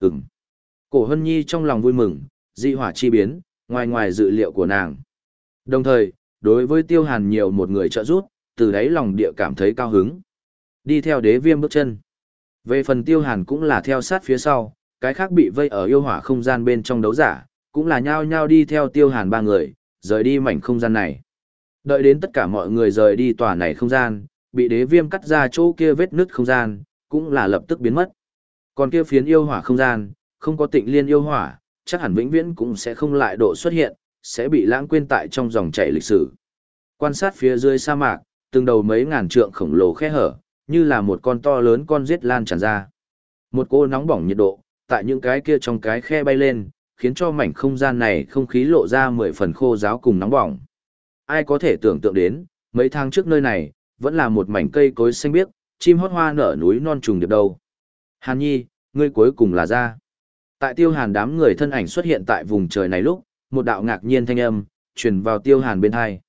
Ừm. Cổ Hân Nhi trong lòng vui mừng, dị hỏa chi biến, ngoài ngoài dự liệu của nàng. Đồng thời, đối với Tiêu Hàn nhiều một người trợ giúp, từ đấy lòng địa cảm thấy cao hứng. Đi theo đế viêm bước chân. Về phần Tiêu Hàn cũng là theo sát phía sau, cái khác bị vây ở yêu hỏa không gian bên trong đấu giả, cũng là nhao nhao đi theo Tiêu Hàn ba người, rời đi mảnh không gian này. Đợi đến tất cả mọi người rời đi tòa này không gian, bị đế viêm cắt ra chỗ kia vết nứt không gian, cũng là lập tức biến mất. Còn kia phiến yêu hỏa không gian, không có tịnh liên yêu hỏa, chắc hẳn vĩnh viễn cũng sẽ không lại độ xuất hiện, sẽ bị lãng quên tại trong dòng chảy lịch sử. Quan sát phía dưới sa mạc, từng đầu mấy ngàn trượng khổng lồ khe hở, như là một con to lớn con giết lan tràn ra. Một cô nóng bỏng nhiệt độ, tại những cái kia trong cái khe bay lên, khiến cho mảnh không gian này không khí lộ ra mười phần khô giáo cùng nóng bỏng. Ai có thể tưởng tượng đến, mấy tháng trước nơi này, vẫn là một mảnh cây cối xanh biếc, chim hót hoa nở núi non trùng điệp đâu. Hàn Nhi, ngươi cuối cùng là ra. Tại tiêu hàn đám người thân ảnh xuất hiện tại vùng trời này lúc, một đạo ngạc nhiên thanh âm, truyền vào tiêu hàn bên hai.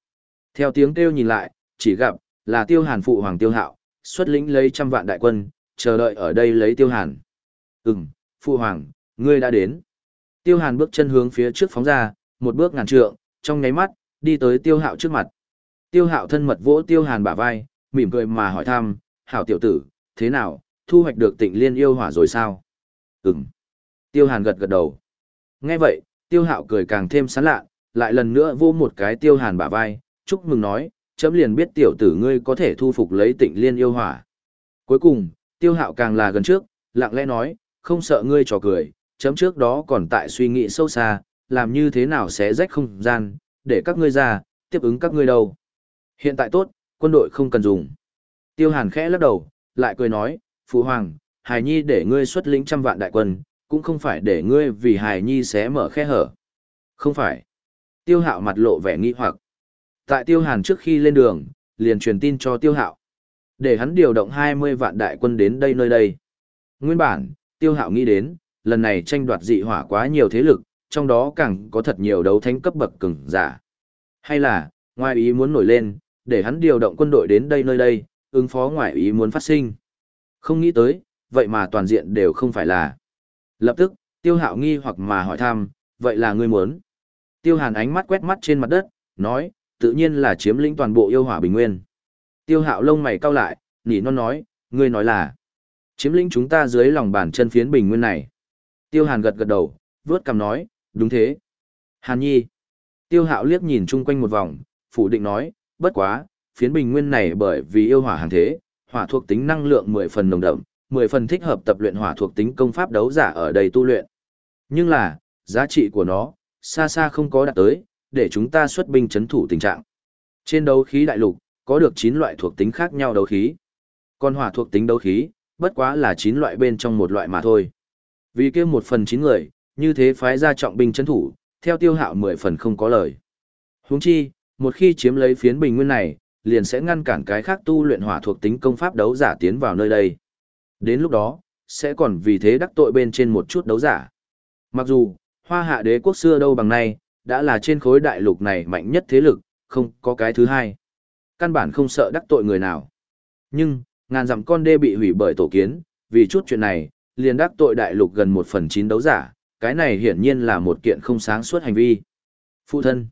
Theo tiếng kêu nhìn lại, chỉ gặp, là tiêu hàn phụ hoàng tiêu hạo, xuất lĩnh lấy trăm vạn đại quân, chờ đợi ở đây lấy tiêu hàn. Ừm, phụ hoàng, ngươi đã đến. Tiêu hàn bước chân hướng phía trước phóng ra, một bước ngàn trượng, trong nháy mắt, đi tới tiêu hạo trước mặt. Tiêu hạo thân mật vỗ tiêu hàn bả vai, mỉm cười mà hỏi thăm, hảo tiểu tử, thế nào, thu hoạch được tịnh liên yêu hỏa rồi sao? Ừm. Tiêu hàn gật gật đầu. Nghe vậy, tiêu hạo cười càng thêm sán lạ, lại lần nữa vô một cái tiêu hàn bả vai, chúc mừng nói, chấm liền biết tiểu tử ngươi có thể thu phục lấy tịnh liên yêu hỏa. Cuối cùng, tiêu hạo càng là gần trước, lặng lẽ nói, không sợ ngươi trò cười, chấm trước đó còn tại suy nghĩ sâu xa, làm như thế nào sẽ rách không gian, để các ngươi ra, tiếp ứng các ngươi đâu. Hiện tại tốt, quân đội không cần dùng. Tiêu hàn khẽ lắc đầu, lại cười nói, Phụ Hoàng, Hải Nhi để ngươi xuất lĩnh trăm vạn đại quân, cũng không phải để ngươi vì Hải Nhi sẽ mở khe hở. Không phải. Tiêu hạo mặt lộ vẻ nghi hoặc. Tại Tiêu Hàn trước khi lên đường, liền truyền tin cho Tiêu Hạo. Để hắn điều động 20 vạn đại quân đến đây nơi đây. Nguyên bản, Tiêu Hạo nghĩ đến, lần này tranh đoạt dị hỏa quá nhiều thế lực, trong đó càng có thật nhiều đấu thánh cấp bậc cường giả. Hay là, ngoài ý muốn nổi lên, để hắn điều động quân đội đến đây nơi đây, ứng phó ngoài ý muốn phát sinh. Không nghĩ tới, vậy mà toàn diện đều không phải là. Lập tức, Tiêu Hạo nghi hoặc mà hỏi thăm, vậy là ngươi muốn? Tiêu Hàn ánh mắt quét mắt trên mặt đất, nói, tự nhiên là chiếm lĩnh toàn bộ yêu hỏa bình nguyên. Tiêu hạo lông mày cau lại, nỉ non nói, ngươi nói là chiếm lĩnh chúng ta dưới lòng bàn chân phiến bình nguyên này. Tiêu hàn gật gật đầu, vớt cằm nói, đúng thế. Hàn nhi. Tiêu hạo liếc nhìn chung quanh một vòng, phủ định nói, bất quá, phiến bình nguyên này bởi vì yêu hỏa hàng thế, hỏa thuộc tính năng lượng 10 phần nồng đậm, 10 phần thích hợp tập luyện hỏa thuộc tính công pháp đấu giả ở đây tu luyện. Nhưng là, giá trị của nó, xa xa không có đạt tới, để chúng ta xuất binh chấn thủ tình trạng. Trên đấu khí đại lục, có được 9 loại thuộc tính khác nhau đấu khí. Còn hỏa thuộc tính đấu khí, bất quá là 9 loại bên trong một loại mà thôi. Vì kia một phần 9 người, như thế phái ra trọng binh chấn thủ, theo tiêu hạo 10 phần không có lời. Huống chi, một khi chiếm lấy phiến bình nguyên này, liền sẽ ngăn cản cái khác tu luyện hỏa thuộc tính công pháp đấu giả tiến vào nơi đây. Đến lúc đó, sẽ còn vì thế đắc tội bên trên một chút đấu giả. Mặc dù, hoa hạ đế quốc xưa đâu bằng nay, đã là trên khối đại lục này mạnh nhất thế lực, không có cái thứ hai. Căn bản không sợ đắc tội người nào. Nhưng, ngàn dặm con đê bị hủy bởi tổ kiến, vì chút chuyện này, liền đắc tội đại lục gần một phần chín đấu giả, cái này hiển nhiên là một kiện không sáng suốt hành vi. Phụ thân.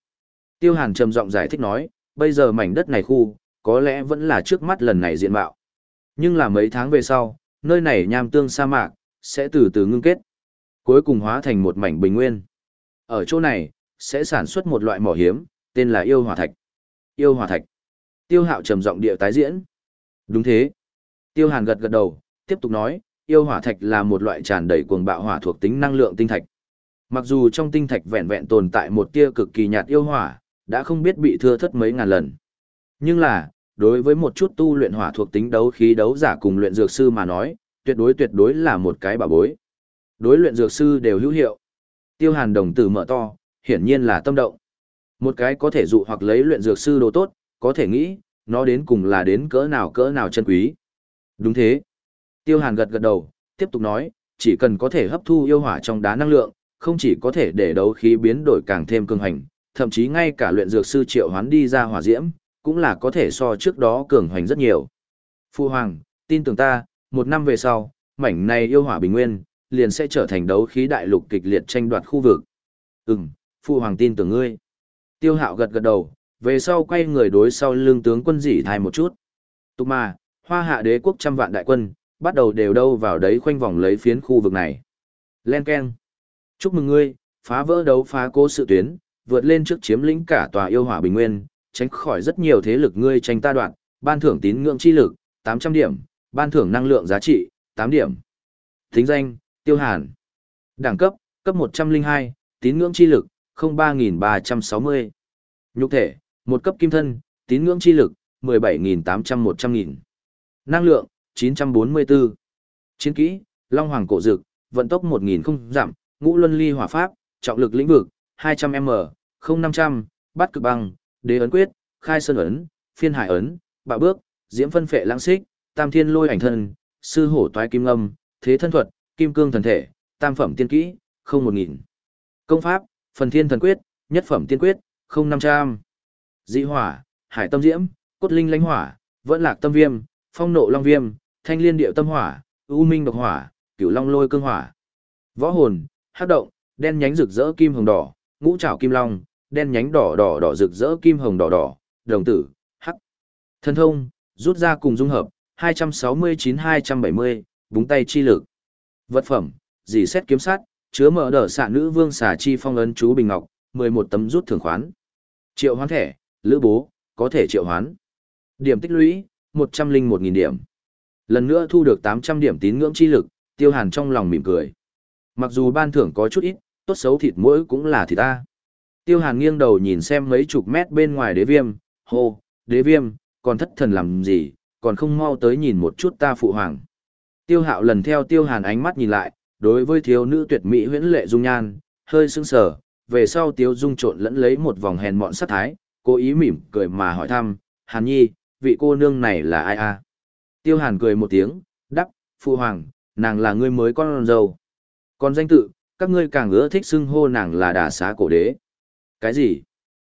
Tiêu Hàn trầm giọng giải thích nói, bây giờ mảnh đất này khu, có lẽ vẫn là trước mắt lần này diện mạo. Nhưng là mấy tháng về sau, nơi này nham tương sa mạc, sẽ từ từ ngưng kết. Cuối cùng hóa thành một mảnh bình nguyên. Ở chỗ này, sẽ sản xuất một loại mỏ hiếm, tên là yêu hỏa thạch. Yêu hỏa thạch. Tiêu hạo trầm giọng địa tái diễn. Đúng thế. Tiêu hàn gật gật đầu, tiếp tục nói, yêu hỏa thạch là một loại tràn đầy cuồng bạo hỏa thuộc tính năng lượng tinh thạch. Mặc dù trong tinh thạch vẹn vẹn tồn tại một tia cực kỳ nhạt yêu hỏa, đã không biết bị thưa thất mấy ngàn lần. Nhưng là, đối với một chút tu luyện hỏa thuộc tính đấu khí đấu giả cùng luyện dược sư mà nói, tuyệt đối tuyệt đối là một cái bảo bối. Đối luyện dược sư đều hữu hiệu. Tiêu Hàn đồng tử mở to, hiển nhiên là tâm động. Một cái có thể dụ hoặc lấy luyện dược sư đồ tốt, có thể nghĩ, nó đến cùng là đến cỡ nào cỡ nào chân quý. Đúng thế. Tiêu Hàn gật gật đầu, tiếp tục nói, chỉ cần có thể hấp thu yêu hỏa trong đá năng lượng, không chỉ có thể để đấu khí biến đổi càng thêm cường hành, thậm chí ngay cả luyện dược sư triệu hoán đi ra hỏa diễm, cũng là có thể so trước đó cường hành rất nhiều. Phu Hoàng, tin tưởng ta, một năm về sau, mảnh này yêu hỏa bình nguyên, liền sẽ trở thành đấu khí đại lục kịch liệt tranh đoạt khu vực. Ừm, phu hoàng tin tưởng ngươi. Tiêu hạo gật gật đầu, về sau quay người đối sau lưng tướng quân dỉ thai một chút. Tục mà, hoa hạ đế quốc trăm vạn đại quân, bắt đầu đều đâu vào đấy khoanh vòng lấy phiến khu vực này. Len Ken. Chúc mừng ngươi, phá vỡ đấu phá cố sự tuyến, vượt lên trước chiếm lĩnh cả tòa yêu hỏa bình nguyên, tránh khỏi rất nhiều thế lực ngươi tranh ta đoạn, ban thưởng tín ngưỡng chi lực, 800 điểm, ban thưởng năng lượng giá trị, 8 điểm. Tính danh, Tiêu Hàn. Đẳng cấp, cấp 102, tín ngưỡng chi lực, 03360. Nhục thể, một cấp kim thân, tín ngưỡng chi lực, 17.800-100.000. Năng lượng, 944. Chiến kỹ, Long Hoàng Cổ Dực, vận tốc 1.000 không giảm, ngũ luân ly hỏa pháp, trọng lực lĩnh vực, 200m, 0500, bắt cực băng, đế ấn quyết, khai sơn ấn, phiên hải ấn, bạo bước, diễm phân phệ lãng xích, tam thiên lôi ảnh thân, sư hổ toái kim âm, thế thân thuật, kim cương thần thể, tam phẩm tiên kỹ, không một nghìn. Công pháp, phần thiên thần quyết, nhất phẩm tiên quyết, không năm trăm. Dị hỏa, hải tâm diễm, cốt linh lãnh hỏa, vẫn lạc tâm viêm, phong nộ long viêm, thanh liên điệu tâm hỏa, ưu minh độc hỏa, cửu long lôi cương hỏa. Võ hồn, hắc động, đen nhánh rực rỡ kim hồng đỏ, ngũ trảo kim long, đen nhánh đỏ đỏ đỏ rực rỡ kim hồng đỏ đỏ, đồng tử, hắc. Thần thông, rút ra cùng dung hợp, 269-270, búng tay chi lực. Vật phẩm, dì xét kiếm sát, chứa mở đỡ xạ nữ vương xà chi phong ấn chú bình ngọc, 11 tấm rút thường khoán. Triệu hoán thẻ, lữ bố, có thể triệu hoán. Điểm tích lũy, 101.000 điểm. Lần nữa thu được 800 điểm tín ngưỡng chi lực, tiêu hàn trong lòng mỉm cười. Mặc dù ban thưởng có chút ít, tốt xấu thịt mỗi cũng là thịt ta. Tiêu hàn nghiêng đầu nhìn xem mấy chục mét bên ngoài đế viêm, hô, đế viêm, còn thất thần làm gì, còn không mau tới nhìn một chút ta phụ hoàng. Tiêu hạo lần theo tiêu hàn ánh mắt nhìn lại, đối với thiếu nữ tuyệt mỹ huyễn lệ dung nhan, hơi sững sờ, về sau tiêu dung trộn lẫn lấy một vòng hèn mọn sát thái, cố ý mỉm cười mà hỏi thăm, hàn nhi, vị cô nương này là ai a? Tiêu hàn cười một tiếng, đáp, phụ hoàng, nàng là ngươi mới con dâu. Còn danh tự, các ngươi càng ưa thích xưng hô nàng là đà xá cổ đế. Cái gì?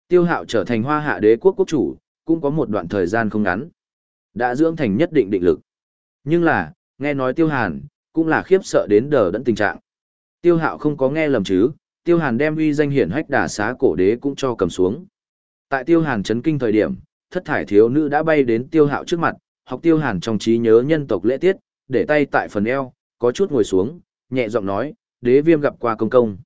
Tiêu hạo trở thành hoa hạ đế quốc quốc chủ, cũng có một đoạn thời gian không ngắn. Đã dưỡng thành nhất định định lực. Nhưng là, nghe nói tiêu hàn, cũng là khiếp sợ đến đờ đẫn tình trạng. Tiêu hạo không có nghe lầm chứ, tiêu hàn đem uy danh hiển hách đà xá cổ đế cũng cho cầm xuống. Tại tiêu hàn chấn kinh thời điểm, thất thải thiếu nữ đã bay đến tiêu hạo trước mặt, học tiêu hàn trong trí nhớ nhân tộc lễ tiết, để tay tại phần eo, có chút ngồi xuống, nhẹ giọng nói, đế viêm gặp qua công công.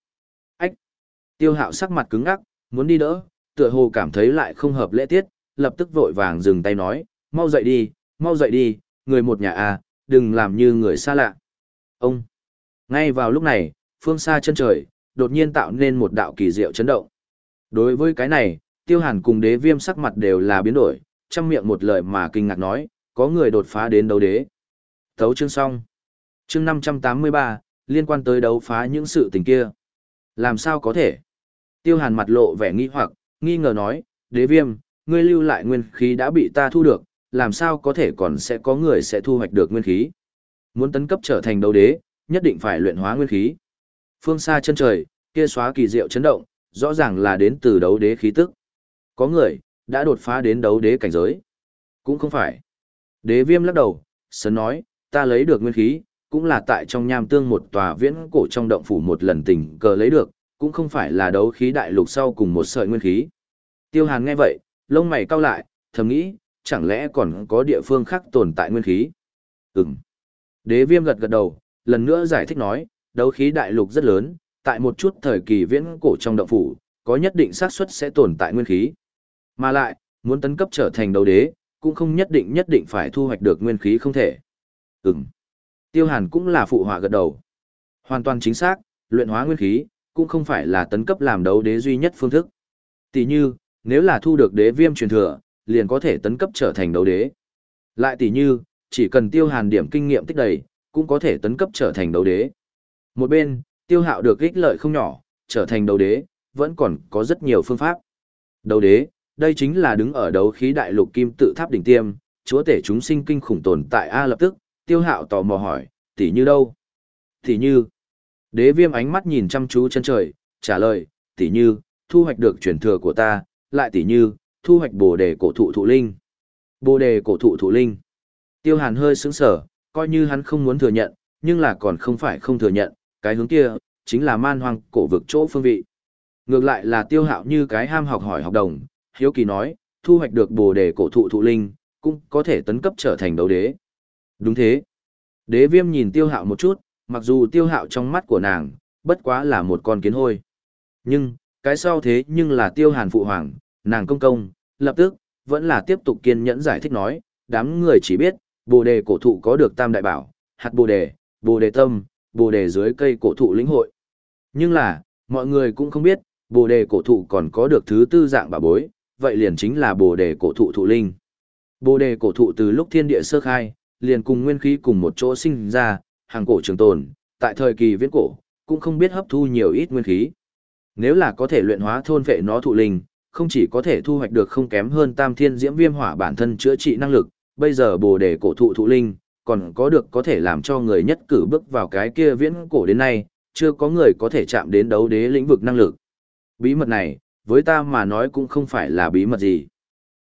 Tiêu hạo sắc mặt cứng ngắc, muốn đi đỡ, tựa hồ cảm thấy lại không hợp lễ tiết, lập tức vội vàng dừng tay nói, mau dậy đi, mau dậy đi, người một nhà à, đừng làm như người xa lạ. Ông! Ngay vào lúc này, phương xa chân trời, đột nhiên tạo nên một đạo kỳ diệu chấn động. Đối với cái này, tiêu hàn cùng đế viêm sắc mặt đều là biến đổi, trong miệng một lời mà kinh ngạc nói, có người đột phá đến đấu đế. Thấu chương xong. Chương 583, liên quan tới đấu phá những sự tình kia. Làm sao có thể? Tiêu hàn mặt lộ vẻ nghi hoặc, nghi ngờ nói, đế viêm, ngươi lưu lại nguyên khí đã bị ta thu được, làm sao có thể còn sẽ có người sẽ thu hoạch được nguyên khí? Muốn tấn cấp trở thành đấu đế, nhất định phải luyện hóa nguyên khí. Phương xa chân trời, kia xóa kỳ diệu chấn động, rõ ràng là đến từ đấu đế khí tức. Có người, đã đột phá đến đấu đế cảnh giới. Cũng không phải. Đế viêm lắc đầu, sớm nói, ta lấy được nguyên khí, cũng là tại trong nham tương một tòa viễn cổ trong động phủ một lần tình cờ lấy được, cũng không phải là đấu khí đại lục sau cùng một sợi nguyên khí. Tiêu Hàn nghe vậy, lông mày cau lại, thầm nghĩ, chẳng lẽ còn có địa phương khác tồn tại nguyên khí? Ừm. Đế viêm gật gật đầu, lần nữa giải thích nói, đấu khí đại lục rất lớn, tại một chút thời kỳ viễn cổ trong động phủ, có nhất định xác suất sẽ tồn tại nguyên khí. Mà lại, muốn tấn cấp trở thành đấu đế, cũng không nhất định nhất định phải thu hoạch được nguyên khí không thể. Ừm. Tiêu Hàn cũng là phụ họa gật đầu. Hoàn toàn chính xác, luyện hóa nguyên khí, cũng không phải là tấn cấp làm đấu đế duy nhất phương thức. Tỷ như, nếu là thu được đế viêm truyền thừa, liền có thể tấn cấp trở thành đấu đế. Lại tỷ như, chỉ cần tiêu hàn điểm kinh nghiệm tích đầy, cũng có thể tấn cấp trở thành đấu đế. Một bên, tiêu hạo được ích lợi không nhỏ, trở thành đấu đế, vẫn còn có rất nhiều phương pháp. Đấu đế, đây chính là đứng ở đấu khí đại lục kim tự tháp đỉnh tiêm, chúa tể chúng sinh kinh khủng tồn tại A lập tức, tiêu hạo tò mò hỏi, tỷ như đâu? Tỷ như, đế viêm ánh mắt nhìn chăm chú chân trời, trả lời, tỷ như, thu hoạch được truyền thừa của ta, lại tỷ như, thu hoạch bồ đề cổ thụ thụ linh. Bồ đề cổ thụ thụ linh. Tiêu hàn hơi sững sở, coi như hắn không muốn thừa nhận, nhưng là còn không phải không thừa nhận, cái hướng kia, chính là man hoang cổ vực chỗ phương vị. Ngược lại là tiêu hạo như cái ham học hỏi học đồng, hiếu kỳ nói, thu hoạch được bồ đề cổ thụ thụ linh, cũng có thể tấn cấp trở thành đấu đế. Đúng thế. Đế viêm nhìn tiêu hạo một chút, mặc dù tiêu hạo trong mắt của nàng, bất quá là một con kiến hôi. Nhưng, cái sau thế nhưng là tiêu hàn phụ hoàng, nàng công công, lập tức, vẫn là tiếp tục kiên nhẫn giải thích nói, đám người chỉ biết, bồ đề cổ thụ có được tam đại bảo, hạt bồ đề, bồ đề tâm, bồ đề dưới cây cổ thụ lĩnh hội. Nhưng là, mọi người cũng không biết, bồ đề cổ thụ còn có được thứ tư dạng bà bối, vậy liền chính là bồ đề cổ thụ thụ linh. Bồ đề cổ thụ từ lúc thiên địa sơ khai, liền cùng nguyên khí cùng một chỗ sinh ra, hàng cổ trường tồn, tại thời kỳ viễn cổ, cũng không biết hấp thu nhiều ít nguyên khí. Nếu là có thể luyện hóa thôn vệ nó thụ linh, không chỉ có thể thu hoạch được không kém hơn tam thiên diễm viêm hỏa bản thân chữa trị năng lực, bây giờ bồ đề cổ thụ thụ linh, còn có được có thể làm cho người nhất cử bước vào cái kia viễn cổ đến nay, chưa có người có thể chạm đến đấu đế lĩnh vực năng lực. Bí mật này, với ta mà nói cũng không phải là bí mật gì.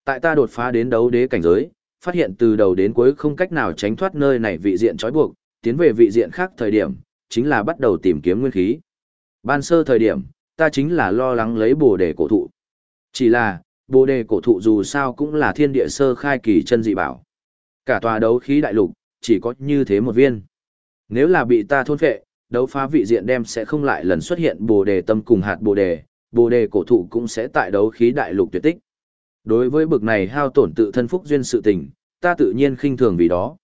Tại ta đột phá đến đấu đế cảnh giới, phát hiện từ đầu đến cuối không cách nào tránh thoát nơi này vị diện trói buộc, tiến về vị diện khác thời điểm, chính là bắt đầu tìm kiếm nguyên khí. Ban sơ thời điểm, ta chính là lo lắng lấy bồ đề cổ thụ. Chỉ là, bồ đề cổ thụ dù sao cũng là thiên địa sơ khai kỳ chân dị bảo. Cả tòa đấu khí đại lục, chỉ có như thế một viên. Nếu là bị ta thôn phệ, đấu phá vị diện đem sẽ không lại lần xuất hiện bồ đề tâm cùng hạt bồ đề, bồ đề cổ thụ cũng sẽ tại đấu khí đại lục tuyệt tích. Đối với bực này hao tổn tự thân phúc duyên sự tình, ta tự nhiên khinh thường vì đó.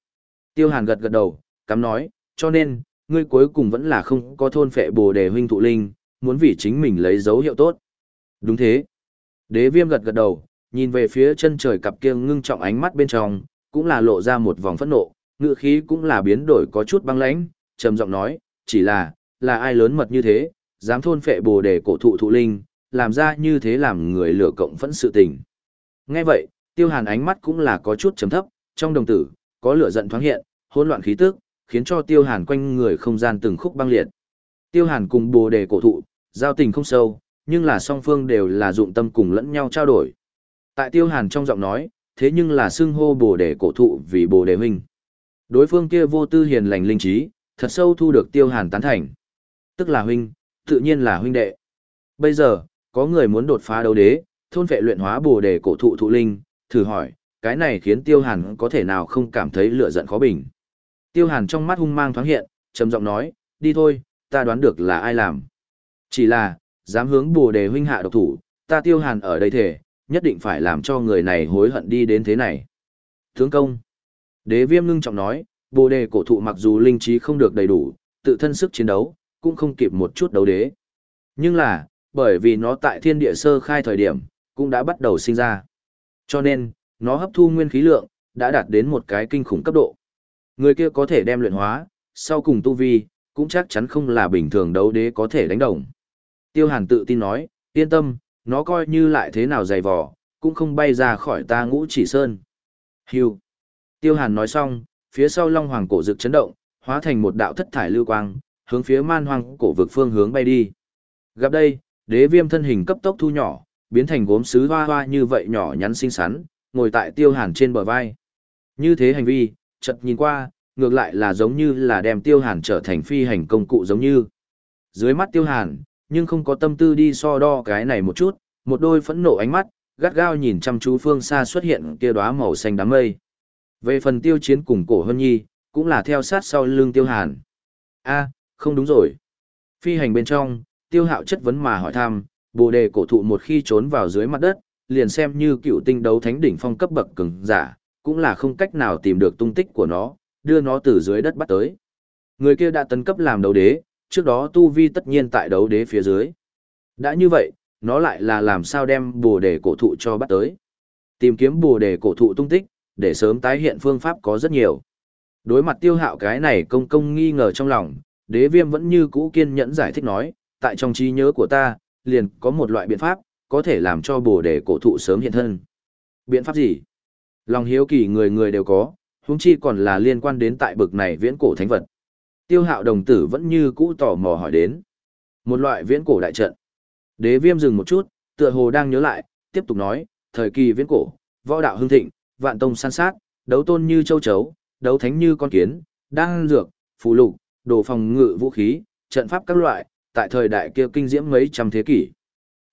Tiêu Hàn gật gật đầu, cắm nói, cho nên, ngươi cuối cùng vẫn là không có thôn phệ bồ đề huynh thụ linh, muốn vì chính mình lấy dấu hiệu tốt. Đúng thế. Đế viêm gật gật đầu, nhìn về phía chân trời cặp kia ngưng trọng ánh mắt bên trong, cũng là lộ ra một vòng phẫn nộ, ngựa khí cũng là biến đổi có chút băng lãnh, trầm giọng nói, chỉ là, là ai lớn mật như thế, dám thôn phệ bồ đề cổ thụ thụ linh, làm ra như thế làm người lửa cộng phẫn sự tình. Nghe vậy, tiêu hàn ánh mắt cũng là có chút trầm thấp, trong đồng tử, có lửa giận thoáng hiện, hỗn loạn khí tức, khiến cho tiêu hàn quanh người không gian từng khúc băng liệt. Tiêu hàn cùng bồ đề cổ thụ, giao tình không sâu, nhưng là song phương đều là dụng tâm cùng lẫn nhau trao đổi. Tại tiêu hàn trong giọng nói, thế nhưng là xưng hô bồ đề cổ thụ vì bồ đề huynh. Đối phương kia vô tư hiền lành linh trí, thật sâu thu được tiêu hàn tán thành. Tức là huynh, tự nhiên là huynh đệ. Bây giờ, có người muốn đột phá đấu đế, thôn vệ luyện hóa bồ đề cổ thụ thụ linh, thử hỏi, cái này khiến tiêu hàn có thể nào không cảm thấy lửa giận khó bình. Tiêu hàn trong mắt hung mang thoáng hiện, trầm giọng nói, đi thôi, ta đoán được là ai làm. Chỉ là, dám hướng bồ đề huynh hạ độc thủ, ta tiêu hàn ở đây thể, nhất định phải làm cho người này hối hận đi đến thế này. Tướng công. Đế viêm ngưng trọng nói, bồ đề cổ thụ mặc dù linh trí không được đầy đủ, tự thân sức chiến đấu, cũng không kịp một chút đấu đế. Nhưng là, bởi vì nó tại thiên địa sơ khai thời điểm, cũng đã bắt đầu sinh ra. Cho nên, nó hấp thu nguyên khí lượng, đã đạt đến một cái kinh khủng cấp độ. Người kia có thể đem luyện hóa, sau cùng tu vi, cũng chắc chắn không là bình thường đấu đế có thể đánh đồng. Tiêu Hàn tự tin nói, yên tâm, nó coi như lại thế nào dày vò, cũng không bay ra khỏi ta ngũ chỉ sơn. Hưu. Tiêu Hàn nói xong, phía sau Long Hoàng cổ rực chấn động, hóa thành một đạo thất thải lưu quang, hướng phía man hoang cổ vực phương hướng bay đi. Gặp đây, đế viêm thân hình cấp tốc thu nhỏ, biến thành gốm sứ hoa hoa như vậy nhỏ nhắn xinh xắn, ngồi tại tiêu hàn trên bờ vai. Như thế hành vi, chật nhìn qua, ngược lại là giống như là đem tiêu hàn trở thành phi hành công cụ giống như. Dưới mắt tiêu hàn, nhưng không có tâm tư đi so đo cái này một chút, một đôi phẫn nộ ánh mắt, gắt gao nhìn chăm chú phương xa xuất hiện kia đóa màu xanh đám mây. Về phần tiêu chiến cùng cổ hân nhi, cũng là theo sát sau lưng tiêu hàn. a không đúng rồi. Phi hành bên trong, tiêu hạo chất vấn mà hỏi thăm, bồ đề cổ thụ một khi trốn vào dưới mặt đất, liền xem như cựu tinh đấu thánh đỉnh phong cấp bậc cường giả, cũng là không cách nào tìm được tung tích của nó, đưa nó từ dưới đất bắt tới. Người kia đã tấn cấp làm đấu đế, trước đó tu vi tất nhiên tại đấu đế phía dưới. Đã như vậy, nó lại là làm sao đem bồ đề cổ thụ cho bắt tới. Tìm kiếm bồ đề cổ thụ tung tích, để sớm tái hiện phương pháp có rất nhiều. Đối mặt tiêu hạo cái này công công nghi ngờ trong lòng, đế viêm vẫn như cũ kiên nhẫn giải thích nói, tại trong trí nhớ của ta, liền có một loại biện pháp, có thể làm cho bồ đề cổ thụ sớm hiện thân. Biện pháp gì? Lòng hiếu kỳ người người đều có, huống chi còn là liên quan đến tại bực này viễn cổ thánh vật. Tiêu hạo đồng tử vẫn như cũ tò mò hỏi đến. Một loại viễn cổ đại trận. Đế viêm dừng một chút, tựa hồ đang nhớ lại, tiếp tục nói, thời kỳ viễn cổ, võ đạo hưng thịnh, vạn tông san sát, đấu tôn như châu chấu, đấu thánh như con kiến, đang dược, phù lục, đồ phòng ngự vũ khí, trận pháp các loại, tại thời đại kia kinh diễm mấy trăm thế kỷ.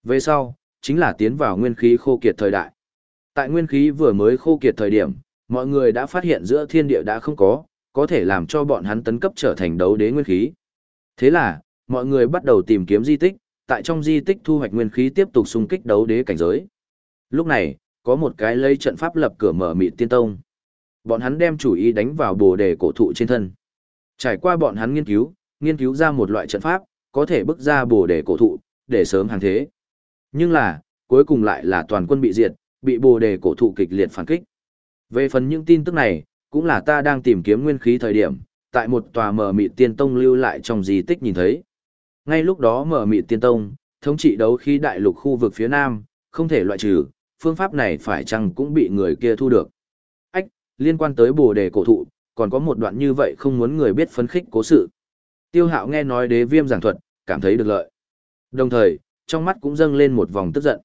Về sau, chính là tiến vào nguyên khí khô kiệt thời đại. Tại nguyên khí vừa mới khô kiệt thời điểm, mọi người đã phát hiện giữa thiên địa đã không có, có thể làm cho bọn hắn tấn cấp trở thành đấu đế nguyên khí. Thế là, mọi người bắt đầu tìm kiếm di tích, tại trong di tích thu hoạch nguyên khí tiếp tục xung kích đấu đế cảnh giới. Lúc này, có một cái lây trận pháp lập cửa mở mịt tiên tông. Bọn hắn đem chủ ý đánh vào bồ đề cổ thụ trên thân. Trải qua bọn hắn nghiên cứu, nghiên cứu ra một loại trận pháp, có thể bức ra bồ đề cổ thụ, để sớm hàng thế. Nhưng là, cuối cùng lại là toàn quân bị diệt, bị bồ đề cổ thụ kịch liệt phản kích. Về phần những tin tức này, cũng là ta đang tìm kiếm nguyên khí thời điểm, tại một tòa mở mị tiên tông lưu lại trong di tích nhìn thấy. Ngay lúc đó mở mị tiên tông, thống trị đấu khí đại lục khu vực phía nam, không thể loại trừ, phương pháp này phải chăng cũng bị người kia thu được. Ách, liên quan tới bồ đề cổ thụ, còn có một đoạn như vậy không muốn người biết phấn khích cố sự. Tiêu hạo nghe nói đế viêm giảng thuật, cảm thấy được lợi. Đồng thời, trong mắt cũng dâng lên một vòng tức giận.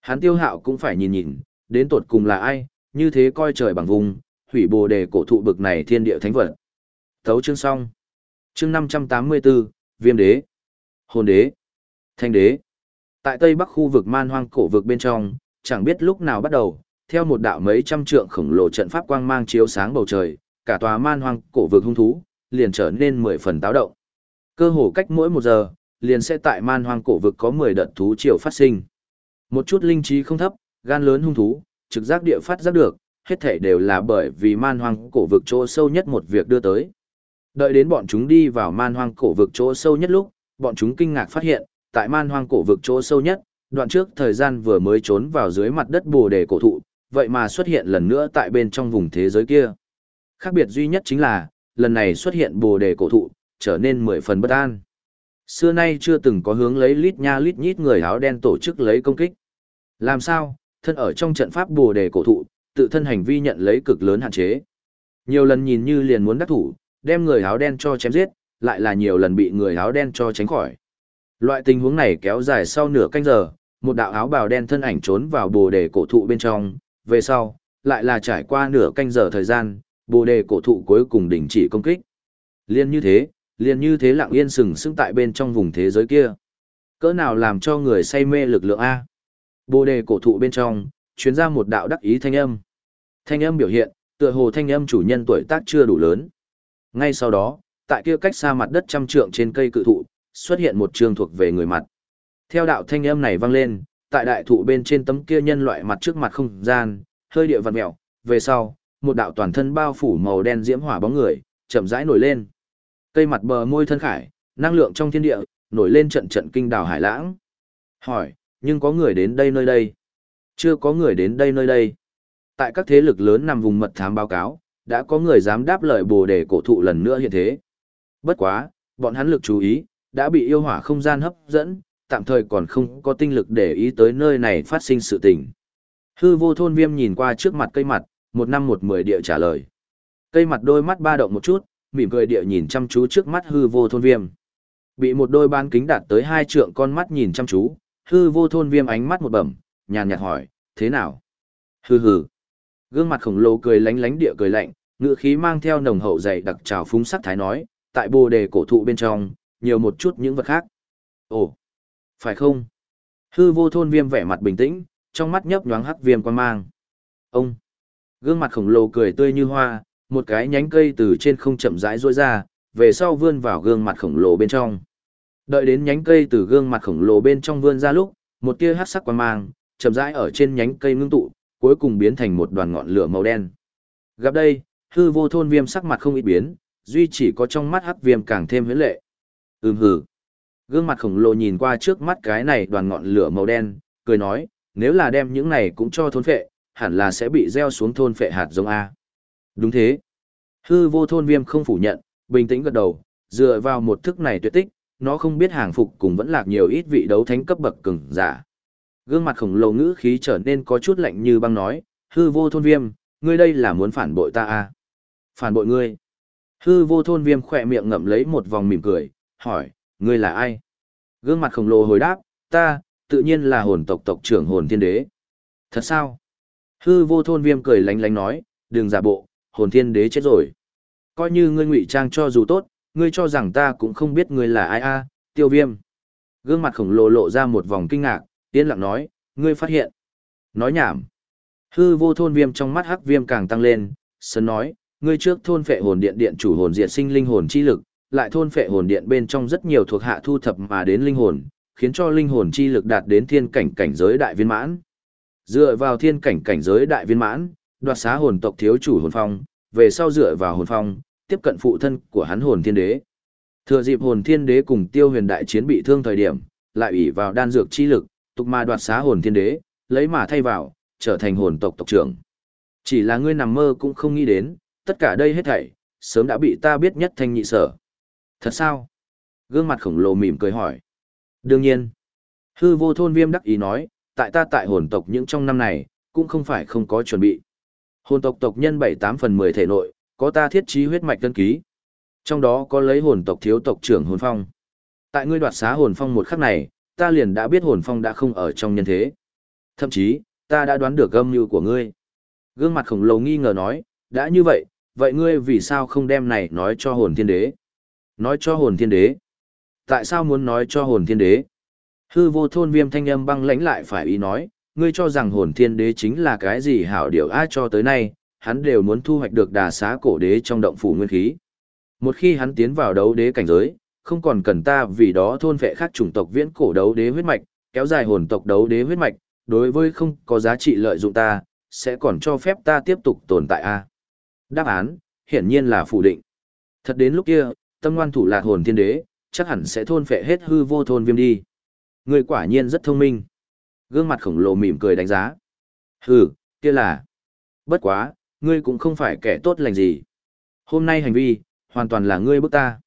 Hắn tiêu hạo cũng phải nhìn nhìn, đến tột cùng là ai, như thế coi trời bằng vùng, hủy bồ đề cổ thụ bực này thiên địa thánh vật. Thấu chương xong. Chương 584, Viêm đế, Hồn đế, Thanh đế. Tại Tây Bắc khu vực man hoang cổ vực bên trong, chẳng biết lúc nào bắt đầu, theo một đạo mấy trăm trượng khổng lồ trận pháp quang mang chiếu sáng bầu trời, cả tòa man hoang cổ vực hung thú, liền trở nên mười phần táo động. Cơ hồ cách mỗi một giờ, liền sẽ tại man hoang cổ vực có 10 đợt thú triều phát sinh. Một chút linh trí không thấp, gan lớn hung thú, trực giác địa phát giác được, hết thảy đều là bởi vì man hoang cổ vực chỗ sâu nhất một việc đưa tới. Đợi đến bọn chúng đi vào man hoang cổ vực chỗ sâu nhất lúc, bọn chúng kinh ngạc phát hiện, tại man hoang cổ vực chỗ sâu nhất, đoạn trước thời gian vừa mới trốn vào dưới mặt đất bồ đề cổ thụ, vậy mà xuất hiện lần nữa tại bên trong vùng thế giới kia. Khác biệt duy nhất chính là, lần này xuất hiện bồ đề cổ thụ, trở nên mười phần bất an. Xưa nay chưa từng có hướng lấy lít nha lít nhít người áo đen tổ chức lấy công kích. Làm sao, thân ở trong trận pháp bồ đề cổ thụ, tự thân hành vi nhận lấy cực lớn hạn chế. Nhiều lần nhìn như liền muốn đắc thủ, đem người áo đen cho chém giết, lại là nhiều lần bị người áo đen cho tránh khỏi. Loại tình huống này kéo dài sau nửa canh giờ, một đạo áo bào đen thân ảnh trốn vào bồ đề cổ thụ bên trong, về sau, lại là trải qua nửa canh giờ thời gian, bồ đề cổ thụ cuối cùng đình chỉ công kích. Liên như thế, liên như thế lặng yên sừng sững tại bên trong vùng thế giới kia. Cỡ nào làm cho người say mê lực lượng A. Bồ đề cổ thụ bên trong, chuyến ra một đạo đắc ý thanh âm. Thanh âm biểu hiện, tựa hồ thanh âm chủ nhân tuổi tác chưa đủ lớn. Ngay sau đó, tại kia cách xa mặt đất trăm trượng trên cây cự thụ, xuất hiện một trường thuộc về người mặt. Theo đạo thanh âm này vang lên, tại đại thụ bên trên tấm kia nhân loại mặt trước mặt không gian, hơi địa vặn mèo, về sau, một đạo toàn thân bao phủ màu đen diễm hỏa bóng người, chậm rãi nổi lên. Cây mặt bờ môi thân khải, năng lượng trong thiên địa, nổi lên trận trận kinh đào hải lãng. Hỏi, nhưng có người đến đây nơi đây? Chưa có người đến đây nơi đây. Tại các thế lực lớn nằm vùng mật thám báo cáo, đã có người dám đáp lời bồ đề cổ thụ lần nữa hiện thế. Bất quá, bọn hắn lực chú ý, đã bị yêu hỏa không gian hấp dẫn, tạm thời còn không có tinh lực để ý tới nơi này phát sinh sự tình. Hư vô thôn viêm nhìn qua trước mặt cây mặt, một năm một mười địa trả lời. Cây mặt đôi mắt ba động một chút, mỉm cười địa nhìn chăm chú trước mắt hư vô thôn viêm. Bị một đôi bán kính đạt tới hai trượng con mắt nhìn chăm chú, hư vô thôn viêm ánh mắt một bẩm, nhàn nhạt hỏi, thế nào? Hừ hừ. Gương mặt khổng lồ cười lánh lánh địa cười lạnh, ngựa khí mang theo nồng hậu dày đặc trào phúng sắc thái nói, tại bồ đề cổ thụ bên trong, nhiều một chút những vật khác. Ồ, phải không? Hư vô thôn viêm vẻ mặt bình tĩnh, trong mắt nhấp nhoáng hắc viêm quan mang. Ông, gương mặt khổng lồ cười tươi như hoa, một cái nhánh cây từ trên không chậm rãi rôi ra, về sau vươn vào gương mặt khổng lồ bên trong. Đợi đến nhánh cây từ gương mặt khổng lồ bên trong vươn ra lúc, một tia hắc sắc quang mang, chậm rãi ở trên nhánh cây ngưng tụ, cuối cùng biến thành một đoàn ngọn lửa màu đen. Gặp đây, hư vô thôn viêm sắc mặt không ít biến, duy chỉ có trong mắt hắc viêm càng thêm huyễn lệ. Ừm hử. Gương mặt khổng lồ nhìn qua trước mắt cái này đoàn ngọn lửa màu đen, cười nói, nếu là đem những này cũng cho thôn phệ, hẳn là sẽ bị gieo xuống thôn phệ hạt giống A. Đúng thế. Hư vô thôn viêm không phủ nhận, bình tĩnh gật đầu, dựa vào một thức này tuyệt tích, nó không biết hàng phục cùng vẫn lạc nhiều ít vị đấu thánh cấp bậc cường giả. Gương mặt khổng lồ ngữ khí trở nên có chút lạnh như băng nói, hư vô thôn viêm, ngươi đây là muốn phản bội ta à? Phản bội ngươi. Hư vô thôn viêm khỏe miệng ngậm lấy một vòng mỉm cười, hỏi, ngươi là ai? Gương mặt khổng lồ hồi đáp, ta, tự nhiên là hồn tộc tộc trưởng hồn thiên đế. Thật sao? Hư vô thôn viêm cười lánh lánh nói, đừng giả bộ, hồn thiên đế chết rồi. Coi như ngươi ngụy trang cho dù tốt, ngươi cho rằng ta cũng không biết ngươi là ai a, tiêu viêm. Gương mặt khổng lồ lộ ra một vòng kinh ngạc, yên lặng nói, ngươi phát hiện. Nói nhảm. Hư vô thôn viêm trong mắt hắc viêm càng tăng lên, sân nói, ngươi trước thôn phệ hồn điện điện chủ hồn diệt sinh linh hồn chi lực, lại thôn phệ hồn điện bên trong rất nhiều thuộc hạ thu thập mà đến linh hồn, khiến cho linh hồn chi lực đạt đến thiên cảnh cảnh giới đại viên mãn. Dựa vào thiên cảnh cảnh giới đại viên mãn, đoạt xá hồn tộc thiếu chủ hồn phong, về sau dựa vào hồn phong, tiếp cận phụ thân của hắn hồn thiên đế. Thừa dịp hồn thiên đế cùng tiêu huyền đại chiến bị thương thời điểm, lại ủy vào đan dược chi lực, tục ma đoạt xá hồn thiên đế, lấy mà thay vào, trở thành hồn tộc tộc trưởng. Chỉ là ngươi nằm mơ cũng không nghĩ đến, tất cả đây hết thảy, sớm đã bị ta biết nhất thanh nhị sở. Thật sao? Gương mặt khổng lồ mỉm cười hỏi. Đương nhiên. Hư vô thôn viêm đắc ý nói, tại ta tại hồn tộc những trong năm này, cũng không phải không có chuẩn bị. Hồn tộc tộc nhân 7-8 phần 10 thể nội, có ta thiết trí huyết mạch tân ký. Trong đó có lấy hồn tộc thiếu tộc trưởng hồn phong. Tại ngươi đoạt xá hồn phong một khắc này, ta liền đã biết hồn phong đã không ở trong nhân thế. Thậm chí, ta đã đoán được âm mưu của ngươi. Gương mặt khổng lồ nghi ngờ nói, đã như vậy, vậy ngươi vì sao không đem này nói cho hồn thiên đế? Nói cho hồn thiên đế? Tại sao muốn nói cho hồn thiên đế? Hư vô thôn viêm thanh âm băng lãnh lại phải ý nói, ngươi cho rằng hồn thiên đế chính là cái gì hảo điều ai cho tới nay, hắn đều muốn thu hoạch được đà xá cổ đế trong động phủ nguyên khí. Một khi hắn tiến vào đấu đế cảnh giới, không còn cần ta vì đó thôn vệ khác chủng tộc viễn cổ đấu đế huyết mạch, kéo dài hồn tộc đấu đế huyết mạch, đối với không có giá trị lợi dụng ta, sẽ còn cho phép ta tiếp tục tồn tại a. Đáp án, hiển nhiên là phủ định. Thật đến lúc kia, tâm ngoan thủ lạc hồn thiên đế, chắc hẳn sẽ thôn phệ hết hư vô thôn viêm đi. Người quả nhiên rất thông minh. Gương mặt khổng lồ mỉm cười đánh giá. Hừ, kia là. Bất quá, ngươi cũng không phải kẻ tốt lành gì. Hôm nay hành vi, hoàn toàn là ngươi bức ta.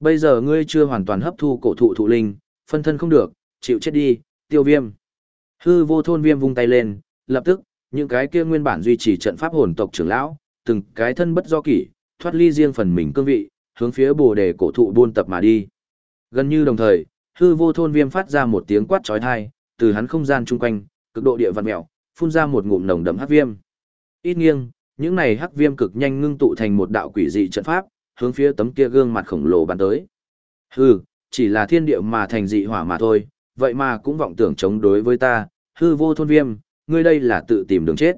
Bây giờ ngươi chưa hoàn toàn hấp thu cổ thụ thụ linh, phân thân không được, chịu chết đi, tiêu viêm. Hư vô thôn viêm vung tay lên, lập tức, những cái kia nguyên bản duy trì trận pháp hồn tộc trưởng lão, từng cái thân bất do kỷ, thoát ly riêng phần mình cương vị, hướng phía bồ đề cổ thụ buôn tập mà đi. Gần như đồng thời, hư vô thôn viêm phát ra một tiếng quát chói tai, từ hắn không gian chung quanh, cực độ địa vật mèo, phun ra một ngụm nồng đậm hắc viêm. Ít nghiêng, những này hắc viêm cực nhanh ngưng tụ thành một đạo quỷ dị trận pháp, hướng phía tấm kia gương mặt khổng lồ bắn tới. Hư, chỉ là thiên địa mà thành dị hỏa mà thôi, vậy mà cũng vọng tưởng chống đối với ta, hư vô thôn viêm, ngươi đây là tự tìm đường chết.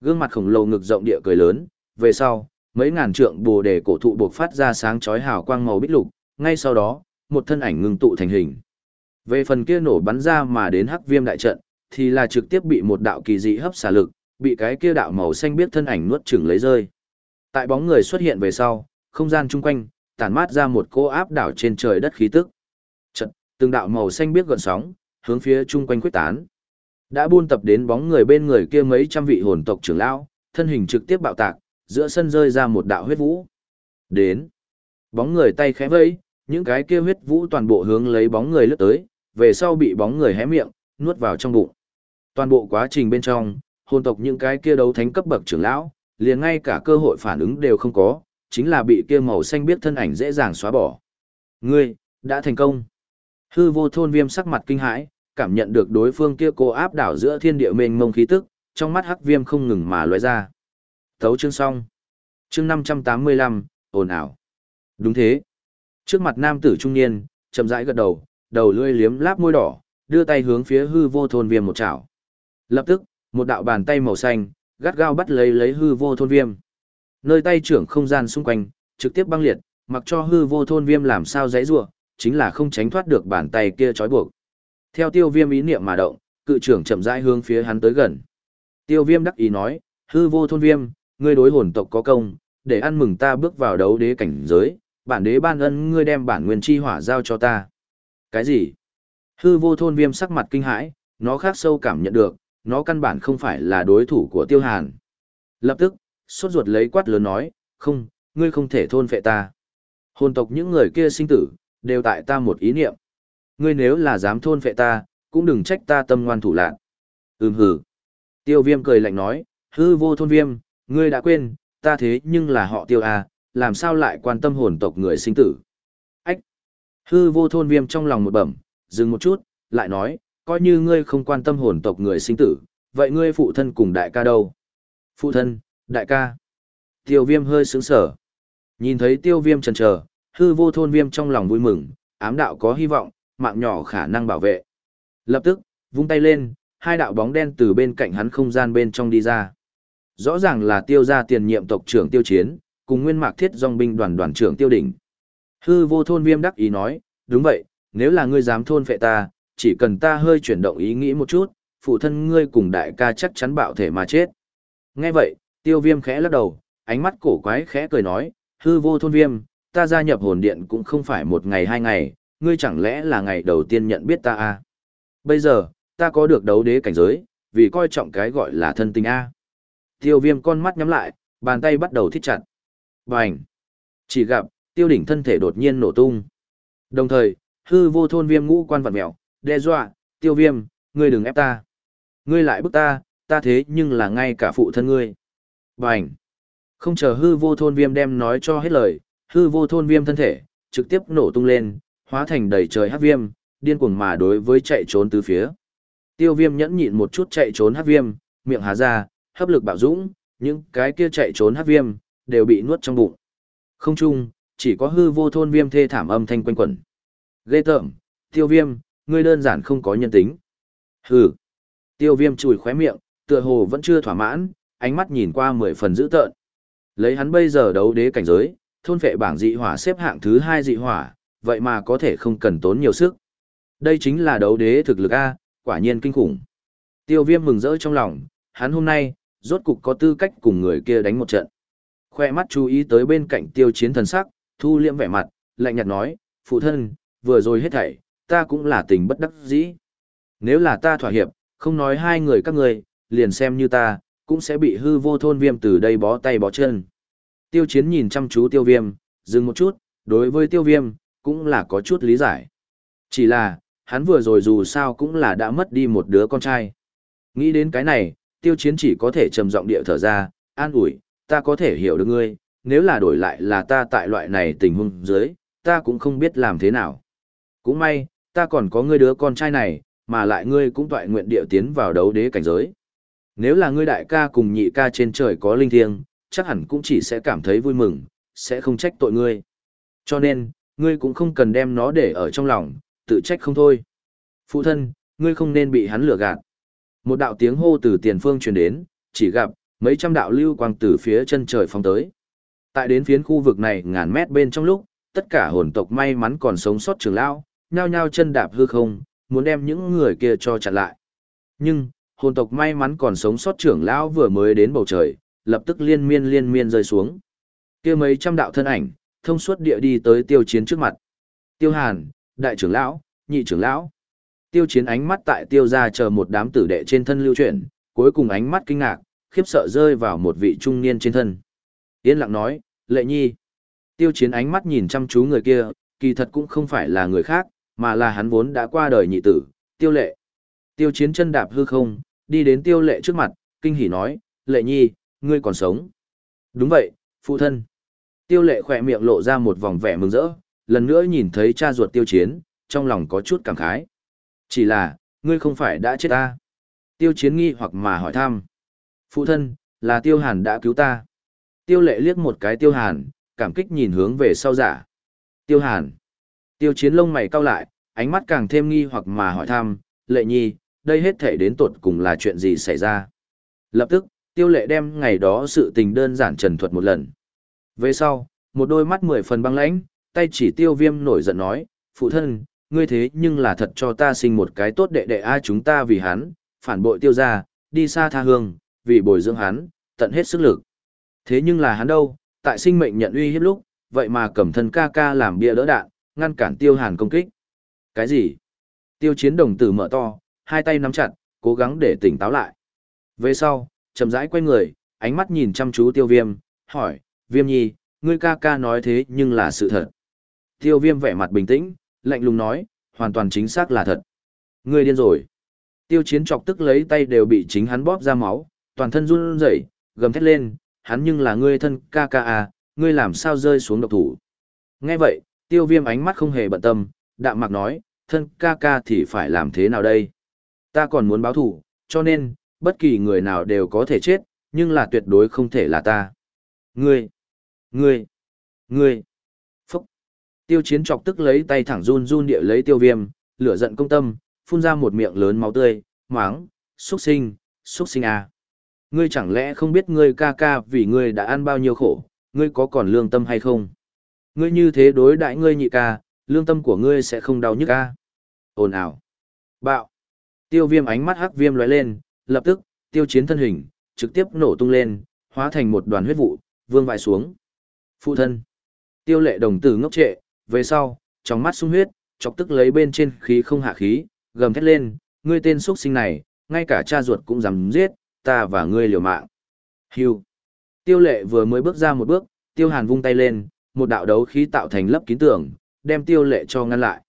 Gương mặt khổng lồ ngực rộng địa cười lớn, về sau, mấy ngàn trượng bồ đề cổ thụ buộc phát ra sáng chói hào quang màu bích lục, ngay sau đó, một thân ảnh ngưng tụ thành hình. Về phần kia nổ bắn ra mà đến hắc viêm đại trận, thì là trực tiếp bị một đạo kỳ dị hấp xả lực, bị cái kia đạo màu xanh biết thân ảnh nuốt chửng lấy rơi. Tại bóng người xuất hiện về sau, không gian chung quanh, tản mát ra một cô áp đảo trên trời đất khí tức. Trận, từng đạo màu xanh biết gợn sóng, hướng phía chung quanh khuếch tán. Đã buôn tập đến bóng người bên người kia mấy trăm vị hồn tộc trưởng lão, thân hình trực tiếp bạo tạc, giữa sân rơi ra một đạo huyết vũ. Đến. Bóng người tay khẽ vẫy, những cái kia huyết vũ toàn bộ hướng lấy bóng người lướt tới, về sau bị bóng người hé miệng, nuốt vào trong bụng. Toàn bộ quá trình bên trong, hồn tộc những cái kia đấu thánh cấp bậc trưởng lão, liền ngay cả cơ hội phản ứng đều không có, chính là bị kia màu xanh biết thân ảnh dễ dàng xóa bỏ. Ngươi, đã thành công. Hư vô thôn viêm sắc mặt kinh hãi, cảm nhận được đối phương kia cô áp đảo giữa thiên địa mênh mông khí tức, trong mắt hắc viêm không ngừng mà lóe ra. Thấu chương xong. Chương 585, ồn ào. Đúng thế. Trước mặt nam tử trung niên, chậm rãi gật đầu, đầu lưỡi liếm láp môi đỏ, đưa tay hướng phía hư vô thôn viêm một chảo. Lập tức, một đạo bàn tay màu xanh, gắt gao bắt lấy lấy hư vô thôn viêm. Nơi tay trưởng không gian xung quanh, trực tiếp băng liệt, mặc cho hư vô thôn viêm làm sao dãy giụa chính là không tránh thoát được bàn tay kia trói buộc. Theo tiêu viêm ý niệm mà động, cự trưởng chậm rãi hướng phía hắn tới gần. Tiêu viêm đắc ý nói, hư vô thôn viêm, ngươi đối hồn tộc có công, để ăn mừng ta bước vào đấu đế cảnh giới, bản đế ban ân ngươi đem bản nguyên chi hỏa giao cho ta. Cái gì? Hư vô thôn viêm sắc mặt kinh hãi, nó khác sâu cảm nhận được, nó căn bản không phải là đối thủ của tiêu hàn. Lập tức, sốt ruột lấy quát lớn nói, không, ngươi không thể thôn phệ ta. Hồn tộc những người kia sinh tử, đều tại ta một ý niệm. Ngươi nếu là dám thôn phệ ta, cũng đừng trách ta tâm ngoan thủ lạn. Ừm hử. Tiêu viêm cười lạnh nói, hư vô thôn viêm, ngươi đã quên, ta thế nhưng là họ tiêu à, làm sao lại quan tâm hồn tộc người sinh tử. Ách! Hư vô thôn viêm trong lòng một bẩm, dừng một chút, lại nói, coi như ngươi không quan tâm hồn tộc người sinh tử, vậy ngươi phụ thân cùng đại ca đâu? Phụ thân, đại ca. Tiêu viêm hơi sướng sở. Nhìn thấy tiêu viêm trần chờ, hư vô thôn viêm trong lòng vui mừng, ám đạo có hy vọng, mạng nhỏ khả năng bảo vệ. Lập tức, vung tay lên, hai đạo bóng đen từ bên cạnh hắn không gian bên trong đi ra. Rõ ràng là tiêu gia tiền nhiệm tộc trưởng tiêu chiến, cùng nguyên mạc thiết dòng binh đoàn đoàn trưởng tiêu đỉnh. Hư vô thôn viêm đắc ý nói, đúng vậy, nếu là ngươi dám thôn phệ ta, chỉ cần ta hơi chuyển động ý nghĩ một chút, phụ thân ngươi cùng đại ca chắc chắn bạo thể mà chết. Nghe vậy, tiêu viêm khẽ lắc đầu, ánh mắt cổ quái khẽ cười nói, hư vô thôn viêm, ta gia nhập hồn điện cũng không phải một ngày hai ngày, ngươi chẳng lẽ là ngày đầu tiên nhận biết ta à? Bây giờ, ta có được đấu đế cảnh giới, vì coi trọng cái gọi là thân tình A. Tiêu viêm con mắt nhắm lại, bàn tay bắt đầu thít chặt. Bành! Chỉ gặp, tiêu đỉnh thân thể đột nhiên nổ tung. Đồng thời, hư vô thôn viêm ngũ quan vật mèo, đe dọa, tiêu viêm, ngươi đừng ép ta. Ngươi lại bức ta, ta thế nhưng là ngay cả phụ thân ngươi. Bành! Không chờ hư vô thôn viêm đem nói cho hết lời, hư vô thôn viêm thân thể, trực tiếp nổ tung lên, hóa thành đầy trời hát viêm, điên cuồng mà đối với chạy trốn từ phía. Tiêu viêm nhẫn nhịn một chút chạy trốn hát viêm, miệng há ra, hấp lực bạo dũng, những cái kia chạy trốn hát viêm, đều bị nuốt trong bụng. Không chung, chỉ có hư vô thôn viêm thê thảm âm thanh quanh quẩn. Ghê tởm, tiêu viêm, ngươi đơn giản không có nhân tính. Hừ. Tiêu viêm chùi khóe miệng, tựa hồ vẫn chưa thỏa mãn, ánh mắt nhìn qua mười phần dữ tợn. Lấy hắn bây giờ đấu đế cảnh giới, thôn vệ bảng dị hỏa xếp hạng thứ hai dị hỏa, vậy mà có thể không cần tốn nhiều sức. Đây chính là đấu đế thực lực A, quả nhiên kinh khủng. Tiêu viêm mừng rỡ trong lòng, hắn hôm nay, rốt cục có tư cách cùng người kia đánh một trận. Khoe mắt chú ý tới bên cạnh tiêu chiến thần sắc, thu liễm vẻ mặt, lạnh nhạt nói, phụ thân, vừa rồi hết thảy, ta cũng là tình bất đắc dĩ. Nếu là ta thỏa hiệp, không nói hai người các người, liền xem như ta, cũng sẽ bị hư vô thôn viêm từ đây bó tay bó chân. Tiêu chiến nhìn chăm chú tiêu viêm, dừng một chút, đối với tiêu viêm, cũng là có chút lý giải. Chỉ là, hắn vừa rồi dù sao cũng là đã mất đi một đứa con trai. Nghĩ đến cái này, tiêu chiến chỉ có thể trầm giọng địa thở ra, an ủi, ta có thể hiểu được ngươi, nếu là đổi lại là ta tại loại này tình huống dưới, ta cũng không biết làm thế nào. Cũng may, ta còn có ngươi đứa con trai này, mà lại ngươi cũng toại nguyện điệu tiến vào đấu đế cảnh giới. Nếu là ngươi đại ca cùng nhị ca trên trời có linh thiêng, chắc hẳn cũng chỉ sẽ cảm thấy vui mừng, sẽ không trách tội ngươi. Cho nên, ngươi cũng không cần đem nó để ở trong lòng, tự trách không thôi. Phụ thân, ngươi không nên bị hắn lừa gạt. Một đạo tiếng hô từ tiền phương truyền đến, chỉ gặp, mấy trăm đạo lưu quang từ phía chân trời phong tới. Tại đến phiến khu vực này ngàn mét bên trong lúc, tất cả hồn tộc may mắn còn sống sót trường lao, nhao nhao chân đạp hư không, muốn đem những người kia cho chặn lại. Nhưng, hồn tộc may mắn còn sống sót trưởng lão vừa mới đến bầu trời, lập tức liên miên liên miên rơi xuống. kia mấy trăm đạo thân ảnh, thông suốt địa đi tới tiêu chiến trước mặt. Tiêu Hàn, đại trưởng lão, nhị trưởng lão. Tiêu chiến ánh mắt tại tiêu ra chờ một đám tử đệ trên thân lưu chuyển, cuối cùng ánh mắt kinh ngạc, khiếp sợ rơi vào một vị trung niên trên thân. Yên lặng nói, lệ nhi. Tiêu chiến ánh mắt nhìn chăm chú người kia, kỳ thật cũng không phải là người khác, mà là hắn vốn đã qua đời nhị tử, tiêu lệ. Tiêu chiến chân đạp hư không, đi đến tiêu lệ trước mặt, kinh hỉ nói, lệ nhi, ngươi còn sống. Đúng vậy, phụ thân. Tiêu lệ khỏe miệng lộ ra một vòng vẻ mừng rỡ, lần nữa nhìn thấy cha ruột tiêu chiến, trong lòng có chút cảm khái. Chỉ là, ngươi không phải đã chết ta. Tiêu chiến nghi hoặc mà hỏi thăm. Phụ thân, là tiêu hàn đã cứu ta. Tiêu lệ liếc một cái tiêu hàn, cảm kích nhìn hướng về sau giả. Tiêu hàn. Tiêu chiến lông mày cau lại, ánh mắt càng thêm nghi hoặc mà hỏi thăm, lệ nhi, đây hết thể đến tột cùng là chuyện gì xảy ra. Lập tức, tiêu lệ đem ngày đó sự tình đơn giản trần thuật một lần. Về sau, một đôi mắt mười phần băng lãnh, tay chỉ tiêu viêm nổi giận nói, phụ thân, ngươi thế nhưng là thật cho ta sinh một cái tốt đệ đệ ai chúng ta vì hắn, phản bội tiêu gia, đi xa tha hương, vì bồi dưỡng hắn, tận hết sức lực. Thế nhưng là hắn đâu, tại sinh mệnh nhận uy hiếp lúc, vậy mà cầm thân ca ca làm bia đỡ đạn, ngăn cản tiêu hàn công kích. Cái gì? Tiêu chiến đồng tử mở to, hai tay nắm chặt, cố gắng để tỉnh táo lại. Về sau, chậm rãi quay người, ánh mắt nhìn chăm chú tiêu viêm, hỏi, viêm nhi, ngươi ca ca nói thế nhưng là sự thật. Tiêu viêm vẻ mặt bình tĩnh, lạnh lùng nói, hoàn toàn chính xác là thật. Ngươi điên rồi. Tiêu chiến chọc tức lấy tay đều bị chính hắn bóp ra máu, toàn thân run rẩy, gầm thét lên, hắn nhưng là ngươi thân ca ca à, ngươi làm sao rơi xuống độc thủ. Nghe vậy, tiêu viêm ánh mắt không hề bận tâm, đạm mạc nói, thân ca ca thì phải làm thế nào đây? Ta còn muốn báo thủ, cho nên, bất kỳ người nào đều có thể chết, nhưng là tuyệt đối không thể là ta. Ngươi, ngươi, ngươi. Phúc. Tiêu chiến chọc tức lấy tay thẳng run run địa lấy tiêu viêm, lửa giận công tâm, phun ra một miệng lớn máu tươi, máng, xuất sinh, xuất sinh à. Ngươi chẳng lẽ không biết ngươi ca ca vì ngươi đã ăn bao nhiêu khổ, ngươi có còn lương tâm hay không? Ngươi như thế đối đại ngươi nhị ca, lương tâm của ngươi sẽ không đau nhức ca. Ồn ào. Bạo. Tiêu viêm ánh mắt hắc viêm lóe lên, lập tức, tiêu chiến thân hình, trực tiếp nổ tung lên, hóa thành một đoàn huyết vụ, vương vãi xuống. Phụ thân. Tiêu lệ đồng tử ngốc trệ, về sau, trong mắt sung huyết, chọc tức lấy bên trên khí không hạ khí, gầm thét lên, ngươi tên xuất sinh này, ngay cả cha ruột cũng dám giết, ta và ngươi liều mạng. Hưu. Tiêu lệ vừa mới bước ra một bước, tiêu hàn vung tay lên, một đạo đấu khí tạo thành lớp kín tường, đem tiêu lệ cho ngăn lại.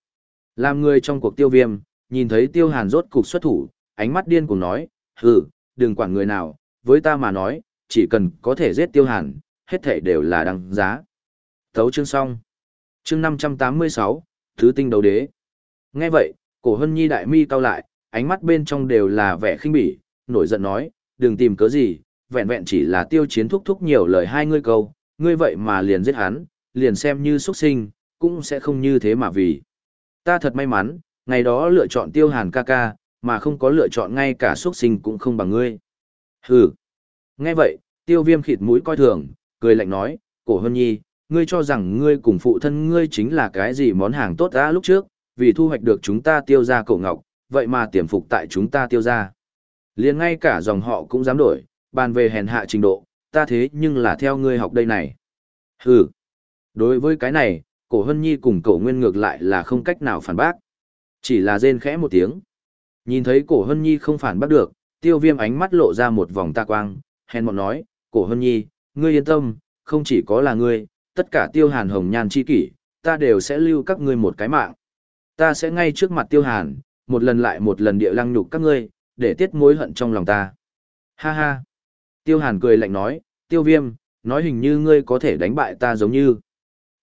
Làm người trong cuộc tiêu viêm, nhìn thấy tiêu hàn rốt cục xuất thủ, ánh mắt điên cùng nói, hừ, đừng quản người nào, với ta mà nói, chỉ cần có thể giết tiêu hàn, hết thể đều là đăng giá. Thấu chương xong. Chương 586, Thứ tinh đấu đế. Nghe vậy, cổ hân nhi đại mi cao lại, ánh mắt bên trong đều là vẻ khinh bỉ, nổi giận nói, đừng tìm cớ gì, vẹn vẹn chỉ là tiêu chiến thúc thúc nhiều lời hai ngươi câu, ngươi vậy mà liền giết hắn, liền xem như xuất sinh, cũng sẽ không như thế mà vì. Ta thật may mắn, ngày đó lựa chọn tiêu hàn ca ca, mà không có lựa chọn ngay cả xuất sinh cũng không bằng ngươi. Hừ. Nghe vậy, tiêu viêm khịt mũi coi thường, cười lạnh nói, cổ hân nhi, ngươi cho rằng ngươi cùng phụ thân ngươi chính là cái gì món hàng tốt đã lúc trước, vì thu hoạch được chúng ta tiêu ra cổ ngọc, vậy mà tiềm phục tại chúng ta tiêu ra. liền ngay cả dòng họ cũng dám đổi, bàn về hèn hạ trình độ, ta thế nhưng là theo ngươi học đây này. Hừ. Đối với cái này, cổ hân nhi cùng cổ nguyên ngược lại là không cách nào phản bác. Chỉ là rên khẽ một tiếng. Nhìn thấy cổ hân nhi không phản bác được, tiêu viêm ánh mắt lộ ra một vòng ta quang, hèn mọn nói, cổ hân nhi, ngươi yên tâm, không chỉ có là ngươi, tất cả tiêu hàn hồng nhan chi kỷ, ta đều sẽ lưu các ngươi một cái mạng. Ta sẽ ngay trước mặt tiêu hàn, một lần lại một lần địa lăng nhục các ngươi, để tiết mối hận trong lòng ta. Ha ha. Tiêu hàn cười lạnh nói, tiêu viêm, nói hình như ngươi có thể đánh bại ta giống như.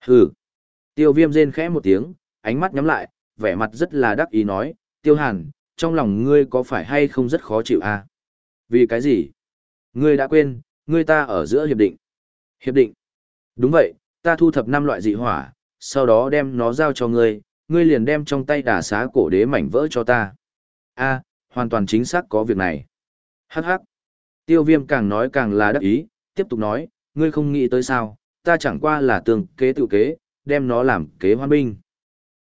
Hừ. Tiêu viêm rên khẽ một tiếng, ánh mắt nhắm lại, vẻ mặt rất là đắc ý nói, tiêu hàn, trong lòng ngươi có phải hay không rất khó chịu à? Vì cái gì? Ngươi đã quên, ngươi ta ở giữa hiệp định. Hiệp định. Đúng vậy, ta thu thập năm loại dị hỏa, sau đó đem nó giao cho ngươi, ngươi liền đem trong tay đà xá cổ đế mảnh vỡ cho ta. A, hoàn toàn chính xác có việc này. Hắc hắc. Tiêu viêm càng nói càng là đắc ý, tiếp tục nói, ngươi không nghĩ tới sao, ta chẳng qua là tường kế tự kế, đem nó làm kế hoan binh.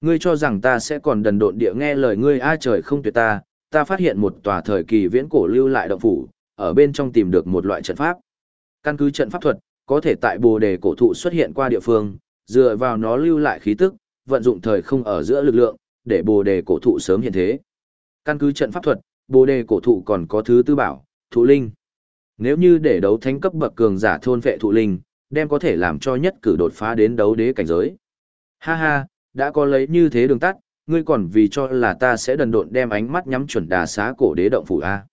Ngươi cho rằng ta sẽ còn đần độn địa nghe lời ngươi a trời không tuyệt ta, ta phát hiện một tòa thời kỳ viễn cổ lưu lại động phủ, ở bên trong tìm được một loại trận pháp. Căn cứ trận pháp thuật, có thể tại bồ đề cổ thụ xuất hiện qua địa phương, dựa vào nó lưu lại khí tức, vận dụng thời không ở giữa lực lượng, để bồ đề cổ thụ sớm hiện thế. Căn cứ trận pháp thuật, bồ đề cổ thụ còn có thứ tư bảo, thụ linh. Nếu như để đấu thánh cấp bậc cường giả thôn vệ thụ linh, đem có thể làm cho nhất cử đột phá đến đấu đế cảnh giới. Ha ha, đã có lấy như thế đường tắt, ngươi còn vì cho là ta sẽ đần độn đem ánh mắt nhắm chuẩn đà xá cổ đế động phủ a.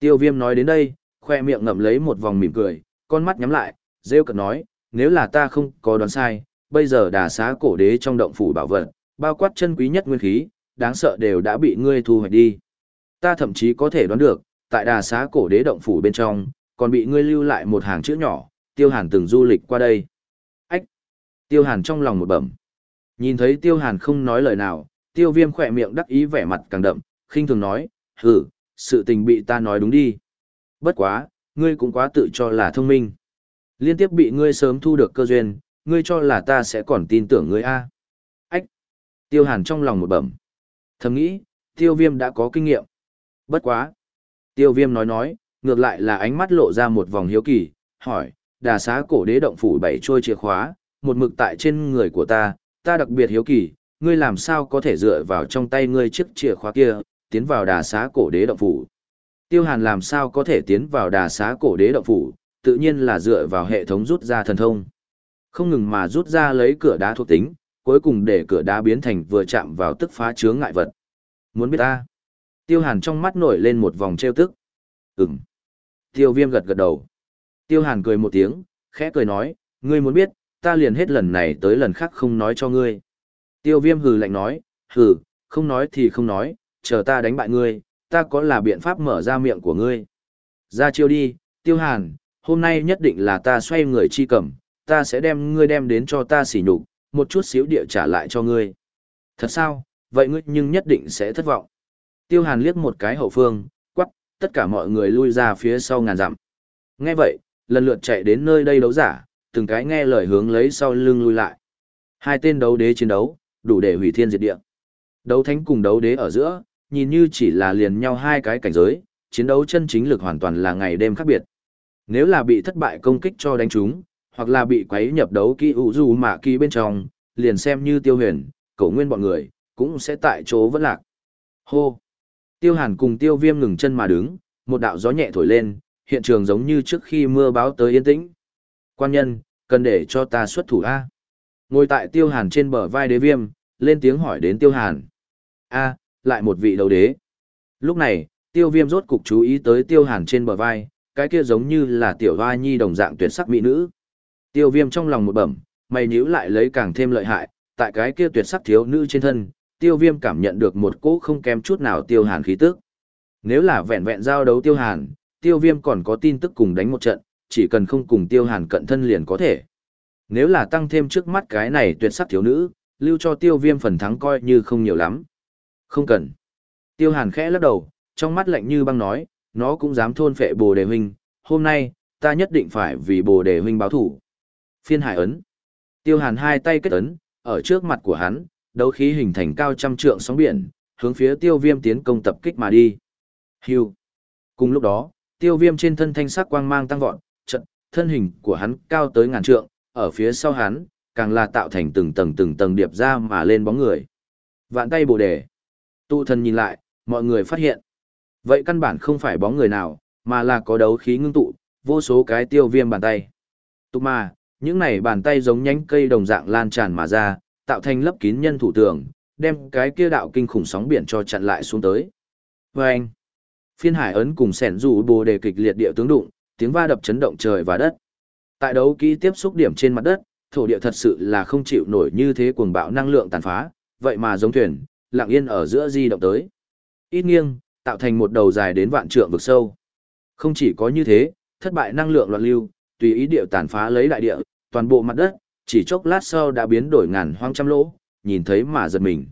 Tiêu Viêm nói đến đây, khoe miệng ngậm lấy một vòng mỉm cười, con mắt nhắm lại, rêu cợt nói, nếu là ta không có đoán sai, bây giờ đà xá cổ đế trong động phủ bảo vật, bao quát chân quý nhất nguyên khí, đáng sợ đều đã bị ngươi thu hoạch đi. Ta thậm chí có thể đoán được, tại đà xá cổ đế động phủ bên trong, còn bị ngươi lưu lại một hàng chữ nhỏ, tiêu hàn từng du lịch qua đây. Ách! Tiêu hàn trong lòng một bẩm. Nhìn thấy tiêu hàn không nói lời nào, tiêu viêm khỏe miệng đắc ý vẻ mặt càng đậm, khinh thường nói, hừ, sự tình bị ta nói đúng đi. Bất quá, ngươi cũng quá tự cho là thông minh. Liên tiếp bị ngươi sớm thu được cơ duyên, ngươi cho là ta sẽ còn tin tưởng ngươi a? Ách! Tiêu hàn trong lòng một bẩm. Thầm nghĩ, tiêu viêm đã có kinh nghiệm. Bất quá! Tiêu viêm nói nói, ngược lại là ánh mắt lộ ra một vòng hiếu kỳ, hỏi, đà xá cổ đế động phủ bảy trôi chìa khóa, một mực tại trên người của ta, ta đặc biệt hiếu kỳ, ngươi làm sao có thể dựa vào trong tay ngươi chiếc chìa khóa kia, tiến vào đà xá cổ đế động phủ. Tiêu hàn làm sao có thể tiến vào đà xá cổ đế động phủ, tự nhiên là dựa vào hệ thống rút ra thần thông. Không ngừng mà rút ra lấy cửa đá thuộc tính, cuối cùng để cửa đá biến thành vừa chạm vào tức phá chướng ngại vật. Muốn biết ta? Tiêu hàn trong mắt nổi lên một vòng trêu tức. Ừm. Tiêu viêm gật gật đầu. Tiêu hàn cười một tiếng, khẽ cười nói, ngươi muốn biết, ta liền hết lần này tới lần khác không nói cho ngươi. Tiêu viêm hừ lạnh nói, hừ, không nói thì không nói, chờ ta đánh bại ngươi, ta có là biện pháp mở ra miệng của ngươi. Ra chiêu đi, tiêu hàn, hôm nay nhất định là ta xoay người chi cầm, ta sẽ đem ngươi đem đến cho ta xỉ nhục, một chút xíu địa trả lại cho ngươi. Thật sao, vậy ngươi nhưng nhất định sẽ thất vọng. Tiêu hàn liếc một cái hậu phương, quắc, tất cả mọi người lui ra phía sau ngàn dặm. Nghe vậy, lần lượt chạy đến nơi đây đấu giả, từng cái nghe lời hướng lấy sau lưng lui lại. Hai tên đấu đế chiến đấu, đủ để hủy thiên diệt địa. Đấu thánh cùng đấu đế ở giữa, nhìn như chỉ là liền nhau hai cái cảnh giới, chiến đấu chân chính lực hoàn toàn là ngày đêm khác biệt. Nếu là bị thất bại công kích cho đánh trúng, hoặc là bị quấy nhập đấu kỹ ủ dù mạ kỳ bên trong, liền xem như tiêu huyền, cổ nguyên bọn người, cũng sẽ tại chỗ vẫn lạc. Hô! Tiêu hàn cùng tiêu viêm ngừng chân mà đứng, một đạo gió nhẹ thổi lên, hiện trường giống như trước khi mưa báo tới yên tĩnh. Quan nhân, cần để cho ta xuất thủ A. Ngồi tại tiêu hàn trên bờ vai đế viêm, lên tiếng hỏi đến tiêu hàn. A, lại một vị đầu đế. Lúc này, tiêu viêm rốt cục chú ý tới tiêu hàn trên bờ vai, cái kia giống như là tiểu hoa nhi đồng dạng tuyệt sắc mỹ nữ. Tiêu viêm trong lòng một bẩm, mày nhíu lại lấy càng thêm lợi hại, tại cái kia tuyệt sắc thiếu nữ trên thân, tiêu viêm cảm nhận được một cỗ không kém chút nào tiêu hàn khí tức. Nếu là vẹn vẹn giao đấu tiêu hàn, tiêu viêm còn có tin tức cùng đánh một trận, chỉ cần không cùng tiêu hàn cận thân liền có thể. Nếu là tăng thêm trước mắt cái này tuyệt sắc thiếu nữ, lưu cho tiêu viêm phần thắng coi như không nhiều lắm. Không cần. Tiêu hàn khẽ lắc đầu, trong mắt lạnh như băng nói, nó cũng dám thôn phệ bồ đề huynh, hôm nay, ta nhất định phải vì bồ đề huynh báo thủ. Phiên hải ấn. Tiêu hàn hai tay kết ấn, ở trước mặt của hắn, đấu khí hình thành cao trăm trượng sóng biển, hướng phía tiêu viêm tiến công tập kích mà đi. Hưu. Cùng lúc đó, tiêu viêm trên thân thanh sắc quang mang tăng vọt, trận, thân hình của hắn cao tới ngàn trượng, ở phía sau hắn, càng là tạo thành từng tầng từng tầng điệp ra mà lên bóng người. Vạn tay bồ đề. Tụ thần nhìn lại, mọi người phát hiện. Vậy căn bản không phải bóng người nào, mà là có đấu khí ngưng tụ, vô số cái tiêu viêm bàn tay. Tục mà, những này bàn tay giống nhánh cây đồng dạng lan tràn mà ra, tạo thành lớp kín nhân thủ tường, đem cái kia đạo kinh khủng sóng biển cho chặn lại xuống tới. Và anh, phiên hải ấn cùng sẻn rủ bồ đề kịch liệt địa tướng đụng, tiếng va đập chấn động trời và đất. Tại đấu kỹ tiếp xúc điểm trên mặt đất, thổ địa thật sự là không chịu nổi như thế cuồng bạo năng lượng tàn phá, vậy mà giống thuyền, lặng yên ở giữa di động tới. Ít nghiêng, tạo thành một đầu dài đến vạn trượng vực sâu. Không chỉ có như thế, thất bại năng lượng loạn lưu, tùy ý điệu tàn phá lấy đại địa, toàn bộ mặt đất, chỉ chốc lát sau đã biến đổi ngàn hoang trăm lỗ, nhìn thấy mà giật mình.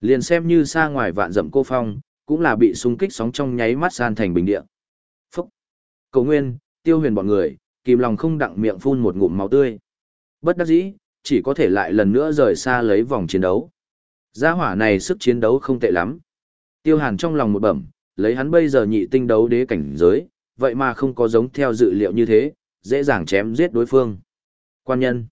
Liền xem như xa ngoài vạn dặm cô phong, cũng là bị xung kích sóng trong nháy mắt san thành bình địa. Phúc! Cầu nguyên, tiêu huyền bọn người, kìm lòng không đặng miệng phun một ngụm máu tươi. Bất đắc dĩ, chỉ có thể lại lần nữa rời xa lấy vòng chiến đấu. Gia hỏa này sức chiến đấu không tệ lắm. Tiêu hàn trong lòng một bẩm, lấy hắn bây giờ nhị tinh đấu đế cảnh giới, vậy mà không có giống theo dự liệu như thế, dễ dàng chém giết đối phương. Quan nhân.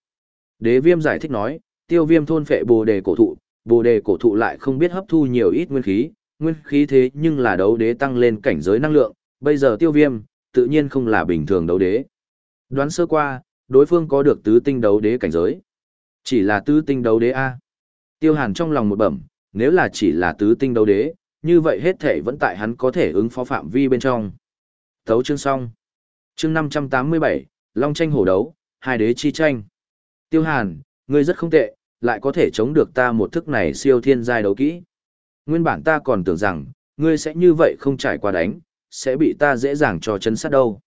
Đế viêm giải thích nói, tiêu viêm thôn phệ bồ đề cổ thụ, bồ đề cổ thụ lại không biết hấp thu nhiều ít nguyên khí, nguyên khí thế nhưng là đấu đế tăng lên cảnh giới năng lượng, bây giờ tiêu viêm, tự nhiên không là bình thường đấu đế. Đoán sơ qua, đối phương có được tứ tinh đấu đế cảnh giới. Chỉ là tứ tinh đấu đế A. Tiêu hàn trong lòng một bẩm, nếu là chỉ là tứ tinh đấu đế, như vậy hết thể vẫn tại hắn có thể ứng phó phạm vi bên trong. Thấu chương xong. Chương 587, Long tranh hổ đấu, hai đế chi tranh. Tiêu Hàn, ngươi rất không tệ, lại có thể chống được ta một thức này siêu thiên giai đấu kỹ. Nguyên bản ta còn tưởng rằng, ngươi sẽ như vậy không trải qua đánh, sẽ bị ta dễ dàng cho chấn sát đâu.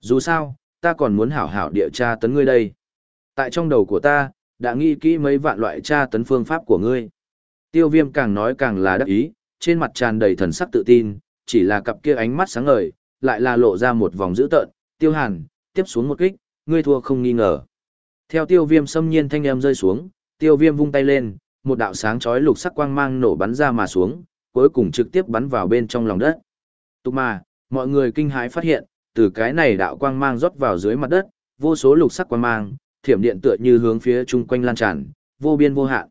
Dù sao, ta còn muốn hảo hảo địa tra tấn ngươi đây. Tại trong đầu của ta, đã nghi kỹ mấy vạn loại tra tấn phương pháp của ngươi. Tiêu viêm càng nói càng là đắc ý, trên mặt tràn đầy thần sắc tự tin, chỉ là cặp kia ánh mắt sáng ngời, lại là lộ ra một vòng dữ tợn, tiêu hàn, tiếp xuống một kích, ngươi thua không nghi ngờ. Theo tiêu viêm xâm nhiên thanh em rơi xuống, tiêu viêm vung tay lên, một đạo sáng chói lục sắc quang mang nổ bắn ra mà xuống, cuối cùng trực tiếp bắn vào bên trong lòng đất. Tục mà, mọi người kinh hãi phát hiện, từ cái này đạo quang mang rót vào dưới mặt đất, vô số lục sắc quang mang, thiểm điện tựa như hướng phía chung quanh lan tràn, vô biên vô hạn.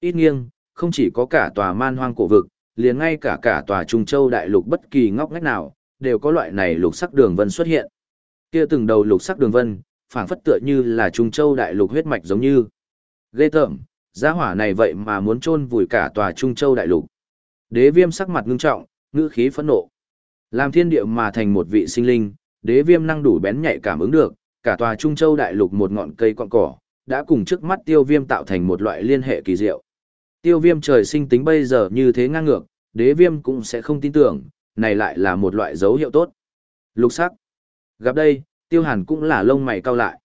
Ít nghiêng, không chỉ có cả tòa man hoang cổ vực, liền ngay cả cả tòa Trung Châu đại lục bất kỳ ngóc ngách nào, đều có loại này lục sắc đường vân xuất hiện. Kia từng đầu lục sắc đường vân, phảng phất tựa như là Trung Châu đại lục huyết mạch giống như. Ghê tởm, giá hỏa này vậy mà muốn chôn vùi cả tòa Trung Châu đại lục. Đế viêm sắc mặt ngưng trọng, ngữ khí phẫn nộ. Làm thiên địa mà thành một vị sinh linh, đế viêm năng đủ bén nhạy cảm ứng được, cả tòa Trung Châu đại lục một ngọn cây quạng cỏ, đã cùng trước mắt tiêu viêm tạo thành một loại liên hệ kỳ diệu. Tiêu viêm trời sinh tính bây giờ như thế ngang ngược, đế viêm cũng sẽ không tin tưởng, này lại là một loại dấu hiệu tốt. Lục sắc. Gặp đây, tiêu hàn cũng là lông mày cao lại.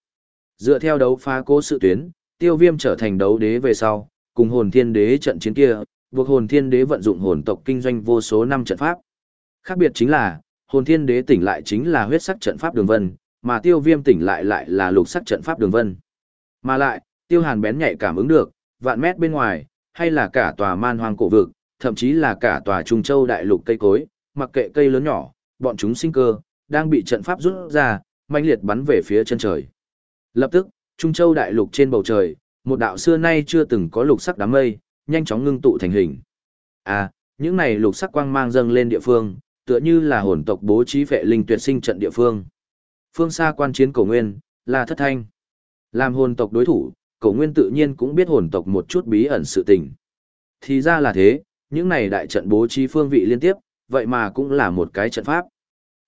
Dựa theo đấu phá cố sự tuyến, tiêu viêm trở thành đấu đế về sau, cùng hồn thiên đế trận chiến kia, buộc hồn thiên đế vận dụng hồn tộc kinh doanh vô số năm trận pháp. Khác biệt chính là, hồn thiên đế tỉnh lại chính là huyết sắc trận pháp đường vân, mà tiêu viêm tỉnh lại lại là lục sắc trận pháp đường vân. Mà lại, tiêu hàn bén nhạy cảm ứng được, vạn mét bên ngoài, hay là cả tòa man hoang cổ vực, thậm chí là cả tòa trung châu đại lục cây cối, mặc kệ cây lớn nhỏ, bọn chúng sinh cơ, đang bị trận pháp rút ra, mạnh liệt bắn về phía chân trời. Lập tức, trung châu đại lục trên bầu trời, một đạo xưa nay chưa từng có lục sắc đám mây, nhanh chóng ngưng tụ thành hình. À, những này lục sắc quang mang dâng lên địa phương, tựa như là hồn tộc bố trí vệ linh tuyệt sinh trận địa phương. Phương xa quan chiến cổ nguyên, là thất thanh. Làm hồn tộc đối thủ, cổ nguyên tự nhiên cũng biết hồn tộc một chút bí ẩn sự tình. Thì ra là thế, những này đại trận bố trí phương vị liên tiếp, vậy mà cũng là một cái trận pháp.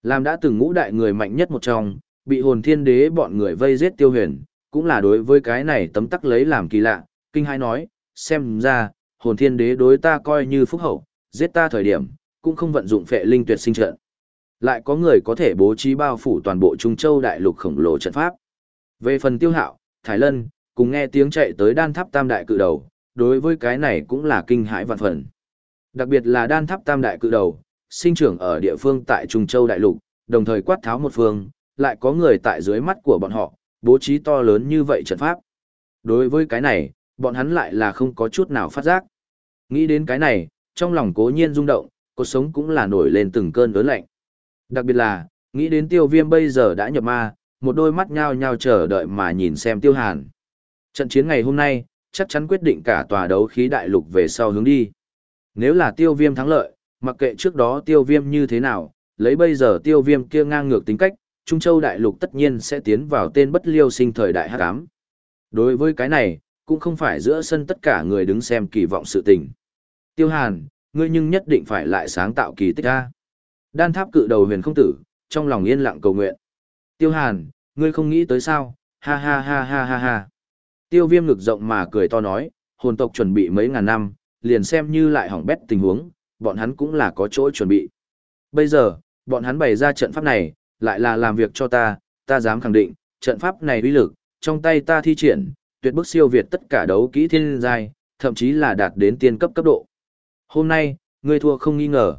Làm đã từng ngũ đại người mạnh nhất một trong, bị hồn thiên đế bọn người vây giết tiêu huyền, cũng là đối với cái này tấm tắc lấy làm kỳ lạ, kinh hãi nói, xem ra, hồn thiên đế đối ta coi như phúc hậu, giết ta thời điểm, cũng không vận dụng phệ linh tuyệt sinh trận. Lại có người có thể bố trí bao phủ toàn bộ Trung Châu đại lục khổng lồ trận pháp. Về phần tiêu hạo, Thái Lân, cùng nghe tiếng chạy tới đan tháp tam đại cự đầu, đối với cái này cũng là kinh hãi vạn phần. Đặc biệt là đan tháp tam đại cự đầu, sinh trưởng ở địa phương tại Trung Châu đại lục, đồng thời quát tháo một phương, lại có người tại dưới mắt của bọn họ, bố trí to lớn như vậy trận pháp. Đối với cái này, bọn hắn lại là không có chút nào phát giác. Nghĩ đến cái này, trong lòng cố nhiên rung động, cuộc sống cũng là nổi lên từng cơn ớn lạnh. Đặc biệt là, nghĩ đến tiêu viêm bây giờ đã nhập ma, một đôi mắt nhao nhao chờ đợi mà nhìn xem tiêu hàn. Trận chiến ngày hôm nay, chắc chắn quyết định cả tòa đấu khí đại lục về sau hướng đi. Nếu là tiêu viêm thắng lợi, mặc kệ trước đó tiêu viêm như thế nào, lấy bây giờ tiêu viêm kia ngang ngược tính cách, Trung Châu đại lục tất nhiên sẽ tiến vào tên bất liêu sinh thời đại hắc ám. Đối với cái này, cũng không phải giữa sân tất cả người đứng xem kỳ vọng sự tình. Tiêu Hàn, ngươi nhưng nhất định phải lại sáng tạo kỳ tích a. Đan tháp cự đầu huyền không tử, trong lòng yên lặng cầu nguyện. Tiêu Hàn, ngươi không nghĩ tới sao, ha ha ha ha ha ha. Tiêu viêm ngực rộng mà cười to nói, hồn tộc chuẩn bị mấy ngàn năm, liền xem như lại hỏng bét tình huống, bọn hắn cũng là có chỗ chuẩn bị. Bây giờ, bọn hắn bày ra trận pháp này, lại là làm việc cho ta, ta dám khẳng định, trận pháp này uy lực, trong tay ta thi triển, tuyệt bức siêu việt tất cả đấu kỹ thiên giai, thậm chí là đạt đến tiên cấp cấp độ. Hôm nay, ngươi thua không nghi ngờ.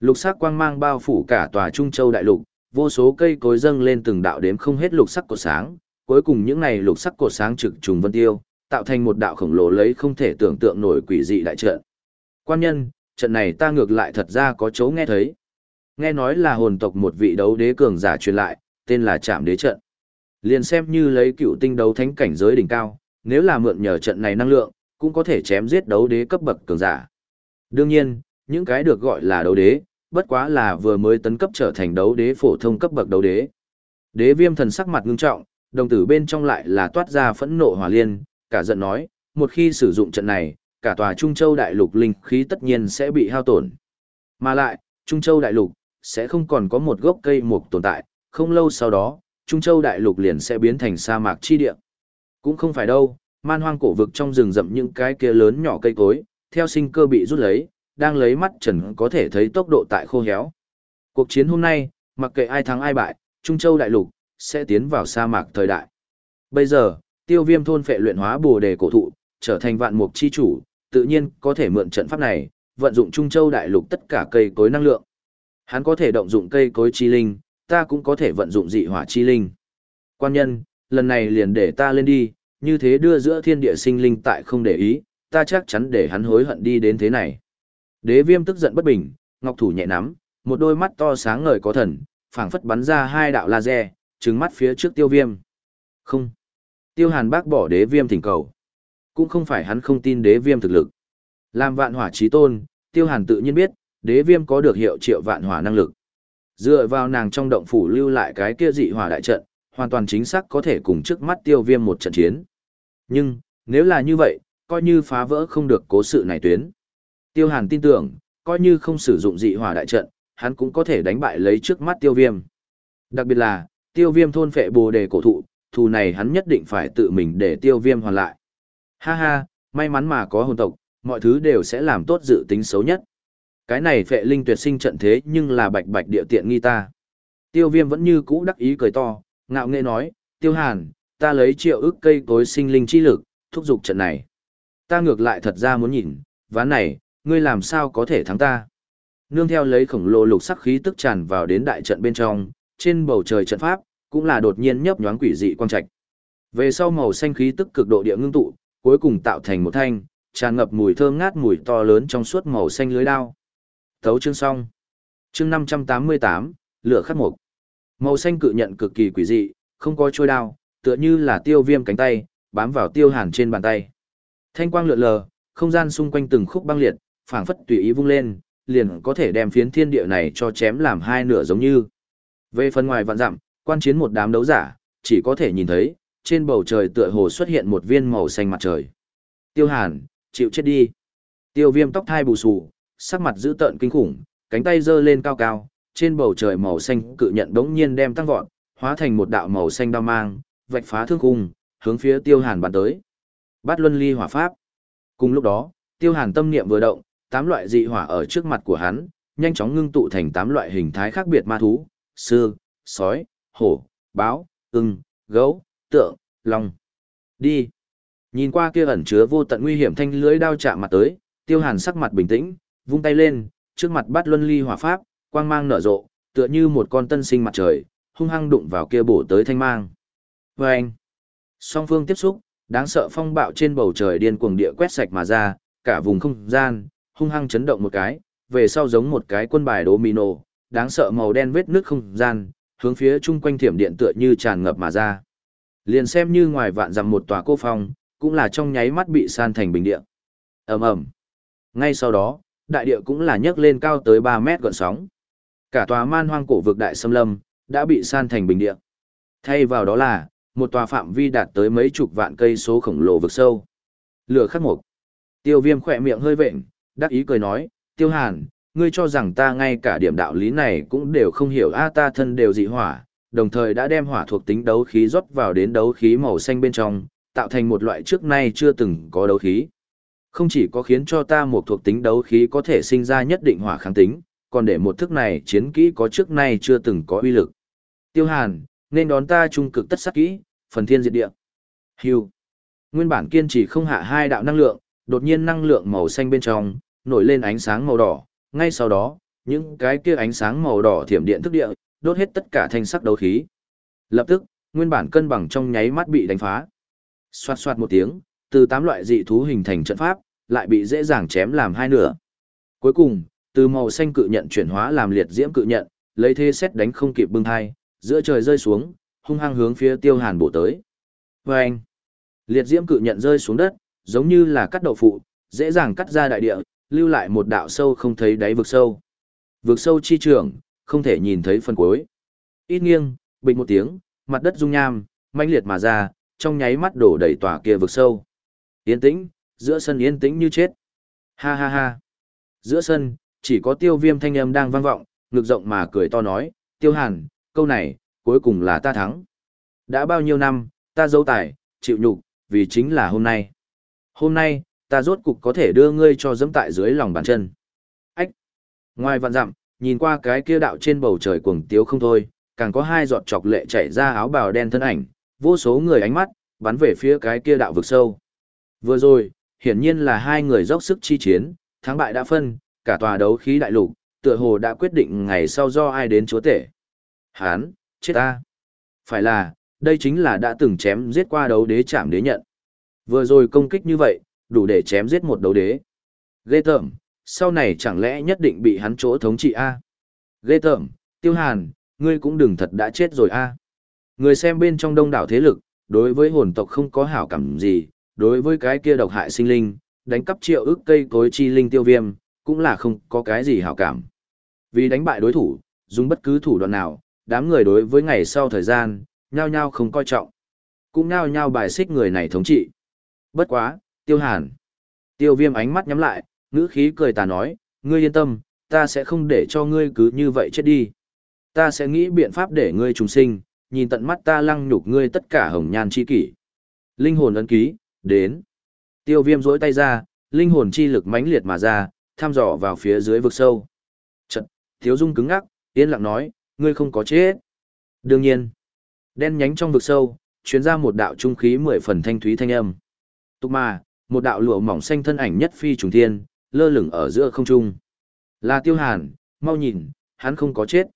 Lục sắc quang mang bao phủ cả tòa Trung Châu đại lục, vô số cây cối dâng lên từng đạo đếm không hết lục sắc của sáng, cuối cùng những này lục sắc cổ sáng trực trùng vân tiêu, tạo thành một đạo khổng lồ lấy không thể tưởng tượng nổi quỷ dị đại trận. Quan nhân, trận này ta ngược lại thật ra có chỗ nghe thấy. Nghe nói là hồn tộc một vị đấu đế cường giả truyền lại, tên là Trạm Đế trận. Liền xem như lấy cựu tinh đấu thánh cảnh giới đỉnh cao, nếu là mượn nhờ trận này năng lượng, cũng có thể chém giết đấu đế cấp bậc cường giả. Đương nhiên, những cái được gọi là đấu đế, bất quá là vừa mới tấn cấp trở thành đấu đế phổ thông cấp bậc đấu đế. Đế Viêm thần sắc mặt ngưng trọng, đồng tử bên trong lại là toát ra phẫn nộ hỏa liên, cả giận nói, một khi sử dụng trận này, cả tòa Trung Châu đại lục linh khí tất nhiên sẽ bị hao tổn. Mà lại, Trung Châu đại lục sẽ không còn có một gốc cây mục tồn tại, không lâu sau đó, Trung Châu đại lục liền sẽ biến thành sa mạc chi địa. Cũng không phải đâu, man hoang cổ vực trong rừng rậm những cái kia lớn nhỏ cây cối, theo sinh cơ bị rút lấy, đang lấy mắt trần có thể thấy tốc độ tại khô héo. Cuộc chiến hôm nay, mặc kệ ai thắng ai bại, Trung Châu đại lục sẽ tiến vào sa mạc thời đại. Bây giờ, Tiêu Viêm thôn phệ luyện hóa Bồ đề cổ thụ, trở thành vạn mục chi chủ, tự nhiên có thể mượn trận pháp này, vận dụng Trung Châu đại lục tất cả cây cối năng lượng. Hắn có thể động dụng cây cối chi linh, ta cũng có thể vận dụng dị hỏa chi linh. Quan nhân, lần này liền để ta lên đi, như thế đưa giữa thiên địa sinh linh tại không để ý, ta chắc chắn để hắn hối hận đi đến thế này. Đế viêm tức giận bất bình, ngọc thủ nhẹ nắm, một đôi mắt to sáng ngời có thần, phảng phất bắn ra hai đạo laser, trừng mắt phía trước tiêu viêm. Không. Tiêu hàn bác bỏ đế viêm thỉnh cầu. Cũng không phải hắn không tin đế viêm thực lực. Làm vạn hỏa trí tôn, tiêu hàn tự nhiên biết, đế viêm có được hiệu triệu vạn hỏa năng lực. Dựa vào nàng trong động phủ lưu lại cái kia dị hỏa đại trận, hoàn toàn chính xác có thể cùng trước mắt tiêu viêm một trận chiến. Nhưng, nếu là như vậy, coi như phá vỡ không được cố sự này tuyến. Tiêu hàn tin tưởng, coi như không sử dụng dị hỏa đại trận, hắn cũng có thể đánh bại lấy trước mắt tiêu viêm. Đặc biệt là, tiêu viêm thôn phệ bồ đề cổ thụ, thù này hắn nhất định phải tự mình để tiêu viêm hoàn lại. Ha ha, may mắn mà có hồn tộc, mọi thứ đều sẽ làm tốt dự tính xấu nhất. Cái này phệ linh tuyệt sinh trận thế nhưng là bạch bạch địa tiện nghi ta. Tiêu viêm vẫn như cũ đắc ý cười to, ngạo nghệ nói, tiêu hàn, ta lấy triệu ức cây cối sinh linh chi lực, thúc giục trận này. Ta ngược lại thật ra muốn nhìn, ván này, ngươi làm sao có thể thắng ta. Nương theo lấy khổng lồ lục sắc khí tức tràn vào đến đại trận bên trong, trên bầu trời trận pháp, cũng là đột nhiên nhấp nhoáng quỷ dị quang trạch. Về sau màu xanh khí tức cực độ địa ngưng tụ, cuối cùng tạo thành một thanh, tràn ngập mùi thơm ngát mùi to lớn trong suốt màu xanh lưới đao. Thấu chương xong. Chương 588, lửa khắc mục. Màu xanh cự nhận cực kỳ quỷ dị, không có trôi đao, tựa như là tiêu viêm cánh tay, bám vào tiêu hàn trên bàn tay. Thanh quang lượn lờ, không gian xung quanh từng khúc băng liệt, phảng phất tùy ý vung lên, liền có thể đem phiến thiên địa này cho chém làm hai nửa giống như. Về phần ngoài vạn dặm, quan chiến một đám đấu giả, chỉ có thể nhìn thấy, trên bầu trời tựa hồ xuất hiện một viên màu xanh mặt trời. Tiêu Hàn, chịu chết đi. Tiêu Viêm tóc thai bù xù, sắc mặt dữ tợn kinh khủng, cánh tay giơ lên cao cao, trên bầu trời màu xanh cự nhận đống nhiên đem tăng vọt, hóa thành một đạo màu xanh đao mang, vạch phá thương khung, hướng phía Tiêu Hàn bắn tới. Bát Luân Ly Hỏa Pháp. Cùng lúc đó, Tiêu Hàn tâm niệm vừa động, tám loại dị hỏa ở trước mặt của hắn, nhanh chóng ngưng tụ thành tám loại hình thái khác biệt ma thú, sư, sói, hổ, báo, ưng, gấu, tượng, long. Đi. Nhìn qua kia ẩn chứa vô tận nguy hiểm thanh lưới đao chạm mặt tới, Tiêu Hàn sắc mặt bình tĩnh, vung tay lên, trước mặt bắt luân ly hỏa pháp, quang mang nở rộ, tựa như một con tân sinh mặt trời, hung hăng đụng vào kia bổ tới thanh mang. Và anh. Song phương tiếp xúc, đáng sợ phong bạo trên bầu trời điên cuồng địa quét sạch mà ra, cả vùng không gian, hung hăng chấn động một cái, về sau giống một cái quân bài domino, đáng sợ màu đen vết nước không gian, hướng phía chung quanh thiểm điện tựa như tràn ngập mà ra. Liền xem như ngoài vạn dặm một tòa cô phòng cũng là trong nháy mắt bị san thành bình địa. ầm ầm. Ngay sau đó, đại địa cũng là nhấc lên cao tới 3 mét gọn sóng. Cả tòa man hoang cổ vực đại xâm lâm, đã bị san thành bình địa. Thay vào đó là, một tòa phạm vi đạt tới mấy chục vạn cây số khổng lồ vực sâu. Lửa khắc mục. Tiêu viêm khỏe miệng hơi vệnh, đắc ý cười nói, tiêu hàn, ngươi cho rằng ta ngay cả điểm đạo lý này cũng đều không hiểu a ta thân đều dị hỏa, đồng thời đã đem hỏa thuộc tính đấu khí rót vào đến đấu khí màu xanh bên trong, tạo thành một loại trước nay chưa từng có đấu khí. Không chỉ có khiến cho ta một thuộc tính đấu khí có thể sinh ra nhất định hỏa kháng tính, còn để một thức này chiến kỹ có trước nay chưa từng có uy lực. Tiêu Hàn, nên đón ta trung cực tất sát kỹ, phần thiên diệt địa. Hưu. Nguyên bản kiên trì không hạ hai đạo năng lượng, đột nhiên năng lượng màu xanh bên trong, nổi lên ánh sáng màu đỏ, ngay sau đó, những cái kia ánh sáng màu đỏ thiểm điện thức địa, đốt hết tất cả thanh sắc đấu khí. Lập tức, nguyên bản cân bằng trong nháy mắt bị đánh phá. Xoạt xoạt một tiếng, từ tám loại dị thú hình thành trận pháp, lại bị dễ dàng chém làm hai nửa. Cuối cùng, từ màu xanh cự nhận chuyển hóa làm liệt diễm cự nhận, lấy thế xét đánh không kịp bưng thai, giữa trời rơi xuống, hung hăng hướng phía Tiêu Hàn bổ tới. Và anh, liệt diễm cự nhận rơi xuống đất, giống như là cắt đậu phụ, dễ dàng cắt ra đại địa, lưu lại một đạo sâu không thấy đáy vực sâu. Vực sâu chi trường, không thể nhìn thấy phần cuối. Ít nghiêng, bình một tiếng, mặt đất rung nham, mãnh liệt mà ra, trong nháy mắt đổ đầy tòa kia vực sâu. Yên tĩnh, giữa sân yên tĩnh như chết. Ha ha ha. Giữa sân, chỉ có tiêu viêm thanh âm đang vang vọng, ngực rộng mà cười to nói, tiêu hàn, câu này, cuối cùng là ta thắng. Đã bao nhiêu năm, ta dấu tài, chịu nhục, vì chính là hôm nay. Hôm nay, ta rốt cục có thể đưa ngươi cho dẫm tại dưới lòng bàn chân. Ách! Ngoài vạn dặm, nhìn qua cái kia đạo trên bầu trời cuồng tiếu không thôi, càng có hai giọt chọc lệ chảy ra áo bào đen thân ảnh, vô số người ánh mắt, bắn về phía cái kia đạo vực sâu. Vừa rồi, hiển nhiên là hai người dốc sức chi chiến, thắng bại đã phân, cả tòa đấu khí đại lục, tựa hồ đã quyết định ngày sau do ai đến chúa tể. Hán, chết ta. Phải là, đây chính là đã từng chém giết qua đấu đế chạm đế nhận. Vừa rồi công kích như vậy, đủ để chém giết một đấu đế. Ghê tởm, sau này chẳng lẽ nhất định bị hắn chỗ thống trị A. Ghê tởm, tiêu hàn, ngươi cũng đừng thật đã chết rồi A. Người xem bên trong đông đảo thế lực, đối với hồn tộc không có hảo cảm gì, đối với cái kia độc hại sinh linh, đánh cắp triệu ức cây cối chi linh tiêu viêm, cũng là không có cái gì hảo cảm. Vì đánh bại đối thủ, dùng bất cứ thủ đoạn nào, đám người đối với ngày sau thời gian, nhao nhao không coi trọng. Cũng nhao nhao bài xích người này thống trị. Bất quá, tiêu hàn. Tiêu viêm ánh mắt nhắm lại, ngữ khí cười tà nói, ngươi yên tâm, ta sẽ không để cho ngươi cứ như vậy chết đi. Ta sẽ nghĩ biện pháp để ngươi trùng sinh, nhìn tận mắt ta lăng nhục ngươi tất cả hồng nhan chi kỷ. Linh hồn ấn ký, đến. Tiêu viêm rỗi tay ra, linh hồn chi lực mãnh liệt mà ra, thăm dò vào phía dưới vực sâu. Chật, thiếu dung cứng ngắc, yên lặng nói, ngươi không có chết. Đương nhiên, đen nhánh trong vực sâu, chuyến ra một đạo trung khí mười phần thanh thúy thanh âm. Tục mà, một đạo lụa mỏng xanh thân ảnh nhất phi trùng thiên, lơ lửng ở giữa không trung. Là Tiêu Hàn, mau nhìn, hắn không có chết.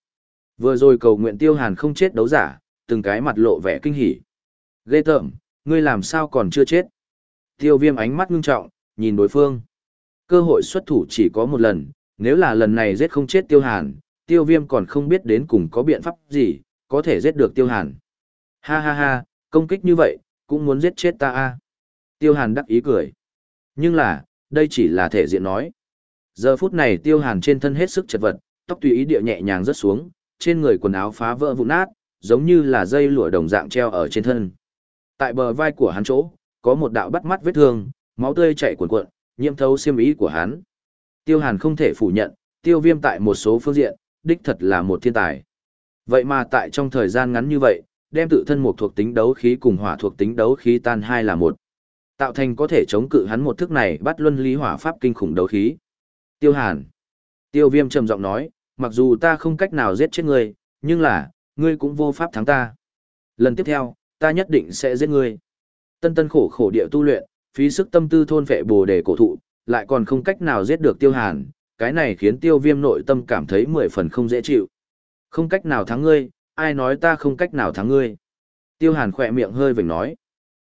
Vừa rồi cầu nguyện Tiêu Hàn không chết đấu giả, từng cái mặt lộ vẻ kinh hỉ. Ghê tởm, ngươi làm sao còn chưa chết? Tiêu Viêm ánh mắt ngưng trọng, nhìn đối phương. Cơ hội xuất thủ chỉ có một lần, nếu là lần này giết không chết Tiêu Hàn, Tiêu Viêm còn không biết đến cùng có biện pháp gì, có thể giết được Tiêu Hàn. Ha ha ha, công kích như vậy, cũng muốn giết chết ta a. Tiêu Hàn đắc ý cười. Nhưng là, đây chỉ là thể diện nói. Giờ phút này Tiêu Hàn trên thân hết sức chật vật, tóc tùy ý địa nhẹ nhàng rớt xuống, trên người quần áo phá vỡ vụn nát, giống như là dây lụa đồng dạng treo ở trên thân. Tại bờ vai của hắn chỗ, có một đạo bắt mắt vết thương, máu tươi chảy cuồn cuộn, nhiễm thấu xiêm ý của hắn. Tiêu Hàn không thể phủ nhận, Tiêu Viêm tại một số phương diện, đích thật là một thiên tài. Vậy mà tại trong thời gian ngắn như vậy, đem tự thân một thuộc tính đấu khí cùng hỏa thuộc tính đấu khí tan hai là một. Tạo thành có thể chống cự hắn một thức này bắt luân lý hỏa pháp kinh khủng đấu khí. Tiêu Hàn. Tiêu Viêm trầm giọng nói, mặc dù ta không cách nào giết chết ngươi, nhưng là, ngươi cũng vô pháp thắng ta. Lần tiếp theo, ta nhất định sẽ giết ngươi. Tân tân khổ khổ địa tu luyện, phí sức tâm tư thôn vệ bồ đề cổ thụ, lại còn không cách nào giết được Tiêu Hàn, cái này khiến Tiêu Viêm nội tâm cảm thấy mười phần không dễ chịu. Không cách nào thắng ngươi, ai nói ta không cách nào thắng ngươi. Tiêu Hàn khỏe miệng hơi vỉnh nói.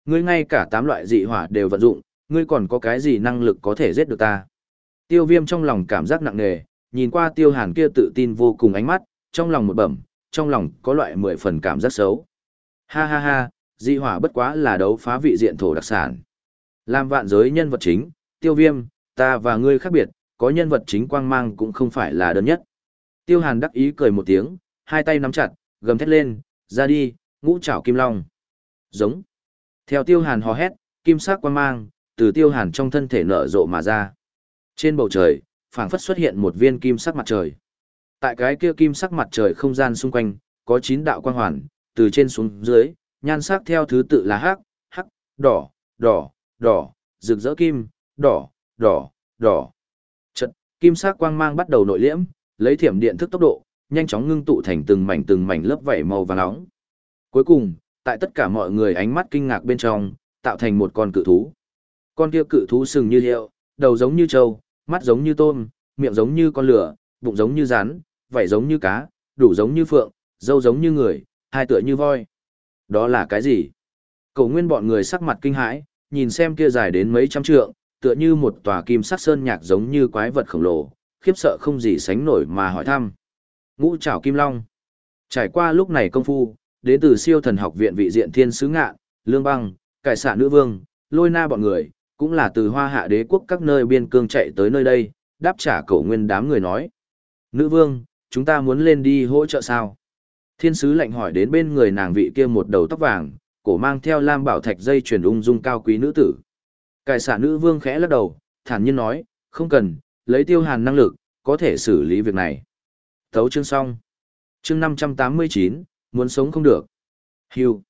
Ngươi ngay cả tám loại dị hỏa đều vận dụng, ngươi còn có cái gì năng lực có thể giết được ta. Tiêu viêm trong lòng cảm giác nặng nề, nhìn qua tiêu hàn kia tự tin vô cùng ánh mắt, trong lòng một bẩm, trong lòng có loại mười phần cảm giác xấu. Ha ha ha, dị hỏa bất quá là đấu phá vị diện thổ đặc sản. Làm vạn giới nhân vật chính, tiêu viêm, ta và ngươi khác biệt, có nhân vật chính quang mang cũng không phải là đơn nhất. Tiêu hàn đắc ý cười một tiếng, hai tay nắm chặt, gầm thét lên, ra đi, ngũ trảo kim long. Giống. Theo tiêu hàn hò hét, kim sắc quang mang, từ tiêu hàn trong thân thể nở rộ mà ra. Trên bầu trời, phảng phất xuất hiện một viên kim sắc mặt trời. Tại cái kia kim sắc mặt trời không gian xung quanh, có chín đạo quang hoàn, từ trên xuống dưới, nhan sắc theo thứ tự là hắc, hắc, đỏ, đỏ, đỏ, rực rỡ kim, đỏ, đỏ, đỏ. Chật, kim sắc quang mang bắt đầu nội liễm, lấy thiểm điện thức tốc độ, nhanh chóng ngưng tụ thành từng mảnh từng mảnh lớp vảy màu vàng nóng. Cuối cùng, tại tất cả mọi người ánh mắt kinh ngạc bên trong, tạo thành một con cự thú. Con kia cự thú sừng như hiệu, đầu giống như trâu, mắt giống như tôm, miệng giống như con lửa, bụng giống như rắn, vảy giống như cá, đủ giống như phượng, râu giống như người, hai tựa như voi. Đó là cái gì? Cầu nguyên bọn người sắc mặt kinh hãi, nhìn xem kia dài đến mấy trăm trượng, tựa như một tòa kim sắc sơn nhạc giống như quái vật khổng lồ, khiếp sợ không gì sánh nổi mà hỏi thăm. Ngũ trảo kim long. Trải qua lúc này công phu, đến từ siêu thần học viện vị diện thiên sứ ngạ, lương băng, cải xạ nữ vương, lôi na bọn người, cũng là từ hoa hạ đế quốc các nơi biên cương chạy tới nơi đây, đáp trả cổ nguyên đám người nói. Nữ vương, chúng ta muốn lên đi hỗ trợ sao? Thiên sứ lạnh hỏi đến bên người nàng vị kia một đầu tóc vàng, cổ mang theo lam bảo thạch dây chuyển ung dung cao quý nữ tử. Cải xạ nữ vương khẽ lắc đầu, thản nhiên nói, không cần, lấy tiêu hàn năng lực, có thể xử lý việc này. Thấu chương xong. Chương 589, muốn sống không được. Hưu.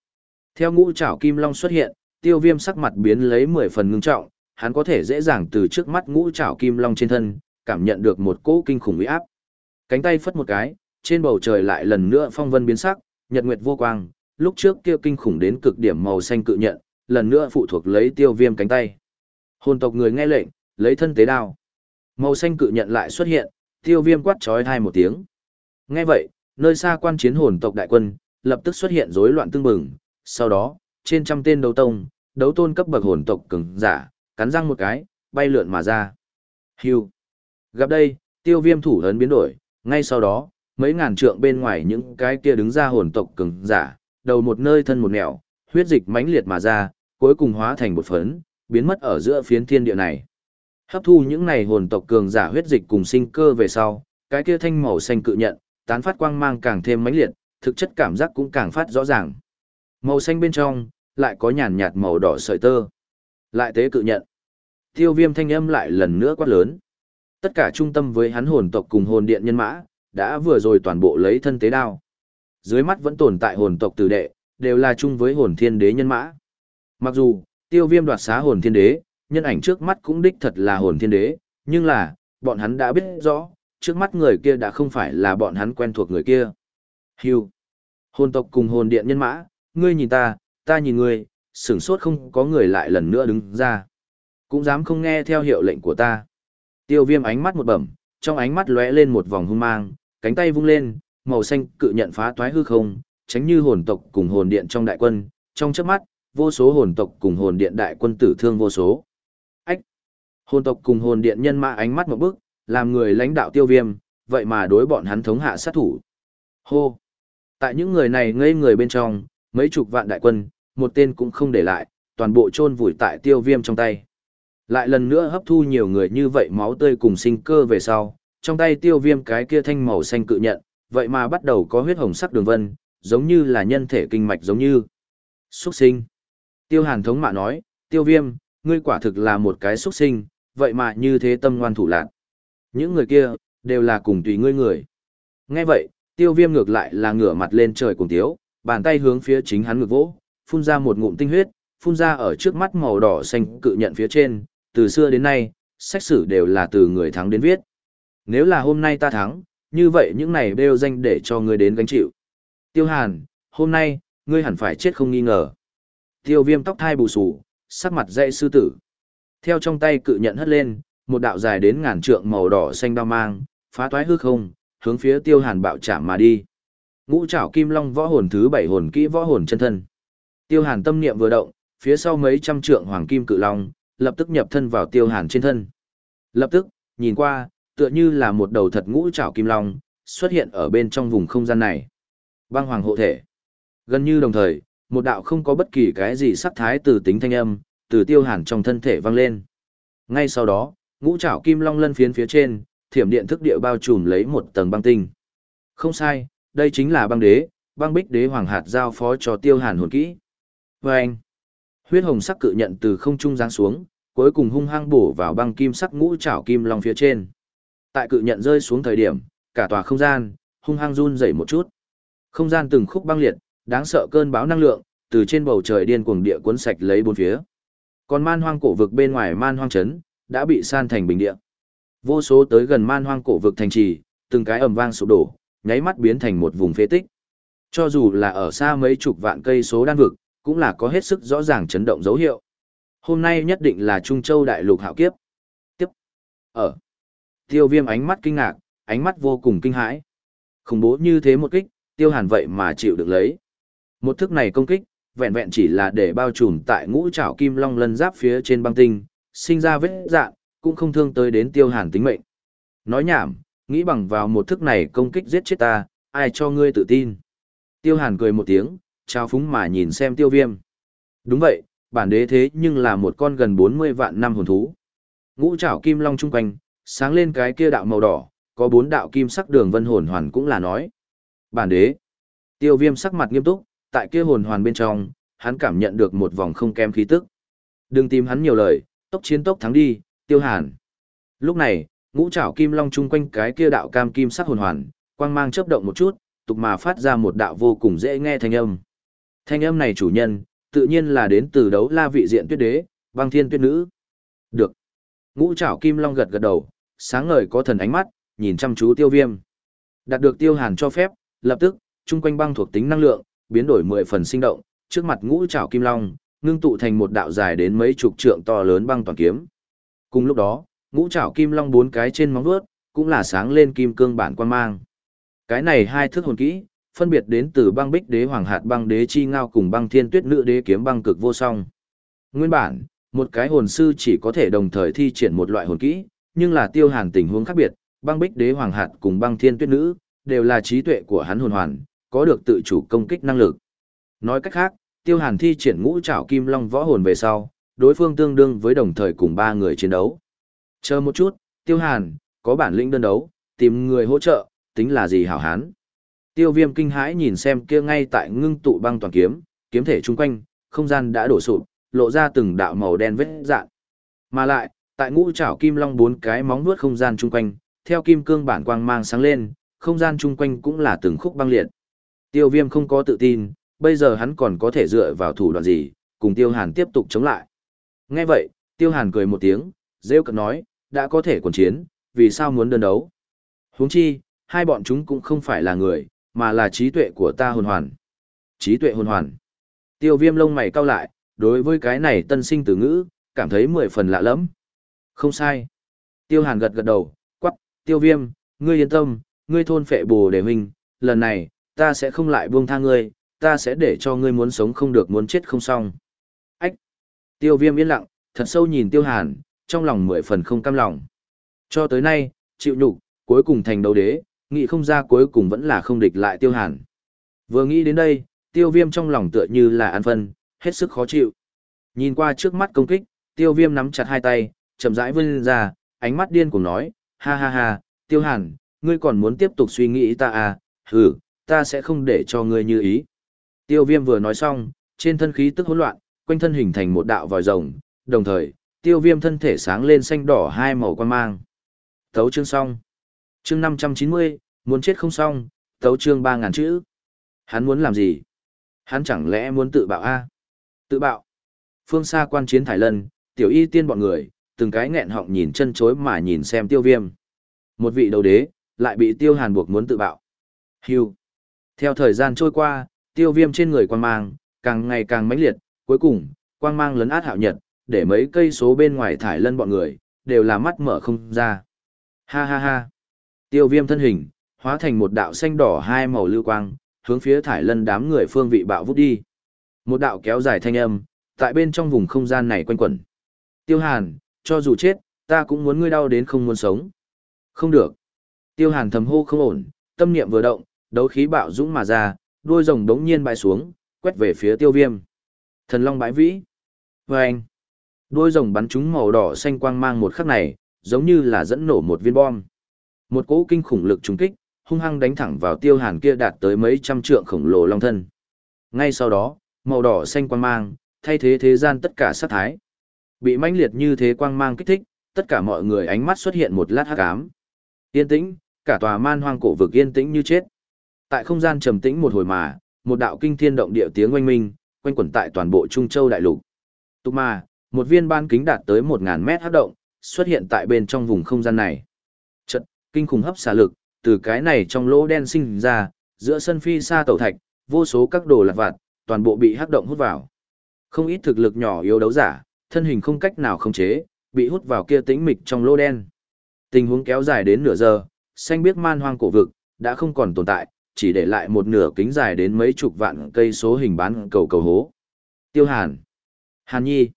Theo ngũ trảo kim long xuất hiện, tiêu viêm sắc mặt biến lấy 10 phần ngưng trọng, hắn có thể dễ dàng từ trước mắt ngũ trảo kim long trên thân, cảm nhận được một cỗ kinh khủng uy áp. Cánh tay phất một cái, trên bầu trời lại lần nữa phong vân biến sắc, nhật nguyệt vô quang, lúc trước kia kinh khủng đến cực điểm màu xanh cự nhận, lần nữa phụ thuộc lấy tiêu viêm cánh tay. Hồn tộc người nghe lệnh, lấy thân tế đao. Màu xanh cự nhận lại xuất hiện, tiêu viêm quát trói thai một tiếng. Nghe vậy, nơi xa quan chiến hồn tộc đại quân, lập tức xuất hiện rối loạn tương bừng, sau đó, trên trăm tên đấu tông, đấu tôn cấp bậc hồn tộc cường giả, cắn răng một cái, bay lượn mà ra. Hưu. Gặp đây, tiêu viêm thủ ấn biến đổi, ngay sau đó, mấy ngàn trượng bên ngoài những cái kia đứng ra hồn tộc cường giả, đầu một nơi thân một nẻo, huyết dịch mãnh liệt mà ra, cuối cùng hóa thành một phấn, biến mất ở giữa phiến thiên địa này. Hấp thu những này hồn tộc cường giả huyết dịch cùng sinh cơ về sau, cái kia thanh màu xanh cự nhận, tán phát quang mang càng thêm mãnh liệt, thực chất cảm giác cũng càng phát rõ ràng. Màu xanh bên trong, lại có nhàn nhạt màu đỏ sợi tơ. Lại tế cự nhận. Tiêu viêm thanh âm lại lần nữa quát lớn. Tất cả trung tâm với hắn hồn tộc cùng hồn điện nhân mã, đã vừa rồi toàn bộ lấy thân tế đao. Dưới mắt vẫn tồn tại hồn tộc tử đệ, đều là chung với hồn thiên đế nhân mã. Mặc dù, tiêu viêm đoạt xá hồn thiên đế, nhân ảnh trước mắt cũng đích thật là hồn thiên đế, nhưng là, bọn hắn đã biết rõ, trước mắt người kia đã không phải là bọn hắn quen thuộc người kia. Hưu. Hồn tộc cùng hồn điện nhân mã, ngươi nhìn ta, ta nhìn ngươi, sửng sốt không có người lại lần nữa đứng ra. Cũng dám không nghe theo hiệu lệnh của ta. Tiêu viêm ánh mắt một bẩm, trong ánh mắt lóe lên một vòng hung mang, cánh tay vung lên, màu xanh cự nhận phá toái hư không, tránh như hồn tộc cùng hồn điện trong đại quân, trong chớp mắt, vô số hồn tộc cùng hồn điện đại quân tử thương vô số. Ách! Hồn tộc cùng hồn điện nhân mã ánh mắt một bước, làm người lãnh đạo tiêu viêm, vậy mà đối bọn hắn thống hạ sát thủ. Hô! Tại những người này ngây người bên trong, mấy chục vạn đại quân, một tên cũng không để lại, toàn bộ chôn vùi tại tiêu viêm trong tay. Lại lần nữa hấp thu nhiều người như vậy máu tươi cùng sinh cơ về sau, trong tay tiêu viêm cái kia thanh màu xanh cự nhận, vậy mà bắt đầu có huyết hồng sắc đường vân, giống như là nhân thể kinh mạch giống như. Xuất sinh. Tiêu hàn thống mạ nói, tiêu viêm, ngươi quả thực là một cái xuất sinh, vậy mà như thế tâm ngoan thủ lạc. Những người kia, đều là cùng tùy ngươi người. Nghe vậy, tiêu viêm ngược lại là ngửa mặt lên trời cùng tiếu, bàn tay hướng phía chính hắn ngược vỗ, phun ra một ngụm tinh huyết, phun ra ở trước mắt màu đỏ xanh cự nhận phía trên, từ xưa đến nay, sách sử đều là từ người thắng đến viết. Nếu là hôm nay ta thắng, như vậy những này đều danh để cho ngươi đến gánh chịu. Tiêu Hàn, hôm nay, ngươi hẳn phải chết không nghi ngờ. Tiêu viêm tóc thai bù sù, sắc mặt dậy sư tử. Theo trong tay cự nhận hất lên, một đạo dài đến ngàn trượng màu đỏ xanh đao mang, phá toái hư không, hướng phía tiêu hàn bạo chạm mà đi. Ngũ trảo kim long võ hồn thứ bảy hồn kỹ võ hồn chân thân. Tiêu hàn tâm niệm vừa động, phía sau mấy trăm trượng hoàng kim cự long, lập tức nhập thân vào tiêu hàn trên thân. Lập tức, nhìn qua, tựa như là một đầu thật ngũ trảo kim long, xuất hiện ở bên trong vùng không gian này. Băng hoàng hộ thể. Gần như đồng thời, một đạo không có bất kỳ cái gì sắc thái từ tính thanh âm, từ tiêu hàn trong thân thể vang lên. Ngay sau đó, ngũ trảo kim long lân phiến phía trên, thiểm điện thức địa bao trùm lấy một tầng băng tinh. Không sai, đây chính là băng đế, băng bích đế hoàng hạt giao phó cho tiêu hàn hồn kỹ. Vâng! anh, huyết hồng sắc cự nhận từ không trung giáng xuống, cuối cùng hung hăng bổ vào băng kim sắc ngũ trảo kim long phía trên. Tại cự nhận rơi xuống thời điểm, cả tòa không gian, hung hăng run rẩy một chút. Không gian từng khúc băng liệt, đáng sợ cơn bão năng lượng, từ trên bầu trời điên cuồng địa cuốn sạch lấy bốn phía. Còn man hoang cổ vực bên ngoài man hoang trấn, đã bị san thành bình địa. Vô số tới gần man hoang cổ vực thành trì, từng cái ầm vang sụp đổ, nháy mắt biến thành một vùng phế tích. Cho dù là ở xa mấy chục vạn cây số đan vực, cũng là có hết sức rõ ràng chấn động dấu hiệu. Hôm nay nhất định là Trung Châu đại lục hạo kiếp. Tiếp. Ở. Tiêu viêm ánh mắt kinh ngạc, ánh mắt vô cùng kinh hãi. Khủng bố như thế một kích, tiêu hàn vậy mà chịu được lấy. Một thức này công kích, vẹn vẹn chỉ là để bao trùm tại ngũ trảo kim long lân giáp phía trên băng tinh, sinh ra vết dạn, cũng không thương tới đến tiêu hàn tính mệnh. Nói nhảm, nghĩ bằng vào một thức này công kích giết chết ta, ai cho ngươi tự tin. Tiêu hàn cười một tiếng, trao phúng mà nhìn xem tiêu viêm. Đúng vậy, bản đế thế nhưng là một con gần 40 vạn năm hồn thú. Ngũ trảo kim long trung quanh, sáng lên cái kia đạo màu đỏ, có bốn đạo kim sắc đường vân hồn hoàn cũng là nói. Bản đế. Tiêu viêm sắc mặt nghiêm túc, tại kia hồn hoàn bên trong, hắn cảm nhận được một vòng không kém khí tức. Đừng tìm hắn nhiều lời, tốc chiến tốc thắng đi, tiêu hàn. Lúc này, ngũ trảo kim long chung quanh cái kia đạo cam kim sắc hồn hoàn, quang mang chớp động một chút, tục mà phát ra một đạo vô cùng dễ nghe thanh âm. Thanh âm này chủ nhân, tự nhiên là đến từ đấu la vị diện tuyết đế, băng thiên tuyết nữ. Được. Ngũ trảo kim long gật gật đầu, sáng ngời có thần ánh mắt, nhìn chăm chú tiêu viêm. Đạt được tiêu hàn cho phép, lập tức, chung quanh băng thuộc tính năng lượng, biến đổi mười phần sinh động, trước mặt ngũ trảo kim long, ngưng tụ thành một đạo dài đến mấy chục trượng to lớn băng toàn kiếm. Cùng lúc đó, ngũ trảo kim long bốn cái trên móng vuốt cũng là sáng lên kim cương bản quan mang. Cái này hai thước hồn kỹ, phân biệt đến từ băng bích đế hoàng hạt băng đế chi ngao cùng băng thiên tuyết nữ đế kiếm băng cực vô song. Nguyên bản, một cái hồn sư chỉ có thể đồng thời thi triển một loại hồn kỹ, nhưng là tiêu hàn tình huống khác biệt, băng bích đế hoàng hạt cùng băng thiên tuyết nữ, đều là trí tuệ của hắn hồn hoàn, có được tự chủ công kích năng lực. Nói cách khác, tiêu hàn thi triển ngũ trảo kim long võ hồn về sau, đối phương tương đương với đồng thời cùng ba người chiến đấu. Chờ một chút, tiêu hàn, có bản lĩnh đơn đấu, tìm người hỗ trợ, tính là gì hảo hán. Tiêu viêm kinh hãi nhìn xem kia ngay tại ngưng tụ băng toàn kiếm, kiếm thể chung quanh, không gian đã đổ sụp, lộ ra từng đạo màu đen vết dạng. Mà lại, tại ngũ trảo kim long bốn cái móng vuốt không gian chung quanh, theo kim cương bản quang mang sáng lên, không gian chung quanh cũng là từng khúc băng liệt. Tiêu viêm không có tự tin, bây giờ hắn còn có thể dựa vào thủ đoạn gì, cùng tiêu hàn tiếp tục chống lại. Nghe vậy, tiêu hàn cười một tiếng, rêu cận nói, đã có thể quần chiến, vì sao muốn đơn đấu? huống chi, hai bọn chúng cũng không phải là người, mà là trí tuệ của ta hồn hoàn. Trí tuệ hồn hoàn. Tiêu viêm lông mày cau lại, đối với cái này tân sinh từ ngữ, cảm thấy mười phần lạ lẫm. Không sai. Tiêu Hàn gật gật đầu, quắc, tiêu viêm, ngươi yên tâm, ngươi thôn phệ bồ đề huynh, lần này, ta sẽ không lại buông tha ngươi, ta sẽ để cho ngươi muốn sống không được muốn chết không xong. Ách! Tiêu viêm yên lặng, thật sâu nhìn tiêu hàn, trong lòng mười phần không cam lòng. Cho tới nay, chịu nhục, cuối cùng thành đấu đế, nghĩ không ra cuối cùng vẫn là không địch lại tiêu hàn. Vừa nghĩ đến đây, tiêu viêm trong lòng tựa như là an phân, hết sức khó chịu. Nhìn qua trước mắt công kích, tiêu viêm nắm chặt hai tay, chậm rãi vươn ra, ánh mắt điên cùng nói, ha ha ha, tiêu hàn, ngươi còn muốn tiếp tục suy nghĩ ta à, hừ, ta sẽ không để cho ngươi như ý. Tiêu viêm vừa nói xong, trên thân khí tức hỗn loạn, quanh thân hình thành một đạo vòi rồng, đồng thời, tiêu viêm thân thể sáng lên xanh đỏ hai màu quan mang. Thấu chương xong. Chương 590, muốn chết không xong, thấu chương 3.000 chữ. Hắn muốn làm gì? Hắn chẳng lẽ muốn tự bạo a Tự bạo. Phương xa quan chiến thải lân, tiểu y tiên bọn người, từng cái nghẹn họng nhìn chân chối mà nhìn xem tiêu viêm. Một vị đầu đế, lại bị tiêu hàn buộc muốn tự bạo. Hưu. Theo thời gian trôi qua, tiêu viêm trên người quang mang, càng ngày càng mãnh liệt, cuối cùng, quang mang lấn át hạo nhật, để mấy cây số bên ngoài thải lân bọn người, đều là mắt mở không ra. Ha ha ha. Tiêu viêm thân hình, hóa thành một đạo xanh đỏ hai màu lưu quang, hướng phía thải lân đám người phương vị bạo vút đi. Một đạo kéo dài thanh âm, tại bên trong vùng không gian này quanh quẩn. Tiêu hàn, cho dù chết, ta cũng muốn ngươi đau đến không muốn sống. Không được. Tiêu hàn thầm hô không ổn, tâm niệm vừa động, đấu khí bạo dũng mà ra, đuôi rồng đống nhiên bay xuống, quét về phía tiêu viêm. Thần long bãi vĩ. Và anh. Đuôi rồng bắn trúng màu đỏ xanh quang mang một khắc này, giống như là dẫn nổ một viên bom. Một cỗ kinh khủng lực trúng kích, hung hăng đánh thẳng vào tiêu hàn kia đạt tới mấy trăm trượng khổng lồ long thân. Ngay sau đó, màu đỏ xanh quang mang, thay thế thế gian tất cả sát thái. Bị mãnh liệt như thế quang mang kích thích, tất cả mọi người ánh mắt xuất hiện một lát hắc ám. Yên tĩnh, cả tòa man hoang cổ vực yên tĩnh như chết. Tại không gian trầm tĩnh một hồi mà, một đạo kinh thiên động địa tiếng oanh minh, quanh quẩn tại toàn bộ Trung Châu đại lục. Tục mà, một viên ban kính đạt tới 1000 mét hấp động, xuất hiện tại bên trong vùng không gian này. Chợt, kinh khủng hấp xả lực, từ cái này trong lỗ đen sinh ra, giữa sân phi xa tẩu thạch, vô số các đồ lặt vặt, toàn bộ bị hấp động hút vào. Không ít thực lực nhỏ yếu đấu giả, thân hình không cách nào khống chế, bị hút vào kia tĩnh mịch trong lỗ đen. Tình huống kéo dài đến nửa giờ, xanh biếc man hoang cổ vực, đã không còn tồn tại, chỉ để lại một nửa kính dài đến mấy chục vạn cây số hình bán cầu cầu hố. Tiêu Hàn, Hàn Nhi,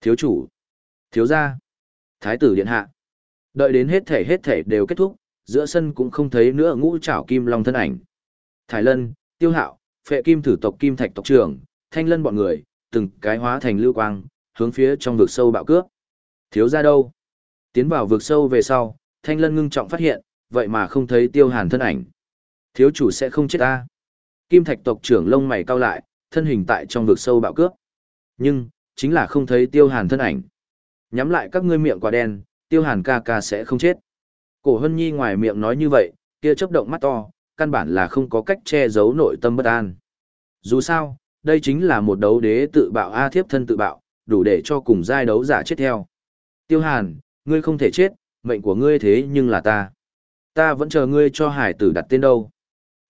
Thiếu Chủ, Thiếu Gia, Thái tử Điện Hạ. Đợi đến hết thể hết thể đều kết thúc, giữa sân cũng không thấy nữa ngũ trảo kim long thân ảnh. Thái Lân, Tiêu Hạo, Phệ Kim thử tộc Kim Thạch tộc trưởng, Thanh Lân bọn người, từng cái hóa thành lưu quang, hướng phía trong vực sâu bạo cướp. Thiếu gia đâu? Tiến vào vực sâu về sau, Thanh Lân ngưng trọng phát hiện, vậy mà không thấy Tiêu Hàn thân ảnh. Thiếu chủ sẽ không chết ta. Kim Thạch tộc trưởng lông mày cau lại, thân hình tại trong vực sâu bạo cướp. Nhưng, chính là không thấy Tiêu Hàn thân ảnh. Nhắm lại các ngươi miệng quả đen, Tiêu Hàn ca ca sẽ không chết. Cổ Hân Nhi ngoài miệng nói như vậy, kia chớp động mắt to, căn bản là không có cách che giấu nội tâm bất an. Dù sao, đây chính là một đấu đế tự bạo A thiếp thân tự bạo, đủ để cho cùng giai đấu giả chết theo. Tiêu Hàn, ngươi không thể chết, mệnh của ngươi thế nhưng là ta. Ta vẫn chờ ngươi cho hải tử đặt tên đâu.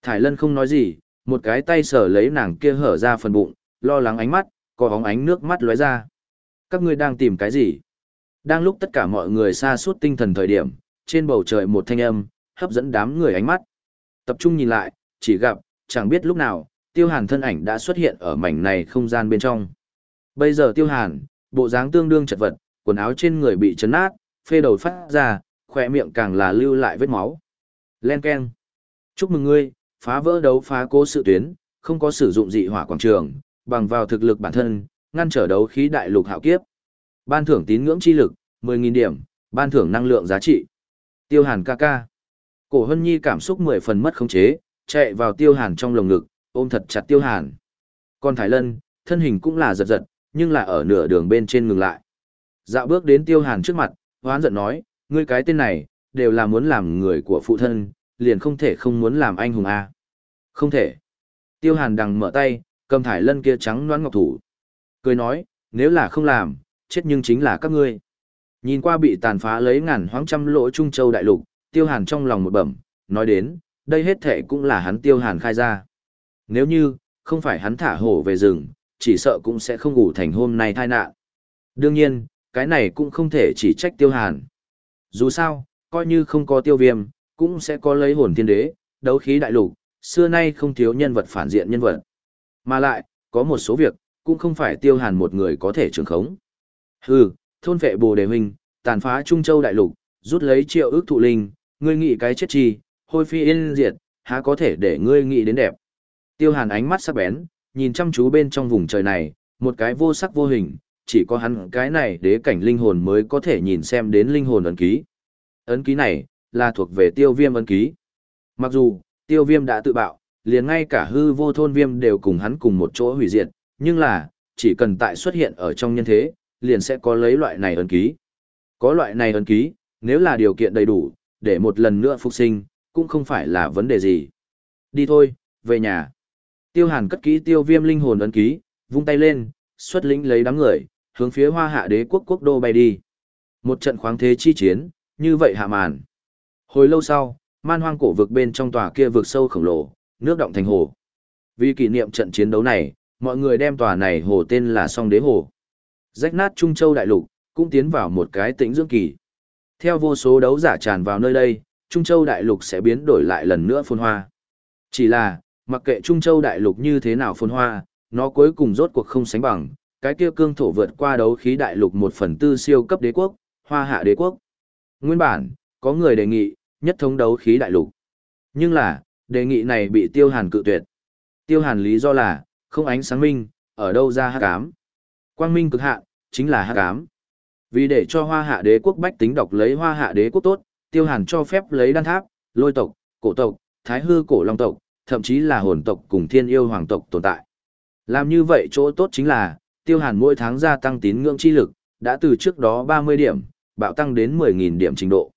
Thải Lân không nói gì, một cái tay sờ lấy nàng kia hở ra phần bụng, lo lắng ánh mắt, có bóng ánh nước mắt lóe ra. Các ngươi đang tìm cái gì? Đang lúc tất cả mọi người xa suốt tinh thần thời điểm, trên bầu trời một thanh âm, hấp dẫn đám người ánh mắt. Tập trung nhìn lại, chỉ gặp, chẳng biết lúc nào, tiêu hàn thân ảnh đã xuất hiện ở mảnh này không gian bên trong. Bây giờ tiêu hàn, bộ dáng tương đương chật vật, quần áo trên người bị chấn nát, phê đầu phát ra, khỏe miệng càng là lưu lại vết máu. Len Ken. Chúc mừng ngươi, phá vỡ đấu phá cố sự tuyến, không có sử dụng dị hỏa quảng trường, bằng vào thực lực bản thân, ngăn trở đấu khí đại lục hạo kiếp. Ban thưởng tín ngưỡng chi lực, 10.000 điểm, ban thưởng năng lượng giá trị. Tiêu Hàn ca ca. Cổ Hân Nhi cảm xúc mười phần mất khống chế, chạy vào Tiêu Hàn trong lồng ngực, ôm thật chặt Tiêu Hàn. Còn Thái Lân, thân hình cũng là giật giật, nhưng là ở nửa đường bên trên ngừng lại. Dạo bước đến Tiêu Hàn trước mặt, hoán giận nói, ngươi cái tên này, đều là muốn làm người của phụ thân, liền không thể không muốn làm anh hùng a. Không thể. Tiêu Hàn đằng mở tay, cầm Thái lân kia trắng loãng ngọc thủ. Cười nói, nếu là không làm, chết nhưng chính là các ngươi. Nhìn qua bị tàn phá lấy ngàn hoang trăm lỗ trung châu đại lục, Tiêu Hàn trong lòng một bẩm, nói đến, đây hết thể cũng là hắn Tiêu Hàn khai ra. Nếu như, không phải hắn thả hổ về rừng, chỉ sợ cũng sẽ không ngủ thành hôm nay tai nạn. Đương nhiên, cái này cũng không thể chỉ trách tiêu hàn. Dù sao, coi như không có tiêu viêm, cũng sẽ có lấy hồn thiên đế, đấu khí đại lục, xưa nay không thiếu nhân vật phản diện nhân vật. Mà lại, có một số việc, cũng không phải tiêu hàn một người có thể trường khống. Hừ, thôn vệ bồ đề huynh, tàn phá Trung Châu đại lục, rút lấy triệu ước thụ linh, ngươi nghĩ cái chết chi, hôi phi yên diệt, há có thể để ngươi nghĩ đến đẹp. Tiêu hàn ánh mắt sắc bén, nhìn chăm chú bên trong vùng trời này, một cái vô sắc vô hình, chỉ có hắn cái này đế cảnh linh hồn mới có thể nhìn xem đến linh hồn ấn ký. Ấn ký này, là thuộc về tiêu viêm ấn ký. Mặc dù, tiêu viêm đã tự bạo, liền ngay cả hư vô thôn viêm đều cùng hắn cùng một chỗ hủy diệt, nhưng là, chỉ cần tại xuất hiện ở trong nhân thế, liền sẽ có lấy loại này ấn ký. Có loại này ấn ký, nếu là điều kiện đầy đủ, để một lần nữa phục sinh, cũng không phải là vấn đề gì. Đi thôi, về nhà. Tiêu hàn cất kỹ tiêu viêm linh hồn ấn ký, vung tay lên, xuất lĩnh lấy đám người, hướng phía hoa hạ đế quốc quốc đô bay đi. Một trận khoáng thế chi chiến, như vậy hạ màn. Hồi lâu sau, man hoang cổ vực bên trong tòa kia vực sâu khổng lồ, nước động thành hồ. Vì kỷ niệm trận chiến đấu này, mọi người đem tòa này hồ tên là song đế hồ. Rách nát Trung Châu đại lục, cũng tiến vào một cái tĩnh dưỡng kỳ. Theo vô số đấu giả tràn vào nơi đây, Trung Châu đại lục sẽ biến đổi lại lần nữa phồn hoa. Chỉ là, mặc kệ Trung Châu đại lục như thế nào phồn hoa, nó cuối cùng rốt cuộc không sánh bằng, cái kia cương thổ vượt qua đấu khí đại lục một phần tư siêu cấp đế quốc, hoa hạ đế quốc. Nguyên bản, có người đề nghị, nhất thống đấu khí đại lục. Nhưng là, đề nghị này bị tiêu hàn cự tuyệt. Tiêu hàn lý do là, không ánh sáng minh, ở đâu ra hát cám. Quang minh cực hạn, chính là hát cám. Vì để cho hoa hạ đế quốc bách tính đọc lấy hoa hạ đế quốc tốt, tiêu hàn cho phép lấy đan tháp, lôi tộc, cổ tộc, thái hư cổ long tộc, thậm chí là hồn tộc cùng thiên yêu hoàng tộc tồn tại. Làm như vậy chỗ tốt chính là, tiêu hàn mỗi tháng gia tăng tín ngưỡng chi lực, đã từ trước đó 30 điểm, bạo tăng đến 10.000 điểm trình độ.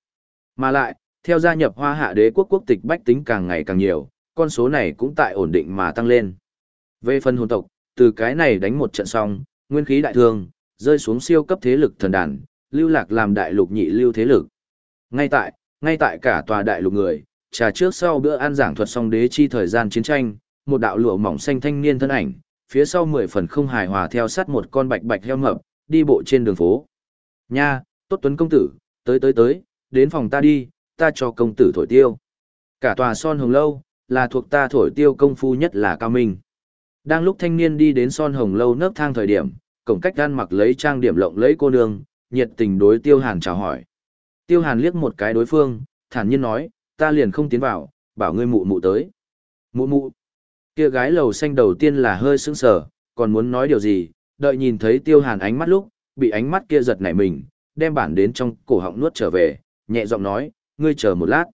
Mà lại, theo gia nhập hoa hạ đế quốc quốc tịch bách tính càng ngày càng nhiều, con số này cũng tại ổn định mà tăng lên. Về phần hồn tộc, từ cái này đánh một trận xong, nguyên khí đại thương, rơi xuống siêu cấp thế lực thần đàn, lưu lạc làm đại lục nhị lưu thế lực. Ngay tại, ngay tại cả tòa đại lục người, trà trước sau bữa ăn giảng thuật xong đế chi thời gian chiến tranh, một đạo lụa mỏng xanh thanh niên thân ảnh, phía sau mười phần không hài hòa theo sát một con bạch bạch heo mập, đi bộ trên đường phố. Nha, tốt tuấn công tử, tới tới tới, đến phòng ta đi, ta cho công tử thổi tiêu. Cả tòa son hồng lâu, là thuộc ta thổi tiêu công phu nhất là cao minh. Đang lúc thanh niên đi đến son hồng lâu nấp thang thời điểm, cổng cách gan mặc lấy trang điểm lộng lấy cô nương, nhiệt tình đối tiêu hàn chào hỏi. Tiêu hàn liếc một cái đối phương, thản nhiên nói, ta liền không tiến vào, bảo ngươi mụ mụ tới. Mụ mụ. Kia gái lầu xanh đầu tiên là hơi sững sờ, còn muốn nói điều gì, đợi nhìn thấy tiêu hàn ánh mắt lúc, bị ánh mắt kia giật nảy mình, đem bản đến trong cổ họng nuốt trở về, nhẹ giọng nói, ngươi chờ một lát.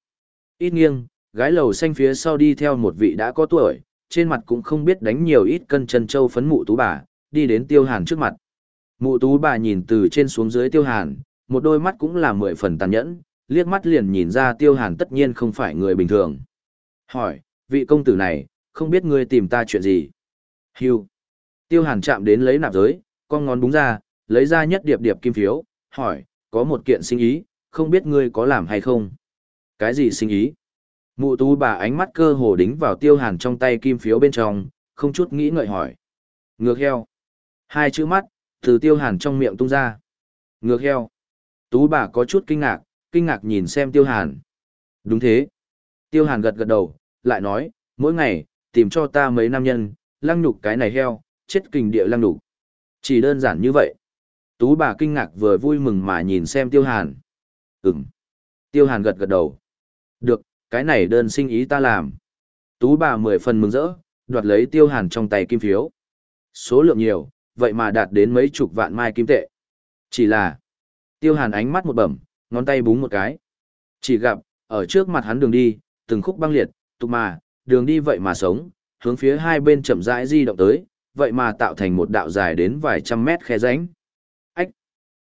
Ít nghiêng, gái lầu xanh phía sau đi theo một vị đã có tuổi, trên mặt cũng không biết đánh nhiều ít cân chân châu phấn mụ tú bà, đi đến tiêu hàn trước mặt. Mụ tú bà nhìn từ trên xuống dưới tiêu hàn, một đôi mắt cũng là mười phần tàn nhẫn, liếc mắt liền nhìn ra tiêu hàn tất nhiên không phải người bình thường. Hỏi, vị công tử này, không biết ngươi tìm ta chuyện gì? Hưu. Tiêu hàn chạm đến lấy nạp giới, con ngón búng ra, lấy ra nhất điệp điệp kim phiếu, hỏi, có một kiện sinh ý, không biết ngươi có làm hay không? Cái gì sinh ý? Mụ tú bà ánh mắt cơ hồ đính vào tiêu hàn trong tay kim phiếu bên trong, không chút nghĩ ngợi hỏi. Ngược heo. Hai chữ mắt, từ tiêu hàn trong miệng tung ra. Ngược heo. Tú bà có chút kinh ngạc, kinh ngạc nhìn xem tiêu hàn. Đúng thế. Tiêu hàn gật gật đầu, lại nói, mỗi ngày, tìm cho ta mấy nam nhân, lăng nhục cái này heo, chết kình địa lăng nhục. Chỉ đơn giản như vậy. Tú bà kinh ngạc vừa vui mừng mà nhìn xem tiêu hàn. Ừm. Tiêu hàn gật gật đầu. Được, cái này đơn sinh ý ta làm. Tú bà mười phần mừng rỡ, đoạt lấy tiêu hàn trong tay kim phiếu. Số lượng nhiều, vậy mà đạt đến mấy chục vạn mai kim tệ. Chỉ là, tiêu hàn ánh mắt một bẩm, ngón tay búng một cái. Chỉ gặp, ở trước mặt hắn đường đi, từng khúc băng liệt, tục mà, đường đi vậy mà sống, hướng phía hai bên chậm rãi di động tới, vậy mà tạo thành một đạo dài đến vài trăm mét khe ránh. Ách!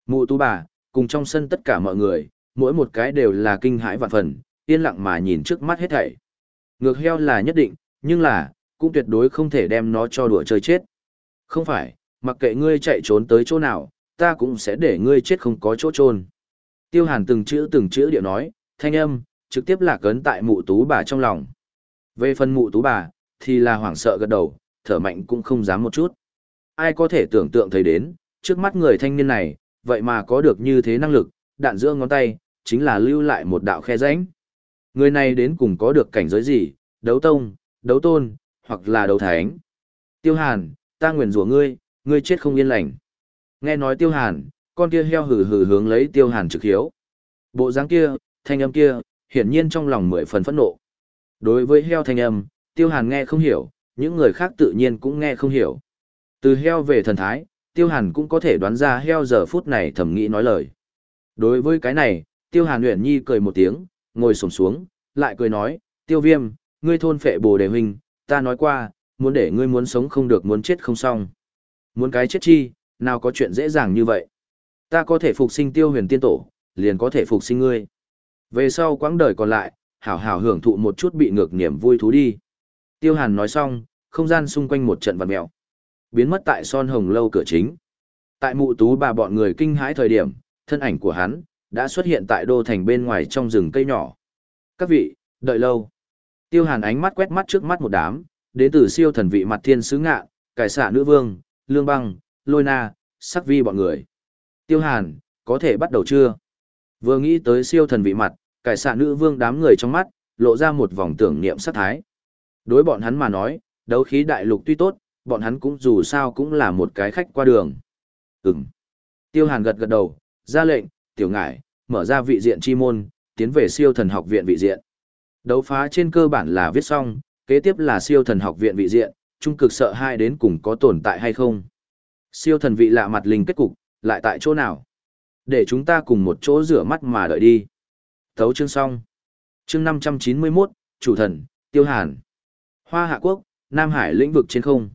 Mụ tú bà, cùng trong sân tất cả mọi người, mỗi một cái đều là kinh hãi vạn phần, yên lặng mà nhìn trước mắt hết thảy. Ngược heo là nhất định, nhưng là, cũng tuyệt đối không thể đem nó cho đùa chơi chết. Không phải, mặc kệ ngươi chạy trốn tới chỗ nào, ta cũng sẽ để ngươi chết không có chỗ trôn. Tiêu hàn từng chữ từng chữ điệu nói, thanh âm, trực tiếp lạc ấn tại mụ tú bà trong lòng. Về phần mụ tú bà, thì là hoảng sợ gật đầu, thở mạnh cũng không dám một chút. ai có thể tưởng tượng thấy đến, trước mắt người thanh niên này, vậy mà có được như thế năng lực, đạn giữa ngón tay, chính là lưu lại một đạo khe rãnh. Người này đến cùng có được cảnh giới gì, đấu tông, đấu tôn, hoặc là đấu thánh. Tiêu Hàn, ta nguyền rủa ngươi, ngươi chết không yên lành. Nghe nói Tiêu Hàn, con kia heo hừ hừ hướng lấy Tiêu Hàn trực hiếu. Bộ dáng kia, thanh âm kia, hiển nhiên trong lòng mười phần phẫn nộ. Đối với heo thanh âm, Tiêu Hàn nghe không hiểu, những người khác tự nhiên cũng nghe không hiểu. Từ heo về thần thái, Tiêu Hàn cũng có thể đoán ra heo giờ phút này thầm nghĩ nói lời. Đối với cái này, Tiêu Hàn luyện Nhi cười một tiếng, ngồi xổm xuống, lại cười nói, "Tiêu Viêm, ngươi thôn phệ Bồ Đề huynh, ta nói qua, muốn để ngươi muốn sống không được muốn chết không xong. Muốn cái chết chi, nào có chuyện dễ dàng như vậy. Ta có thể phục sinh Tiêu Huyền Tiên Tổ, liền có thể phục sinh ngươi. Về sau quãng đời còn lại, hảo hảo hưởng thụ một chút bị ngược niềm vui thú đi." Tiêu Hàn nói xong, không gian xung quanh một trận vặn mèo, biến mất tại son hồng lâu cửa chính. Tại mụ tú bà bọn người kinh hãi thời điểm, thân ảnh của hắn đã xuất hiện tại đô thành bên ngoài trong rừng cây nhỏ. Các vị, đợi lâu. Tiêu Hàn ánh mắt quét mắt trước mắt một đám, đến từ siêu thần vị mặt thiên sứ ngạ, cải xạ nữ vương, lương băng, lôi na, sắc vi bọn người. Tiêu Hàn, có thể bắt đầu chưa? Vừa nghĩ tới siêu thần vị mặt, cải xạ nữ vương đám người trong mắt, lộ ra một vòng tưởng niệm sát thái. Đối bọn hắn mà nói, đấu khí đại lục tuy tốt, bọn hắn cũng dù sao cũng là một cái khách qua đường. Ừm. Tiêu Hàn gật gật đầu, ra lệnh, tiểu ngải, mở ra vị diện chi môn, tiến về siêu thần học viện vị diện. Đấu phá trên cơ bản là viết xong, kế tiếp là siêu thần học viện vị diện, trung cực sợ hai đến cùng có tồn tại hay không. Siêu thần vị lạ mặt linh kết cục, lại tại chỗ nào? Để chúng ta cùng một chỗ rửa mắt mà đợi đi. Thấu chương xong. Chương 591, chủ thần, tiêu hàn. Hoa Hạ Quốc, Nam Hải lĩnh vực trên không.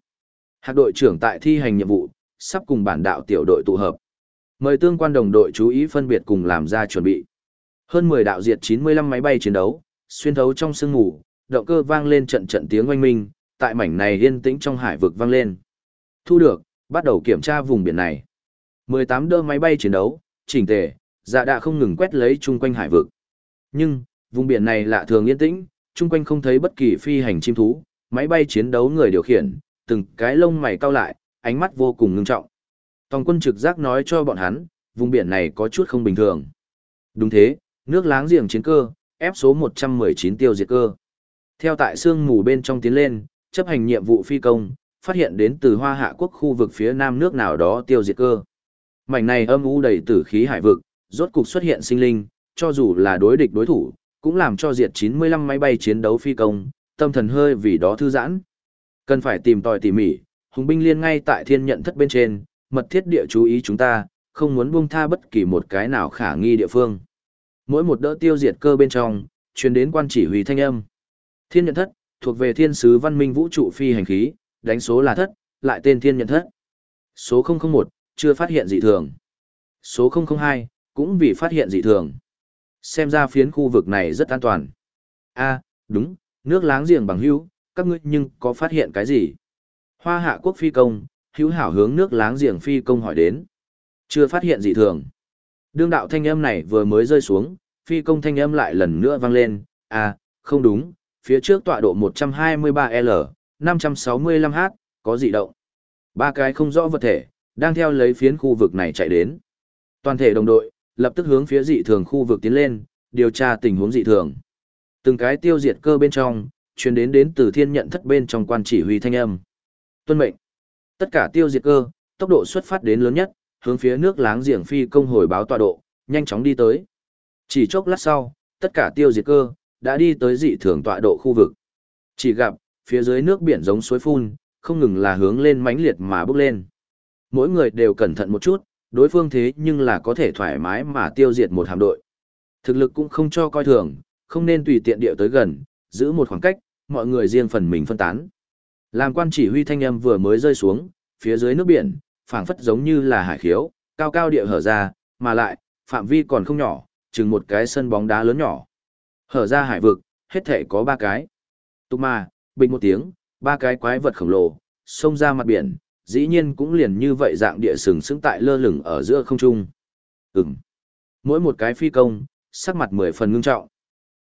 Hạc đội trưởng tại thi hành nhiệm vụ, sắp cùng bản đạo tiểu đội tụ hợp. Mời tương quan đồng đội chú ý phân biệt cùng làm ra chuẩn bị. Hơn 10 đạo diệt 95 máy bay chiến đấu, xuyên thấu trong sương ngủ, động cơ vang lên trận trận tiếng oanh minh, tại mảnh này yên tĩnh trong hải vực vang lên. Thu được, bắt đầu kiểm tra vùng biển này. 18 đơ máy bay chiến đấu, chỉnh tề, dạ đã không ngừng quét lấy chung quanh hải vực. Nhưng, vùng biển này lạ thường yên tĩnh, chung quanh không thấy bất kỳ phi hành chim thú, máy bay chiến đấu người điều khiển, từng cái lông mày cau lại, ánh mắt vô cùng ngưng trọng. Tòng quân trực giác nói cho bọn hắn, vùng biển này có chút không bình thường. Đúng thế, nước láng giềng chiến cơ, ép số 119 tiêu diệt cơ. Theo tại sương mù bên trong tiến lên, chấp hành nhiệm vụ phi công, phát hiện đến từ hoa hạ quốc khu vực phía nam nước nào đó tiêu diệt cơ. Mảnh này âm u đầy tử khí hải vực, rốt cục xuất hiện sinh linh, cho dù là đối địch đối thủ, cũng làm cho diệt 95 máy bay chiến đấu phi công, tâm thần hơi vì đó thư giãn. Cần phải tìm tòi tỉ mỉ, hùng binh liên ngay tại thiên nhận thất bên trên, mật thiết địa chú ý chúng ta, không muốn buông tha bất kỳ một cái nào khả nghi địa phương. Mỗi một đỡ tiêu diệt cơ bên trong, truyền đến quan chỉ huy thanh âm. Thiên nhận thất, thuộc về thiên sứ văn minh vũ trụ phi hành khí, đánh số là thất, lại tên thiên nhận thất. Số 001, chưa phát hiện dị thường. Số 002, cũng vì phát hiện dị thường. Xem ra phiến khu vực này rất an toàn. a đúng, nước láng giềng bằng hữu, các ngươi nhưng có phát hiện cái gì? Hoa hạ quốc phi công, hữu hảo hướng nước láng giềng phi công hỏi đến. Chưa phát hiện dị thường. Đương đạo thanh âm này vừa mới rơi xuống, phi công thanh âm lại lần nữa vang lên, à, không đúng, phía trước tọa độ 123L, 565H, có dị động. Ba cái không rõ vật thể, đang theo lấy phiến khu vực này chạy đến. Toàn thể đồng đội, lập tức hướng phía dị thường khu vực tiến lên, điều tra tình huống dị thường. Từng cái tiêu diệt cơ bên trong, truyền đến đến từ thiên nhận thất bên trong quan chỉ huy thanh âm. Tuân mệnh. Tất cả tiêu diệt cơ, tốc độ xuất phát đến lớn nhất, hướng phía nước láng giềng phi công hồi báo tọa độ, nhanh chóng đi tới. Chỉ chốc lát sau, tất cả tiêu diệt cơ đã đi tới dị thường tọa độ khu vực. Chỉ gặp, phía dưới nước biển giống suối phun, không ngừng là hướng lên mãnh liệt mà bước lên. Mỗi người đều cẩn thận một chút, đối phương thế nhưng là có thể thoải mái mà tiêu diệt một hạm đội. Thực lực cũng không cho coi thường, không nên tùy tiện điệu tới gần, giữ một khoảng cách, mọi người riêng phần mình phân tán. Làm quan chỉ huy thanh âm vừa mới rơi xuống, phía dưới nước biển, phảng phất giống như là hải khiếu, cao cao địa hở ra, mà lại, phạm vi còn không nhỏ, chừng một cái sân bóng đá lớn nhỏ. Hở ra hải vực, hết thể có ba cái. Tục mà, bình một tiếng, ba cái quái vật khổng lồ, xông ra mặt biển, dĩ nhiên cũng liền như vậy dạng địa sừng sững tại lơ lửng ở giữa không trung. Ừm. Mỗi một cái phi công, sắc mặt mười phần ngưng trọng.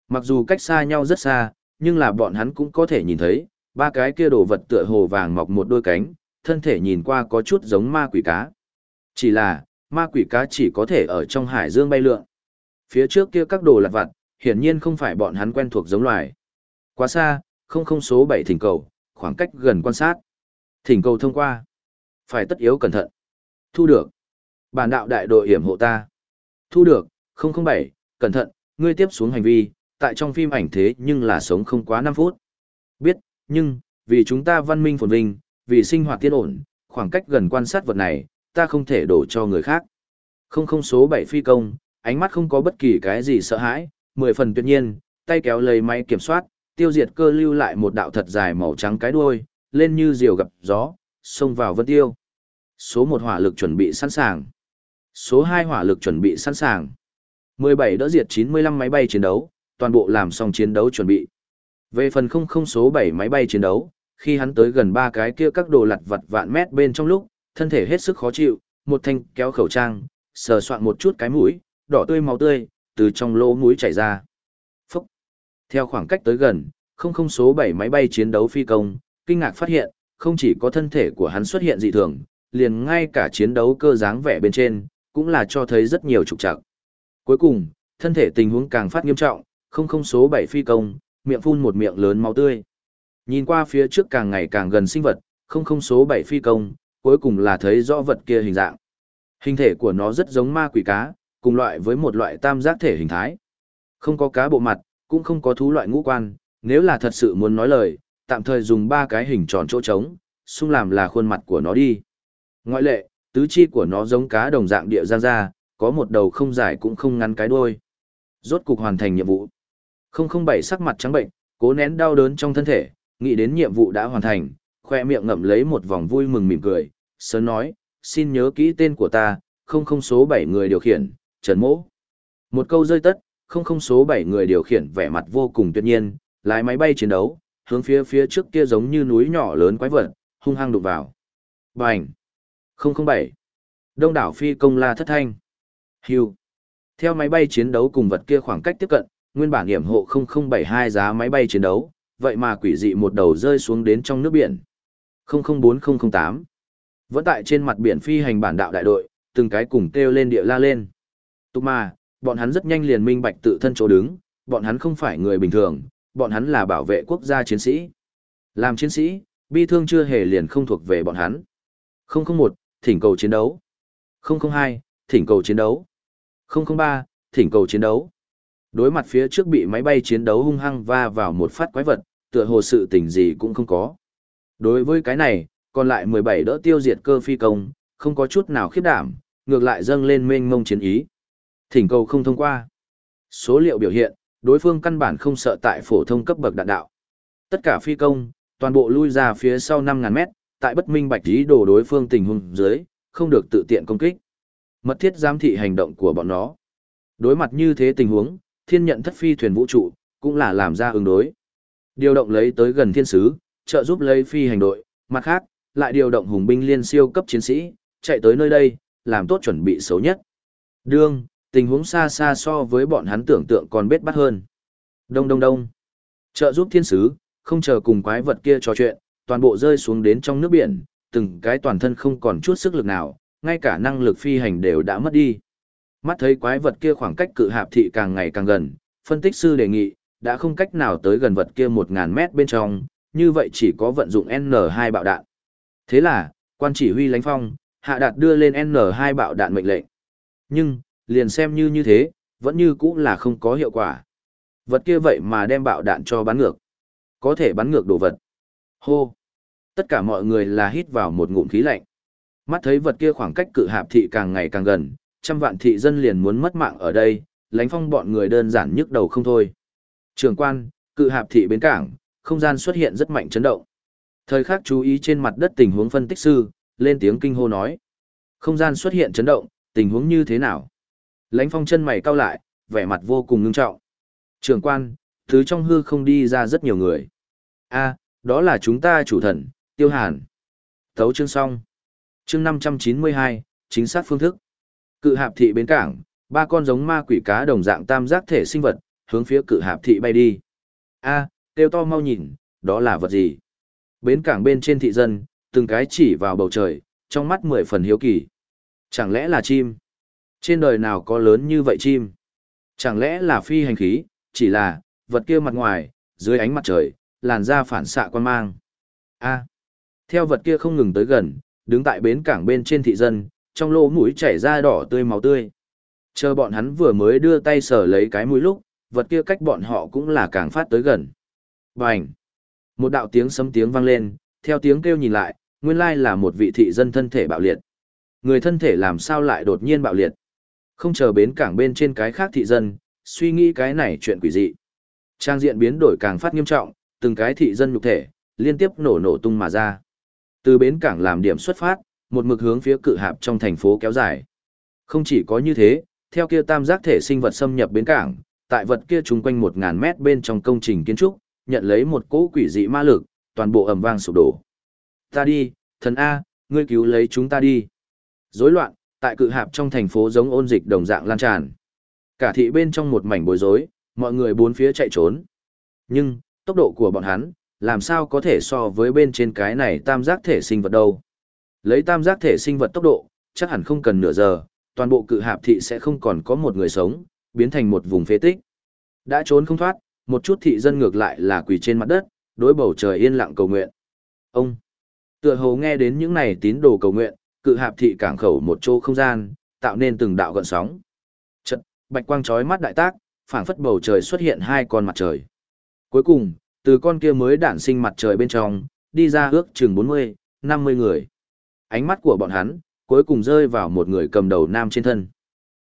Mặc dù cách xa nhau rất xa, nhưng là bọn hắn cũng có thể nhìn thấy, ba cái kia đồ vật tựa hồ vàng mọc một đôi cánh, thân thể nhìn qua có chút giống ma quỷ cá. Chỉ là, ma quỷ cá chỉ có thể ở trong hải dương bay lượn. Phía trước kia các đồ lặt vặt, hiển nhiên không phải bọn hắn quen thuộc giống loài. Quá xa, không không số 7 thỉnh cầu, khoảng cách gần quan sát. Thỉnh cầu thông qua. Phải tất yếu cẩn thận. Thu được. Bản đạo đại đội hiểm hộ ta. Thu được, 007, cẩn thận, ngươi tiếp xuống hành vi, tại trong phim ảnh thế nhưng là sống không quá 5 phút. Biết, nhưng, vì chúng ta văn minh phồn vinh, vì sinh hoạt tiên ổn, khoảng cách gần quan sát vật này, ta không thể đổ cho người khác. Không không số 7 phi công, ánh mắt không có bất kỳ cái gì sợ hãi, mười phần tuyệt nhiên, tay kéo lấy máy kiểm soát, tiêu diệt cơ lưu lại một đạo thật dài màu trắng cái đuôi, lên như diều gặp gió, xông vào vân tiêu. Số 1 hỏa lực chuẩn bị sẵn sàng. Số 2 hỏa lực chuẩn bị sẵn sàng. 17 đỡ diệt 95 máy bay chiến đấu, toàn bộ làm xong chiến đấu chuẩn bị. Về phần không không số 7 máy bay chiến đấu, khi hắn tới gần ba cái kia các đồ lặt vặt vạn mét bên trong lúc, thân thể hết sức khó chịu, một thanh kéo khẩu trang, sờ soạn một chút cái mũi, đỏ tươi máu tươi, từ trong lỗ mũi chảy ra. Phúc! Theo khoảng cách tới gần, không không số 7 máy bay chiến đấu phi công, kinh ngạc phát hiện, không chỉ có thân thể của hắn xuất hiện dị thường, liền ngay cả chiến đấu cơ dáng vẻ bên trên, cũng là cho thấy rất nhiều trục trặc. Cuối cùng, thân thể tình huống càng phát nghiêm trọng, không không số 7 phi công, miệng phun một miệng lớn máu tươi. Nhìn qua phía trước càng ngày càng gần sinh vật, không không số 7 phi công, cuối cùng là thấy rõ vật kia hình dạng. Hình thể của nó rất giống ma quỷ cá, cùng loại với một loại tam giác thể hình thái. Không có cá bộ mặt, cũng không có thú loại ngũ quan, nếu là thật sự muốn nói lời, tạm thời dùng ba cái hình tròn chỗ trống, xung làm là khuôn mặt của nó đi. Ngoại lệ, tứ chi của nó giống cá đồng dạng địa giang ra, có một đầu không dài cũng không ngắn cái đuôi. Rốt cục hoàn thành nhiệm vụ. 007 sắc mặt trắng bệnh, cố nén đau đớn trong thân thể, nghĩ đến nhiệm vụ đã hoàn thành, khoe miệng ngậm lấy một vòng vui mừng mỉm cười, sớm nói, xin nhớ kỹ tên của ta, không không số 7 người điều khiển, Trần Mỗ. Một câu rơi tất, không không số 7 người điều khiển vẻ mặt vô cùng tuyệt nhiên, lái máy bay chiến đấu, hướng phía phía trước kia giống như núi nhỏ lớn quái vật, hung hăng đụng vào. Bành! 007. Đông đảo phi công la thất thanh. Hưu. Theo máy bay chiến đấu cùng vật kia khoảng cách tiếp cận, nguyên bản hiểm hộ 0072 giá máy bay chiến đấu, vậy mà quỷ dị một đầu rơi xuống đến trong nước biển. 004008. Vẫn tại trên mặt biển phi hành bản đạo đại đội, từng cái cùng kêu lên địa la lên. Tục mà, bọn hắn rất nhanh liền minh bạch tự thân chỗ đứng, bọn hắn không phải người bình thường, bọn hắn là bảo vệ quốc gia chiến sĩ. Làm chiến sĩ, bi thương chưa hề liền không thuộc về bọn hắn. 001, thỉnh cầu chiến đấu. 002, thỉnh cầu chiến đấu. 003, thỉnh cầu chiến đấu. Đối mặt phía trước bị máy bay chiến đấu hung hăng va vào một phát quái vật, tựa hồ sự tình gì cũng không có. Đối với cái này, còn lại 17 đỡ tiêu diệt cơ phi công, không có chút nào khiếp đảm, ngược lại dâng lên mênh mông chiến ý. Thỉnh cầu không thông qua. Số liệu biểu hiện, đối phương căn bản không sợ tại phổ thông cấp bậc đạn đạo. Tất cả phi công, toàn bộ lui ra phía sau 5.000 mét, tại bất minh bạch ý đồ đối phương tình huống dưới, không được tự tiện công kích. Mật thiết giám thị hành động của bọn nó. Đối mặt như thế tình huống, thiên nhận thất phi thuyền vũ trụ, cũng là làm ra ứng đối. Điều động lấy tới gần thiên sứ, trợ giúp lấy phi hành đội, mặt khác, lại điều động hùng binh liên siêu cấp chiến sĩ, chạy tới nơi đây, làm tốt chuẩn bị xấu nhất. Đương, tình huống xa xa so với bọn hắn tưởng tượng còn bết bắt hơn. Đông đông đông. Trợ giúp thiên sứ, không chờ cùng quái vật kia trò chuyện, toàn bộ rơi xuống đến trong nước biển, từng cái toàn thân không còn chút sức lực nào, ngay cả năng lực phi hành đều đã mất đi. Mắt thấy quái vật kia khoảng cách cự hạp thị càng ngày càng gần, phân tích sư đề nghị, đã không cách nào tới gần vật kia 1.000 mét bên trong, như vậy chỉ có vận dụng N2 bạo đạn. Thế là, quan chỉ huy lánh phong, hạ đạt đưa lên N2 bạo đạn mệnh lệnh. Nhưng, liền xem như như thế, vẫn như cũng là không có hiệu quả. Vật kia vậy mà đem bạo đạn cho bắn ngược. Có thể bắn ngược đồ vật. Hô! Tất cả mọi người là hít vào một ngụm khí lạnh. Mắt thấy vật kia khoảng cách cự hạp thị càng ngày càng gần, trăm vạn thị dân liền muốn mất mạng ở đây, lánh phong bọn người đơn giản nhức đầu không thôi. Trường quan, cự hạp thị bến cảng, không gian xuất hiện rất mạnh chấn động. Thời khắc chú ý trên mặt đất tình huống phân tích sư, lên tiếng kinh hô nói. Không gian xuất hiện chấn động, tình huống như thế nào? Lánh phong chân mày cau lại, vẻ mặt vô cùng ngưng trọng. Trường quan, thứ trong hư không đi ra rất nhiều người. a đó là chúng ta chủ thần, tiêu hàn. Thấu chương xong. Chương 592, chính xác phương thức. Cự hạp thị bến cảng, ba con giống ma quỷ cá đồng dạng tam giác thể sinh vật, hướng phía cự hạp thị bay đi. A, tiêu to mau nhìn, đó là vật gì? Bến cảng bên trên thị dân, từng cái chỉ vào bầu trời, trong mắt mười phần hiếu kỳ. Chẳng lẽ là chim? Trên đời nào có lớn như vậy chim? Chẳng lẽ là phi hành khí, chỉ là, vật kia mặt ngoài, dưới ánh mặt trời, làn da phản xạ quan mang. A. theo vật kia không ngừng tới gần, đứng tại bến cảng bên trên thị dân, trong lỗ mũi chảy ra đỏ tươi máu tươi. Chờ bọn hắn vừa mới đưa tay sờ lấy cái mũi lúc, vật kia cách bọn họ cũng là càng phát tới gần. Bành! Một đạo tiếng sấm tiếng vang lên, theo tiếng kêu nhìn lại, nguyên lai là một vị thị dân thân thể bạo liệt. Người thân thể làm sao lại đột nhiên bạo liệt? Không chờ bến cảng bên trên cái khác thị dân, suy nghĩ cái này chuyện quỷ dị. Trang diện biến đổi càng phát nghiêm trọng, từng cái thị dân nhục thể, liên tiếp nổ nổ tung mà ra. Từ bến cảng làm điểm xuất phát, một mực hướng phía cự hạp trong thành phố kéo dài. Không chỉ có như thế, theo kia tam giác thể sinh vật xâm nhập bến cảng, tại vật kia trung quanh 1000 mét bên trong công trình kiến trúc, nhận lấy một cỗ quỷ dị ma lực, toàn bộ ầm vang sụp đổ. Ta đi, thần A, ngươi cứu lấy chúng ta đi. Rối loạn, tại cự hạp trong thành phố giống ôn dịch đồng dạng lan tràn. Cả thị bên trong một mảnh bối rối, mọi người bốn phía chạy trốn. Nhưng, tốc độ của bọn hắn, làm sao có thể so với bên trên cái này tam giác thể sinh vật đâu. Lấy tam giác thể sinh vật tốc độ, chắc hẳn không cần nửa giờ, toàn bộ cự hạp thị sẽ không còn có một người sống, biến thành một vùng phế tích. Đã trốn không thoát, một chút thị dân ngược lại là quỳ trên mặt đất, đối bầu trời yên lặng cầu nguyện. Ông, tựa hồ nghe đến những này tín đồ cầu nguyện, cự hạp thị cảng khẩu một chỗ không gian, tạo nên từng đạo gợn sóng. Chật, bạch quang chói mắt đại tác, phảng phất bầu trời xuất hiện hai con mặt trời. Cuối cùng, từ con kia mới đản sinh mặt trời bên trong, đi ra ước chừng 40, 50 người. Ánh mắt của bọn hắn, cuối cùng rơi vào một người cầm đầu nam trên thân.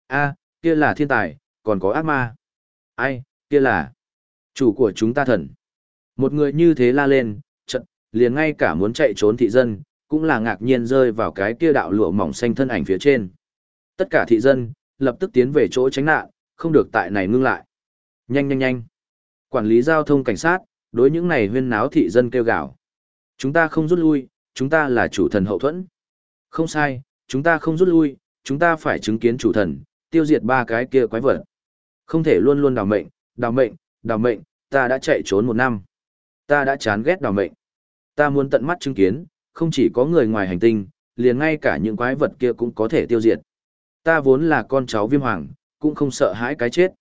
A, kia là thiên tài, còn có ác ma. Ai, kia là chủ của chúng ta thần. Một người như thế la lên, chật, liền ngay cả muốn chạy trốn thị dân, cũng là ngạc nhiên rơi vào cái kia đạo lụa mỏng xanh thân ảnh phía trên. Tất cả thị dân, lập tức tiến về chỗ tránh nạn, không được tại này ngưng lại. Nhanh nhanh nhanh. Quản lý giao thông cảnh sát, đối những này huyên náo thị dân kêu gào. Chúng ta không rút lui, chúng ta là chủ thần hậu thuẫn. Không sai, chúng ta không rút lui, chúng ta phải chứng kiến chủ thần, tiêu diệt ba cái kia quái vật. Không thể luôn luôn đào mệnh, đào mệnh, đào mệnh, ta đã chạy trốn một năm. Ta đã chán ghét đào mệnh. Ta muốn tận mắt chứng kiến, không chỉ có người ngoài hành tinh, liền ngay cả những quái vật kia cũng có thể tiêu diệt. Ta vốn là con cháu viêm hoàng, cũng không sợ hãi cái chết.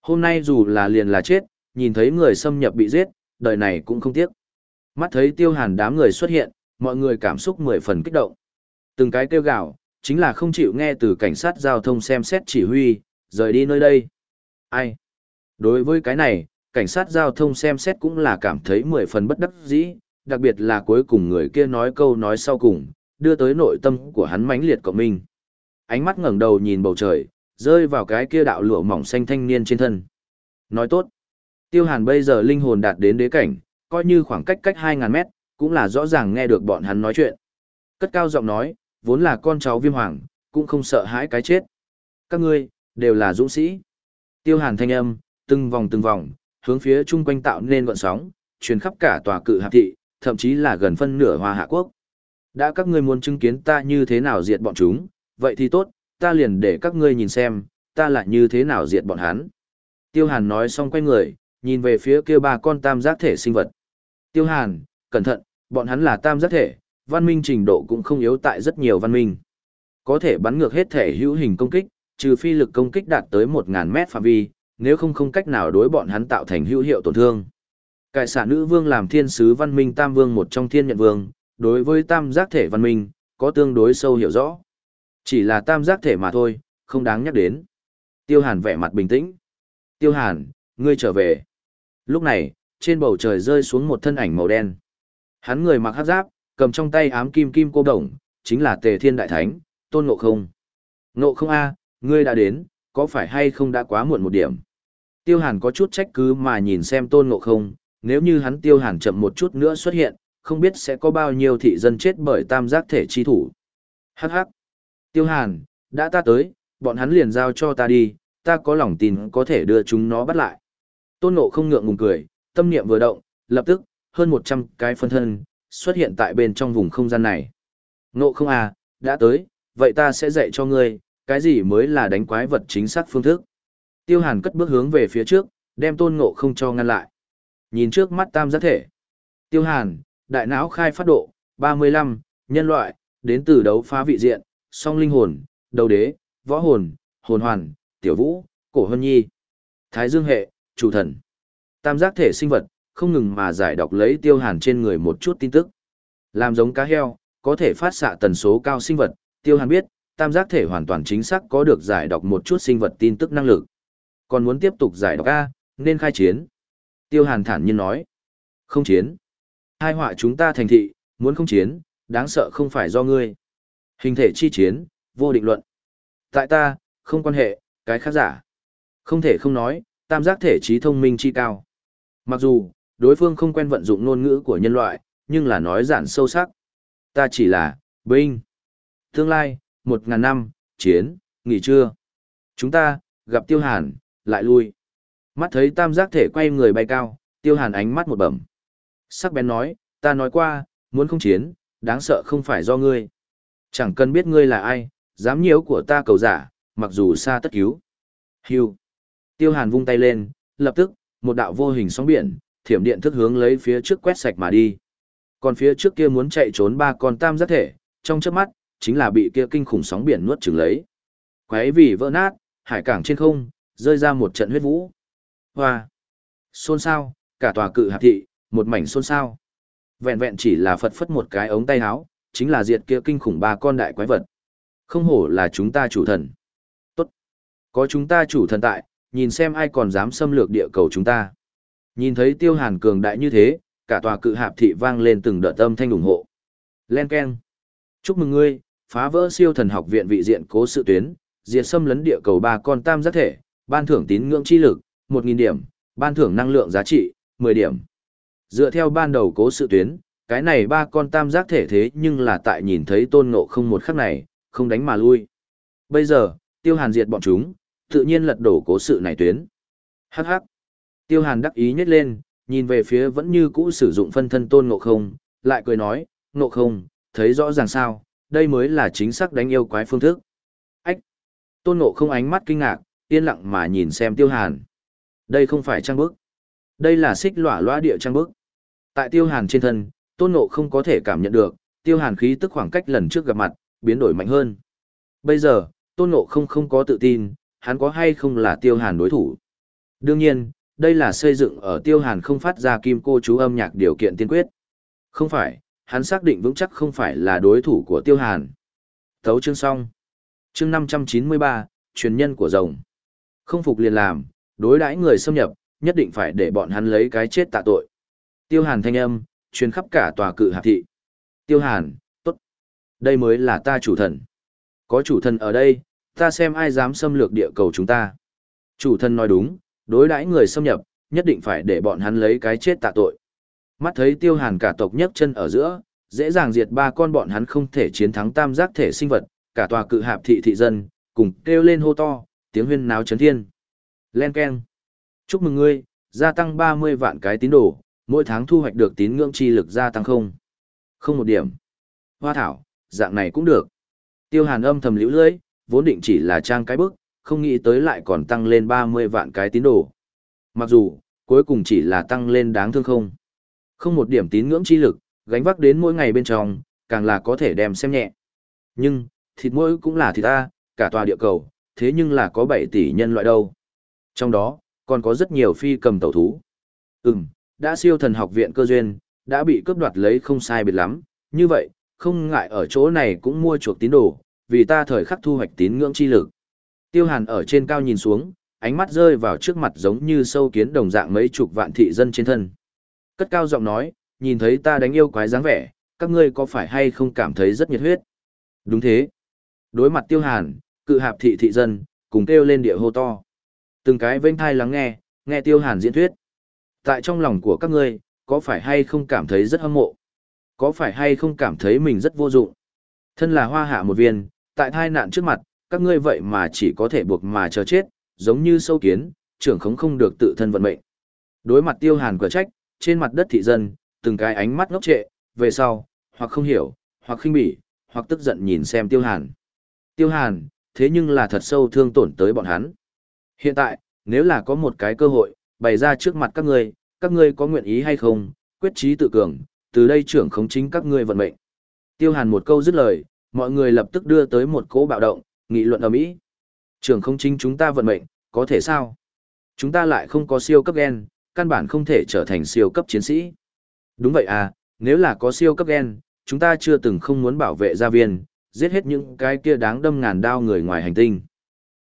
Hôm nay dù là liền là chết, nhìn thấy người xâm nhập bị giết, đời này cũng không tiếc. Mắt thấy tiêu hàn đám người xuất hiện, mọi người cảm xúc mười phần kích động. Từng cái kêu gào, chính là không chịu nghe từ cảnh sát giao thông xem xét chỉ huy, rời đi nơi đây. Ai? Đối với cái này, cảnh sát giao thông xem xét cũng là cảm thấy mười phần bất đắc dĩ, đặc biệt là cuối cùng người kia nói câu nói sau cùng, đưa tới nội tâm của hắn mãnh liệt cộng minh. Ánh mắt ngẩng đầu nhìn bầu trời, rơi vào cái kia đạo lụa mỏng xanh thanh niên trên thân. Nói tốt. Tiêu Hàn bây giờ linh hồn đạt đến đế cảnh, coi như khoảng cách cách 2.000 mét, cũng là rõ ràng nghe được bọn hắn nói chuyện. Cất cao giọng nói, vốn là con cháu viêm hoàng, cũng không sợ hãi cái chết. Các ngươi, đều là dũng sĩ. Tiêu hàn thanh âm, từng vòng từng vòng, hướng phía chung quanh tạo nên gọn sóng, truyền khắp cả tòa cự hạp thị, thậm chí là gần phân nửa hoa hạ quốc. Đã các ngươi muốn chứng kiến ta như thế nào diệt bọn chúng, vậy thì tốt, ta liền để các ngươi nhìn xem, ta lại như thế nào diệt bọn hắn. Tiêu hàn nói xong quay người, nhìn về phía kia ba con tam giác thể sinh vật. Tiêu hàn, cẩn thận, bọn hắn là tam giác thể, văn minh trình độ cũng không yếu tại rất nhiều văn minh. Có thể bắn ngược hết thể hữu hình công kích, trừ phi lực công kích đạt tới 1.000 mét phạm vi, nếu không không cách nào đối bọn hắn tạo thành hữu hiệu tổn thương. Cải xả nữ vương làm thiên sứ văn minh tam vương một trong thiên nhận vương, đối với tam giác thể văn minh, có tương đối sâu hiểu rõ. Chỉ là tam giác thể mà thôi, không đáng nhắc đến. Tiêu hàn vẻ mặt bình tĩnh. Tiêu hàn, ngươi trở về. Lúc này, trên bầu trời rơi xuống một thân ảnh màu đen. Hắn người mặc hắc giáp, cầm trong tay ám kim kim cô đồng, chính là tề thiên đại thánh, tôn ngộ không. Ngộ không a, ngươi đã đến, có phải hay không đã quá muộn một điểm? Tiêu hàn có chút trách cứ mà nhìn xem tôn ngộ không, nếu như hắn tiêu hàn chậm một chút nữa xuất hiện, không biết sẽ có bao nhiêu thị dân chết bởi tam giác thể chi thủ. Hắc hắc. Tiêu hàn, đã ta tới, bọn hắn liền giao cho ta đi, ta có lòng tin có thể đưa chúng nó bắt lại. Tôn ngộ không ngượng ngùng cười, tâm niệm vừa động, lập tức, hơn 100 cái phân thân, xuất hiện tại bên trong vùng không gian này. Ngộ không à, đã tới, vậy ta sẽ dạy cho ngươi, cái gì mới là đánh quái vật chính xác phương thức. Tiêu hàn cất bước hướng về phía trước, đem tôn ngộ không cho ngăn lại. Nhìn trước mắt tam giác thể. Tiêu hàn, đại não khai phát độ, 35, nhân loại, đến từ đấu phá vị diện, song linh hồn, đầu đế, võ hồn, hồn hoàn, tiểu vũ, cổ hân nhi. Thái dương hệ, chủ thần. Tam giác thể sinh vật, không ngừng mà giải đọc lấy tiêu hàn trên người một chút tin tức. Làm giống cá heo, có thể phát xạ tần số cao sinh vật, tiêu hàn biết, tam giác thể hoàn toàn chính xác có được giải đọc một chút sinh vật tin tức năng lực. Còn muốn tiếp tục giải đọc A, nên khai chiến. Tiêu hàn thản nhiên nói. Không chiến. Hai họa chúng ta thành thị, muốn không chiến, đáng sợ không phải do ngươi. Hình thể chi chiến, vô định luận. Tại ta, không quan hệ, cái khác giả. Không thể không nói, tam giác thể trí thông minh chi cao. Mặc dù, đối phương không quen vận dụng ngôn ngữ của nhân loại, nhưng là nói giản sâu sắc. Ta chỉ là, binh. Tương lai, một ngàn năm, chiến, nghỉ trưa. Chúng ta, gặp tiêu hàn, lại lui. Mắt thấy tam giác thể quay người bay cao, tiêu hàn ánh mắt một bẩm. Sắc bén nói, ta nói qua, muốn không chiến, đáng sợ không phải do ngươi. Chẳng cần biết ngươi là ai, dám nhiễu của ta cầu giả, mặc dù xa tất cứu. Hưu. Tiêu hàn vung tay lên, lập tức, một đạo vô hình sóng biển, thiểm điện thức hướng lấy phía trước quét sạch mà đi. Còn phía trước kia muốn chạy trốn ba con tam giác thể, trong chớp mắt, chính là bị kia kinh khủng sóng biển nuốt chửng lấy. Quái vì vỡ nát, hải cảng trên không, rơi ra một trận huyết vũ. Hoa! Xôn xao, cả tòa cự hạp thị, một mảnh xôn xao. Vẹn vẹn chỉ là phật phất một cái ống tay áo, chính là diệt kia kinh khủng ba con đại quái vật. Không hổ là chúng ta chủ thần. Tốt! Có chúng ta chủ thần tại, nhìn xem ai còn dám xâm lược địa cầu chúng ta. Nhìn thấy tiêu hàn cường đại như thế, cả tòa cự hạp thị vang lên từng đợt âm thanh ủng hộ. Len Ken. Chúc mừng ngươi, phá vỡ siêu thần học viện vị diện cố sự tuyến, diệt xâm lấn địa cầu ba con tam giác thể, ban thưởng tín ngưỡng chi lực, 1.000 điểm, ban thưởng năng lượng giá trị, 10 điểm. Dựa theo ban đầu cố sự tuyến, cái này ba con tam giác thể thế nhưng là tại nhìn thấy tôn ngộ không một khắc này, không đánh mà lui. Bây giờ, tiêu hàn diệt bọn chúng, tự nhiên lật đổ cố sự này tuyến. Hắc hắc. Tiêu hàn đắc ý nhất lên, nhìn về phía vẫn như cũ sử dụng phân thân tôn ngộ không, lại cười nói, ngộ không, thấy rõ ràng sao, đây mới là chính xác đánh yêu quái phương thức. Ách! Tôn ngộ không ánh mắt kinh ngạc, yên lặng mà nhìn xem tiêu hàn. Đây không phải trang bức. Đây là xích lỏa loa địa trang bức. Tại tiêu hàn trên thân, tôn ngộ không có thể cảm nhận được, tiêu hàn khí tức khoảng cách lần trước gặp mặt, biến đổi mạnh hơn. Bây giờ, tôn ngộ không không có tự tin, hắn có hay không là tiêu hàn đối thủ. Đương nhiên, đây là xây dựng ở tiêu hàn không phát ra kim cô chú âm nhạc điều kiện tiên quyết. Không phải, hắn xác định vững chắc không phải là đối thủ của tiêu hàn. Thấu chương xong. Chương 593, truyền nhân của rồng. Không phục liền làm, đối đãi người xâm nhập, nhất định phải để bọn hắn lấy cái chết tạ tội. Tiêu hàn thanh âm, truyền khắp cả tòa cự hạp thị. Tiêu hàn, tốt. Đây mới là ta chủ thần. Có chủ thần ở đây, ta xem ai dám xâm lược địa cầu chúng ta. Chủ thần nói đúng, đối đãi người xâm nhập, nhất định phải để bọn hắn lấy cái chết tạ tội. Mắt thấy tiêu hàn cả tộc nhấc chân ở giữa, dễ dàng diệt ba con bọn hắn không thể chiến thắng tam giác thể sinh vật, cả tòa cự hạp thị thị dân, cùng kêu lên hô to, tiếng huyên náo chấn thiên. Len Ken. Chúc mừng ngươi, gia tăng 30 vạn cái tín đồ, mỗi tháng thu hoạch được tín ngưỡng chi lực gia tăng không. Không một điểm. Hoa thảo, dạng này cũng được. Tiêu hàn âm thầm liễu lưỡi, vốn định chỉ là trang cái bức, không nghĩ tới lại còn tăng lên 30 vạn cái tín đồ. Mặc dù, cuối cùng chỉ là tăng lên đáng thương không. Không một điểm tín ngưỡng chi lực, gánh vác đến mỗi ngày bên trong, càng là có thể đem xem nhẹ. Nhưng, thịt mỗi cũng là thịt ta, cả tòa địa cầu, thế nhưng là có 7 tỷ nhân loại đâu. Trong đó, còn có rất nhiều phi cầm tẩu thú. Ừm, đã siêu thần học viện cơ duyên, đã bị cướp đoạt lấy không sai biệt lắm, như vậy, không ngại ở chỗ này cũng mua chuộc tín đồ, vì ta thời khắc thu hoạch tín ngưỡng chi lực. Tiêu Hàn ở trên cao nhìn xuống, ánh mắt rơi vào trước mặt giống như sâu kiến đồng dạng mấy chục vạn thị dân trên thân. Cất cao giọng nói, nhìn thấy ta đánh yêu quái dáng vẻ, các ngươi có phải hay không cảm thấy rất nhiệt huyết? Đúng thế. Đối mặt Tiêu Hàn, cự hạp thị thị dân, cùng kêu lên địa hô to. Từng cái vênh thai lắng nghe, nghe Tiêu Hàn diễn thuyết. Tại trong lòng của các ngươi, có phải hay không cảm thấy rất hâm mộ? Có phải hay không cảm thấy mình rất vô dụng? Thân là hoa hạ một viên, tại thai nạn trước mặt, các ngươi vậy mà chỉ có thể buộc mà chờ chết, giống như sâu kiến, trưởng khống không được tự thân vận mệnh. Đối mặt tiêu hàn quả trách, trên mặt đất thị dân, từng cái ánh mắt ngốc trệ, về sau, hoặc không hiểu, hoặc khinh bỉ, hoặc tức giận nhìn xem tiêu hàn. Tiêu hàn, thế nhưng là thật sâu thương tổn tới bọn hắn. Hiện tại, nếu là có một cái cơ hội, bày ra trước mặt các ngươi, các ngươi có nguyện ý hay không, quyết trí tự cường, từ đây trưởng khống chính các ngươi vận mệnh. Tiêu Hàn một câu dứt lời, mọi người lập tức đưa tới một cỗ bạo động, nghị luận ầm ĩ. trưởng không chính chúng ta vận mệnh, có thể sao? Chúng ta lại không có siêu cấp gen, căn bản không thể trở thành siêu cấp chiến sĩ. Đúng vậy à, nếu là có siêu cấp gen, chúng ta chưa từng không muốn bảo vệ gia viên, giết hết những cái kia đáng đâm ngàn đao người ngoài hành tinh.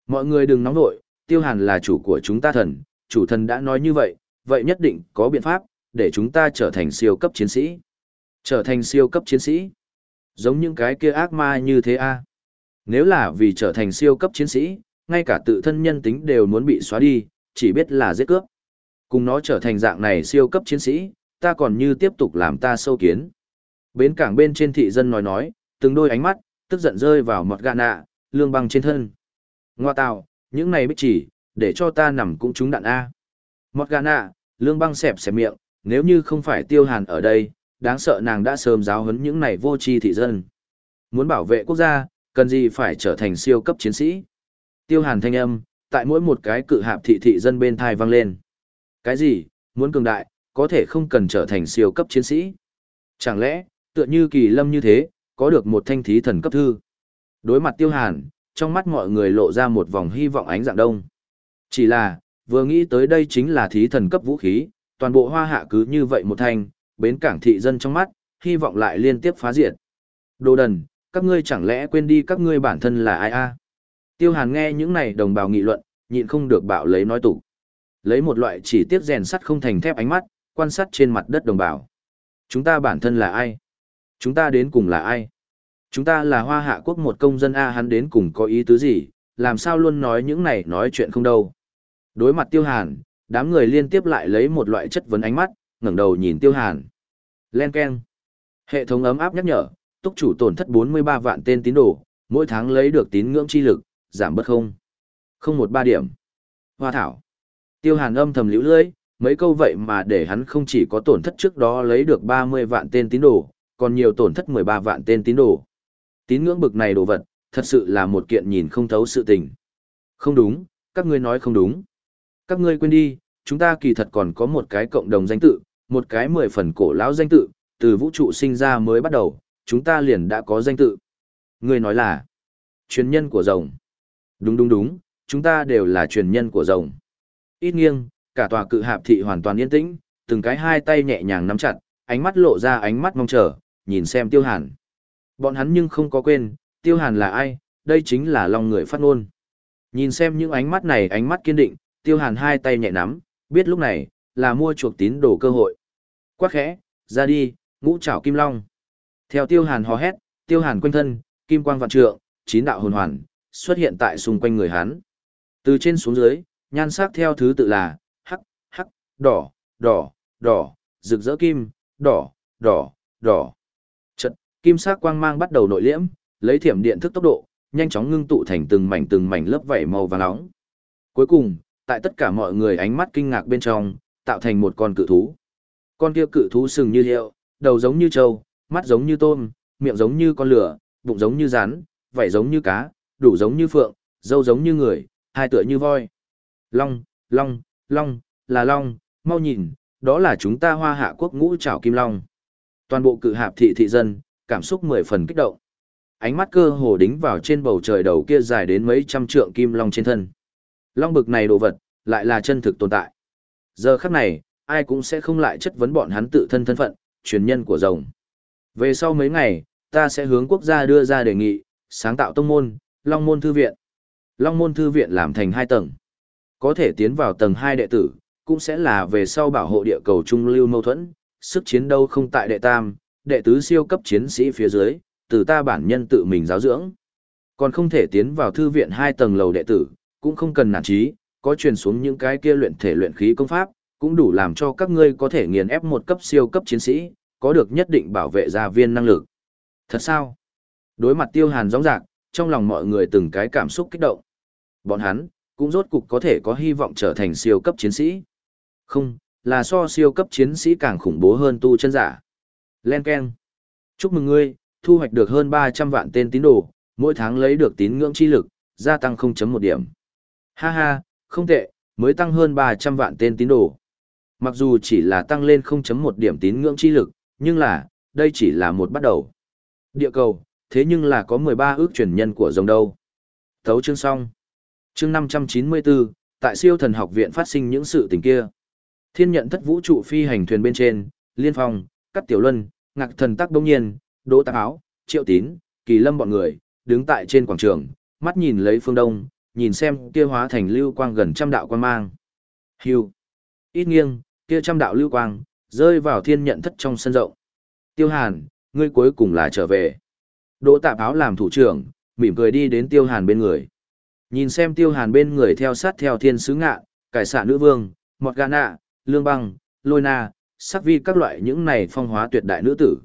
Mọi người đừng nóng nội, Tiêu Hàn là chủ của chúng ta thần, chủ thần đã nói như vậy, vậy nhất định có biện pháp, để chúng ta trở thành siêu cấp chiến sĩ. Trở thành siêu cấp chiến sĩ. Giống những cái kia ác ma như thế a à? Nếu là vì trở thành siêu cấp chiến sĩ, ngay cả tự thân nhân tính đều muốn bị xóa đi, chỉ biết là giết cướp. Cùng nó trở thành dạng này siêu cấp chiến sĩ, ta còn như tiếp tục làm ta sâu kiến. Bến cảng bên trên thị dân nói nói, từng đôi ánh mắt, tức giận rơi vào mọt gà nạ, lương băng trên thân. Ngoa tạo, những này bích chỉ, để cho ta nằm cũng trúng đạn A. Mọt gà nạ, lương băng xẹp xẹp miệng, nếu như không phải tiêu hàn ở đây, đáng sợ nàng đã sớm giáo huấn những này vô tri thị dân. Muốn bảo vệ quốc gia, cần gì phải trở thành siêu cấp chiến sĩ. Tiêu hàn thanh âm, tại mỗi một cái cự hạp thị thị dân bên thai vang lên. Cái gì, muốn cường đại, có thể không cần trở thành siêu cấp chiến sĩ. Chẳng lẽ, tựa như kỳ lâm như thế, có được một thanh thí thần cấp thư. Đối mặt tiêu hàn, trong mắt mọi người lộ ra một vòng hy vọng ánh dạng đông. Chỉ là, vừa nghĩ tới đây chính là thí thần cấp vũ khí, toàn bộ hoa hạ cứ như vậy một thanh, bến cảng thị dân trong mắt, hy vọng lại liên tiếp phá diệt. Đồ đần, các ngươi chẳng lẽ quên đi các ngươi bản thân là ai a? Tiêu Hàn nghe những này đồng bào nghị luận, nhịn không được bạo lấy nói tủ. Lấy một loại chỉ tiếp rèn sắt không thành thép ánh mắt, quan sát trên mặt đất đồng bào. Chúng ta bản thân là ai? Chúng ta đến cùng là ai? Chúng ta là hoa hạ quốc một công dân A hắn đến cùng có ý tứ gì, làm sao luôn nói những này nói chuyện không đâu. Đối mặt tiêu hàn, đám người liên tiếp lại lấy một loại chất vấn ánh mắt, ngẩng đầu nhìn tiêu hàn. Len Ken. Hệ thống ấm áp nhắc nhở, túc chủ tổn thất 43 vạn tên tín đồ, mỗi tháng lấy được tín ngưỡng chi lực, giảm bớt không. Không một ba điểm. Hoa thảo. Tiêu hàn âm thầm liễu lưỡi, mấy câu vậy mà để hắn không chỉ có tổn thất trước đó lấy được 30 vạn tên tín đồ, còn nhiều tổn thất 13 vạn tên tín đồ. Tín ngưỡng bực này đồ vật, thật sự là một kiện nhìn không thấu sự tình. Không đúng, các ngươi nói không đúng. Các ngươi quên đi, chúng ta kỳ thật còn có một cái cộng đồng danh tự, một cái mười phần cổ lão danh tự, từ vũ trụ sinh ra mới bắt đầu, chúng ta liền đã có danh tự. Ngươi nói là truyền nhân của rồng. Đúng đúng đúng, chúng ta đều là truyền nhân của rồng. Ít nghiêng, cả tòa cự hạp thị hoàn toàn yên tĩnh, từng cái hai tay nhẹ nhàng nắm chặt, ánh mắt lộ ra ánh mắt mong chờ, nhìn xem tiêu hàn. Bọn hắn nhưng không có quên, tiêu hàn là ai, đây chính là lòng người phát ngôn. Nhìn xem những ánh mắt này ánh mắt kiên định, tiêu hàn hai tay nhẹ nắm, biết lúc này, là mua chuộc tín đồ cơ hội. Quát khẽ, ra đi, ngũ trảo kim long. Theo tiêu hàn hò hét, tiêu hàn quanh thân, kim quang vạn trượng, chín đạo hồn hoàn, xuất hiện tại xung quanh người hắn. Từ trên xuống dưới, nhan sắc theo thứ tự là, hắc, hắc, đỏ, đỏ, đỏ, rực rỡ kim, đỏ, đỏ, đỏ. Kim sắc quang mang bắt đầu nội liễm, lấy thiểm điện thức tốc độ, nhanh chóng ngưng tụ thành từng mảnh từng mảnh lớp vảy màu vàng nóng. Cuối cùng, tại tất cả mọi người ánh mắt kinh ngạc bên trong, tạo thành một con cự thú. Con kia cự thú sừng như hiệu, đầu giống như trâu, mắt giống như tôm, miệng giống như con lửa, bụng giống như rắn, vảy giống như cá, đủ giống như phượng, râu giống như người, hai tựa như voi. Long, long, long, là long, mau nhìn, đó là chúng ta hoa hạ quốc ngũ trảo kim long. Toàn bộ cự hạp thị thị dân, cảm xúc mười phần kích động. Ánh mắt cơ hồ đính vào trên bầu trời đầu kia dài đến mấy trăm trượng kim long trên thân. Long bực này đồ vật, lại là chân thực tồn tại. Giờ khắc này, ai cũng sẽ không lại chất vấn bọn hắn tự thân thân phận, truyền nhân của rồng. Về sau mấy ngày, ta sẽ hướng quốc gia đưa ra đề nghị, sáng tạo tông môn, Long môn thư viện. Long môn thư viện làm thành hai tầng. Có thể tiến vào tầng hai đệ tử, cũng sẽ là về sau bảo hộ địa cầu trung lưu mâu thuẫn, sức chiến đấu không tại đệ tam, đệ tứ siêu cấp chiến sĩ phía dưới, từ ta bản nhân tự mình giáo dưỡng. Còn không thể tiến vào thư viện hai tầng lầu đệ tử, cũng không cần nản trí, có truyền xuống những cái kia luyện thể luyện khí công pháp, cũng đủ làm cho các ngươi có thể nghiền ép một cấp siêu cấp chiến sĩ, có được nhất định bảo vệ gia viên năng lực. Thật sao? Đối mặt tiêu hàn rõ rạc, trong lòng mọi người từng cái cảm xúc kích động. Bọn hắn, cũng rốt cục có thể có hy vọng trở thành siêu cấp chiến sĩ. Không, là so siêu cấp chiến sĩ càng khủng bố hơn tu chân giả. Len Ken. Chúc mừng ngươi, thu hoạch được hơn 300 vạn tên tín đồ, mỗi tháng lấy được tín ngưỡng chi lực, gia tăng 0.1 điểm. Ha ha, không tệ, mới tăng hơn 300 vạn tên tín đồ. Mặc dù chỉ là tăng lên 0.1 điểm tín ngưỡng chi lực, nhưng là, đây chỉ là một bắt đầu. Địa cầu, thế nhưng là có 13 ước truyền nhân của rồng đâu. Thấu chương xong. Chương 594, tại siêu thần học viện phát sinh những sự tình kia. Thiên nhận thất vũ trụ phi hành thuyền bên trên, Liên Phong, Cắt Tiểu Luân, Ngạc Thần Tắc Đông Nhiên, Đỗ Tạc Áo, Triệu Tín, Kỳ Lâm bọn người, đứng tại trên quảng trường, mắt nhìn lấy phương đông, nhìn xem kia hóa thành lưu quang gần trăm đạo quan mang. Hưu. Ít nghiêng, kia trăm đạo lưu quang, rơi vào thiên nhận thất trong sân rộng. Tiêu Hàn, ngươi cuối cùng là trở về. Đỗ Tạp Áo làm thủ trưởng, mỉm cười đi đến Tiêu Hàn bên người. Nhìn xem Tiêu Hàn bên người theo sát theo thiên sứ ngạ, cải xạ nữ vương, mọt gà nạ, lương băng, lôi na, sắc vi các loại những này phong hóa tuyệt đại nữ tử.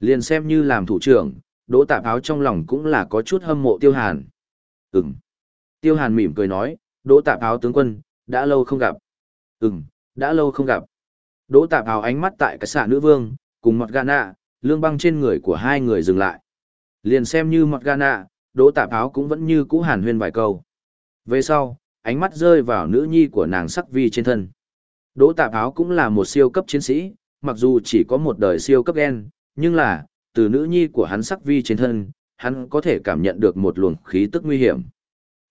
Liền xem như làm thủ trưởng, Đỗ Tạp Áo trong lòng cũng là có chút hâm mộ Tiêu Hàn. Ừm. Tiêu Hàn mỉm cười nói, Đỗ Tạp Áo tướng quân, đã lâu không gặp. Ừm, đã lâu không gặp. Đỗ Tạp Áo ánh mắt tại cái xạ nữ vương, cùng mặt gà nạ, lương băng trên người của hai người dừng lại. Liền xem như mặt gà nạ, Đỗ Tạp Áo cũng vẫn như cũ hàn huyên vài câu. Về sau, ánh mắt rơi vào nữ nhi của nàng sắc vi trên thân. Đỗ Tạp Áo cũng là một siêu cấp chiến sĩ, mặc dù chỉ có một đời siêu cấp gen, nhưng là, từ nữ nhi của hắn sắc vi trên thân, hắn có thể cảm nhận được một luồng khí tức nguy hiểm.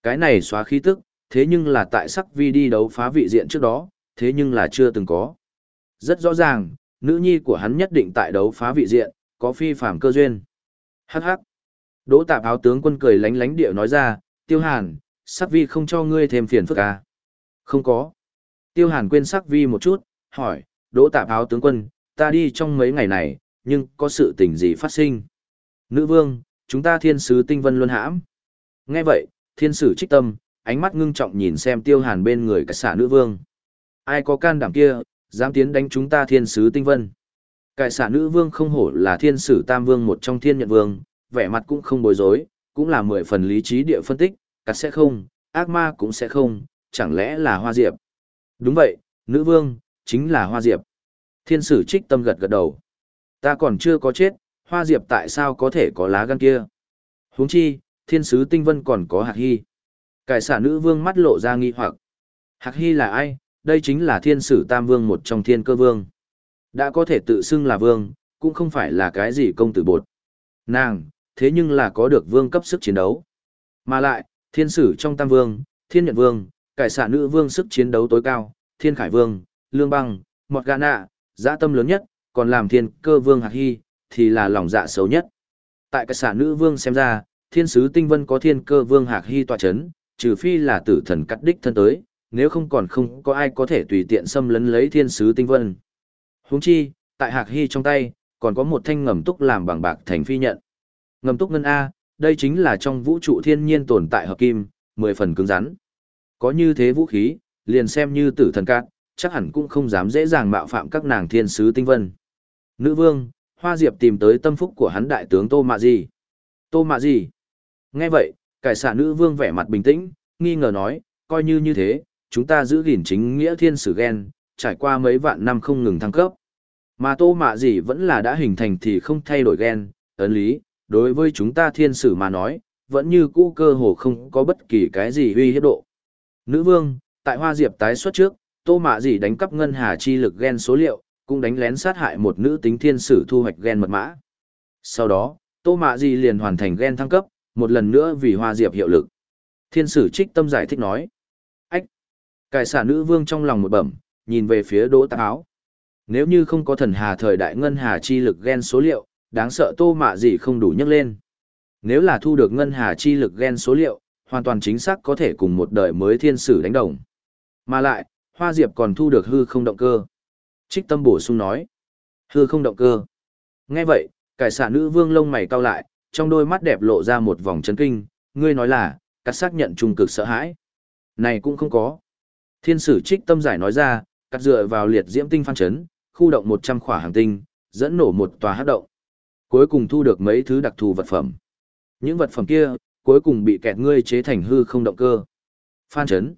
Cái này xóa khí tức, thế nhưng là tại sắc vi đi đấu phá vị diện trước đó, thế nhưng là chưa từng có. Rất rõ ràng, nữ nhi của hắn nhất định tại đấu phá vị diện, có phi phàm cơ duyên. Hắc hắc. Đỗ tạp áo tướng quân cười lánh lánh điệu nói ra, tiêu hàn, sắc vi không cho ngươi thêm phiền phức à? Không có. Tiêu hàn quên sắc vi một chút, hỏi, đỗ tạp áo tướng quân, ta đi trong mấy ngày này, nhưng có sự tình gì phát sinh? Nữ vương, chúng ta thiên sứ tinh vân luân hãm. Nghe vậy, thiên sử trích tâm, ánh mắt ngưng trọng nhìn xem tiêu hàn bên người cải xả nữ vương. Ai có can đảm kia, dám tiến đánh chúng ta thiên sứ tinh vân. Cải xả nữ vương không hổ là thiên sử tam vương một trong thiên nhận vương, vẻ mặt cũng không bối rối, cũng là mười phần lý trí địa phân tích, cắt sẽ không, ác ma cũng sẽ không, chẳng lẽ là hoa diệp. Đúng vậy, nữ vương, chính là hoa diệp. Thiên sử trích tâm gật gật đầu. Ta còn chưa có chết, hoa diệp tại sao có thể có lá gan kia? huống chi, thiên sứ tinh vân còn có hạc hy. Cải xả nữ vương mắt lộ ra nghi hoặc. Hạc hy là ai? Đây chính là thiên sử tam vương một trong thiên cơ vương. Đã có thể tự xưng là vương, cũng không phải là cái gì công tử bột. Nàng, thế nhưng là có được vương cấp sức chiến đấu. Mà lại, thiên sử trong tam vương, thiên nhận vương, cải xạ nữ vương sức chiến đấu tối cao, thiên khải vương, lương băng, mọt gà nạ, dã tâm lớn nhất, còn làm thiên cơ vương hạc hy, thì là lòng dạ xấu nhất. Tại cải xạ nữ vương xem ra, thiên sứ tinh vân có thiên cơ vương hạc hy tọa chấn, trừ phi là tử thần cắt đích thân tới, nếu không còn không có ai có thể tùy tiện xâm lấn lấy thiên sứ tinh vân. Huống chi, tại hạc hy trong tay, còn có một thanh ngầm túc làm bằng bạc thành phi nhận. Ngầm túc ngân A, đây chính là trong vũ trụ thiên nhiên tồn tại hợp kim, mười phần cứng rắn. Có như thế vũ khí, liền xem như tử thần cát, chắc hẳn cũng không dám dễ dàng mạo phạm các nàng thiên sứ tinh vân. Nữ vương, Hoa Diệp tìm tới tâm phúc của hắn đại tướng Tô Mạ Di. Tô Mạ Di. Nghe vậy, cải xạ nữ vương vẻ mặt bình tĩnh, nghi ngờ nói, coi như như thế, chúng ta giữ gìn chính nghĩa thiên sử ghen trải qua mấy vạn năm không ngừng thăng cấp. Mà Tô Mạ Di vẫn là đã hình thành thì không thay đổi ghen ấn lý, đối với chúng ta thiên sử mà nói, vẫn như cũ cơ hồ không có bất kỳ cái gì uy hiếp độ. Nữ vương, tại Hoa Diệp tái xuất trước, Tô Mạ Dĩ đánh cắp ngân hà chi lực gen số liệu, cũng đánh lén sát hại một nữ tính thiên sử thu hoạch gen mật mã. Sau đó, Tô Mạ Dĩ liền hoàn thành gen thăng cấp, một lần nữa vì Hoa Diệp hiệu lực. Thiên sử trích tâm giải thích nói. Ách! Cải xả nữ vương trong lòng một bẩm, nhìn về phía đỗ tạc áo. Nếu như không có thần hà thời đại ngân hà chi lực gen số liệu, đáng sợ tô mạ gì không đủ nhắc lên. Nếu là thu được ngân hà chi lực gen số liệu, hoàn toàn chính xác có thể cùng một đời mới thiên sử đánh đồng. Mà lại, Hoa Diệp còn thu được hư không động cơ. Trích tâm bổ sung nói. Hư không động cơ. Nghe vậy, cải xạ nữ vương lông mày cau lại, trong đôi mắt đẹp lộ ra một vòng chấn kinh, ngươi nói là, cắt xác nhận trung cực sợ hãi. Này cũng không có. Thiên sử trích tâm giải nói ra, cắt dựa vào liệt diễm tinh phan chấn, khu động 100 khỏa hàng tinh, dẫn nổ một tòa hát động. Cuối cùng thu được mấy thứ đặc thù vật phẩm. Những vật phẩm kia, cuối cùng bị kẹt ngươi chế thành hư không động cơ. Phan chấn.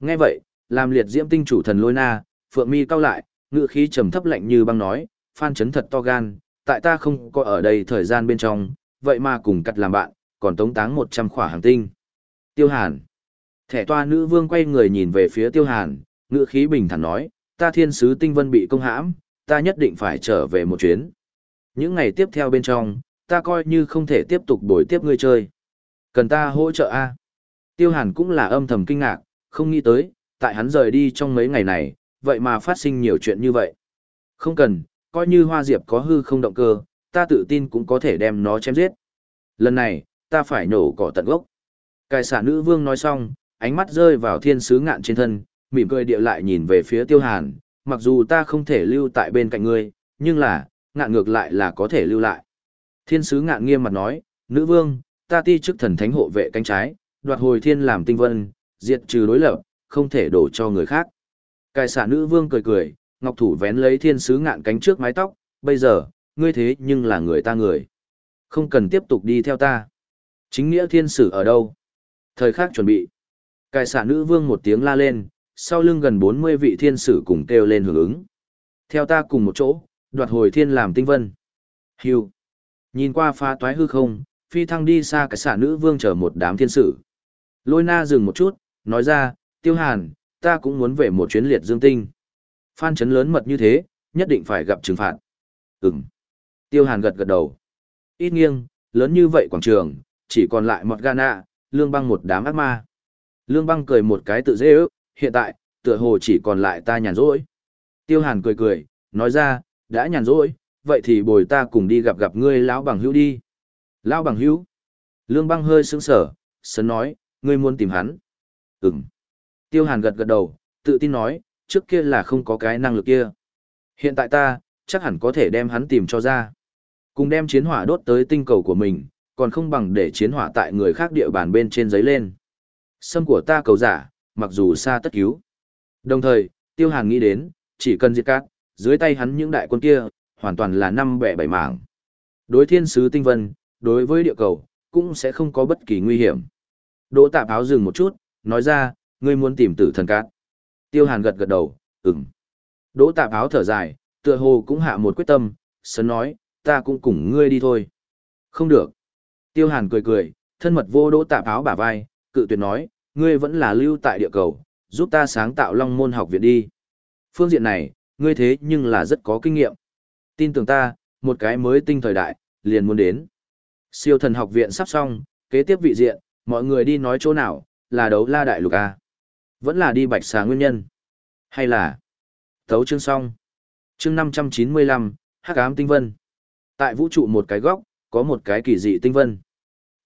Nghe vậy, làm liệt diễm tinh chủ thần lôi na, phượng mi cao lại, ngựa khí trầm thấp lạnh như băng nói, phan chấn thật to gan, tại ta không có ở đây thời gian bên trong, vậy mà cùng cắt làm bạn, còn tống táng 100 khỏa hàng tinh. Tiêu Hàn. Thẻ toa nữ vương quay người nhìn về phía Tiêu Hàn, ngựa khí bình thản nói, ta thiên sứ tinh vân bị công hãm, ta nhất định phải trở về một chuyến. Những ngày tiếp theo bên trong, ta coi như không thể tiếp tục đổi tiếp ngươi chơi. Cần ta hỗ trợ a Tiêu hàn cũng là âm thầm kinh ngạc, không nghĩ tới, tại hắn rời đi trong mấy ngày này, vậy mà phát sinh nhiều chuyện như vậy. Không cần, coi như hoa diệp có hư không động cơ, ta tự tin cũng có thể đem nó chém giết. Lần này, ta phải nổ cỏ tận gốc. Cài xả nữ vương nói xong, ánh mắt rơi vào thiên sứ ngạn trên thân, mỉm cười địa lại nhìn về phía tiêu hàn, mặc dù ta không thể lưu tại bên cạnh ngươi, nhưng là, ngạn ngược lại là có thể lưu lại. Thiên sứ ngạn nghiêm mặt nói, nữ vương, ta ti chức thần thánh hộ vệ cánh trái, đoạt hồi thiên làm tinh vân, diệt trừ đối lập, không thể đổ cho người khác. Cài xả nữ vương cười cười, ngọc thủ vén lấy thiên sứ ngạn cánh trước mái tóc, bây giờ, ngươi thế nhưng là người ta người. Không cần tiếp tục đi theo ta. Chính nghĩa thiên sử ở đâu? Thời khắc chuẩn bị. Cài xả nữ vương một tiếng la lên, sau lưng gần 40 vị thiên sử cùng kêu lên hưởng ứng. Theo ta cùng một chỗ, đoạt hồi thiên làm tinh vân. Hưu. Nhìn qua pha toái hư không, phi thăng đi xa cái xả nữ vương chờ một đám thiên sử. Lôi na dừng một chút, nói ra, tiêu hàn, ta cũng muốn về một chuyến liệt dương tinh. Phan chấn lớn mật như thế, nhất định phải gặp trừng phạt. Ừm. Tiêu hàn gật gật đầu. Ít nghiêng, lớn như vậy quảng trường, chỉ còn lại một Ghana, lương băng một đám ác ma. Lương băng cười một cái tự dễ ước, hiện tại, tựa hồ chỉ còn lại ta nhàn rỗi. Tiêu hàn cười cười, nói ra, đã nhàn rỗi, vậy thì bồi ta cùng đi gặp gặp ngươi lão bằng hữu đi. Lão bằng hữu. Lương băng hơi sững sở, sấn nói, ngươi muốn tìm hắn. Ừm. Tiêu hàn gật gật đầu, tự tin nói, trước kia là không có cái năng lực kia. Hiện tại ta, chắc hẳn có thể đem hắn tìm cho ra. Cùng đem chiến hỏa đốt tới tinh cầu của mình, còn không bằng để chiến hỏa tại người khác địa bàn bên trên giấy lên. Sâm của ta cầu giả, mặc dù xa tất cứu. Đồng thời, tiêu hàn nghĩ đến, chỉ cần diệt cát, dưới tay hắn những đại quân kia, hoàn toàn là năm bẻ bảy mảng. Đối thiên sứ tinh vân, đối với địa cầu, cũng sẽ không có bất kỳ nguy hiểm. Đỗ tạp áo dừng một chút, nói ra, ngươi muốn tìm tử thần cát. Tiêu hàn gật gật đầu, ừm. Đỗ tạp áo thở dài, tựa hồ cũng hạ một quyết tâm, sớm nói, ta cũng cùng ngươi đi thôi. Không được. Tiêu hàn cười cười, thân mật vô đỗ tạp áo bả vai, cự tuyệt nói, ngươi vẫn là lưu tại địa cầu, giúp ta sáng tạo long môn học viện đi. Phương diện này, ngươi thế nhưng là rất có kinh nghiệm. Tin tưởng ta, một cái mới tinh thời đại, liền muốn đến. Siêu thần học viện sắp xong, kế tiếp vị diện, mọi người đi nói chỗ nào, là đấu la đại lục A. Vẫn là đi bạch xà nguyên nhân. Hay là tấu chương xong. Chương 595, Hắc ám tinh vân. Tại vũ trụ một cái góc, có một cái kỳ dị tinh vân.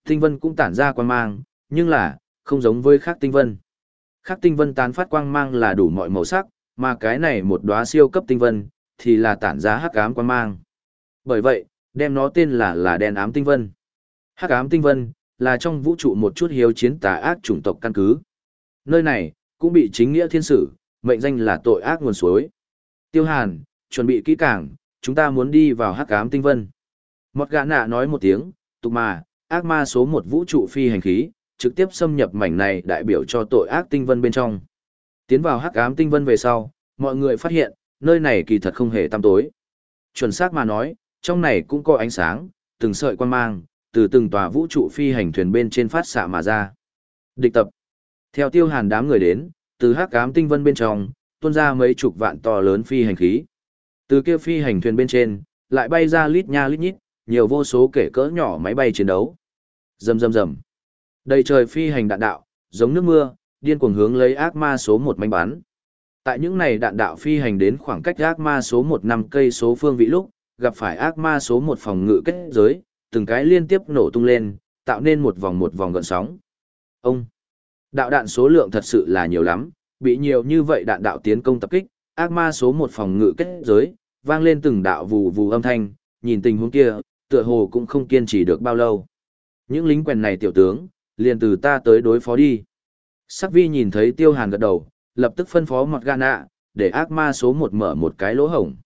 Tinh vân cũng tản ra quang mang, nhưng là, không giống với khác tinh vân. Khác tinh vân tán phát quang mang là đủ mọi màu sắc, mà cái này một đóa siêu cấp tinh vân, thì là tản ra hắc ám quang mang. Bởi vậy, đem nó tên là là đen ám tinh vân. Hắc ám tinh vân, là trong vũ trụ một chút hiếu chiến tà ác chủng tộc căn cứ. Nơi này, cũng bị chính nghĩa thiên sử, mệnh danh là tội ác nguồn suối. Tiêu Hàn, chuẩn bị kỹ càng, chúng ta muốn đi vào hắc ám tinh vân. Một gã nạ nói một tiếng, tục mà, ác ma số một vũ trụ phi hành khí, trực tiếp xâm nhập mảnh này đại biểu cho tội ác tinh vân bên trong. Tiến vào hắc ám tinh vân về sau, mọi người phát hiện, nơi này kỳ thật không hề tăm tối. Chuẩn xác mà nói, trong này cũng có ánh sáng, từng sợi quan mang, từ từng tòa vũ trụ phi hành thuyền bên trên phát xạ mà ra. Địch tập. Theo tiêu hàn đám người đến, từ hắc ám tinh vân bên trong, tuôn ra mấy chục vạn to lớn phi hành khí. Từ kia phi hành thuyền bên trên, lại bay ra lít nha lít nhít, nhiều vô số kể cỡ nhỏ máy bay chiến đấu. Rầm rầm rầm. Đầy trời phi hành đạn đạo, giống nước mưa, điên cuồng hướng lấy ác ma số một manh bắn. Tại những này đạn đạo phi hành đến khoảng cách ác ma số một năm cây số phương vị lúc, gặp phải ác ma số một phòng ngự kết giới, từng cái liên tiếp nổ tung lên, tạo nên một vòng một vòng gợn sóng. Ông! Đạo đạn số lượng thật sự là nhiều lắm, bị nhiều như vậy đạn đạo tiến công tập kích, ác ma số một phòng ngự kết giới, vang lên từng đạo vù vù âm thanh, nhìn tình huống kia, tựa hồ cũng không kiên trì được bao lâu. Những lính quèn này tiểu tướng, liền từ ta tới đối phó đi. Sắc vi nhìn thấy tiêu hàn gật đầu, lập tức phân phó mặt gan nạ, để ác ma số một mở một cái lỗ hổng.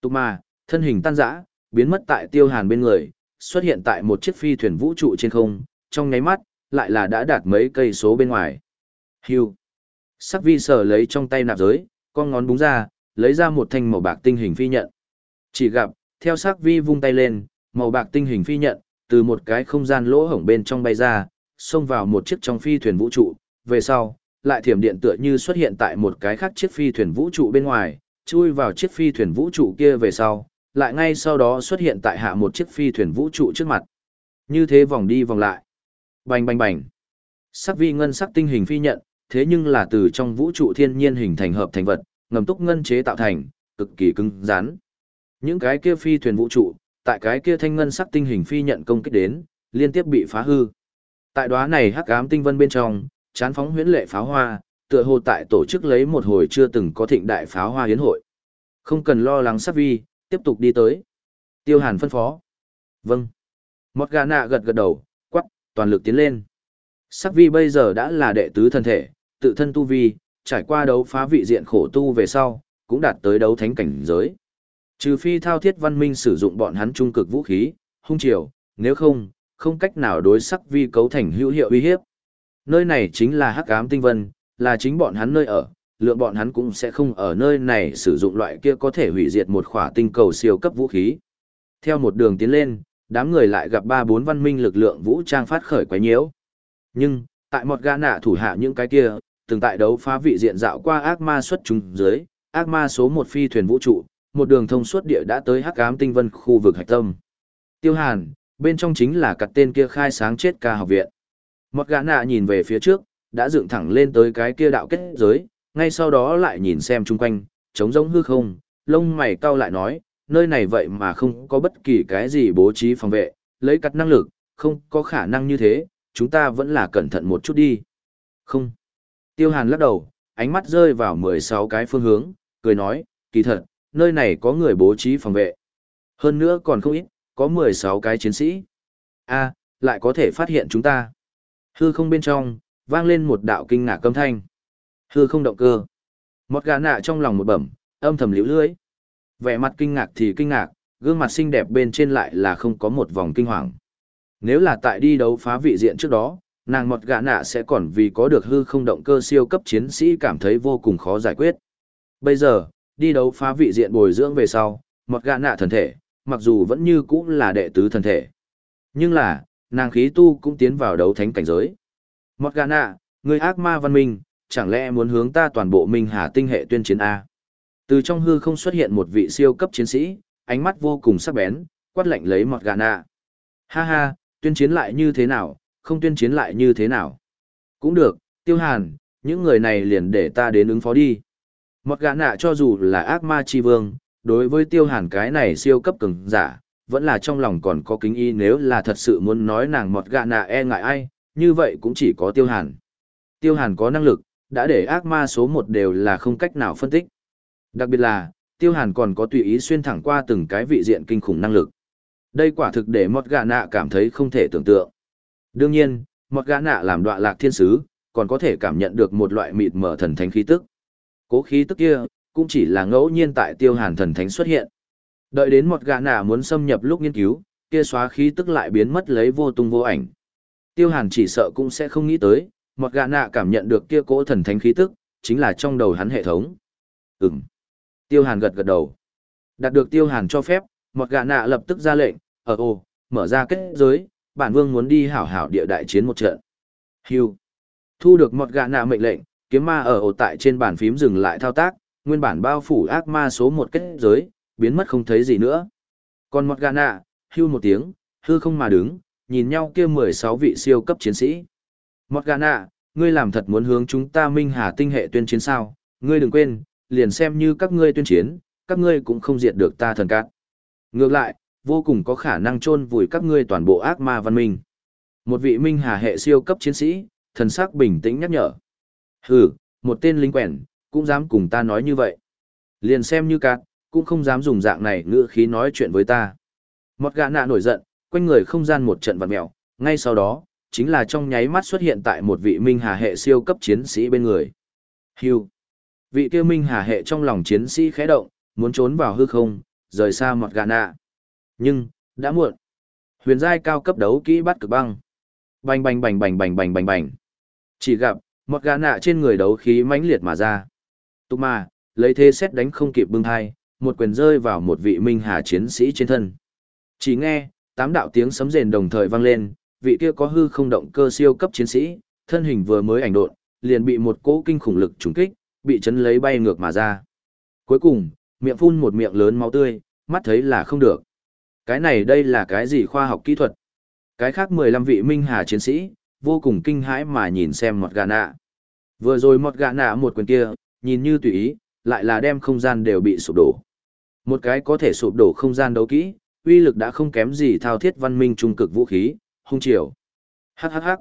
Tục ma, thân hình tan rã, biến mất tại tiêu hàn bên người, xuất hiện tại một chiếc phi thuyền vũ trụ trên không, trong nháy mắt, lại là đã đạt mấy cây số bên ngoài. Hưu. Sắc vi sở lấy trong tay nạp giới, con ngón búng ra, lấy ra một thanh màu bạc tinh hình phi nhận. Chỉ gặp, theo sắc vi vung tay lên, màu bạc tinh hình phi nhận, từ một cái không gian lỗ hổng bên trong bay ra, xông vào một chiếc trong phi thuyền vũ trụ, về sau, lại thiểm điện tựa như xuất hiện tại một cái khác chiếc phi thuyền vũ trụ bên ngoài, chui vào chiếc phi thuyền vũ trụ kia về sau, lại ngay sau đó xuất hiện tại hạ một chiếc phi thuyền vũ trụ trước mặt. Như thế vòng đi vòng lại. Bành bành bành. Sắc vi ngân sắc tinh hình phi nhận, thế nhưng là từ trong vũ trụ thiên nhiên hình thành hợp thành vật, ngầm túc ngân chế tạo thành, cực kỳ cứng rắn. Những cái kia phi thuyền vũ trụ, tại cái kia thanh ngân sắc tinh hình phi nhận công kích đến, liên tiếp bị phá hư. Tại đóa này hắc ám tinh vân bên trong, chán phóng huyễn lệ pháo hoa, tựa hồ tại tổ chức lấy một hồi chưa từng có thịnh đại pháo hoa hiến hội. Không cần lo lắng sắc vi, tiếp tục đi tới. Tiêu Hàn phân phó. Vâng. Mọt gà nạ gật gật đầu, quắc, toàn lực tiến lên. Sắc vi bây giờ đã là đệ tứ thân thể, tự thân tu vi, trải qua đấu phá vị diện khổ tu về sau, cũng đạt tới đấu thánh cảnh giới. Trừ phi thao thiết văn minh sử dụng bọn hắn trung cực vũ khí, hung chiều, nếu không, không cách nào đối sắc vi cấu thành hữu hiệu uy hiếp. Nơi này chính là hắc ám tinh vân, là chính bọn hắn nơi ở, lượng bọn hắn cũng sẽ không ở nơi này sử dụng loại kia có thể hủy diệt một khỏa tinh cầu siêu cấp vũ khí. Theo một đường tiến lên, đám người lại gặp ba bốn văn minh lực lượng vũ trang phát khởi quấy nhiễu. Nhưng, tại một gã nạ thủ hạ những cái kia, từng tại đấu phá vị diện dạo qua ác ma xuất chúng dưới, ác ma số một phi thuyền vũ trụ, một đường thông suốt địa đã tới hắc ám tinh vân khu vực hạch tâm. Tiêu Hàn, bên trong chính là cặt tên kia khai sáng chết ca học viện. Một gã nạ nhìn về phía trước, đã dựng thẳng lên tới cái kia đạo kết giới, ngay sau đó lại nhìn xem chung quanh, trống rỗng hư không, lông mày cau lại nói, nơi này vậy mà không có bất kỳ cái gì bố trí phòng vệ, lấy cắt năng lực, không có khả năng như thế, chúng ta vẫn là cẩn thận một chút đi. Không. Tiêu Hàn lắc đầu, ánh mắt rơi vào 16 cái phương hướng, cười nói, kỳ thật, nơi này có người bố trí phòng vệ. Hơn nữa còn không ít, có 16 cái chiến sĩ. a lại có thể phát hiện chúng ta. Hư không bên trong, vang lên một đạo kinh ngạc câm thanh. Hư không động cơ. Một gà nạ trong lòng một bẩm, âm thầm liễu lưới. Vẻ mặt kinh ngạc thì kinh ngạc, gương mặt xinh đẹp bên trên lại là không có một vòng kinh hoàng. Nếu là tại đi đấu phá vị diện trước đó, nàng một gã nạ sẽ còn vì có được hư không động cơ siêu cấp chiến sĩ cảm thấy vô cùng khó giải quyết. Bây giờ, đi đấu phá vị diện bồi dưỡng về sau, một gã nạ thần thể, mặc dù vẫn như cũ là đệ tứ thần thể. Nhưng là, nàng khí tu cũng tiến vào đấu thánh cảnh giới. Một gã nạ, người ác ma văn minh, chẳng lẽ muốn hướng ta toàn bộ minh hà tinh hệ tuyên chiến A. Từ trong hư không xuất hiện một vị siêu cấp chiến sĩ, ánh mắt vô cùng sắc bén, quát lạnh lấy mọt gà nạ. Ha ha, tuyên chiến lại như thế nào, không tuyên chiến lại như thế nào. Cũng được, tiêu hàn, những người này liền để ta đến ứng phó đi. Mọt gà nạ cho dù là ác ma chi vương, đối với tiêu hàn cái này siêu cấp cường giả, vẫn là trong lòng còn có kính y nếu là thật sự muốn nói nàng mọt gà nạ e ngại ai, như vậy cũng chỉ có tiêu hàn. Tiêu hàn có năng lực, đã để ác ma số một đều là không cách nào phân tích. Đặc biệt là, tiêu hàn còn có tùy ý xuyên thẳng qua từng cái vị diện kinh khủng năng lực. Đây quả thực để một gã nạ cảm thấy không thể tưởng tượng. Đương nhiên, một gã nạ làm đoạ lạc thiên sứ, còn có thể cảm nhận được một loại mịt mở thần thánh khí tức. Cố khí tức kia, cũng chỉ là ngẫu nhiên tại tiêu hàn thần thánh xuất hiện. Đợi đến một gã nạ muốn xâm nhập lúc nghiên cứu, kia xóa khí tức lại biến mất lấy vô tung vô ảnh. Tiêu hàn chỉ sợ cũng sẽ không nghĩ tới, một gã nạ cảm nhận được kia cỗ thần thánh khí tức, chính là trong đầu hắn hệ thống. Ừm. Tiêu hàn gật gật đầu. Đạt được tiêu hàn cho phép, một gã nạ lập tức ra lệnh, ờ, ở ô, mở ra kết giới, bản vương muốn đi hảo hảo địa đại chiến một trận. Hưu. Thu được một gã nạ mệnh lệnh, kiếm ma ở ổ tại trên bàn phím dừng lại thao tác, nguyên bản bao phủ ác ma số một kết giới, biến mất không thấy gì nữa. Còn một gã nạ, hưu một tiếng, hư không mà đứng, nhìn nhau kia 16 vị siêu cấp chiến sĩ. Một gã ngươi làm thật muốn hướng chúng ta minh hà tinh hệ tuyên chiến sao, ngươi đừng quên, liền xem như các ngươi tuyên chiến, các ngươi cũng không diệt được ta thần cát. Ngược lại, vô cùng có khả năng chôn vùi các ngươi toàn bộ ác ma văn minh. Một vị minh hà hệ siêu cấp chiến sĩ, thần sắc bình tĩnh nhắc nhở. Hừ, một tên lính quèn, cũng dám cùng ta nói như vậy. Liền xem như cát, cũng không dám dùng dạng này ngữ khí nói chuyện với ta. Một gã nạ nổi giận, quanh người không gian một trận vặn mèo, ngay sau đó, chính là trong nháy mắt xuất hiện tại một vị minh hà hệ siêu cấp chiến sĩ bên người. Hưu. Vị kia minh hà hệ trong lòng chiến sĩ khẽ động, muốn trốn vào hư không, rời xa một gã nạ. Nhưng, đã muộn. Huyền giai cao cấp đấu kỹ bắt cực băng. Bành bành bành bành bành bành bành bành. Chỉ gặp, một gã nạ trên người đấu khí mãnh liệt mà ra. Tục mà, lấy thế xét đánh không kịp bưng thai, một quyền rơi vào một vị minh hà chiến sĩ trên thân. Chỉ nghe, tám đạo tiếng sấm rền đồng thời vang lên, vị kia có hư không động cơ siêu cấp chiến sĩ, thân hình vừa mới ảnh độn, liền bị một cỗ kinh khủng lực trúng kích, bị chấn lấy bay ngược mà ra. Cuối cùng, miệng phun một miệng lớn máu tươi, mắt thấy là không được. Cái này đây là cái gì khoa học kỹ thuật? Cái khác 15 vị minh hà chiến sĩ, vô cùng kinh hãi mà nhìn xem một gà nạ. Vừa rồi một gà nạ một quyền kia, nhìn như tùy ý, lại là đem không gian đều bị sụp đổ. Một cái có thể sụp đổ không gian đấu kỹ, uy lực đã không kém gì thao thiết văn minh trung cực vũ khí, hung triều. Hắc hắc hắc.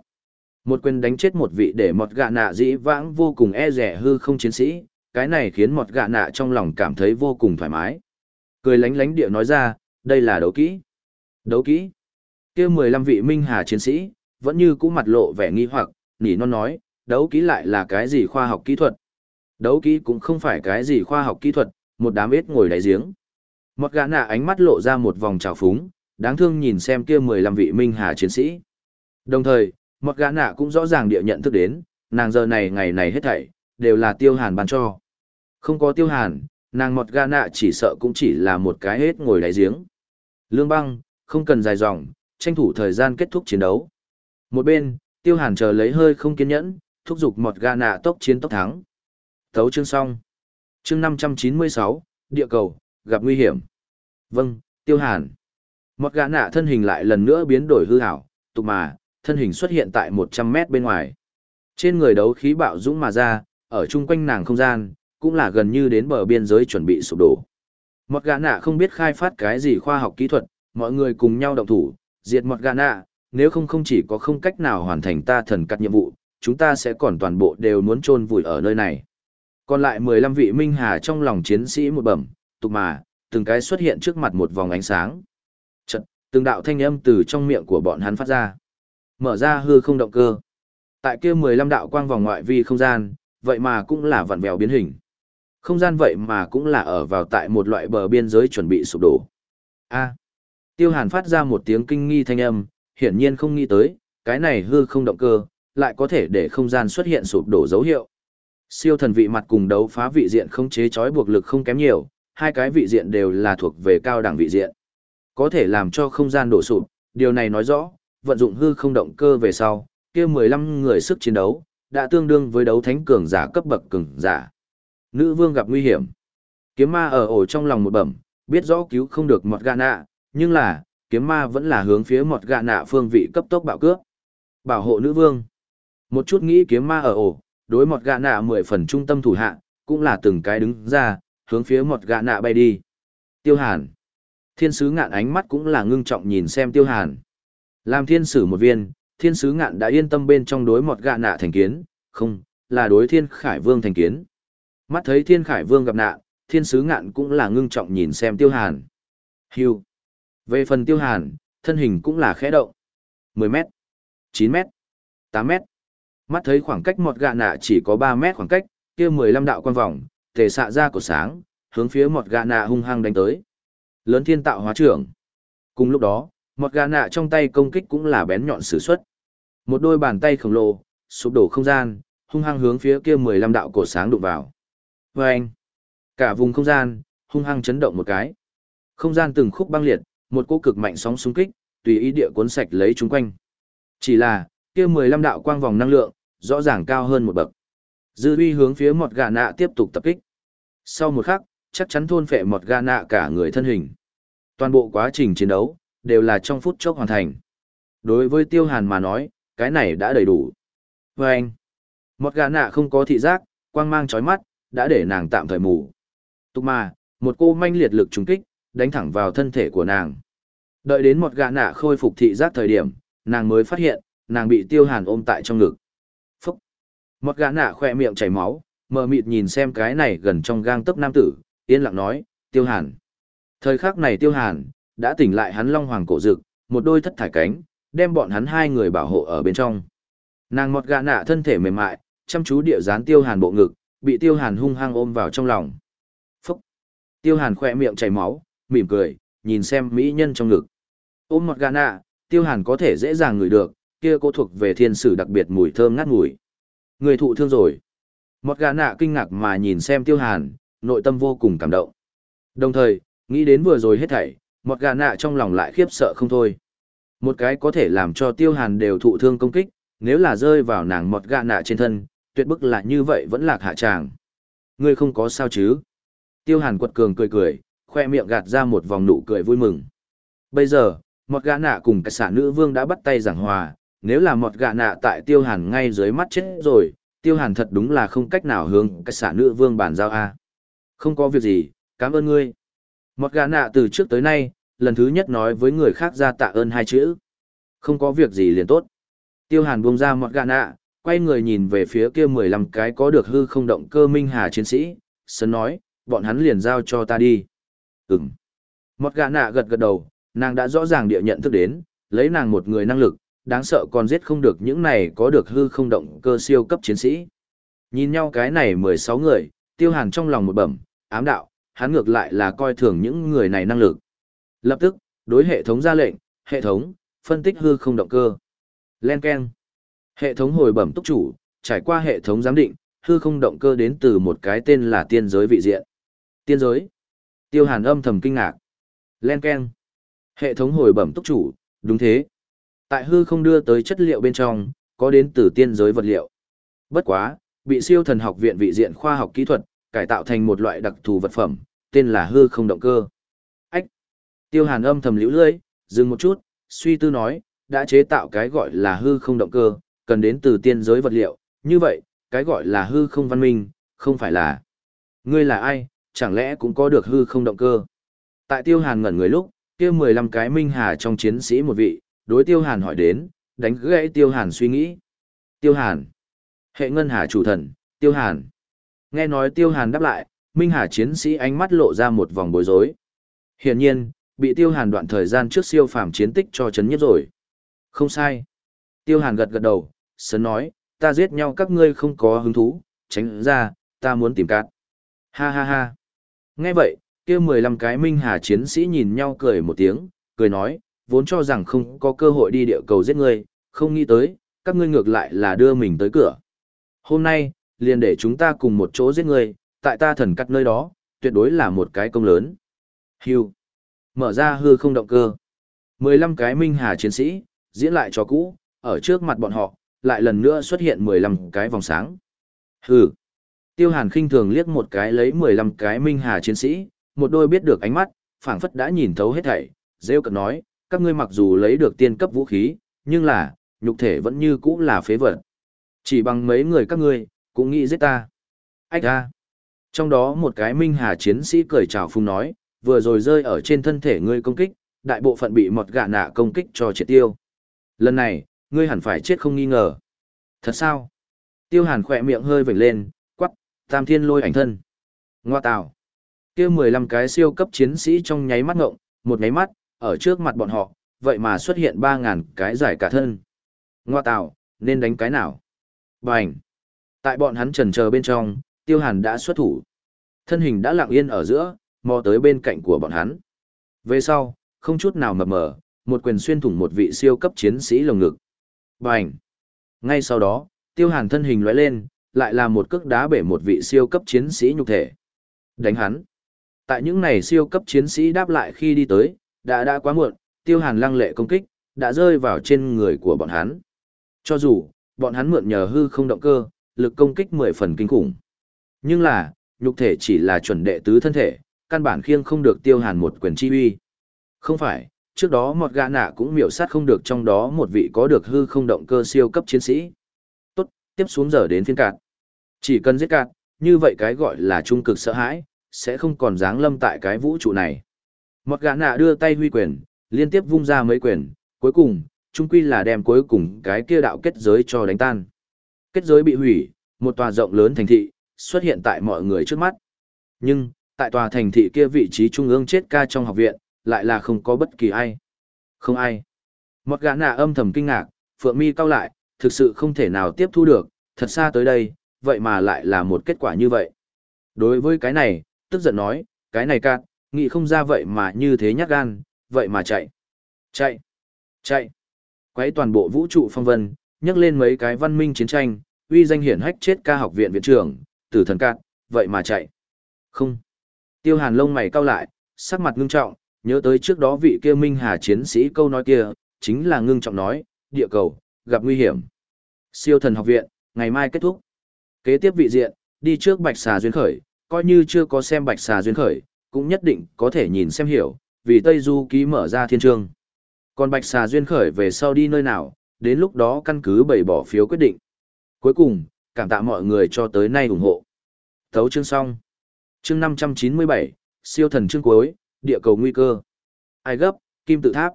Một quyền đánh chết một vị để mọt gạ nạ dĩ vãng vô cùng e rẻ hư không chiến sĩ, cái này khiến mọt gạ nạ trong lòng cảm thấy vô cùng thoải mái. Cười lánh lánh địa nói ra, đây là đấu kỹ. Đấu kỹ. kia mười lăm vị minh hà chiến sĩ, vẫn như cũ mặt lộ vẻ nghi hoặc, nỉ non nói, đấu kỹ lại là cái gì khoa học kỹ thuật. Đấu kỹ cũng không phải cái gì khoa học kỹ thuật, một đám ít ngồi đáy giếng. mọt gã nạ ánh mắt lộ ra một vòng trào phúng, đáng thương nhìn xem kia mười lăm vị minh hà chiến sĩ. Đồng thời, một gã nạ cũng rõ ràng địa nhận thức đến, nàng giờ này ngày này hết thảy, đều là tiêu hàn ban cho. Không có tiêu hàn, nàng một gã nạ chỉ sợ cũng chỉ là một cái hết ngồi đáy giếng. Lương băng, không cần dài dòng, tranh thủ thời gian kết thúc chiến đấu. Một bên, tiêu hàn chờ lấy hơi không kiên nhẫn, thúc giục một gã nạ tốc chiến tốc thắng. Thấu chương xong. Chương năm trăm chín mươi sáu, địa cầu, gặp nguy hiểm. Vâng, tiêu hàn. Mọt gã nạ thân hình lại lần nữa biến đổi hư hảo, tục mà, thân hình xuất hiện tại 100 mét bên ngoài. Trên người đấu khí bạo dũng mà ra, ở chung quanh nàng không gian, cũng là gần như đến bờ biên giới chuẩn bị sụp đổ. Mọt gã nạ không biết khai phát cái gì khoa học kỹ thuật, mọi người cùng nhau động thủ, diệt mọt gã nạ, nếu không không chỉ có không cách nào hoàn thành ta thần cắt nhiệm vụ, chúng ta sẽ còn toàn bộ đều muốn chôn vùi ở nơi này. Còn lại 15 vị minh hà trong lòng chiến sĩ một bẩm, tục mà, từng cái xuất hiện trước mặt một vòng ánh sáng. Từng đạo thanh âm từ trong miệng của bọn hắn phát ra. Mở ra hư không động cơ. Tại kia 15 đạo quang vòng ngoại vi không gian, vậy mà cũng là vặn vẹo biến hình. Không gian vậy mà cũng là ở vào tại một loại bờ biên giới chuẩn bị sụp đổ. A. Tiêu Hàn phát ra một tiếng kinh nghi thanh âm, hiển nhiên không nghĩ tới, cái này hư không động cơ, lại có thể để không gian xuất hiện sụp đổ dấu hiệu. Siêu thần vị mặt cùng đấu phá vị diện không chế chói buộc lực không kém nhiều, hai cái vị diện đều là thuộc về cao đẳng vị diện. Có thể làm cho không gian đổ sụp, điều này nói rõ, vận dụng hư không động cơ về sau, kia 15 người sức chiến đấu, đã tương đương với đấu thánh cường giả cấp bậc cường giả. Nữ vương gặp nguy hiểm. Kiếm ma ở ổ trong lòng một bẩm, biết rõ cứu không được một gạ nạ, nhưng là, kiếm ma vẫn là hướng phía một gạ nạ phương vị cấp tốc bạo cướp. Bảo hộ nữ vương. Một chút nghĩ kiếm ma ở ổ, đối một gạ nạ mười phần trung tâm thủ hạ, cũng là từng cái đứng ra, hướng phía một gạ nạ bay đi. Tiêu Hàn. Thiên sứ ngạn ánh mắt cũng là ngưng trọng nhìn xem Tiêu Hàn. Làm thiên sử một viên, thiên sứ ngạn đã yên tâm bên trong đối một gạ nạ thành kiến, không, là đối thiên khải vương thành kiến. Mắt thấy thiên khải vương gặp nạn, thiên sứ ngạn cũng là ngưng trọng nhìn xem Tiêu Hàn. Hưu. Về phần Tiêu Hàn, thân hình cũng là khẽ động. 10 mét, 9 mét, 8 mét. Mắt thấy khoảng cách một gạ nạ chỉ có 3 mét khoảng cách, kia 15 đạo quan vòng, thể xạ ra của sáng, hướng phía một gạ nạ hung hăng đánh tới. Lớn thiên tạo hóa trưởng. Cùng lúc đó, một gà nạ trong tay công kích cũng là bén nhọn sử xuất. Một đôi bàn tay khổng lồ, sụp đổ không gian, hung hăng hướng phía kia 15 đạo cổ sáng đụng vào. Và anh, cả vùng không gian, hung hăng chấn động một cái. Không gian từng khúc băng liệt, một cỗ cực mạnh sóng xung kích, tùy ý địa cuốn sạch lấy chúng quanh. Chỉ là, kia 15 đạo quang vòng năng lượng, rõ ràng cao hơn một bậc. Dư uy hướng phía một gà nạ tiếp tục tập kích. Sau một khắc, chắc chắn thôn phệ một gà nạ cả người thân hình. Toàn bộ quá trình chiến đấu, đều là trong phút chốc hoàn thành. Đối với tiêu hàn mà nói, cái này đã đầy đủ. Và anh, một gà nạ không có thị giác, quang mang chói mắt, đã để nàng tạm thời mù. Tục mà, một cô manh liệt lực trùng kích, đánh thẳng vào thân thể của nàng. Đợi đến một gã nạ khôi phục thị giác thời điểm, nàng mới phát hiện, nàng bị tiêu hàn ôm tại trong ngực. Một gã nạ khoe miệng chảy máu, mờ mịt nhìn xem cái này gần trong gang tấc nam tử, yên lặng nói, tiêu hàn. Thời khắc này tiêu hàn, đã tỉnh lại hắn long hoàng cổ dực, một đôi thất thải cánh, đem bọn hắn hai người bảo hộ ở bên trong. Nàng một gã nạ thân thể mềm mại, chăm chú địa dán tiêu hàn bộ ngực, bị tiêu hàn hung hăng ôm vào trong lòng. Phúc! Tiêu hàn khỏe miệng chảy máu, mỉm cười, nhìn xem mỹ nhân trong ngực. Ôm một gã nạ, tiêu hàn có thể dễ dàng ngửi được, kia cô thuộc về thiên sử đặc biệt mùi thơm ngát ngùi. Người thụ thương rồi. Một gà nạ kinh ngạc mà nhìn xem tiêu hàn, nội tâm vô cùng cảm động. Đồng thời, nghĩ đến vừa rồi hết thảy, một gà nạ trong lòng lại khiếp sợ không thôi. Một cái có thể làm cho tiêu hàn đều thụ thương công kích, nếu là rơi vào nàng một gà nạ trên thân, tuyệt bức là như vậy vẫn lạc hạ tràng. Ngươi không có sao chứ? Tiêu hàn quật cường cười cười, khoe miệng gạt ra một vòng nụ cười vui mừng. Bây giờ, một gã nạ cùng cái xả nữ vương đã bắt tay giảng hòa, nếu là một gã nạ tại tiêu hàn ngay dưới mắt chết rồi, tiêu hàn thật đúng là không cách nào hướng cái xả nữ vương bàn giao a. Không có việc gì, cảm ơn ngươi. Một gã nạ từ trước tới nay, lần thứ nhất nói với người khác ra tạ ơn hai chữ. Không có việc gì liền tốt. Tiêu hàn buông ra một gã nạ, quay người nhìn về phía kia mười lăm cái có được hư không động cơ minh hà chiến sĩ, sớm nói, bọn hắn liền giao cho ta đi. Ừm. Một gã nạ gật gật đầu, nàng đã rõ ràng địa nhận thức đến, lấy nàng một người năng lực, đáng sợ còn giết không được những này có được hư không động cơ siêu cấp chiến sĩ. Nhìn nhau cái này 16 người, tiêu hàn trong lòng một bẩm, ám đạo, hắn ngược lại là coi thường những người này năng lực. Lập tức, đối hệ thống ra lệnh, hệ thống, phân tích hư không động cơ. Len Ken. Hệ thống hồi bẩm túc chủ, trải qua hệ thống giám định, hư không động cơ đến từ một cái tên là tiên giới vị diện. Tiên giới. Tiêu hàn âm thầm kinh ngạc. Len Ken. Hệ thống hồi bẩm túc chủ, đúng thế. Tại hư không đưa tới chất liệu bên trong, có đến từ tiên giới vật liệu. Bất quá, bị siêu thần học viện vị diện khoa học kỹ thuật, cải tạo thành một loại đặc thù vật phẩm, tên là hư không động cơ. Ách! Tiêu hàn âm thầm liễu lưỡi, dừng một chút, suy tư nói, đã chế tạo cái gọi là hư không động cơ, cần đến từ tiên giới vật liệu, như vậy, cái gọi là hư không văn minh, không phải là. Ngươi là ai, chẳng lẽ cũng có được hư không động cơ? Tại tiêu hàn ngẩn người lúc, kia 15 cái minh hà trong chiến sĩ một vị, đối tiêu hàn hỏi đến, đánh gãy tiêu hàn suy nghĩ. Tiêu hàn. Hệ ngân hà chủ thần, tiêu hàn. Nghe nói tiêu hàn đáp lại, minh hà chiến sĩ ánh mắt lộ ra một vòng bối rối. Hiển nhiên, bị tiêu hàn đoạn thời gian trước siêu phàm chiến tích cho chấn nhất rồi. Không sai. Tiêu hàn gật gật đầu, sớm nói, ta giết nhau các ngươi không có hứng thú, tránh ra, ta muốn tìm cát. Ha ha ha. Nghe vậy, kia 15 cái minh hà chiến sĩ nhìn nhau cười một tiếng, cười nói, vốn cho rằng không có cơ hội đi địa cầu giết ngươi, không nghĩ tới, các ngươi ngược lại là đưa mình tới cửa. Hôm nay, liền để chúng ta cùng một chỗ giết người, tại ta thần cắt nơi đó, tuyệt đối là một cái công lớn. Hưu. Mở ra hư không động cơ. 15 cái minh hà chiến sĩ, diễn lại cho cũ, ở trước mặt bọn họ, lại lần nữa xuất hiện 15 cái vòng sáng. Hừ. Tiêu Hàn khinh thường liếc một cái lấy 15 cái minh hà chiến sĩ, một đôi biết được ánh mắt, phảng phất đã nhìn thấu hết thảy, rêu cợt nói, các ngươi mặc dù lấy được tiên cấp vũ khí, nhưng là, nhục thể vẫn như cũ là phế vật. Chỉ bằng mấy người các ngươi, cũng nghĩ giết ta. Ách ra. Trong đó một cái minh hà chiến sĩ cười chào phung nói, vừa rồi rơi ở trên thân thể ngươi công kích, đại bộ phận bị một gạ nạ công kích cho triệt tiêu. Lần này, ngươi hẳn phải chết không nghi ngờ. Thật sao? Tiêu hàn khỏe miệng hơi vểnh lên, quắc, tam thiên lôi ảnh thân. Ngoa tào, kia mười lăm cái siêu cấp chiến sĩ trong nháy mắt ngộng, một nháy mắt, ở trước mặt bọn họ, vậy mà xuất hiện ba ngàn cái giải cả thân. Ngoa tào nên đánh cái nào? Bành. Tại bọn hắn trần chờ bên trong, tiêu hàn đã xuất thủ. Thân hình đã lặng yên ở giữa, mò tới bên cạnh của bọn hắn. Về sau, không chút nào mập mờ, một quyền xuyên thủng một vị siêu cấp chiến sĩ lồng ngực. Bành! Ngay sau đó, tiêu hàn thân hình lóe lên, lại là một cước đá bể một vị siêu cấp chiến sĩ nhục thể. Đánh hắn! Tại những này siêu cấp chiến sĩ đáp lại khi đi tới, đã đã quá muộn, tiêu hàn lăng lệ công kích, đã rơi vào trên người của bọn hắn. Cho dù, bọn hắn mượn nhờ hư không động cơ, lực công kích mười phần kinh khủng. Nhưng là, nhục thể chỉ là chuẩn đệ tứ thân thể, căn bản khiêng không được tiêu hàn một quyền chi uy. Không phải, trước đó một gã nạ cũng miểu sát không được trong đó một vị có được hư không động cơ siêu cấp chiến sĩ. Tốt, tiếp xuống giờ đến phiên cạn. Chỉ cần giết cạn, như vậy cái gọi là trung cực sợ hãi, sẽ không còn dáng lâm tại cái vũ trụ này. Một gã nạ đưa tay huy quyền, liên tiếp vung ra mấy quyền, cuối cùng, chung quy là đem cuối cùng cái kia đạo kết giới cho đánh tan. Kết giới bị hủy, một tòa rộng lớn thành thị, xuất hiện tại mọi người trước mắt. Nhưng, tại tòa thành thị kia vị trí trung ương chết ca trong học viện, lại là không có bất kỳ ai. Không ai. Một gã nạ âm thầm kinh ngạc, phượng mi cao lại, thực sự không thể nào tiếp thu được, thật xa tới đây, vậy mà lại là một kết quả như vậy. Đối với cái này, tức giận nói, cái này cạn, nghĩ không ra vậy mà như thế nhát gan, vậy mà chạy. Chạy. Chạy. Quấy toàn bộ vũ trụ phong vân, nhắc lên mấy cái văn minh chiến tranh, uy danh hiển hách chết ca học viện viện trưởng, tử thần cạn, vậy mà chạy. Không. Tiêu hàn lông mày cau lại, sắc mặt ngưng trọng, nhớ tới trước đó vị kia minh hà chiến sĩ câu nói kia, chính là ngưng trọng nói, địa cầu, gặp nguy hiểm. Siêu thần học viện, ngày mai kết thúc. Kế tiếp vị diện, đi trước bạch xà duyên khởi, coi như chưa có xem bạch xà duyên khởi, cũng nhất định có thể nhìn xem hiểu, vì Tây Du ký mở ra thiên trường còn Bạch Xà Duyên khởi về sau đi nơi nào, đến lúc đó căn cứ bày bỏ phiếu quyết định. Cuối cùng, cảm tạ mọi người cho tới nay ủng hộ. Thấu chương xong. Chương 597, siêu thần chương cuối, địa cầu nguy cơ. Ai gấp, kim tự tháp.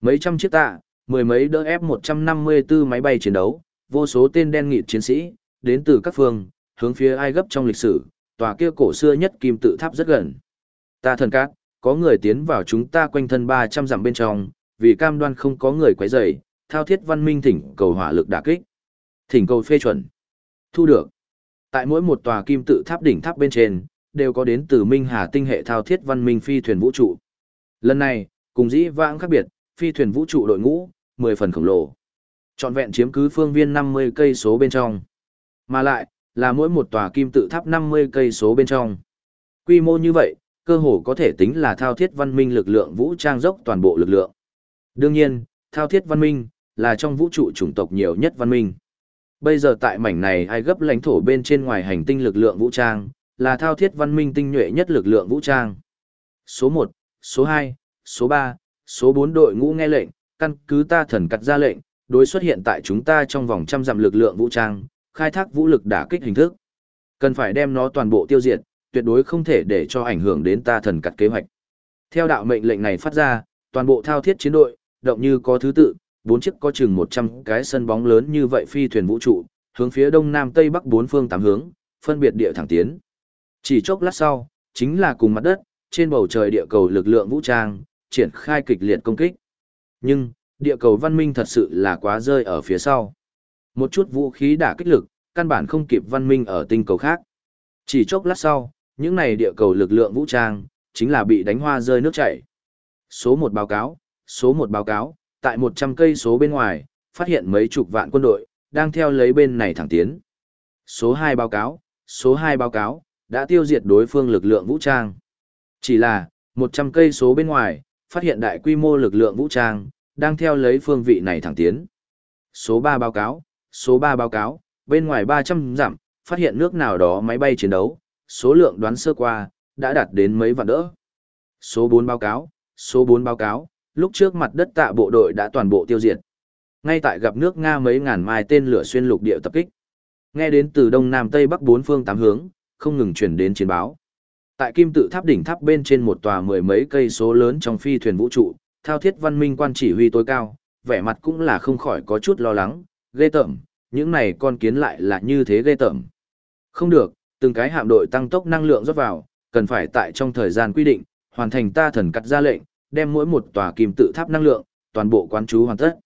Mấy trăm chiếc tạ, mười mấy đỡ F-154 máy bay chiến đấu, vô số tên đen nghịt chiến sĩ, đến từ các phương, hướng phía ai gấp trong lịch sử, tòa kia cổ xưa nhất kim tự tháp rất gần. Ta thần cát, có người tiến vào chúng ta quanh thân 300 dặm bên trong, vì cam đoan không có người quấy rầy, thao thiết văn minh thỉnh cầu hỏa lực đả kích. Thỉnh cầu phê chuẩn. Thu được. Tại mỗi một tòa kim tự tháp đỉnh tháp bên trên, đều có đến từ Minh Hà tinh hệ thao thiết văn minh phi thuyền vũ trụ. Lần này, cùng dĩ vãng khác biệt, phi thuyền vũ trụ đội ngũ, 10 phần khổng lồ. Trọn vẹn chiếm cứ phương viên 50 cây số bên trong. Mà lại, là mỗi một tòa kim tự tháp 50 cây số bên trong. Quy mô như vậy, cơ hồ có thể tính là thao thiết văn minh lực lượng vũ trang dốc toàn bộ lực lượng. Đương nhiên, thao thiết văn minh, là trong vũ trụ chủng tộc nhiều nhất văn minh. Bây giờ tại mảnh này ai gấp lãnh thổ bên trên ngoài hành tinh lực lượng vũ trang, là thao thiết văn minh tinh nhuệ nhất lực lượng vũ trang. Số 1, số 2, số 3, số 4 đội ngũ nghe lệnh, căn cứ ta thần cắt ra lệnh, đối xuất hiện tại chúng ta trong vòng trăm dặm lực lượng vũ trang, khai thác vũ lực đả kích hình thức. Cần phải đem nó toàn bộ tiêu diệt, tuyệt đối không thể để cho ảnh hưởng đến ta thần cắt kế hoạch. Theo đạo mệnh lệnh này phát ra, toàn bộ thao thiết chiến đội, động như có thứ tự, bốn chiếc có chừng 100 cái sân bóng lớn như vậy phi thuyền vũ trụ, hướng phía đông nam tây bắc bốn phương tám hướng, phân biệt địa thẳng tiến. Chỉ chốc lát sau, chính là cùng mặt đất, trên bầu trời địa cầu lực lượng vũ trang, triển khai kịch liệt công kích. Nhưng, địa cầu văn minh thật sự là quá rơi ở phía sau. Một chút vũ khí đả kích lực, căn bản không kịp văn minh ở tinh cầu khác. Chỉ chốc lát sau, những này địa cầu lực lượng vũ trang, chính là bị đánh hoa rơi nước chảy. Số 1 báo cáo, số 1 báo cáo, tại 100 cây số bên ngoài, phát hiện mấy chục vạn quân đội, đang theo lấy bên này thẳng tiến. Số 2 báo cáo, số 2 báo cáo, đã tiêu diệt đối phương lực lượng vũ trang. Chỉ là, 100 cây số bên ngoài, phát hiện đại quy mô lực lượng vũ trang, đang theo lấy phương vị này thẳng tiến. Số 3 báo cáo, số 3 báo cáo, bên ngoài 300 dặm, phát hiện nước nào đó máy bay chiến đấu, số lượng đoán sơ qua, đã đạt đến mấy vạn đỡ. Số 4 báo cáo, số 4 báo cáo, lúc trước mặt đất tạ bộ đội đã toàn bộ tiêu diệt. Ngay tại gặp nước Nga mấy ngàn mai tên lửa xuyên lục địa tập kích. Nghe đến từ đông nam tây bắc bốn phương tám hướng, không ngừng truyền đến chiến báo. Tại kim tự tháp đỉnh tháp bên trên một tòa mười mấy cây số lớn trong phi thuyền vũ trụ, thao thiết văn minh quan chỉ huy tối cao, vẻ mặt cũng là không khỏi có chút lo lắng, ghê tởm, những này con kiến lại là như thế ghê tởm. Không được, từng cái hạm đội tăng tốc năng lượng rót vào, cần phải tại trong thời gian quy định, hoàn thành ta thần cắt ra lệnh, đem mỗi một tòa kim tự tháp năng lượng, toàn bộ quán chú hoàn tất.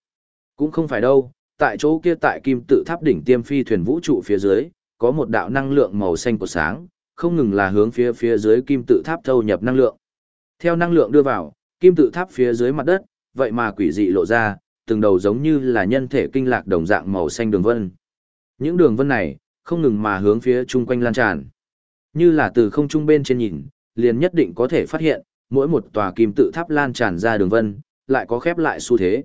Cũng không phải đâu, tại chỗ kia tại kim tự tháp đỉnh tiêm phi thuyền vũ trụ phía dưới, có một đạo năng lượng màu xanh của sáng, không ngừng là hướng phía phía dưới kim tự tháp thâu nhập năng lượng. Theo năng lượng đưa vào, kim tự tháp phía dưới mặt đất, vậy mà quỷ dị lộ ra, từng đầu giống như là nhân thể kinh lạc đồng dạng màu xanh đường vân. Những đường vân này, không ngừng mà hướng phía chung quanh lan tràn. Như là từ không trung bên trên nhìn, liền nhất định có thể phát hiện, mỗi một tòa kim tự tháp lan tràn ra đường vân, lại có khép lại xu thế.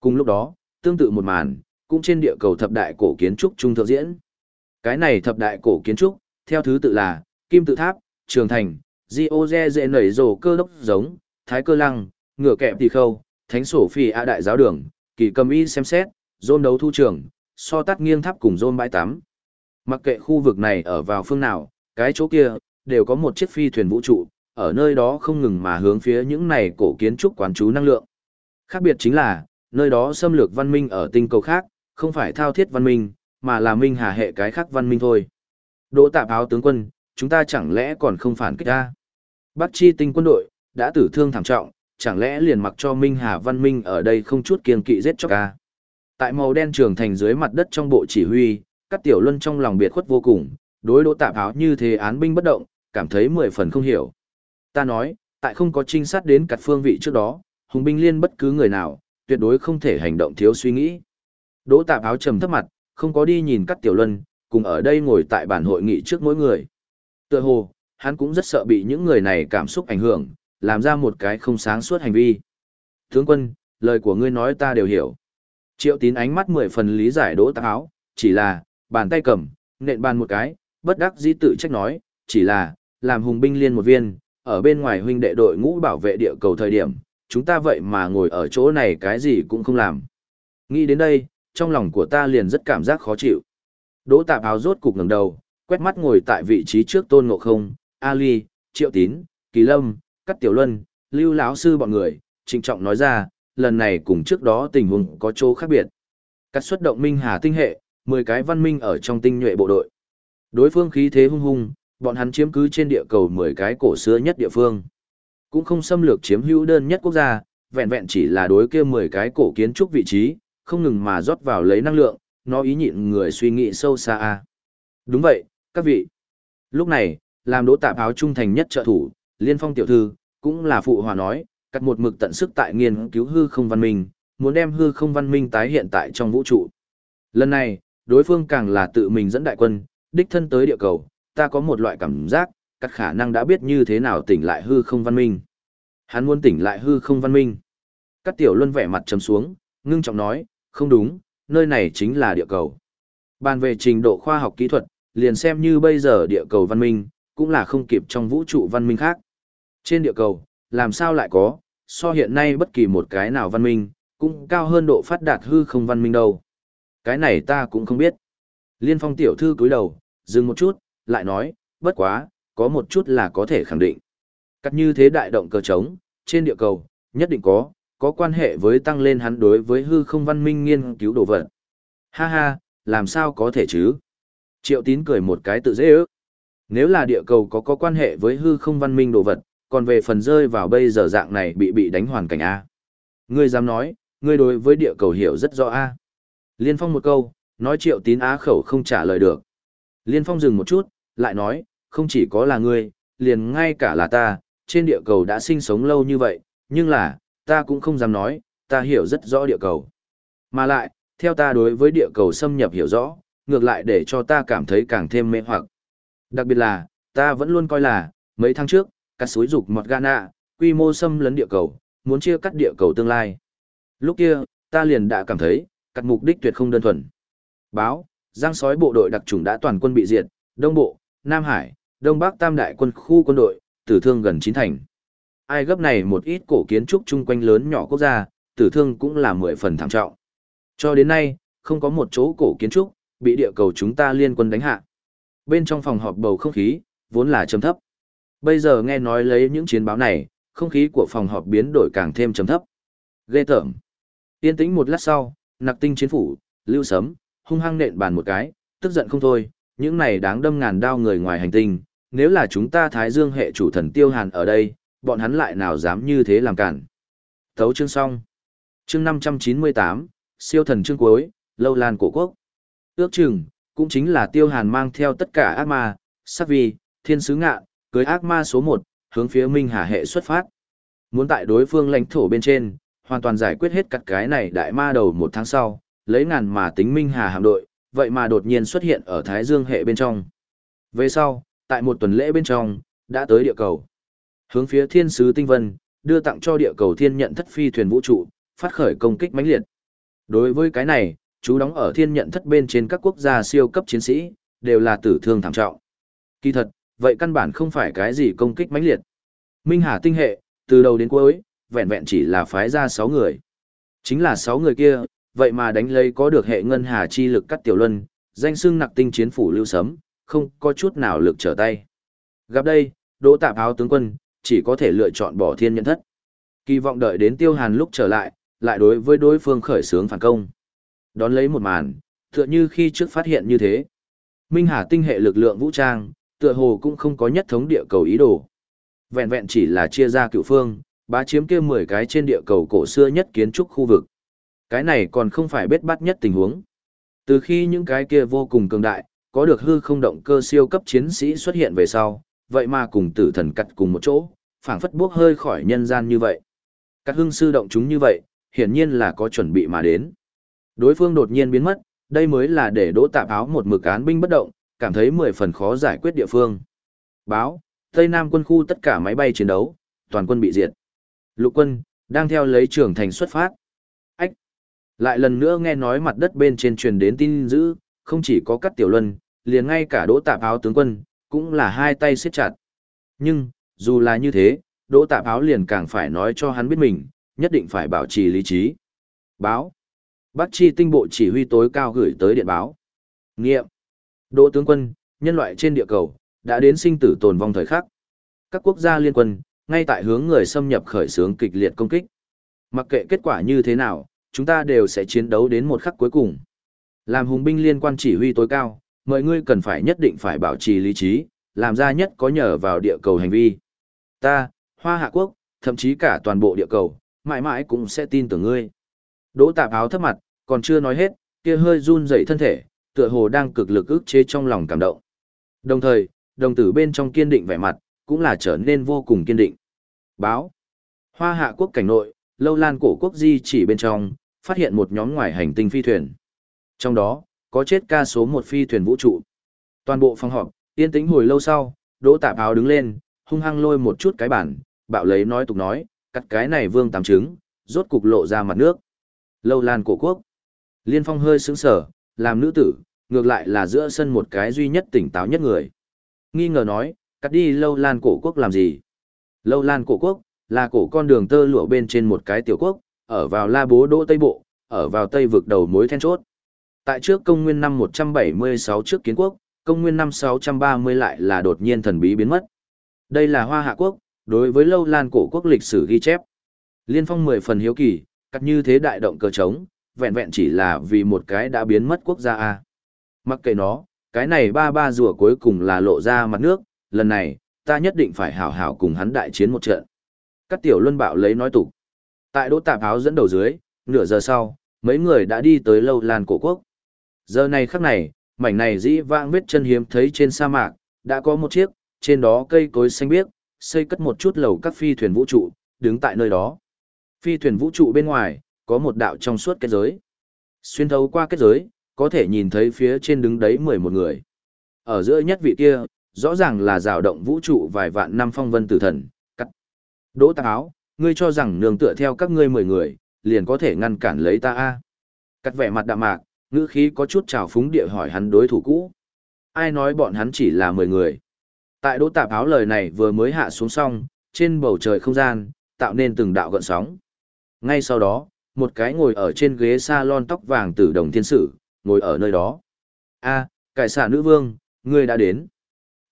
Cùng lúc đó, tương tự một màn, cũng trên địa cầu thập đại cổ kiến trúc trung thượng diễn. Cái này thập đại cổ kiến trúc, theo thứ tự là, kim tự tháp, trường thành, di ô dê dễ nảy rổ cơ đốc giống, thái cơ lăng, ngựa kẹp tỳ khâu, thánh sổ phi a đại giáo đường, kỳ cầm y xem xét, dôn đấu thu trường, so tắt nghiêng tháp cùng dôn bãi tắm. Mặc kệ khu vực này ở vào phương nào, cái chỗ kia, đều có một chiếc phi thuyền vũ trụ, ở nơi đó không ngừng mà hướng phía những này cổ kiến trúc quán chú năng lượng. Khác biệt chính là, nơi đó xâm lược văn minh ở tinh cầu khác, không phải thao thiết văn minh, mà là minh hà hệ cái khác văn minh thôi. Đỗ tạp áo tướng quân, chúng ta chẳng lẽ còn không phản kích ta? Bắc chi tinh quân đội, đã tử thương thảm trọng, chẳng lẽ liền mặc cho minh hà văn minh ở đây không chút kiên kỵ giết chóc ca? Tại màu đen trường thành dưới mặt đất trong bộ chỉ huy, các tiểu luân trong lòng biệt khuất vô cùng, đối đỗ tạp áo như thế án binh bất động, cảm thấy mười phần không hiểu. Ta nói, tại không có trinh sát đến cặt phương vị trước đó, hùng binh liên bất cứ người nào, tuyệt đối không thể hành động thiếu suy nghĩ. Đỗ tạp áo trầm thấp mặt, không có đi nhìn các tiểu luân, cùng ở đây ngồi tại bản hội nghị trước mỗi người. Tựa hồ, hắn cũng rất sợ bị những người này cảm xúc ảnh hưởng, làm ra một cái không sáng suốt hành vi. Tướng quân, lời của ngươi nói ta đều hiểu. Triệu tín ánh mắt mười phần lý giải đỗ tạp áo, chỉ là, bàn tay cầm, nện bàn một cái, bất đắc dĩ tự trách nói, chỉ là, làm hùng binh liên một viên, ở bên ngoài huynh đệ đội ngũ bảo vệ địa cầu thời điểm, chúng ta vậy mà ngồi ở chỗ này cái gì cũng không làm. Nghĩ đến đây, trong lòng của ta liền rất cảm giác khó chịu. Đỗ tạp áo rốt cục ngẩng đầu, quét mắt ngồi tại vị trí trước tôn ngộ không, Ali, Triệu Tín, Kỳ Lâm, Cắt Tiểu Luân, Lưu lão sư bọn người, trịnh trọng nói ra, lần này cùng trước đó tình huống có chỗ khác biệt. Cắt xuất động minh hà tinh hệ, 10 cái văn minh ở trong tinh nhuệ bộ đội. Đối phương khí thế hung hung, bọn hắn chiếm cứ trên địa cầu 10 cái cổ xưa nhất địa phương. Cũng không xâm lược chiếm hữu đơn nhất quốc gia, vẹn vẹn chỉ là đối kia 10 cái cổ kiến trúc vị trí, không ngừng mà rót vào lấy năng lượng, nó ý nhịn người suy nghĩ sâu xa. a. Đúng vậy, các vị. Lúc này, làm đỗ tạp áo trung thành nhất trợ thủ, Liên Phong tiểu thư, cũng là phụ hòa nói, cắt một mực tận sức tại nghiên cứu hư không văn minh, muốn đem hư không văn minh tái hiện tại trong vũ trụ. Lần này, đối phương càng là tự mình dẫn đại quân, đích thân tới địa cầu, ta có một loại cảm giác, các khả năng đã biết như thế nào tỉnh lại hư không văn minh. Hắn muốn tỉnh lại hư không văn minh. Các tiểu luân vẻ mặt trầm xuống, ngưng trọng nói, không đúng, nơi này chính là địa cầu. Bàn về trình độ khoa học kỹ thuật, liền xem như bây giờ địa cầu văn minh, cũng là không kịp trong vũ trụ văn minh khác. Trên địa cầu, làm sao lại có, so hiện nay bất kỳ một cái nào văn minh, cũng cao hơn độ phát đạt hư không văn minh đâu. Cái này ta cũng không biết. Liên phong tiểu thư cúi đầu, dừng một chút, lại nói, bất quá, có một chút là có thể khẳng định. Cắt như thế đại động cơ trống, trên địa cầu, nhất định có, có quan hệ với tăng lên hắn đối với hư không văn minh nghiên cứu đồ vật. Ha ha, làm sao có thể chứ? Triệu tín cười một cái tự dễ ước. Nếu là địa cầu có có quan hệ với hư không văn minh đồ vật, còn về phần rơi vào bây giờ dạng này bị bị đánh hoàn cảnh A. Ngươi dám nói, ngươi đối với địa cầu hiểu rất rõ A. Liên Phong một câu, nói triệu tín á khẩu không trả lời được. Liên Phong dừng một chút, lại nói, không chỉ có là ngươi, liền ngay cả là ta, trên địa cầu đã sinh sống lâu như vậy, nhưng là, ta cũng không dám nói, ta hiểu rất rõ địa cầu. Mà lại, theo ta đối với địa cầu xâm nhập hiểu rõ, ngược lại để cho ta cảm thấy càng thêm mê hoặc. Đặc biệt là, ta vẫn luôn coi là, mấy tháng trước, cắt suối dục mọt Ghana, quy mô xâm lấn địa cầu, muốn chia cắt địa cầu tương lai. Lúc kia, ta liền đã cảm thấy, cắt mục đích tuyệt không đơn thuần. Báo, giang sói bộ đội đặc trùng đã toàn quân bị diệt, Đông Bộ, Nam Hải, Đông Bắc Tam Đại quân khu quân đội, tử thương gần chín thành. Ai gấp này một ít cổ kiến trúc chung quanh lớn nhỏ quốc gia, tử thương cũng là mười phần thảm trọng. Cho đến nay, không có một chỗ cổ kiến trúc, bị địa cầu chúng ta liên quân đánh hạ. Bên trong phòng họp bầu không khí, vốn là trầm thấp. Bây giờ nghe nói lấy những chiến báo này, không khí của phòng họp biến đổi càng thêm trầm thấp. Ghê tởm. Yên tĩnh một lát sau, nặc tinh chiến phủ, lưu sấm, hung hăng nện bàn một cái, tức giận không thôi, những này đáng đâm ngàn đao người ngoài hành tinh, nếu là chúng ta Thái Dương hệ chủ thần tiêu hàn ở đây, bọn hắn lại nào dám như thế làm cản. Thấu chương xong. Chương 598, siêu thần chương cuối, lâu lan cổ quốc. Ước chừng, cũng chính là tiêu hàn mang theo tất cả ác ma, sát vi, thiên sứ ngạ, cưới ác ma số 1, hướng phía Minh Hà hệ xuất phát. Muốn tại đối phương lãnh thổ bên trên, hoàn toàn giải quyết hết các cái này đại ma đầu một tháng sau, lấy ngàn mà tính Minh Hà hạm đội, vậy mà đột nhiên xuất hiện ở Thái Dương hệ bên trong. Về sau, tại một tuần lễ bên trong, đã tới địa cầu. Hướng phía thiên sứ tinh vân, đưa tặng cho địa cầu thiên nhận thất phi thuyền vũ trụ, phát khởi công kích mãnh liệt. Đối với cái này, chú đóng ở thiên nhận thất bên trên các quốc gia siêu cấp chiến sĩ, đều là tử thương thảm trọng. Kỳ thật, vậy căn bản không phải cái gì công kích mãnh liệt. Minh Hà tinh hệ, từ đầu đến cuối, vẹn vẹn chỉ là phái ra 6 người. Chính là 6 người kia, vậy mà đánh lấy có được hệ ngân hà chi lực cắt tiểu luân, danh xưng nặc tinh chiến phủ lưu sấm, không có chút nào lực trở tay. Gặp đây, đỗ tạp áo tướng quân, chỉ có thể lựa chọn bỏ thiên nhận thất. Kỳ vọng đợi đến tiêu hàn lúc trở lại, lại đối với đối phương khởi xướng phản công. Đón lấy một màn, tựa như khi trước phát hiện như thế. Minh Hà tinh hệ lực lượng vũ trang, tựa hồ cũng không có nhất thống địa cầu ý đồ. Vẹn vẹn chỉ là chia ra cựu phương, bá chiếm kia 10 cái trên địa cầu cổ xưa nhất kiến trúc khu vực. Cái này còn không phải bết bắt nhất tình huống. Từ khi những cái kia vô cùng cường đại, có được hư không động cơ siêu cấp chiến sĩ xuất hiện về sau, vậy mà cùng tử thần cắt cùng một chỗ, phảng phất buốc hơi khỏi nhân gian như vậy. Các hưng sư động chúng như vậy, hiển nhiên là có chuẩn bị mà đến. Đối phương đột nhiên biến mất, đây mới là để đỗ tạp áo một mực án binh bất động, cảm thấy mười phần khó giải quyết địa phương. Báo, Tây Nam quân khu tất cả máy bay chiến đấu, toàn quân bị diệt. Lục quân, đang theo lấy trưởng thành xuất phát. Lại lần nữa nghe nói mặt đất bên trên truyền đến tin dữ, không chỉ có cắt tiểu luân, liền ngay cả đỗ tạp áo tướng quân, cũng là hai tay siết chặt. Nhưng, dù là như thế, đỗ tạp áo liền càng phải nói cho hắn biết mình, nhất định phải bảo trì lý trí. Báo. Bắc chi tinh bộ chỉ huy tối cao gửi tới điện báo. Nghiệm. Đỗ tướng quân, nhân loại trên địa cầu, đã đến sinh tử tồn vong thời khắc. Các quốc gia liên quân, ngay tại hướng người xâm nhập khởi xướng kịch liệt công kích. Mặc kệ kết quả như thế nào, chúng ta đều sẽ chiến đấu đến một khắc cuối cùng. Làm hùng binh liên quan chỉ huy tối cao, mọi ngươi cần phải nhất định phải bảo trì lý trí, làm ra nhất có nhờ vào địa cầu hành vi. Ta, Hoa Hạ Quốc, thậm chí cả toàn bộ địa cầu, mãi mãi cũng sẽ tin tưởng ngươi. Đỗ tạp áo thấp mặt, còn chưa nói hết, kia hơi run dậy thân thể, tựa hồ đang cực lực ức chế trong lòng cảm động. Đồng thời, đồng tử bên trong kiên định vẻ mặt, cũng là trở nên vô cùng kiên định. Báo. Hoa hạ quốc cảnh nội, lâu lan cổ quốc di chỉ bên trong, phát hiện một nhóm ngoài hành tinh phi thuyền. Trong đó, có chết ca số một phi thuyền vũ trụ. Toàn bộ phòng họp, yên tĩnh hồi lâu sau, đỗ tạp áo đứng lên, hung hăng lôi một chút cái bản, bạo lấy nói tục nói, cắt cái này vương tám trứng, rốt cục lộ ra mặt nước. Lâu lan cổ quốc. Liên phong hơi sững sở, làm nữ tử, ngược lại là giữa sân một cái duy nhất tỉnh táo nhất người. Nghi ngờ nói, cắt đi lâu lan cổ quốc làm gì? Lâu lan cổ quốc, là cổ con đường tơ lụa bên trên một cái tiểu quốc, ở vào la bố đỗ Tây Bộ, ở vào Tây vực đầu mối then chốt. Tại trước công nguyên năm 176 trước kiến quốc, công nguyên năm 630 lại là đột nhiên thần bí biến mất. Đây là hoa hạ quốc, đối với lâu lan cổ quốc lịch sử ghi chép. Liên phong mười phần hiếu kỳ, cắt như thế đại động cơ trống, vẹn vẹn chỉ là vì một cái đã biến mất quốc gia A. Mặc kệ nó, cái này ba ba rùa cuối cùng là lộ ra mặt nước, lần này, ta nhất định phải hảo hảo cùng hắn đại chiến một trận. Các tiểu luân bạo lấy nói tục. Tại đỗ tạp áo dẫn đầu dưới, nửa giờ sau, mấy người đã đi tới lâu lan cổ quốc. Giờ này khắc này, mảnh này dĩ vãng vết chân hiếm thấy trên sa mạc, đã có một chiếc, trên đó cây cối xanh biếc, xây cất một chút lầu các phi thuyền vũ trụ, đứng tại nơi đó. Phi thuyền vũ trụ bên ngoài, có một đạo trong suốt kết giới. Xuyên thấu qua kết giới, có thể nhìn thấy phía trên đứng đấy mười một người. Ở giữa nhất vị kia, rõ ràng là rào động vũ trụ vài vạn năm phong vân tử thần, cắt. Đỗ tạc áo, ngươi cho rằng nương tựa theo các ngươi mười người, liền có thể ngăn cản lấy ta a Cắt vẻ mặt đạm mạc, ngữ khí có chút trào phúng địa hỏi hắn đối thủ cũ. Ai nói bọn hắn chỉ là mười người. Tại đỗ tạp áo lời này vừa mới hạ xuống xong, trên bầu trời không gian, tạo nên từng đạo gợn sóng. Ngay sau đó, một cái ngồi ở trên ghế salon tóc vàng tử đồng thiên sử, ngồi ở nơi đó. a cải xạ nữ vương, ngươi đã đến.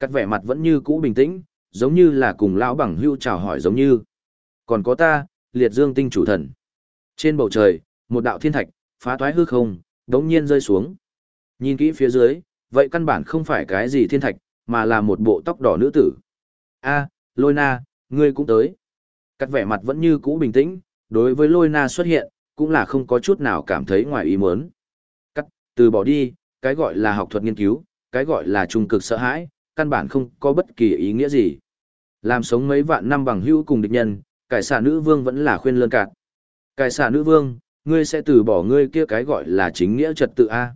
Cắt vẻ mặt vẫn như cũ bình tĩnh, giống như là cùng lão bằng hưu chào hỏi giống như. Còn có ta, liệt dương tinh chủ thần. Trên bầu trời, một đạo thiên thạch, phá thoái hư không, đống nhiên rơi xuống. Nhìn kỹ phía dưới, vậy căn bản không phải cái gì thiên thạch, mà là một bộ tóc đỏ nữ tử. a lôi na, ngươi cũng tới. Cắt vẻ mặt vẫn như cũ bình tĩnh, đối với lôi na xuất hiện, cũng là không có chút nào cảm thấy ngoài ý muốn. Cắt, từ bỏ đi, cái gọi là học thuật nghiên cứu, cái gọi là trung cực sợ hãi, căn bản không có bất kỳ ý nghĩa gì. Làm sống mấy vạn năm bằng hữu cùng địch nhân, cải xà nữ vương vẫn là khuyên lơn cạn. Cải xà nữ vương, ngươi sẽ từ bỏ ngươi kia cái gọi là chính nghĩa trật tự A.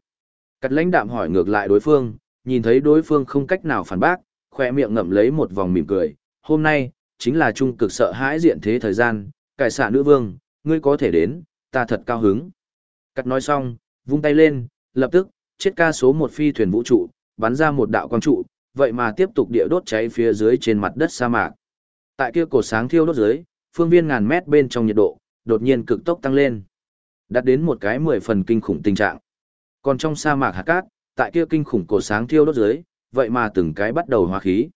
Cắt lãnh đạm hỏi ngược lại đối phương, nhìn thấy đối phương không cách nào phản bác, khỏe miệng ngậm lấy một vòng mỉm cười. Hôm nay, chính là trung cực sợ hãi diện thế thời gian, cải xà nữ vương, ngươi có thể đến, ta thật cao hứng. Cắt nói xong, vung tay lên, lập tức, chết ca số một phi thuyền vũ trụ, bắn ra một đạo quang trụ, vậy mà tiếp tục địa đốt cháy phía dưới trên mặt đất sa mạc. Tại kia cổ sáng thiêu đốt dưới, phương viên ngàn mét bên trong nhiệt độ, đột nhiên cực tốc tăng lên. Đạt đến một cái mười phần kinh khủng tình trạng. Còn trong sa mạc hạt cát, tại kia kinh khủng cổ sáng thiêu đốt dưới, vậy mà từng cái bắt đầu hóa khí.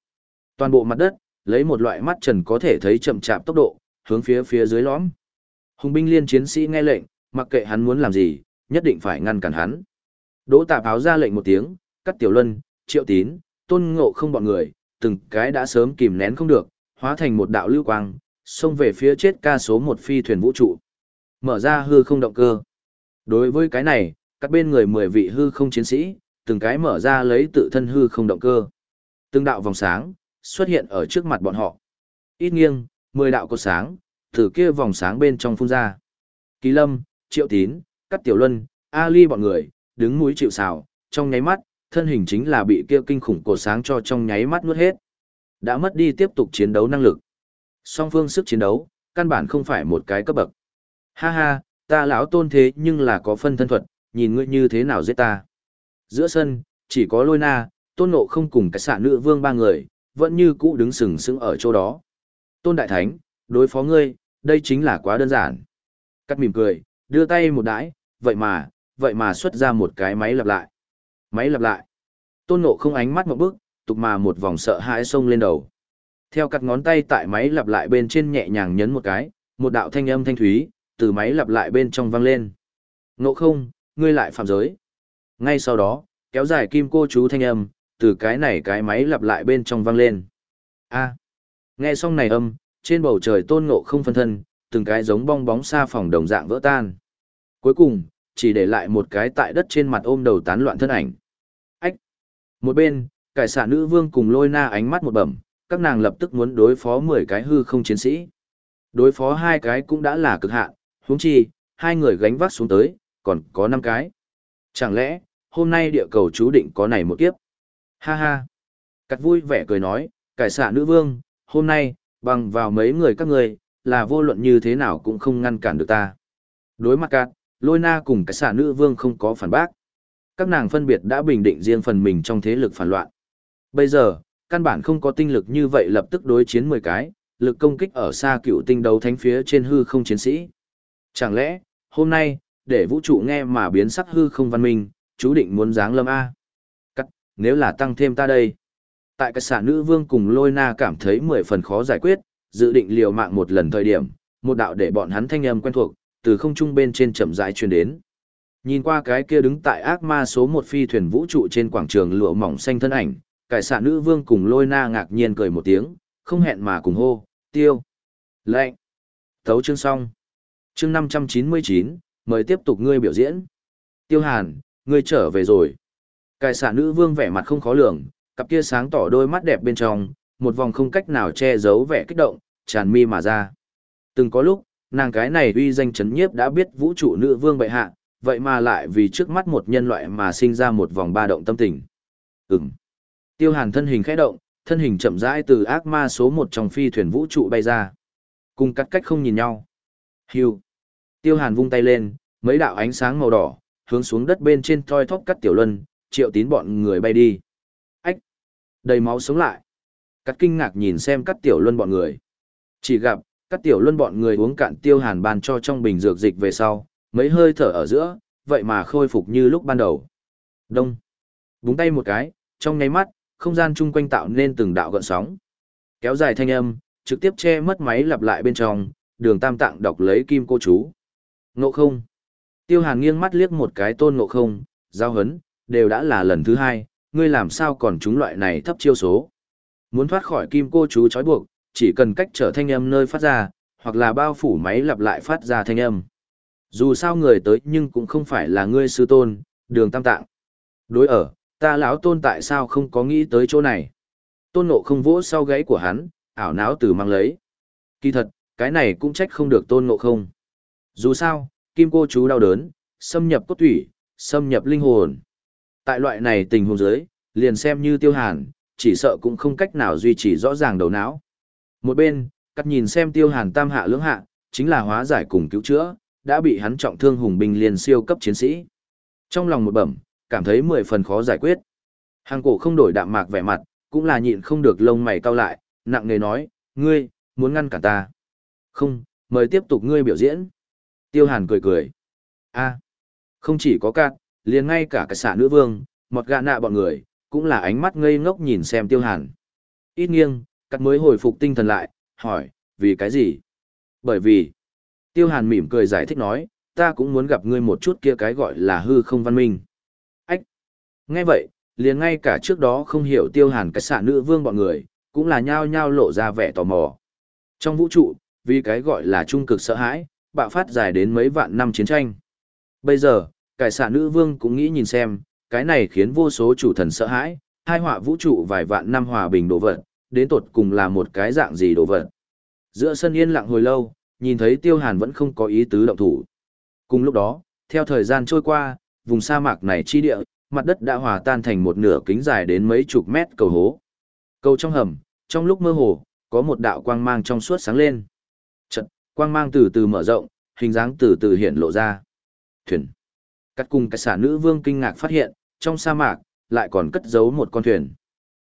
Toàn bộ mặt đất, lấy một loại mắt trần có thể thấy chậm chạp tốc độ, hướng phía phía dưới lõm. Hùng binh liên chiến sĩ nghe lệnh, mặc kệ hắn muốn làm gì, nhất định phải ngăn cản hắn. Đỗ Tạp áo ra lệnh một tiếng, cắt Tiểu Luân, Triệu Tín, Tôn Ngộ không bọn người, từng cái đã sớm kìm nén không được, hóa thành một đạo lưu quang, xông về phía chết ca số một phi thuyền vũ trụ. Mở ra hư không động cơ. Đối với cái này, các bên người mười vị hư không chiến sĩ, từng cái mở ra lấy tự thân hư không động cơ. Từng đạo vòng sáng, xuất hiện ở trước mặt bọn họ. Ít nghiêng, mười đạo có sáng, từ kia vòng sáng bên trong phun ra. Kỳ lâm, triệu tín, cắt tiểu luân, Ali bọn người, đứng mũi chịu xào, trong nháy mắt, thân hình chính là bị kia kinh khủng cột sáng cho trong nháy mắt nuốt hết. Đã mất đi tiếp tục chiến đấu năng lực. Song phương sức chiến đấu, căn bản không phải một cái cấp bậc. Ha ha, ta lão tôn thế nhưng là có phân thân thuật, nhìn ngươi như thế nào giết ta. Giữa sân, chỉ có lôi na, tôn nộ không cùng cái xạ nữ vương ba người, vẫn như cũ đứng sừng sững ở chỗ đó. Tôn Đại Thánh, đối phó ngươi, đây chính là quá đơn giản. Cắt mỉm cười, đưa tay một đãi, vậy mà, vậy mà xuất ra một cái máy lặp lại. Máy lặp lại. Tôn nộ không ánh mắt một bước, tục mà một vòng sợ hãi xông lên đầu. Theo cắt ngón tay tại máy lặp lại bên trên nhẹ nhàng nhấn một cái, một đạo thanh âm thanh thúy, từ máy lặp lại bên trong vang lên. Ngộ không, ngươi lại phạm giới. Ngay sau đó, kéo dài kim cô chú thanh âm, từ cái này cái máy lặp lại bên trong vang lên. A. Nghe xong này âm, trên bầu trời tôn ngộ không phân thân, từng cái giống bong bóng xa phòng đồng dạng vỡ tan. Cuối cùng, chỉ để lại một cái tại đất trên mặt ôm đầu tán loạn thân ảnh. Ách! Một bên, cải xạ nữ vương cùng lôi na ánh mắt một bẩm, các nàng lập tức muốn đối phó 10 cái hư không chiến sĩ. Đối phó hai cái cũng đã là cực hạn, huống chi, hai người gánh vác xuống tới, còn có 5 cái. Chẳng lẽ, hôm nay địa cầu chú định có này một kiếp? Ha ha! Cắt vui vẻ cười nói, cải xạ nữ vương, hôm nay, bằng vào mấy người các người, là vô luận như thế nào cũng không ngăn cản được ta. Đối mặt cát, lôi na cùng cái xạ nữ vương không có phản bác. Các nàng phân biệt đã bình định riêng phần mình trong thế lực phản loạn. Bây giờ, căn bản không có tinh lực như vậy lập tức đối chiến 10 cái, lực công kích ở xa cựu tinh đấu thánh phía trên hư không chiến sĩ. Chẳng lẽ, hôm nay, để vũ trụ nghe mà biến sắc hư không văn minh, chú định muốn giáng lâm A. Cắt, nếu là tăng thêm ta đây. Tại cái xã nữ vương cùng lôi na cảm thấy 10 phần khó giải quyết, dự định liều mạng một lần thời điểm, một đạo để bọn hắn thanh âm quen thuộc, từ không trung bên trên chậm rãi truyền đến. Nhìn qua cái kia đứng tại ác ma số một phi thuyền vũ trụ trên quảng trường lụa mỏng xanh thân ảnh, cải xạ nữ vương cùng lôi na ngạc nhiên cười một tiếng, không hẹn mà cùng hô, tiêu. Lệnh. Thấu chương xong. Chương 599, mời tiếp tục ngươi biểu diễn. Tiêu hàn, ngươi trở về rồi. Cải xạ nữ vương vẻ mặt không khó lường, cặp kia sáng tỏ đôi mắt đẹp bên trong, một vòng không cách nào che giấu vẻ kích động, tràn mi mà ra. Từng có lúc, nàng cái này uy danh chấn nhiếp đã biết vũ trụ nữ vương bệ hạ, vậy mà lại vì trước mắt một nhân loại mà sinh ra một vòng ba động tâm tình. Ừm. Tiêu hàn thân hình khẽ động, thân hình chậm rãi từ ác ma số một trong phi thuyền vũ trụ bay ra. Cùng cắt cách không nhìn nhau. Hưu. Tiêu hàn vung tay lên, mấy đạo ánh sáng màu đỏ, hướng xuống đất bên trên thoi thóp cắt tiểu luân, triệu tín bọn người bay đi. Ách. Đầy máu sống lại. Cắt kinh ngạc nhìn xem cắt tiểu luân bọn người. Chỉ gặp, cắt tiểu luân bọn người uống cạn tiêu hàn ban cho trong bình dược dịch về sau, mấy hơi thở ở giữa, vậy mà khôi phục như lúc ban đầu. Đông. Búng tay một cái, trong nháy mắt, không gian chung quanh tạo nên từng đạo gợn sóng. Kéo dài thanh âm, trực tiếp che mất máy lặp lại bên trong, đường tam tạng đọc lấy kim cô chú. Ngộ không. Tiêu hàn nghiêng mắt liếc một cái tôn ngộ không, giao hấn, đều đã là lần thứ hai, ngươi làm sao còn chúng loại này thấp chiêu số. Muốn thoát khỏi kim cô chú trói buộc, chỉ cần cách trở thanh âm nơi phát ra, hoặc là bao phủ máy lặp lại phát ra thanh âm. Dù sao người tới nhưng cũng không phải là ngươi sư tôn, đường tam tạng. Đối ở, ta lão tôn tại sao không có nghĩ tới chỗ này. Tôn nộ không vỗ sau gáy của hắn, ảo não từ mang lấy. Kỳ thật, cái này cũng trách không được tôn nộ không. Dù sao, kim cô chú đau đớn, xâm nhập cốt thủy, xâm nhập linh hồn. Tại loại này tình huống giới, liền xem như tiêu hàn, chỉ sợ cũng không cách nào duy trì rõ ràng đầu não. Một bên, cắt nhìn xem tiêu hàn tam hạ lưỡng hạ, chính là hóa giải cùng cứu chữa, đã bị hắn trọng thương hùng binh liền siêu cấp chiến sĩ. Trong lòng một bẩm, cảm thấy mười phần khó giải quyết. Hàng cổ không đổi đạm mạc vẻ mặt, cũng là nhịn không được lông mày cau lại, nặng nề nói, ngươi, muốn ngăn cản ta. Không, mời tiếp tục ngươi biểu diễn. Tiêu hàn cười cười. a không chỉ có cạn, liền ngay cả cái xã nữ vương, một gạ nạ bọn người, cũng là ánh mắt ngây ngốc nhìn xem tiêu hàn. Ít nghiêng, cắt mới hồi phục tinh thần lại, hỏi, vì cái gì? Bởi vì, tiêu hàn mỉm cười giải thích nói, ta cũng muốn gặp ngươi một chút kia cái gọi là hư không văn minh. Nghe vậy, liền ngay cả trước đó không hiểu tiêu hàn cái xạ nữ vương bọn người, cũng là nhao nhao lộ ra vẻ tò mò. Trong vũ trụ, vì cái gọi là trung cực sợ hãi, bạo phát dài đến mấy vạn năm chiến tranh. Bây giờ, cải xạ nữ vương cũng nghĩ nhìn xem, cái này khiến vô số chủ thần sợ hãi, hai họa vũ trụ vài vạn năm hòa bình đổ vật, đến tột cùng là một cái dạng gì đồ vật. Giữa sân yên lặng hồi lâu, nhìn thấy tiêu hàn vẫn không có ý tứ động thủ. Cùng lúc đó, theo thời gian trôi qua, vùng sa mạc này chi địa, mặt đất đã hòa tan thành một nửa kính dài đến mấy chục mét cầu hố. Cầu trong hầm, trong lúc mơ hồ, có một đạo quang mang trong suốt sáng lên. Chật, quang mang từ từ mở rộng, hình dáng từ từ hiện lộ ra. Thuyền. Cắt cùng cái xả nữ vương kinh ngạc phát hiện, trong sa mạc, lại còn cất giấu một con thuyền.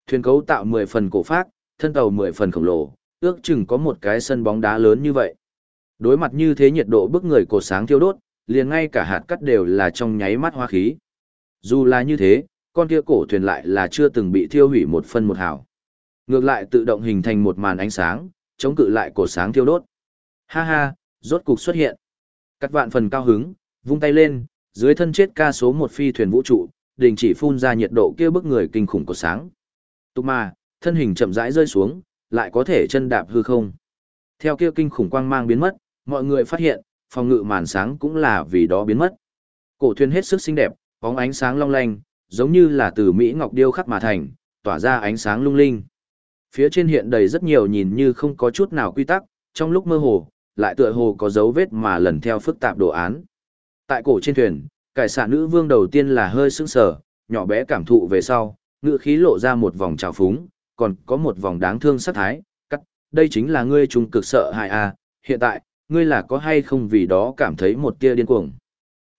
Thuyền cấu tạo 10 phần cổ phác, thân tàu mười phần khổng lồ, ước chừng có một cái sân bóng đá lớn như vậy. Đối mặt như thế nhiệt độ bức người cổ sáng thiêu đốt, liền ngay cả hạt cắt đều là trong nháy mắt hoa khí. Dù là như thế, con kia cổ thuyền lại là chưa từng bị thiêu hủy một phân một hào. Ngược lại tự động hình thành một màn ánh sáng, chống cự lại cổ sáng thiêu đốt. Ha ha, rốt cục xuất hiện. Cắt vạn phần cao hứng, vung tay lên, dưới thân chết ca số một phi thuyền vũ trụ, đình chỉ phun ra nhiệt độ kia bức người kinh khủng của sáng. Tục mà, thân hình chậm rãi rơi xuống, lại có thể chân đạp hư không. Theo kia kinh khủng quang mang biến mất, mọi người phát hiện, phòng ngự màn sáng cũng là vì đó biến mất. Cổ thuyền hết sức xinh đẹp, bóng ánh sáng long lanh, giống như là từ Mỹ Ngọc điêu khắc mà thành, tỏa ra ánh sáng lung linh. Phía trên hiện đầy rất nhiều nhìn như không có chút nào quy tắc, trong lúc mơ hồ, lại tựa hồ có dấu vết mà lần theo phức tạp đồ án. Tại cổ trên thuyền, cải xạ nữ vương đầu tiên là hơi sững sờ, nhỏ bé cảm thụ về sau, ngự khí lộ ra một vòng trào phúng, còn có một vòng đáng thương sát thái, cắt, đây chính là ngươi trung cực sợ hại à, hiện tại, ngươi là có hay không vì đó cảm thấy một tia điên cuồng.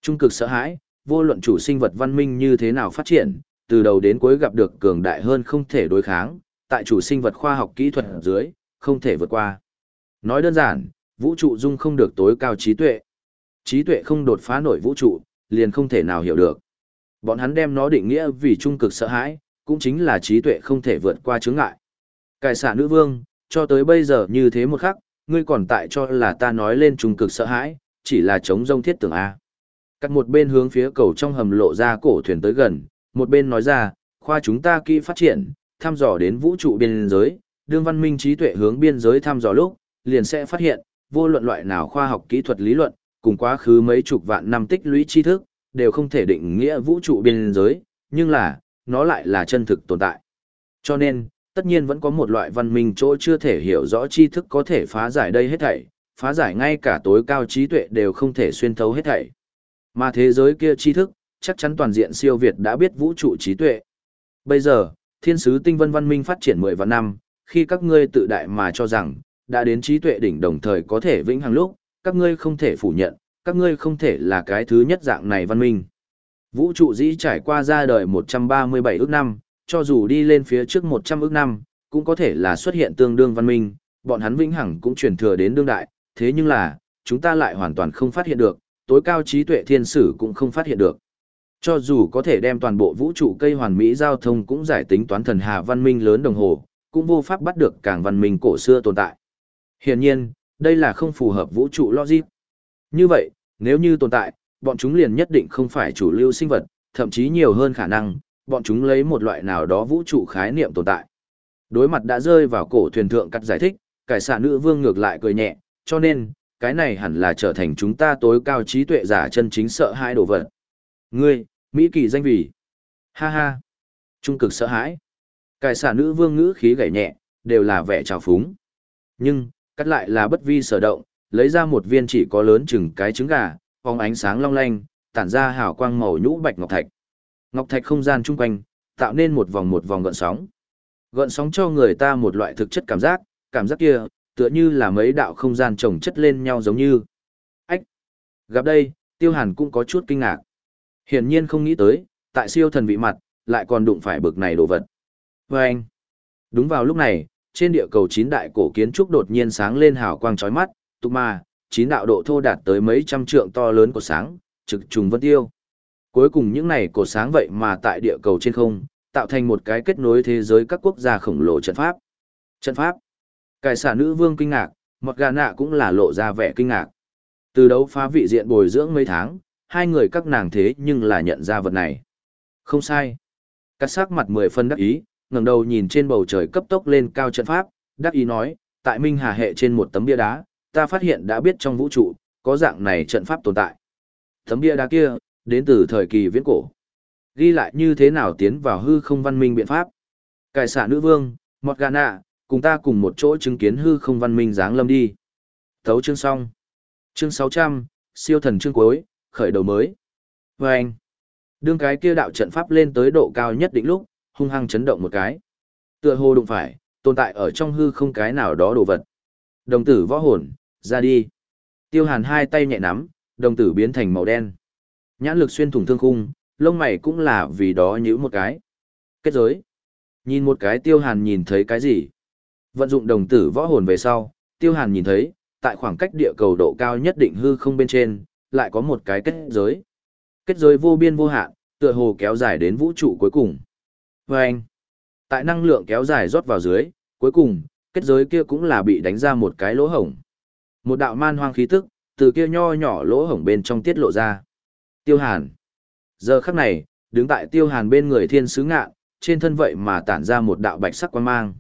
Trung cực sợ hãi, vô luận chủ sinh vật văn minh như thế nào phát triển, từ đầu đến cuối gặp được cường đại hơn không thể đối kháng, tại chủ sinh vật khoa học kỹ thuật dưới, không thể vượt qua. Nói đơn giản, vũ trụ dung không được tối cao trí tuệ. Trí tuệ không đột phá nổi vũ trụ, liền không thể nào hiểu được. Bọn hắn đem nó định nghĩa vì trung cực sợ hãi, cũng chính là trí tuệ không thể vượt qua chướng ngại. Cải xạ nữ vương, cho tới bây giờ như thế một khắc, ngươi còn tại cho là ta nói lên trung cực sợ hãi, chỉ là chống rông thiết tưởng A. Cắt một bên hướng phía cầu trong hầm lộ ra cổ thuyền tới gần, một bên nói ra, khoa chúng ta kỹ phát triển, thăm dò đến vũ trụ biên giới, đương văn minh trí tuệ hướng biên giới thăm dò lúc, liền sẽ phát hiện, vô luận loại nào khoa học kỹ thuật lý luận, cùng quá khứ mấy chục vạn năm tích lũy tri thức, đều không thể định nghĩa vũ trụ biên giới, nhưng là, nó lại là chân thực tồn tại. Cho nên, tất nhiên vẫn có một loại văn minh chỗ chưa thể hiểu rõ tri thức có thể phá giải đây hết thảy, phá giải ngay cả tối cao trí tuệ đều không thể xuyên thấu hết thảy. Mà thế giới kia tri thức, chắc chắn toàn diện siêu việt đã biết vũ trụ trí tuệ. Bây giờ, thiên sứ tinh vân văn minh phát triển 10 vạn năm, khi các ngươi tự đại mà cho rằng, đã đến trí tuệ đỉnh đồng thời có thể vĩnh hằng lúc, các ngươi không thể phủ nhận, các ngươi không thể là cái thứ nhất dạng này văn minh. Vũ trụ dĩ trải qua ra đời 137 ước năm, cho dù đi lên phía trước 100 ước năm, cũng có thể là xuất hiện tương đương văn minh, bọn hắn vĩnh hằng cũng truyền thừa đến đương đại, thế nhưng là, chúng ta lại hoàn toàn không phát hiện được, tối cao trí tuệ thiên sử cũng không phát hiện được. Cho dù có thể đem toàn bộ vũ trụ cây hoàn mỹ giao thông cũng giải tính toán thần hà văn minh lớn đồng hồ, cũng vô pháp bắt được càng văn minh cổ xưa tồn tại. Hiển nhiên, đây là không phù hợp vũ trụ logic. Như vậy, nếu như tồn tại, bọn chúng liền nhất định không phải chủ lưu sinh vật, thậm chí nhiều hơn khả năng, bọn chúng lấy một loại nào đó vũ trụ khái niệm tồn tại. Đối mặt đã rơi vào cổ thuyền thượng cắt giải thích, cải xạ nữ vương ngược lại cười nhẹ, cho nên, cái này hẳn là trở thành chúng ta tối cao trí tuệ giả chân chính sợ hãi đồ vật. Ngươi, Mỹ kỳ danh vị. Ha ha. Trung cực sợ hãi. Cải xả nữ vương ngữ khí gảy nhẹ, đều là vẻ trào phúng. Nhưng, cắt lại là bất vi sở động, lấy ra một viên chỉ có lớn chừng cái trứng gà, phóng ánh sáng long lanh, tản ra hào quang màu nhũ bạch ngọc thạch. Ngọc thạch không gian chung quanh, tạo nên một vòng một vòng gợn sóng. Gợn sóng cho người ta một loại thực chất cảm giác, cảm giác kia, tựa như là mấy đạo không gian chồng chất lên nhau giống như. Ách! Gặp đây, tiêu hàn cũng có chút kinh ngạc. Hiển nhiên không nghĩ tới, tại siêu thần vị mặt, lại còn đụng phải bực này đồ vật. Và anh! Đúng vào lúc này, trên địa cầu chín đại cổ kiến trúc đột nhiên sáng lên hào quang chói mắt, tục mà, chín đạo độ thô đạt tới mấy trăm trượng to lớn của sáng, trực trùng vân tiêu. Cuối cùng những này cổ sáng vậy mà tại địa cầu trên không, tạo thành một cái kết nối thế giới các quốc gia khổng lồ trận pháp. Trận pháp. Cải xả nữ vương kinh ngạc, một gà nạ cũng là lộ ra vẻ kinh ngạc. Từ đấu phá vị diện bồi dưỡng mấy tháng, hai người các nàng thế nhưng là nhận ra vật này. Không sai. Cắt sắc mặt mười phân đắc ý, ngẩng đầu nhìn trên bầu trời cấp tốc lên cao trận pháp, đắc ý nói, tại Minh Hà hệ trên một tấm bia đá, ta phát hiện đã biết trong vũ trụ, có dạng này trận pháp tồn tại. Tấm bia đá kia, đến từ thời kỳ viễn cổ. Ghi lại như thế nào tiến vào hư không văn minh biện pháp. Cải xả nữ vương, Morgana, cùng ta cùng một chỗ chứng kiến hư không văn minh dáng lâm đi. Thấu chương xong. Chương 600, siêu thần chương cuối, khởi đầu mới. Và anh, đương cái kia đạo trận pháp lên tới độ cao nhất định lúc, hung hăng chấn động một cái. Tựa hồ đụng phải, tồn tại ở trong hư không cái nào đó đồ vật. Đồng tử võ hồn, ra đi. Tiêu hàn hai tay nhẹ nắm, đồng tử biến thành màu đen. Nhãn lực xuyên thủng thương khung, lông mày cũng là vì đó nhữ một cái. Kết giới. Nhìn một cái tiêu hàn nhìn thấy cái gì? Vận dụng đồng tử võ hồn về sau, Tiêu Hàn nhìn thấy, tại khoảng cách địa cầu độ cao nhất định hư không bên trên, lại có một cái kết giới. Kết giới vô biên vô hạn, tựa hồ kéo dài đến vũ trụ cuối cùng. Và anh, tại năng lượng kéo dài rót vào dưới, cuối cùng, kết giới kia cũng là bị đánh ra một cái lỗ hổng. Một đạo man hoang khí tức, từ kia nho nhỏ lỗ hổng bên trong tiết lộ ra. Tiêu Hàn. Giờ khắc này, đứng tại Tiêu Hàn bên người thiên sứ ngạn, trên thân vậy mà tản ra một đạo bạch sắc quan mang.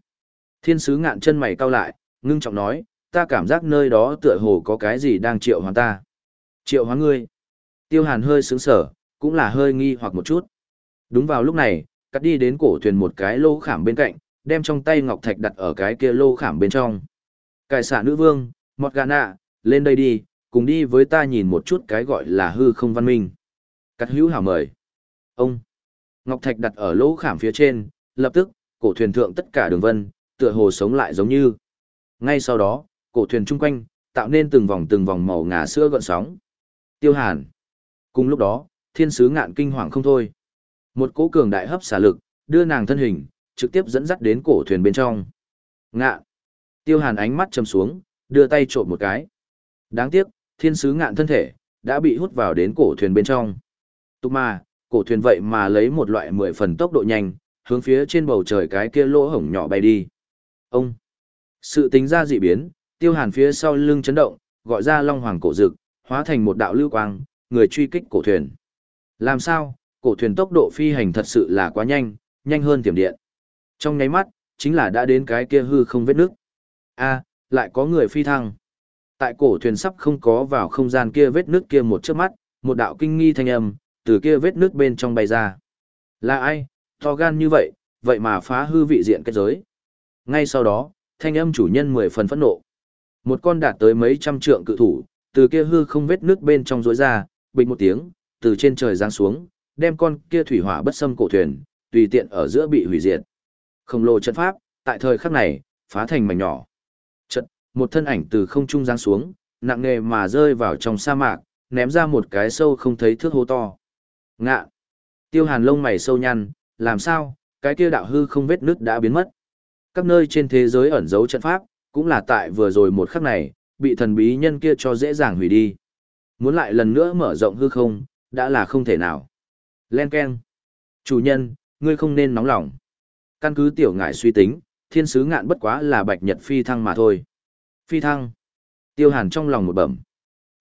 Thiên sứ ngạn chân mày cau lại, ngưng trọng nói, ta cảm giác nơi đó tựa hồ có cái gì đang triệu hoán ta. Triệu hoán ngươi. Tiêu Hàn hơi sướng sở, cũng là hơi nghi hoặc một chút. Đúng vào lúc này, cắt đi đến cổ thuyền một cái lô khảm bên cạnh, đem trong tay ngọc thạch đặt ở cái kia lô khảm bên trong. Cải xả nữ vương, Mọt gà nạ, lên đây đi, cùng đi với ta nhìn một chút cái gọi là hư không văn minh. Cắt hữu hảo mời. Ông. Ngọc thạch đặt ở lỗ khảm phía trên, lập tức, cổ thuyền thượng tất cả đường vân, tựa hồ sống lại giống như. Ngay sau đó, cổ thuyền chung quanh, tạo nên từng vòng từng vòng màu ngà sữa gợn sóng. Tiêu hàn. Cùng lúc đó, thiên sứ ngạn kinh hoàng không thôi. Một cỗ cường đại hấp xả lực, đưa nàng thân hình, trực tiếp dẫn dắt đến cổ thuyền bên trong. Ngạn. Tiêu hàn ánh mắt chầm xuống, đưa tay trộm một cái. Đáng tiếc, thiên sứ ngạn thân thể, đã bị hút vào đến cổ thuyền bên trong. Tục mà, cổ thuyền vậy mà lấy một loại mười phần tốc độ nhanh, hướng phía trên bầu trời cái kia lỗ hổng nhỏ bay đi. Ông! Sự tính ra dị biến, tiêu hàn phía sau lưng chấn động, gọi ra long hoàng cổ dực, hóa thành một đạo lưu quang, người truy kích cổ thuyền. Làm sao, cổ thuyền tốc độ phi hành thật sự là quá nhanh, nhanh hơn tiềm điện. Trong nháy mắt, chính là đã đến cái kia hư không vết nước. A, lại có người phi thăng. Tại cổ thuyền sắp không có vào không gian kia vết nước kia một chớp mắt, một đạo kinh nghi thanh âm, từ kia vết nước bên trong bay ra. Là ai, to gan như vậy, vậy mà phá hư vị diện kết giới. Ngay sau đó, thanh âm chủ nhân mười phần phẫn nộ. Một con đạt tới mấy trăm trượng cự thủ, từ kia hư không vết nước bên trong rối ra, bình một tiếng, từ trên trời giáng xuống, đem con kia thủy hỏa bất xâm cổ thuyền, tùy tiện ở giữa bị hủy diệt. Khổng lồ trận pháp, tại thời khắc này, phá thành mảnh nhỏ. Trận, một thân ảnh từ không trung giáng xuống, nặng nề mà rơi vào trong sa mạc, ném ra một cái sâu không thấy thước hô to. Ngạ. Tiêu hàn lông mày sâu nhăn, làm sao, cái kia đạo hư không vết nước đã biến mất. Các nơi trên thế giới ẩn giấu trận pháp, cũng là tại vừa rồi một khắc này, bị thần bí nhân kia cho dễ dàng hủy đi. Muốn lại lần nữa mở rộng hư không, đã là không thể nào. Len Ken. Chủ nhân, ngươi không nên nóng lòng. Căn cứ tiểu ngại suy tính, thiên sứ ngạn bất quá là bạch nhật phi thăng mà thôi. Phi thăng. Tiêu hàn trong lòng một bẩm.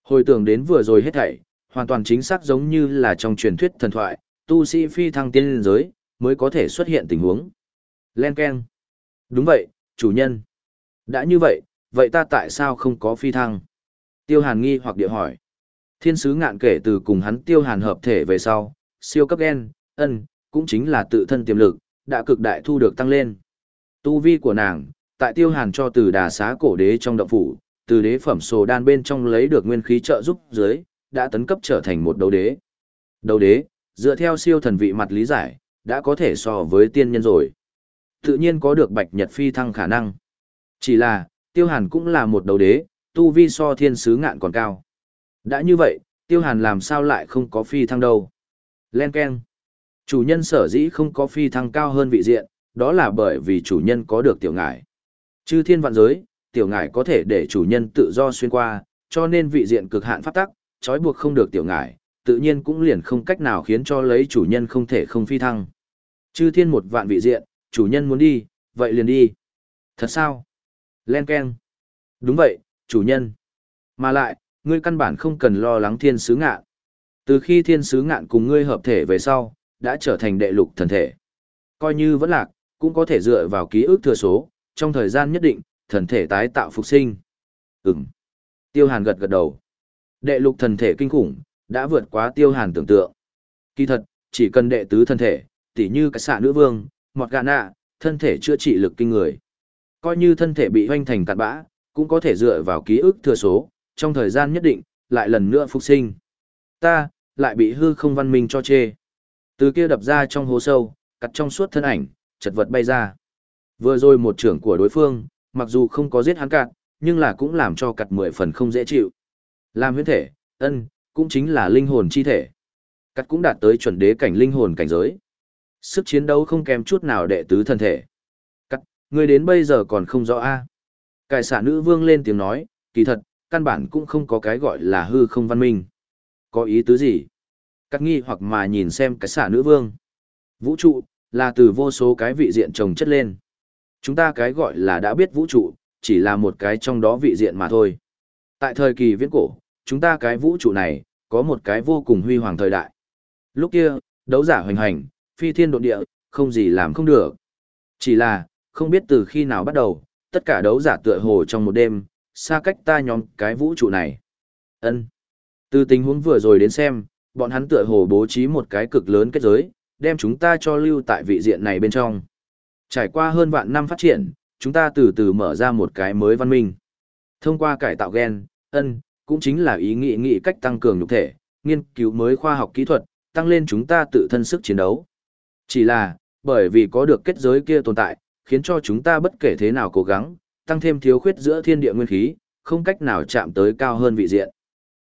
Hồi tưởng đến vừa rồi hết thảy, hoàn toàn chính xác giống như là trong truyền thuyết thần thoại, tu sĩ phi thăng tiên liên giới, mới có thể xuất hiện tình huống. Len Ken. Đúng vậy, chủ nhân. Đã như vậy, vậy ta tại sao không có phi thăng? Tiêu hàn nghi hoặc địa hỏi. Thiên sứ ngạn kể từ cùng hắn tiêu hàn hợp thể về sau, siêu cấp gen, ân, cũng chính là tự thân tiềm lực, đã cực đại thu được tăng lên. Tu vi của nàng, tại tiêu hàn cho từ đà xá cổ đế trong động phủ, từ đế phẩm sồ đan bên trong lấy được nguyên khí trợ giúp dưới, đã tấn cấp trở thành một đấu đế. Đấu đế, dựa theo siêu thần vị mặt lý giải, đã có thể so với tiên nhân rồi. Tự nhiên có được bạch nhật phi thăng khả năng. Chỉ là, tiêu hàn cũng là một đầu đế, tu vi so thiên sứ ngạn còn cao. Đã như vậy, tiêu hàn làm sao lại không có phi thăng đâu. Len Ken. Chủ nhân sở dĩ không có phi thăng cao hơn vị diện, đó là bởi vì chủ nhân có được tiểu ngải. Chư thiên vạn giới, tiểu ngải có thể để chủ nhân tự do xuyên qua, cho nên vị diện cực hạn pháp tắc, trói buộc không được tiểu ngải, tự nhiên cũng liền không cách nào khiến cho lấy chủ nhân không thể không phi thăng. Chư thiên một vạn vị diện, chủ nhân muốn đi, vậy liền đi. Thật sao? Len Ken. Đúng vậy, chủ nhân. Mà lại, ngươi căn bản không cần lo lắng thiên sứ ngạn. Từ khi thiên sứ ngạn cùng ngươi hợp thể về sau, đã trở thành đệ lục thần thể. Coi như vẫn lạc, cũng có thể dựa vào ký ức thừa số, trong thời gian nhất định, thần thể tái tạo phục sinh. Ừm. Tiêu Hàn gật gật đầu. Đệ lục thần thể kinh khủng, đã vượt quá Tiêu Hàn tưởng tượng. Kỳ thật, chỉ cần đệ tứ thần thể, tỉ như cái xạ nữ vương, một gà nạ, thân thể chữa trị lực kinh người. Coi như thân thể bị hoanh thành cạn bã, cũng có thể dựa vào ký ức thừa số, trong thời gian nhất định, lại lần nữa phục sinh. Ta, lại bị hư không văn minh cho chê. Từ kia đập ra trong hố sâu, cắt trong suốt thân ảnh, chật vật bay ra. Vừa rồi một trưởng của đối phương, mặc dù không có giết hắn cạn, nhưng là cũng làm cho cặt mười phần không dễ chịu. Làm huyết thể, ân, cũng chính là linh hồn chi thể. Cắt cũng đạt tới chuẩn đế cảnh linh hồn cảnh giới. Sức chiến đấu không kém chút nào đệ tứ thân thể. Cắt, ngươi đến bây giờ còn không rõ a Cải xả nữ vương lên tiếng nói, kỳ thật, căn bản cũng không có cái gọi là hư không văn minh. Có ý tứ gì? Cắt nghi hoặc mà nhìn xem cái xả nữ vương. Vũ trụ, là từ vô số cái vị diện trồng chất lên. Chúng ta cái gọi là đã biết vũ trụ, chỉ là một cái trong đó vị diện mà thôi. Tại thời kỳ viễn cổ, chúng ta cái vũ trụ này, có một cái vô cùng huy hoàng thời đại. Lúc kia, đấu giả hoành hành, phi thiên độ địa, không gì làm không được. Chỉ là, không biết từ khi nào bắt đầu, tất cả đấu giả tựa hồ trong một đêm, xa cách ta nhóm cái vũ trụ này. Ân. Từ tình huống vừa rồi đến xem, bọn hắn tựa hồ bố trí một cái cực lớn kết giới, đem chúng ta cho lưu tại vị diện này bên trong. Trải qua hơn vạn năm phát triển, chúng ta từ từ mở ra một cái mới văn minh. Thông qua cải tạo gen, ân, cũng chính là ý nghĩ nghĩ cách tăng cường nhục thể, nghiên cứu mới khoa học kỹ thuật, tăng lên chúng ta tự thân sức chiến đấu. Chỉ là, bởi vì có được kết giới kia tồn tại, khiến cho chúng ta bất kể thế nào cố gắng, tăng thêm thiếu khuyết giữa thiên địa nguyên khí, không cách nào chạm tới cao hơn vị diện.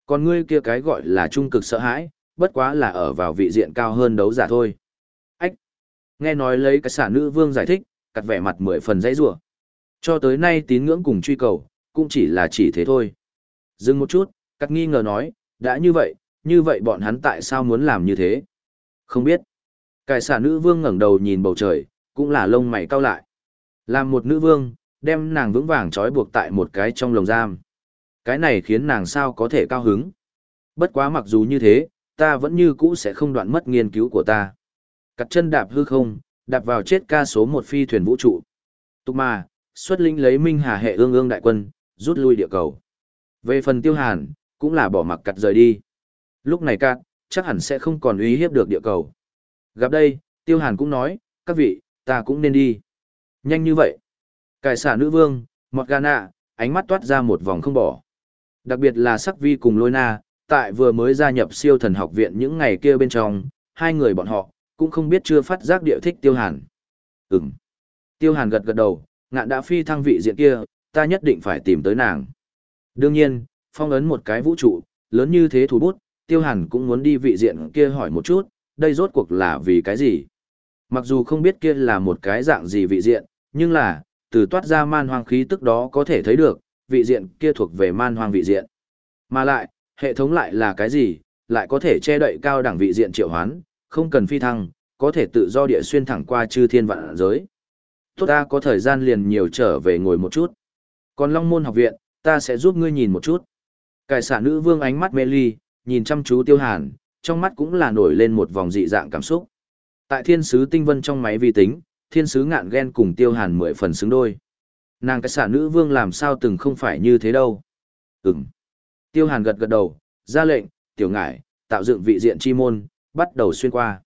Còn ngươi kia cái gọi là trung cực sợ hãi, bất quá là ở vào vị diện cao hơn đấu giả thôi. Ách! Nghe nói lấy cái xả nữ vương giải thích, cặt vẻ mặt mười phần dãy rủa Cho tới nay tín ngưỡng cùng truy cầu, cũng chỉ là chỉ thế thôi. Dừng một chút, cắt nghi ngờ nói, đã như vậy, như vậy bọn hắn tại sao muốn làm như thế? Không biết. Cải xả nữ vương ngẩng đầu nhìn bầu trời, cũng là lông mày cau lại. Làm một nữ vương, đem nàng vững vàng trói buộc tại một cái trong lồng giam. Cái này khiến nàng sao có thể cao hứng. Bất quá mặc dù như thế, ta vẫn như cũ sẽ không đoạn mất nghiên cứu của ta. Cặt chân đạp hư không, đạp vào chết ca số một phi thuyền vũ trụ. Tục mà, xuất linh lấy minh hà hệ ương ương đại quân, rút lui địa cầu. Về phần tiêu hàn, cũng là bỏ mặc cặt rời đi. Lúc này cát, chắc hẳn sẽ không còn uy hiếp được địa cầu. Gặp đây, tiêu hàn cũng nói, các vị, ta cũng nên đi. Nhanh như vậy. Cải xả nữ vương, mọt gana, ánh mắt toát ra một vòng không bỏ. Đặc biệt là sắc vi cùng lôi na, tại vừa mới gia nhập siêu thần học viện những ngày kia bên trong, hai người bọn họ, cũng không biết chưa phát giác địa thích tiêu hàn. Ừm. Tiêu hàn gật gật đầu, ngạn đã phi thăng vị diện kia, ta nhất định phải tìm tới nàng. Đương nhiên, phong ấn một cái vũ trụ, lớn như thế thủ bút, tiêu hàn cũng muốn đi vị diện kia hỏi một chút, đây rốt cuộc là vì cái gì? Mặc dù không biết kia là một cái dạng gì vị diện, nhưng là, từ toát ra man hoang khí tức đó có thể thấy được, vị diện kia thuộc về man hoang vị diện. Mà lại, hệ thống lại là cái gì, lại có thể che đậy cao đẳng vị diện triệu hoán, không cần phi thăng, có thể tự do địa xuyên thẳng qua chư thiên vạn giới. Tốt ta có thời gian liền nhiều trở về ngồi một chút. Còn Long Môn học viện, ta sẽ giúp ngươi nhìn một chút. Cải xả nữ vương ánh mắt mê ly, nhìn chăm chú tiêu hàn, trong mắt cũng là nổi lên một vòng dị dạng cảm xúc. Tại thiên sứ tinh vân trong máy vi tính, thiên sứ ngạn ghen cùng tiêu hàn mười phần xứng đôi. Nàng cái xả nữ vương làm sao từng không phải như thế đâu. Ừm. Tiêu hàn gật gật đầu, ra lệnh, tiểu ngải, tạo dựng vị diện chi môn, bắt đầu xuyên qua.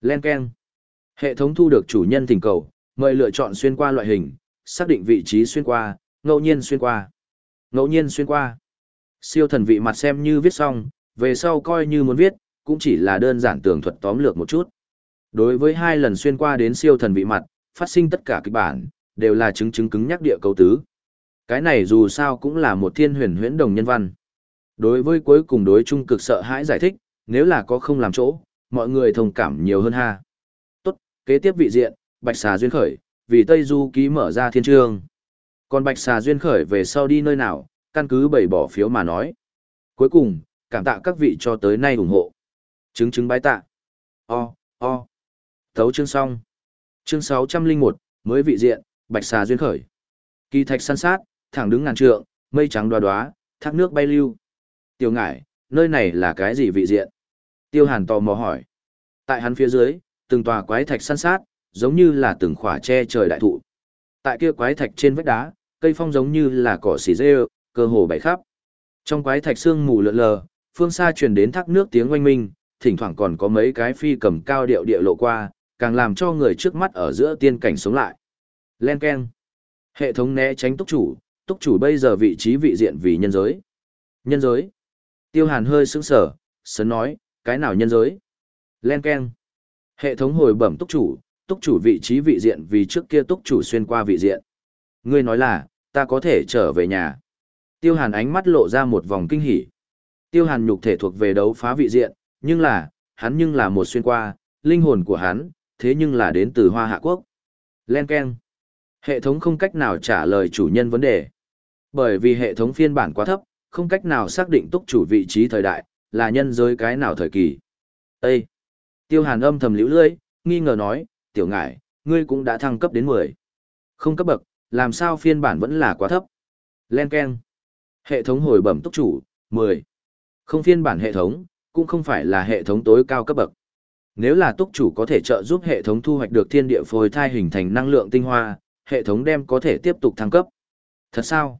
Len keng. Hệ thống thu được chủ nhân thỉnh cầu, mời lựa chọn xuyên qua loại hình, xác định vị trí xuyên qua, ngẫu nhiên xuyên qua. Ngẫu nhiên xuyên qua. Siêu thần vị mặt xem như viết xong, về sau coi như muốn viết, cũng chỉ là đơn giản tường thuật tóm lược một chút. Đối với hai lần xuyên qua đến siêu thần vị mặt, phát sinh tất cả kịch bản, đều là chứng chứng cứng nhắc địa cầu tứ. Cái này dù sao cũng là một thiên huyền huyễn đồng nhân văn. Đối với cuối cùng đối trung cực sợ hãi giải thích, nếu là có không làm chỗ, mọi người thông cảm nhiều hơn ha. Tốt, kế tiếp vị diện, Bạch Xà Duyên Khởi, vì Tây Du ký mở ra thiên trường Còn Bạch Xà Duyên Khởi về sau đi nơi nào, căn cứ bảy bỏ phiếu mà nói. Cuối cùng, cảm tạ các vị cho tới nay ủng hộ. Chứng chứng bái tạ. O, o. Thấu chương xong. Chương 601, mới vị diện, Bạch Xà Duyên Khởi. Kỳ thạch săn sát, thẳng đứng ngàn trượng, mây trắng đoá đoá, thác nước bay lưu. Tiêu ngải, nơi này là cái gì vị diện? Tiêu hàn tò mò hỏi. Tại hắn phía dưới, từng tòa quái thạch săn sát, giống như là từng khỏa che trời đại thụ. Tại kia quái thạch trên vách đá, cây phong giống như là cỏ xỉ dê, cơ hồ bảy khắp. Trong quái thạch sương mù lượn lờ, phương xa truyền đến thác nước tiếng oanh minh, thỉnh thoảng còn có mấy cái phi cầm cao điệu địa lộ qua, càng làm cho người trước mắt ở giữa tiên cảnh sống lại. Len Ken. Hệ thống né tránh túc chủ, túc chủ bây giờ vị trí vị diện vì nhân giới. Nhân giới. Tiêu hàn hơi sững sở, sớm nói, cái nào nhân giới? Len Ken. Hệ thống hồi bẩm túc chủ, túc chủ vị trí vị diện vì trước kia túc chủ xuyên qua vị diện. Ngươi nói là, ta có thể trở về nhà. Tiêu hàn ánh mắt lộ ra một vòng kinh hỉ. Tiêu hàn nhục thể thuộc về đấu phá vị diện, nhưng là, hắn nhưng là một xuyên qua, linh hồn của hắn, thế nhưng là đến từ hoa hạ quốc. Len Ken. Hệ thống không cách nào trả lời chủ nhân vấn đề. Bởi vì hệ thống phiên bản quá thấp, không cách nào xác định túc chủ vị trí thời đại, là nhân giới cái nào thời kỳ. Ê! Tiêu hàn âm thầm liễu lưỡi, nghi ngờ nói, tiểu ngải, ngươi cũng đã thăng cấp đến 10. Không cấp bậc, làm sao phiên bản vẫn là quá thấp. Len Ken. Hệ thống hồi bẩm túc chủ, 10. Không phiên bản hệ thống, cũng không phải là hệ thống tối cao cấp bậc. Nếu là túc chủ có thể trợ giúp hệ thống thu hoạch được thiên địa phôi thai hình thành năng lượng tinh hoa, hệ thống đem có thể tiếp tục thăng cấp. Thật sao?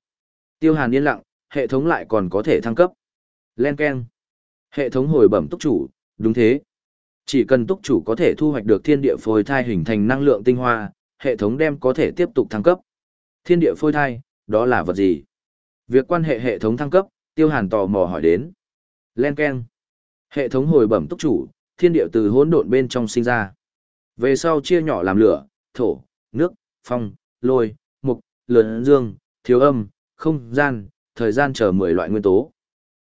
Tiêu Hàn yên lặng, hệ thống lại còn có thể thăng cấp. Len Ken. Hệ thống hồi bẩm túc chủ, đúng thế. Chỉ cần túc chủ có thể thu hoạch được thiên địa phôi thai hình thành năng lượng tinh hoa, hệ thống đem có thể tiếp tục thăng cấp. Thiên địa phôi thai, đó là vật gì? Việc quan hệ hệ thống thăng cấp, Tiêu Hàn tò mò hỏi đến. Len Ken. Hệ thống hồi bẩm túc chủ, thiên địa từ hỗn độn bên trong sinh ra. Về sau chia nhỏ làm lửa, thổ, nước, phong, lôi, mục, lớn dương, thiếu âm, không gian, thời gian chờ 10 loại nguyên tố.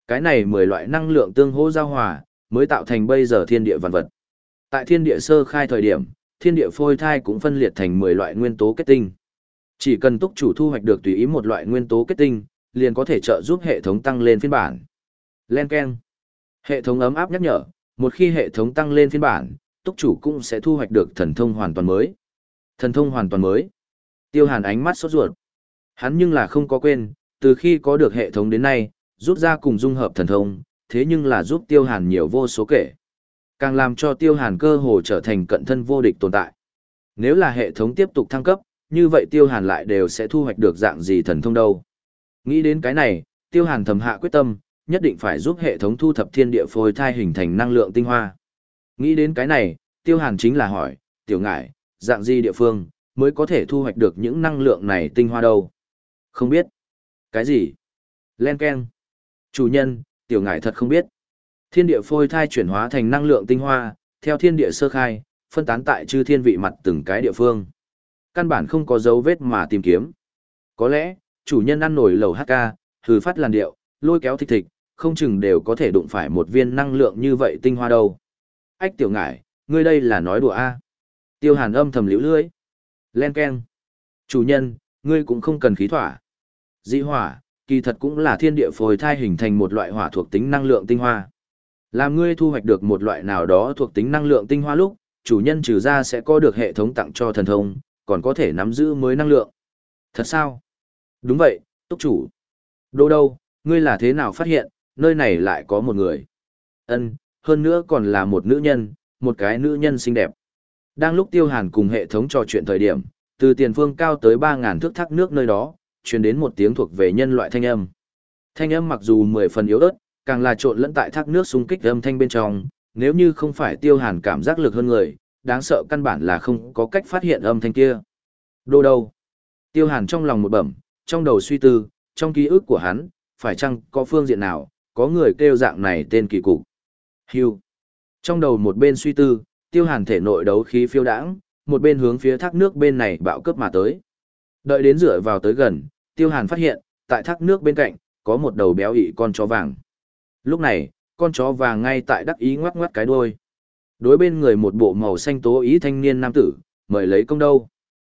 Cái này 10 loại năng lượng tương hỗ giao hòa, mới tạo thành bây giờ thiên địa vạn vật. Tại thiên địa sơ khai thời điểm, thiên địa phôi thai cũng phân liệt thành 10 loại nguyên tố kết tinh. Chỉ cần túc chủ thu hoạch được tùy ý một loại nguyên tố kết tinh, liền có thể trợ giúp hệ thống tăng lên phiên bản. Len Ken. Hệ thống ấm áp nhắc nhở, một khi hệ thống tăng lên phiên bản, túc chủ cũng sẽ thu hoạch được thần thông hoàn toàn mới. Thần thông hoàn toàn mới. Tiêu hàn ánh mắt sốt ruột. Hắn nhưng là không có quên, từ khi có được hệ thống đến nay, rút ra cùng dung hợp thần thông, thế nhưng là giúp tiêu hàn nhiều vô số kể. Càng làm cho tiêu hàn cơ hồ trở thành cận thân vô địch tồn tại. Nếu là hệ thống tiếp tục thăng cấp, như vậy tiêu hàn lại đều sẽ thu hoạch được dạng gì thần thông đâu. Nghĩ đến cái này, tiêu hàn thầm hạ quyết tâm, nhất định phải giúp hệ thống thu thập thiên địa phôi thai hình thành năng lượng tinh hoa. Nghĩ đến cái này, tiêu hàn chính là hỏi, tiểu ngải, dạng gì địa phương, mới có thể thu hoạch được những năng lượng này tinh hoa đâu? Không biết. Cái gì? Len Ken. Chủ nhân, tiểu ngải thật không biết. Thiên địa phôi thai chuyển hóa thành năng lượng tinh hoa, theo thiên địa sơ khai, phân tán tại chư thiên vị mặt từng cái địa phương. Căn bản không có dấu vết mà tìm kiếm. Có lẽ, chủ nhân ăn nổi lầu HK, hừ phát làn điệu, lôi kéo thịt thịt, không chừng đều có thể đụng phải một viên năng lượng như vậy tinh hoa đâu. Ách tiểu ngải, ngươi đây là nói đùa a Tiêu hàn âm thầm liễu lưỡi. Len keng, Chủ nhân, ngươi cũng không cần khí thỏa. Dị hỏa, kỳ thật cũng là thiên địa phôi thai hình thành một loại hỏa thuộc tính năng lượng tinh hoa. Làm ngươi thu hoạch được một loại nào đó thuộc tính năng lượng tinh hoa lúc, chủ nhân trừ ra sẽ có được hệ thống tặng cho thần thông, còn có thể nắm giữ mới năng lượng. Thật sao? Đúng vậy, túc chủ. Đô đâu, ngươi là thế nào phát hiện, nơi này lại có một người. Ân, hơn nữa còn là một nữ nhân, một cái nữ nhân xinh đẹp. Đang lúc tiêu hàn cùng hệ thống trò chuyện thời điểm, từ tiền phương cao tới 3.000 thước thác nước nơi đó, truyền đến một tiếng thuộc về nhân loại thanh âm. Thanh âm mặc dù 10 phần yếu ớt, càng là trộn lẫn tại thác nước xung kích âm thanh bên trong, nếu như không phải tiêu hàn cảm giác lực hơn người, đáng sợ căn bản là không có cách phát hiện âm thanh kia. Đô đâu? Tiêu hàn trong lòng một bẩm, trong đầu suy tư, trong ký ức của hắn, phải chăng có phương diện nào, có người kêu dạng này tên kỳ cục. Hưu. Trong đầu một bên suy tư, tiêu hàn thể nội đấu khí phiêu đãng, một bên hướng phía thác nước bên này bạo cướp mà tới. Đợi đến rửa vào tới gần, tiêu hàn phát hiện, tại thác nước bên cạnh, có một đầu béo ị con chó vàng. Lúc này, con chó vàng ngay tại đắc ý ngoắc ngoắc cái đuôi. Đối bên người một bộ màu xanh tố ý thanh niên nam tử, mời lấy công đâu.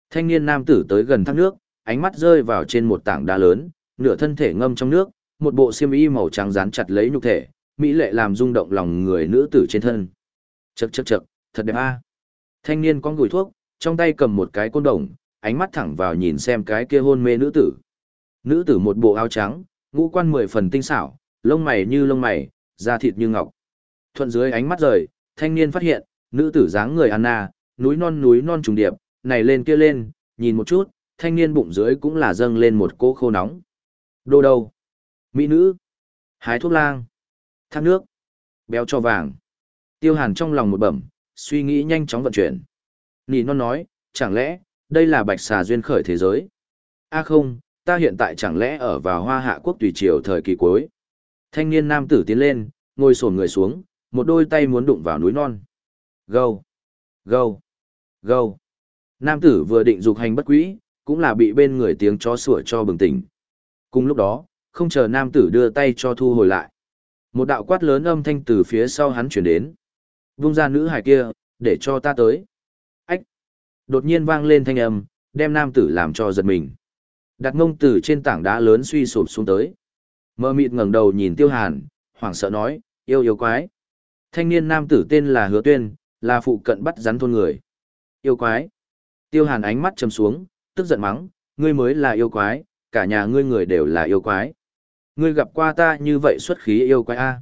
Thanh niên nam tử tới gần thác nước, ánh mắt rơi vào trên một tảng đá lớn, nửa thân thể ngâm trong nước, một bộ xiêm y màu trắng dán chặt lấy nhục thể, mỹ lệ làm rung động lòng người nữ tử trên thân. Chậc chậc chậc, thật đẹp a. Thanh niên con gùi thuốc, trong tay cầm một cái côn đồng, ánh mắt thẳng vào nhìn xem cái kia hôn mê nữ tử. Nữ tử một bộ áo trắng, ngũ quan mười phần tinh xảo, lông mày như lông mày, da thịt như ngọc. Thuận dưới ánh mắt rời, thanh niên phát hiện, nữ tử dáng người Anna, núi non núi non trùng điệp, này lên kia lên, nhìn một chút, thanh niên bụng dưới cũng là dâng lên một cỗ khô nóng. Đô đâu? Mỹ nữ. Hái thuốc lang. Thác nước. Béo cho vàng. Tiêu hàn trong lòng một bẩm, suy nghĩ nhanh chóng vận chuyển. Nì non nói, chẳng lẽ, đây là bạch xà duyên khởi thế giới? a à không, ta hiện tại chẳng lẽ ở vào hoa hạ quốc tùy triều thời kỳ cuối? Thanh niên nam tử tiến lên, ngồi sổn người xuống, một đôi tay muốn đụng vào núi non. Gâu! Gâu! Gâu! Nam tử vừa định dục hành bất quỹ, cũng là bị bên người tiếng chó sủa cho bừng tỉnh. Cùng lúc đó, không chờ nam tử đưa tay cho thu hồi lại. Một đạo quát lớn âm thanh từ phía sau hắn chuyển đến. Vung ra nữ hải kia, để cho ta tới. Ách! Đột nhiên vang lên thanh âm, đem nam tử làm cho giật mình. Đặt ngông từ trên tảng đá lớn suy sụp xuống tới. Mơ mịt ngẩng đầu nhìn tiêu hàn, hoảng sợ nói, yêu yêu quái. Thanh niên nam tử tên là Hứa Tuyên, là phụ cận bắt rắn thôn người. Yêu quái. Tiêu hàn ánh mắt chầm xuống, tức giận mắng, ngươi mới là yêu quái, cả nhà ngươi người đều là yêu quái. Ngươi gặp qua ta như vậy xuất khí yêu quái a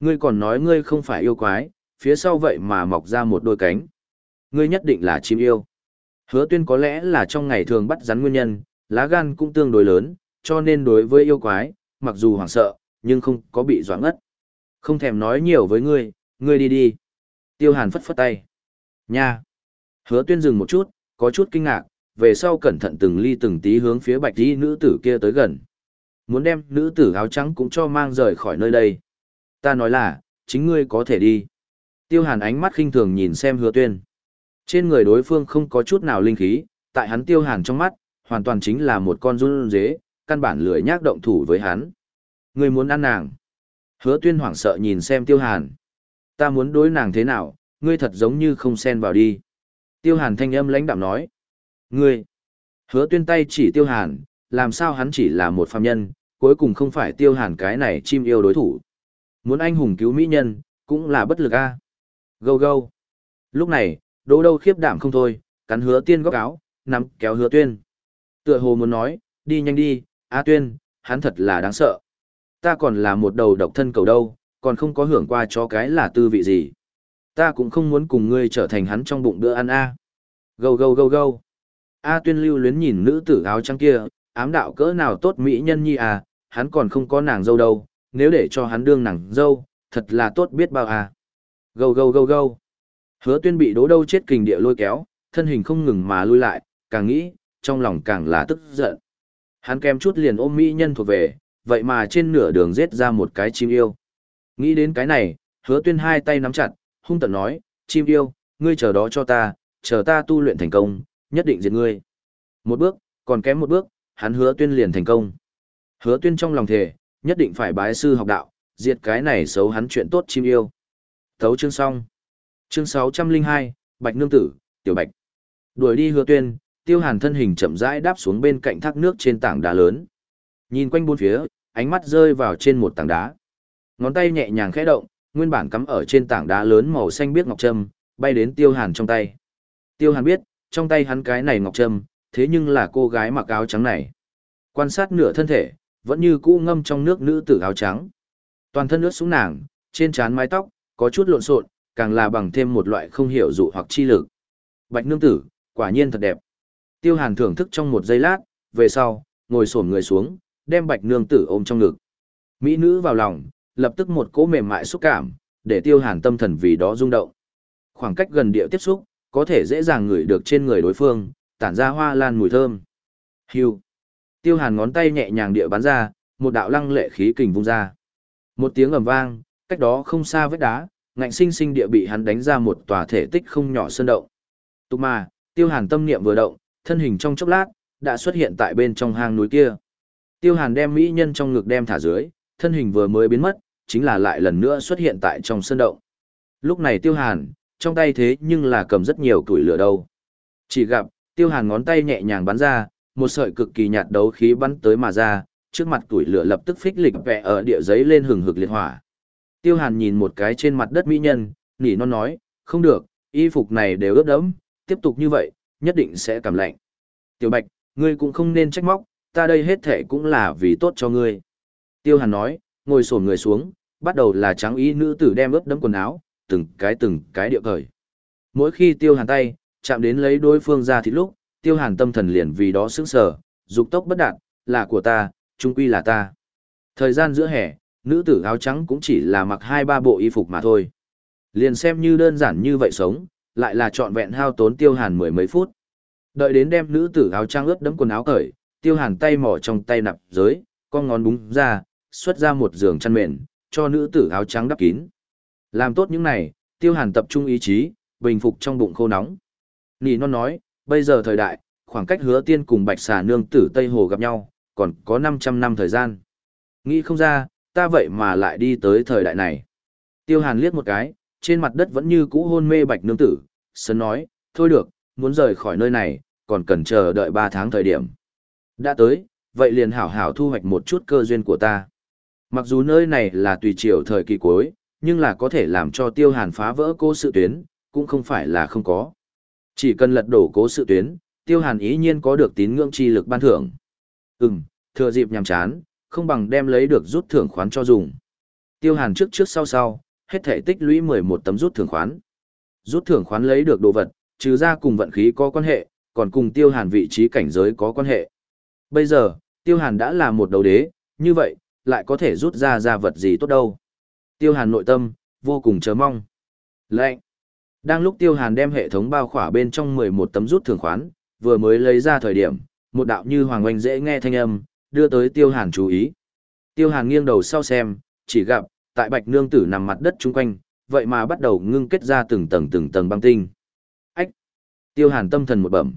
Ngươi còn nói ngươi không phải yêu quái, phía sau vậy mà mọc ra một đôi cánh. Ngươi nhất định là chim yêu. Hứa tuyên có lẽ là trong ngày thường bắt rắn nguyên nhân, lá gan cũng tương đối lớn, cho nên đối với yêu quái, mặc dù hoảng sợ, nhưng không có bị doãn ngất. Không thèm nói nhiều với ngươi, ngươi đi đi. Tiêu hàn phất phất tay. Nha. Hứa tuyên dừng một chút, có chút kinh ngạc, về sau cẩn thận từng ly từng tí hướng phía bạch y nữ tử kia tới gần. Muốn đem nữ tử áo trắng cũng cho mang rời khỏi nơi đây. Ta nói là, chính ngươi có thể đi. Tiêu hàn ánh mắt khinh thường nhìn xem hứa tuyên. Trên người đối phương không có chút nào linh khí, tại hắn tiêu hàn trong mắt, hoàn toàn chính là một con run dế, căn bản lười nhác động thủ với hắn. Ngươi muốn ăn nàng. Hứa tuyên hoảng sợ nhìn xem tiêu hàn. Ta muốn đối nàng thế nào, ngươi thật giống như không xen vào đi. Tiêu hàn thanh âm lãnh đạm nói. Ngươi. Hứa tuyên tay chỉ tiêu hàn, làm sao hắn chỉ là một phàm nhân, cuối cùng không phải tiêu hàn cái này chim yêu đối thủ. Muốn anh hùng cứu mỹ nhân, cũng là bất lực a. À? Gâu gâu. Lúc này, đỗ đâu khiếp đảm không thôi, cắn hứa tiên góc áo, nắm kéo hứa tuyên. Tựa hồ muốn nói, đi nhanh đi, A tuyên, hắn thật là đáng sợ. Ta còn là một đầu độc thân cầu đâu, còn không có hưởng qua cho cái là tư vị gì. Ta cũng không muốn cùng ngươi trở thành hắn trong bụng bữa ăn a. Gâu gâu gâu gâu. A tuyên lưu luyến nhìn nữ tử áo trắng kia, ám đạo cỡ nào tốt mỹ nhân nhi à, hắn còn không có nàng dâu đâu, nếu để cho hắn đương nàng dâu, thật là tốt biết bao à. Gâu gâu gâu gâu. Hứa tuyên bị đố đâu chết kình địa lôi kéo, thân hình không ngừng mà lui lại, càng nghĩ, trong lòng càng là tức giận. Hắn kém chút liền ôm mỹ nhân thuộc về, vậy mà trên nửa đường giết ra một cái chim yêu. Nghĩ đến cái này, hứa tuyên hai tay nắm chặt, hung tận nói, chim yêu, ngươi chờ đó cho ta, chờ ta tu luyện thành công, nhất định diệt ngươi. Một bước, còn kém một bước, hắn hứa tuyên liền thành công. Hứa tuyên trong lòng thề, nhất định phải bái sư học đạo, diệt cái này xấu hắn chuyện tốt chim yêu. Thấu chương xong. Chương 602, Bạch Nương Tử, Tiểu Bạch. Đuổi đi hứa tuyên, tiêu hàn thân hình chậm rãi đáp xuống bên cạnh thác nước trên tảng đá lớn. Nhìn quanh bốn phía, ánh mắt rơi vào trên một tảng đá. Ngón tay nhẹ nhàng khẽ động, nguyên bản cắm ở trên tảng đá lớn màu xanh biếc ngọc trâm, bay đến tiêu hàn trong tay. Tiêu hàn biết, trong tay hắn cái này ngọc trâm, thế nhưng là cô gái mặc áo trắng này. Quan sát nửa thân thể, vẫn như cũ ngâm trong nước nữ tử áo trắng. Toàn thân nước xuống nàng, trên trán mái tóc, có chút lộn xộn, càng là bằng thêm một loại không hiểu dụ hoặc chi lực. Bạch nương tử, quả nhiên thật đẹp. Tiêu hàn thưởng thức trong một giây lát, về sau, ngồi xổm người xuống, đem bạch nương tử ôm trong ngực. Mỹ nữ vào lòng, lập tức một cỗ mềm mại xúc cảm, để tiêu hàn tâm thần vì đó rung động. Khoảng cách gần địa tiếp xúc, có thể dễ dàng ngửi được trên người đối phương, tản ra hoa lan mùi thơm. Hưu. Tiêu hàn ngón tay nhẹ nhàng địa bắn ra, một đạo lăng lệ khí kình vung ra. Một tiếng ầm vang, cách đó không xa vết đá, ngạnh sinh sinh địa bị hắn đánh ra một tòa thể tích không nhỏ sơn động. Tục mà, tiêu hàn tâm niệm vừa động, thân hình trong chốc lát, đã xuất hiện tại bên trong hang núi kia. Tiêu hàn đem mỹ nhân trong ngực đem thả dưới, thân hình vừa mới biến mất, chính là lại lần nữa xuất hiện tại trong sơn động. Lúc này tiêu hàn, trong tay thế nhưng là cầm rất nhiều tuổi lửa đâu. Chỉ gặp, tiêu hàn ngón tay nhẹ nhàng bắn ra, một sợi cực kỳ nhạt đấu khí bắn tới mà ra, trước mặt tuổi lửa lập tức phích lịch vẽ ở địa giấy lên hừng hực liệt hỏa. Tiêu hàn nhìn một cái trên mặt đất mỹ nhân, nỉ non nói, không được, y phục này đều ướt đẫm, tiếp tục như vậy, nhất định sẽ cảm lạnh. Tiểu Bạch, ngươi cũng không nên trách móc, ta đây hết thể cũng là vì tốt cho ngươi. Tiêu hàn nói, ngồi sổn người xuống, bắt đầu là trắng y nữ tử đem ướt đẫm quần áo, từng cái từng cái địa cởi. Mỗi khi tiêu hàn tay, chạm đến lấy đối phương ra thì lúc, tiêu hàn tâm thần liền vì đó sững sờ, dục tốc bất đạt, là của ta, trung quy là ta. Thời gian giữa hè, nữ tử áo trắng cũng chỉ là mặc hai ba bộ y phục mà thôi. Liền xem như đơn giản như vậy sống, lại là trọn vẹn hao tốn tiêu hàn mười mấy phút. Đợi đến đem nữ tử áo trắng ướt đẫm quần áo cởi, tiêu hàn tay mỏ trong tay nạp dưới, con ngón búng ra, xuất ra một giường chăn mền, cho nữ tử áo trắng đắp kín. Làm tốt những này, tiêu hàn tập trung ý chí, bình phục trong bụng khô nóng. Nì non nói, bây giờ thời đại, khoảng cách hứa tiên cùng bạch xà nương tử Tây Hồ gặp nhau, còn có 500 năm thời gian. Nghĩ không ra, ta vậy mà lại đi tới thời đại này. Tiêu hàn liếc một cái, trên mặt đất vẫn như cũ hôn mê bạch nương tử, sân nói, thôi được, muốn rời khỏi nơi này, còn cần chờ đợi 3 tháng thời điểm. Đã tới, vậy liền hảo hảo thu hoạch một chút cơ duyên của ta. Mặc dù nơi này là tùy chiều thời kỳ cuối, nhưng là có thể làm cho tiêu hàn phá vỡ cô sự tuyến, cũng không phải là không có. Chỉ cần lật đổ cố sự tuyến, tiêu hàn ý nhiên có được tín ngưỡng chi lực ban thưởng. Ừm, thừa dịp nhằm chán, không bằng đem lấy được rút thưởng khoán cho dùng. Tiêu hàn trước trước sau sau, hết thể tích lũy 11 tấm rút thưởng khoán. Rút thưởng khoán lấy được đồ vật, trừ ra cùng vận khí có quan hệ, còn cùng tiêu hàn vị trí cảnh giới có quan hệ. Bây giờ, tiêu hàn đã là một đầu đế, như vậy, lại có thể rút ra ra vật gì tốt đâu. Tiêu hàn nội tâm, vô cùng chờ mong. Lệnh. Đang lúc tiêu hàn đem hệ thống bao khỏa bên trong 11 tấm rút thưởng khoán, vừa mới lấy ra thời điểm, một đạo như hoàng oanh dễ nghe thanh âm, đưa tới tiêu hàn chú ý. Tiêu hàn nghiêng đầu sau xem, chỉ gặp, tại bạch nương tử nằm mặt đất chung quanh, vậy mà bắt đầu ngưng kết ra từng tầng từng tầng băng tinh. Ách! Tiêu hàn tâm thần một bẩm.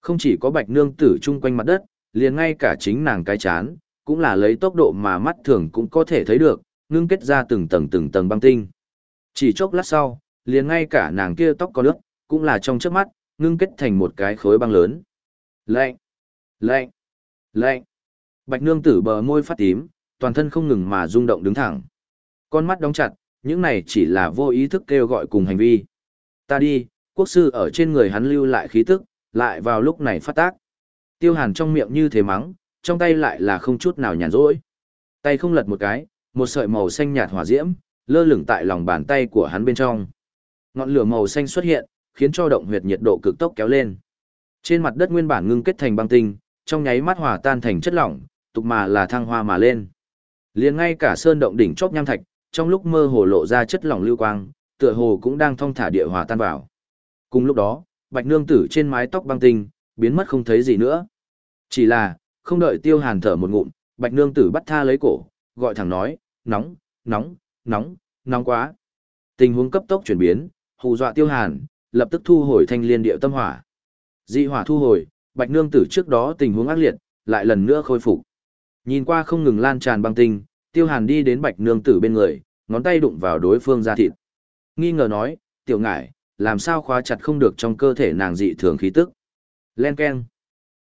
Không chỉ có bạch nương tử chung quanh mặt đất, liền ngay cả chính nàng cái chán, cũng là lấy tốc độ mà mắt thường cũng có thể thấy được, ngưng kết ra từng tầng từng tầng băng tinh. Chỉ chốc lát sau, liền ngay cả nàng kia tóc có nước, cũng là trong trước mắt, ngưng kết thành một cái khối băng lớn. Lạnh! Lạnh! Lạnh! Bạch nương tử bờ môi phát tím, toàn thân không ngừng mà rung động đứng thẳng. Con mắt đóng chặt, những này chỉ là vô ý thức kêu gọi cùng hành vi. Ta đi, quốc sư ở trên người hắn lưu lại khí tức, lại vào lúc này phát tác. Tiêu hàn trong miệng như thế mắng, trong tay lại là không chút nào nhàn rỗi. Tay không lật một cái, một sợi màu xanh nhạt hỏa diễm, lơ lửng tại lòng bàn tay của hắn bên trong. Ngọn lửa màu xanh xuất hiện, khiến cho động huyệt nhiệt độ cực tốc kéo lên. Trên mặt đất nguyên bản ngưng kết thành băng tinh, trong nháy mắt hòa tan thành chất lỏng, tục mà là thăng hoa mà lên. Liền ngay cả sơn động đỉnh chóp nham thạch, trong lúc mơ hồ lộ ra chất lỏng lưu quang, tựa hồ cũng đang thong thả địa hòa tan vào. Cùng lúc đó, Bạch Nương tử trên mái tóc băng tinh, biến mất không thấy gì nữa. Chỉ là, không đợi Tiêu Hàn thở một ngụm, Bạch Nương tử bắt tha lấy cổ, gọi thẳng nói, nóng, nóng, nóng, nóng quá. Tình huống cấp tốc chuyển biến, hù dọa Tiêu Hàn, lập tức thu hồi thanh liên điệu tâm hỏa. Dị hỏa thu hồi, Bạch Nương tử trước đó tình huống ác liệt, lại lần nữa khôi phục. Nhìn qua không ngừng lan tràn băng tinh, Tiêu Hàn đi đến Bạch Nương tử bên người, ngón tay đụng vào đối phương da thịt. Nghi ngờ nói, tiểu ngải, làm sao khóa chặt không được trong cơ thể nàng dị thường khí tức. Len Ken.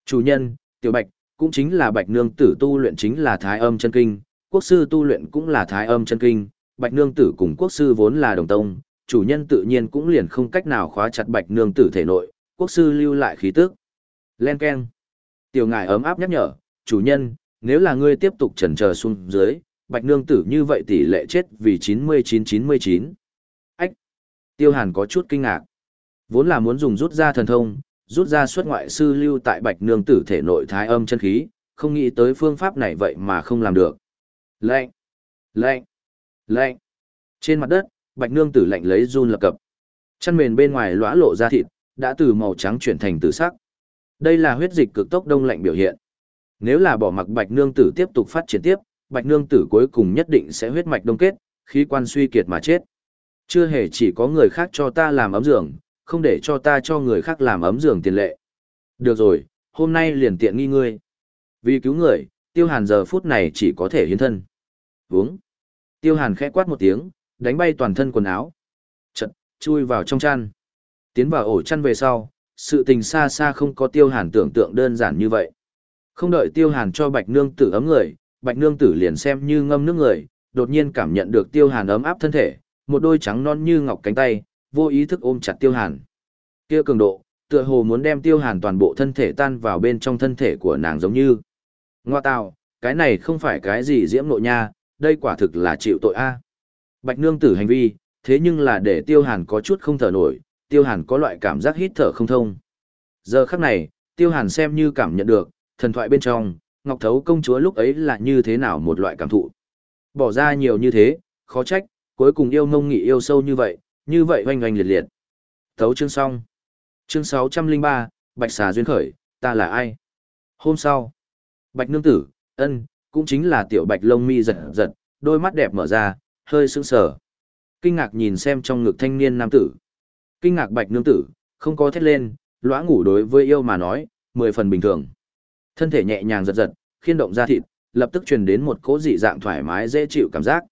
Chủ nhân, tiểu bạch, cũng chính là bạch nương tử tu luyện chính là thái âm chân kinh, quốc sư tu luyện cũng là thái âm chân kinh, bạch nương tử cùng quốc sư vốn là đồng tông, chủ nhân tự nhiên cũng liền không cách nào khóa chặt bạch nương tử thể nội, quốc sư lưu lại khí tức. Len Ken. Tiểu ngài ấm áp nhắc nhở, chủ nhân, nếu là ngươi tiếp tục trần chờ xuống dưới, bạch nương tử như vậy tỷ lệ chết vì 99-99. Ách! Tiêu hàn có chút kinh ngạc. Vốn là muốn dùng rút ra thần thông, rút ra xuất ngoại sư lưu tại bạch nương tử thể nội thái âm chân khí, không nghĩ tới phương pháp này vậy mà không làm được. Lệnh! Lệnh! Lệnh! Trên mặt đất, bạch nương tử lạnh lấy run lập cập. Chân mền bên ngoài lõa lộ ra thịt, đã từ màu trắng chuyển thành tử sắc. Đây là huyết dịch cực tốc đông lạnh biểu hiện. Nếu là bỏ mặc bạch nương tử tiếp tục phát triển tiếp, bạch nương tử cuối cùng nhất định sẽ huyết mạch đông kết, khí quan suy kiệt mà chết. Chưa hề chỉ có người khác cho ta làm ấm giường, không để cho ta cho người khác làm ấm giường tiền lệ. Được rồi, hôm nay liền tiện nghi ngươi. Vì cứu người, tiêu hàn giờ phút này chỉ có thể hiến thân. Uống. Tiêu hàn khẽ quát một tiếng, đánh bay toàn thân quần áo. Chật, chui vào trong chăn. Tiến vào ổ chăn về sau, sự tình xa xa không có tiêu hàn tưởng tượng đơn giản như vậy. Không đợi tiêu hàn cho bạch nương tử ấm người, bạch nương tử liền xem như ngâm nước người, đột nhiên cảm nhận được tiêu hàn ấm áp thân thể, một đôi trắng non như ngọc cánh tay, vô ý thức ôm chặt tiêu hàn. Kia cường độ, tựa hồ muốn đem tiêu hàn toàn bộ thân thể tan vào bên trong thân thể của nàng giống như. Ngoa tạo, cái này không phải cái gì diễm nội nha, đây quả thực là chịu tội a. Bạch nương tử hành vi, thế nhưng là để tiêu hàn có chút không thở nổi, tiêu hàn có loại cảm giác hít thở không thông. Giờ khắc này, tiêu hàn xem như cảm nhận được, thần thoại bên trong, Ngọc Thấu công chúa lúc ấy là như thế nào một loại cảm thụ. Bỏ ra nhiều như thế, khó trách, cuối cùng yêu mông nghị yêu sâu như vậy, như vậy oanh oanh liệt liệt. Thấu chương xong. Chương 603, Bạch xà duyên khởi, ta là ai? Hôm sau, Bạch nương tử, ân, cũng chính là tiểu bạch lông mi giật giật, đôi mắt đẹp mở ra, hơi sững sờ. Kinh ngạc nhìn xem trong ngực thanh niên nam tử. Kinh ngạc bạch nương tử, không có thét lên, lõa ngủ đối với yêu mà nói, mười phần bình thường. Thân thể nhẹ nhàng giật giật, khiên động ra thịt, lập tức truyền đến một cố dị dạng thoải mái dễ chịu cảm giác.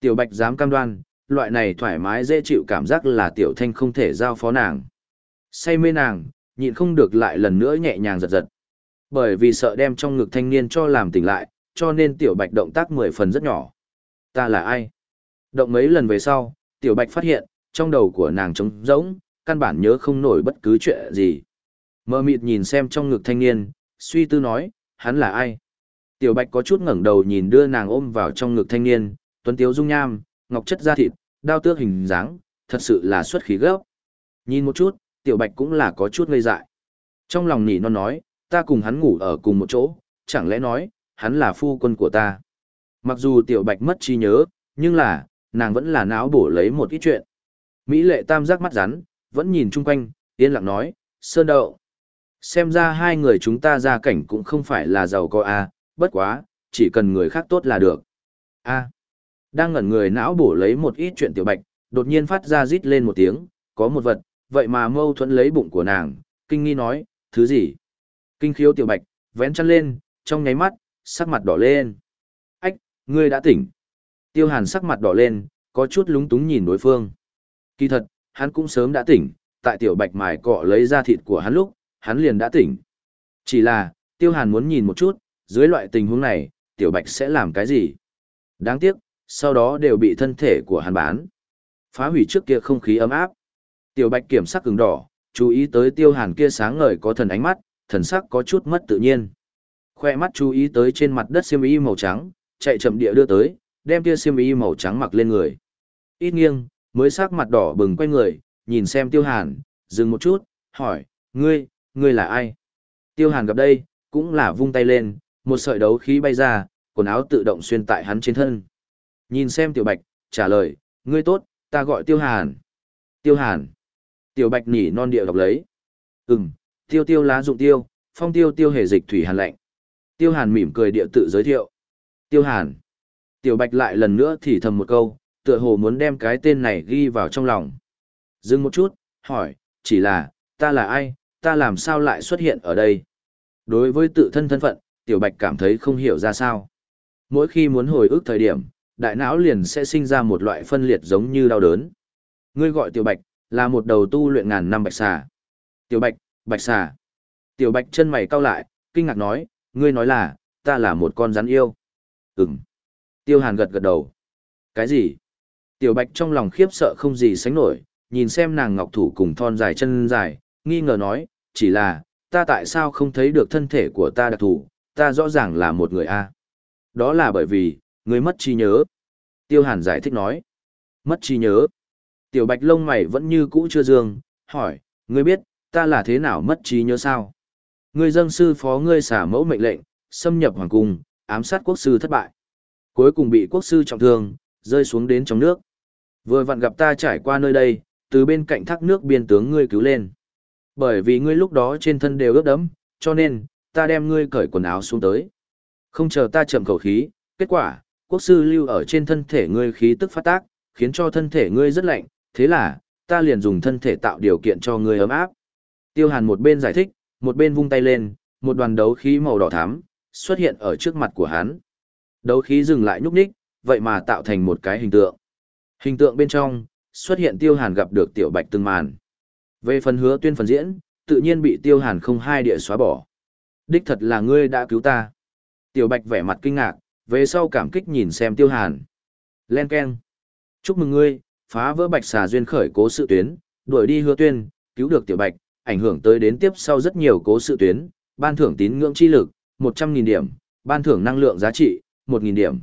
Tiểu Bạch dám cam đoan, loại này thoải mái dễ chịu cảm giác là tiểu thanh không thể giao phó nàng. Say mê nàng, nhịn không được lại lần nữa nhẹ nhàng giật giật. Bởi vì sợ đem trong ngực thanh niên cho làm tỉnh lại, cho nên tiểu bạch động tác mười phần rất nhỏ. Ta là ai? Động mấy lần về sau, tiểu bạch phát hiện, trong đầu của nàng trống rỗng, căn bản nhớ không nổi bất cứ chuyện gì. Mơ mịt nhìn xem trong ngực thanh niên, suy tư nói, hắn là ai? Tiểu bạch có chút ngẩng đầu nhìn đưa nàng ôm vào trong ngực thanh niên, tuấn tiếu dung nham, ngọc chất da thịt, đao tước hình dáng, thật sự là xuất khí gốc. Nhìn một chút, tiểu bạch cũng là có chút ngây dại. Trong lòng nỉ non nói, ta cùng hắn ngủ ở cùng một chỗ, chẳng lẽ nói, hắn là phu quân của ta. Mặc dù tiểu bạch mất trí nhớ, nhưng là, nàng vẫn là não bổ lấy một ít chuyện. Mỹ lệ tam giác mắt rắn, vẫn nhìn chung quanh, yên lặng nói, sơn đậu. Xem ra hai người chúng ta ra cảnh cũng không phải là giàu có a bất quá, chỉ cần người khác tốt là được. a đang ngẩn người não bổ lấy một ít chuyện tiểu bạch, đột nhiên phát ra rít lên một tiếng, có một vật, vậy mà mâu thuẫn lấy bụng của nàng, kinh nghi nói, thứ gì? Kinh khiếu tiểu bạch, vén chăn lên, trong nháy mắt, sắc mặt đỏ lên. Ách, ngươi đã tỉnh. Tiêu hàn sắc mặt đỏ lên, có chút lúng túng nhìn đối phương. Kỳ thật, hắn cũng sớm đã tỉnh, tại tiểu bạch mài cọ lấy ra thịt của hắn lúc, hắn liền đã tỉnh. Chỉ là, tiêu hàn muốn nhìn một chút, dưới loại tình huống này, tiểu bạch sẽ làm cái gì? Đáng tiếc, sau đó đều bị thân thể của hắn bán. Phá hủy trước kia không khí ấm áp. Tiểu bạch kiểm sắc cứng đỏ, chú ý tới tiêu hàn kia sáng ngời có thần ánh mắt, thần sắc có chút mất tự nhiên. Khoe mắt chú ý tới trên mặt đất xiêm y màu trắng, chạy chậm địa đưa tới, đem tia xiêm y màu trắng mặc lên người. Ít nghiêng, mới sắc mặt đỏ bừng quay người, nhìn xem tiêu hàn, dừng một chút, hỏi, ngươi, ngươi là ai? Tiêu hàn gặp đây, cũng là vung tay lên, một sợi đấu khí bay ra, quần áo tự động xuyên tại hắn trên thân. Nhìn xem tiểu bạch, trả lời, ngươi tốt, ta gọi tiêu hàn. Tiêu hàn. Tiểu bạch nỉ non địa đọc lấy. Ừm, tiêu tiêu lá dụng tiêu, phong tiêu tiêu hề dịch thủy hàn lạnh. Tiêu hàn mỉm cười địa tự giới thiệu. Tiêu hàn. Tiểu bạch lại lần nữa thì thầm một câu, tựa hồ muốn đem cái tên này ghi vào trong lòng. Dừng một chút, hỏi, chỉ là, ta là ai, ta làm sao lại xuất hiện ở đây? Đối với tự thân thân phận, tiểu bạch cảm thấy không hiểu ra sao. Mỗi khi muốn hồi ức thời điểm, đại não liền sẽ sinh ra một loại phân liệt giống như đau đớn. Ngươi gọi tiểu bạch, là một đầu tu luyện ngàn năm bạch xà. Tiểu bạch, bạch xà. Tiểu bạch chân mày cau lại, kinh ngạc nói, ngươi nói là, ta là một con rắn yêu. Ừm. Tiêu hàn gật gật đầu. Cái gì? Tiểu bạch trong lòng khiếp sợ không gì sánh nổi, nhìn xem nàng ngọc thủ cùng thon dài chân dài, nghi ngờ nói, chỉ là, ta tại sao không thấy được thân thể của ta đặc thù, ta rõ ràng là một người A. Đó là bởi vì, người mất trí nhớ. Tiêu hàn giải thích nói. Mất trí nhớ. Tiểu bạch lông mày vẫn như cũ chưa dương, hỏi, ngươi biết, ta là thế nào mất trí nhớ sao? Ngươi dâng sư phó ngươi xả mẫu mệnh lệnh, xâm nhập hoàng cung, ám sát quốc sư thất bại. Cuối cùng bị quốc sư trọng thương, rơi xuống đến trong nước. Vừa vặn gặp ta trải qua nơi đây, từ bên cạnh thác nước biên tướng ngươi cứu lên. Bởi vì ngươi lúc đó trên thân đều ướt đẫm, cho nên, ta đem ngươi cởi quần áo xuống tới. Không chờ ta chậm khẩu khí, kết quả, quốc sư lưu ở trên thân thể ngươi khí tức phát tác, khiến cho thân thể ngươi rất lạnh, thế là, ta liền dùng thân thể tạo điều kiện cho ngươi ấm áp. Tiêu Hàn một bên giải thích, một bên vung tay lên, một đoàn đấu khí màu đỏ thắm xuất hiện ở trước mặt của hắn. Đấu khí dừng lại nhúc nhích, vậy mà tạo thành một cái hình tượng. Hình tượng bên trong, xuất hiện Tiêu Hàn gặp được Tiểu Bạch từng màn. Về phần hứa tuyên phần diễn, tự nhiên bị Tiêu Hàn không hai địa xóa bỏ. Đích thật là ngươi đã cứu ta. Tiểu Bạch vẻ mặt kinh ngạc, về sau cảm kích nhìn xem Tiêu Hàn. Len keng, Chúc mừng ngươi, phá vỡ Bạch xà duyên khởi cố sự tuyến, đuổi đi hứa tuyên, cứu được Tiểu Bạch, ảnh hưởng tới đến tiếp sau rất nhiều cố sự tuyến, ban thưởng tín ngưỡng chi lực, 100.000 điểm, ban thưởng năng lượng giá trị, 1.000 điểm.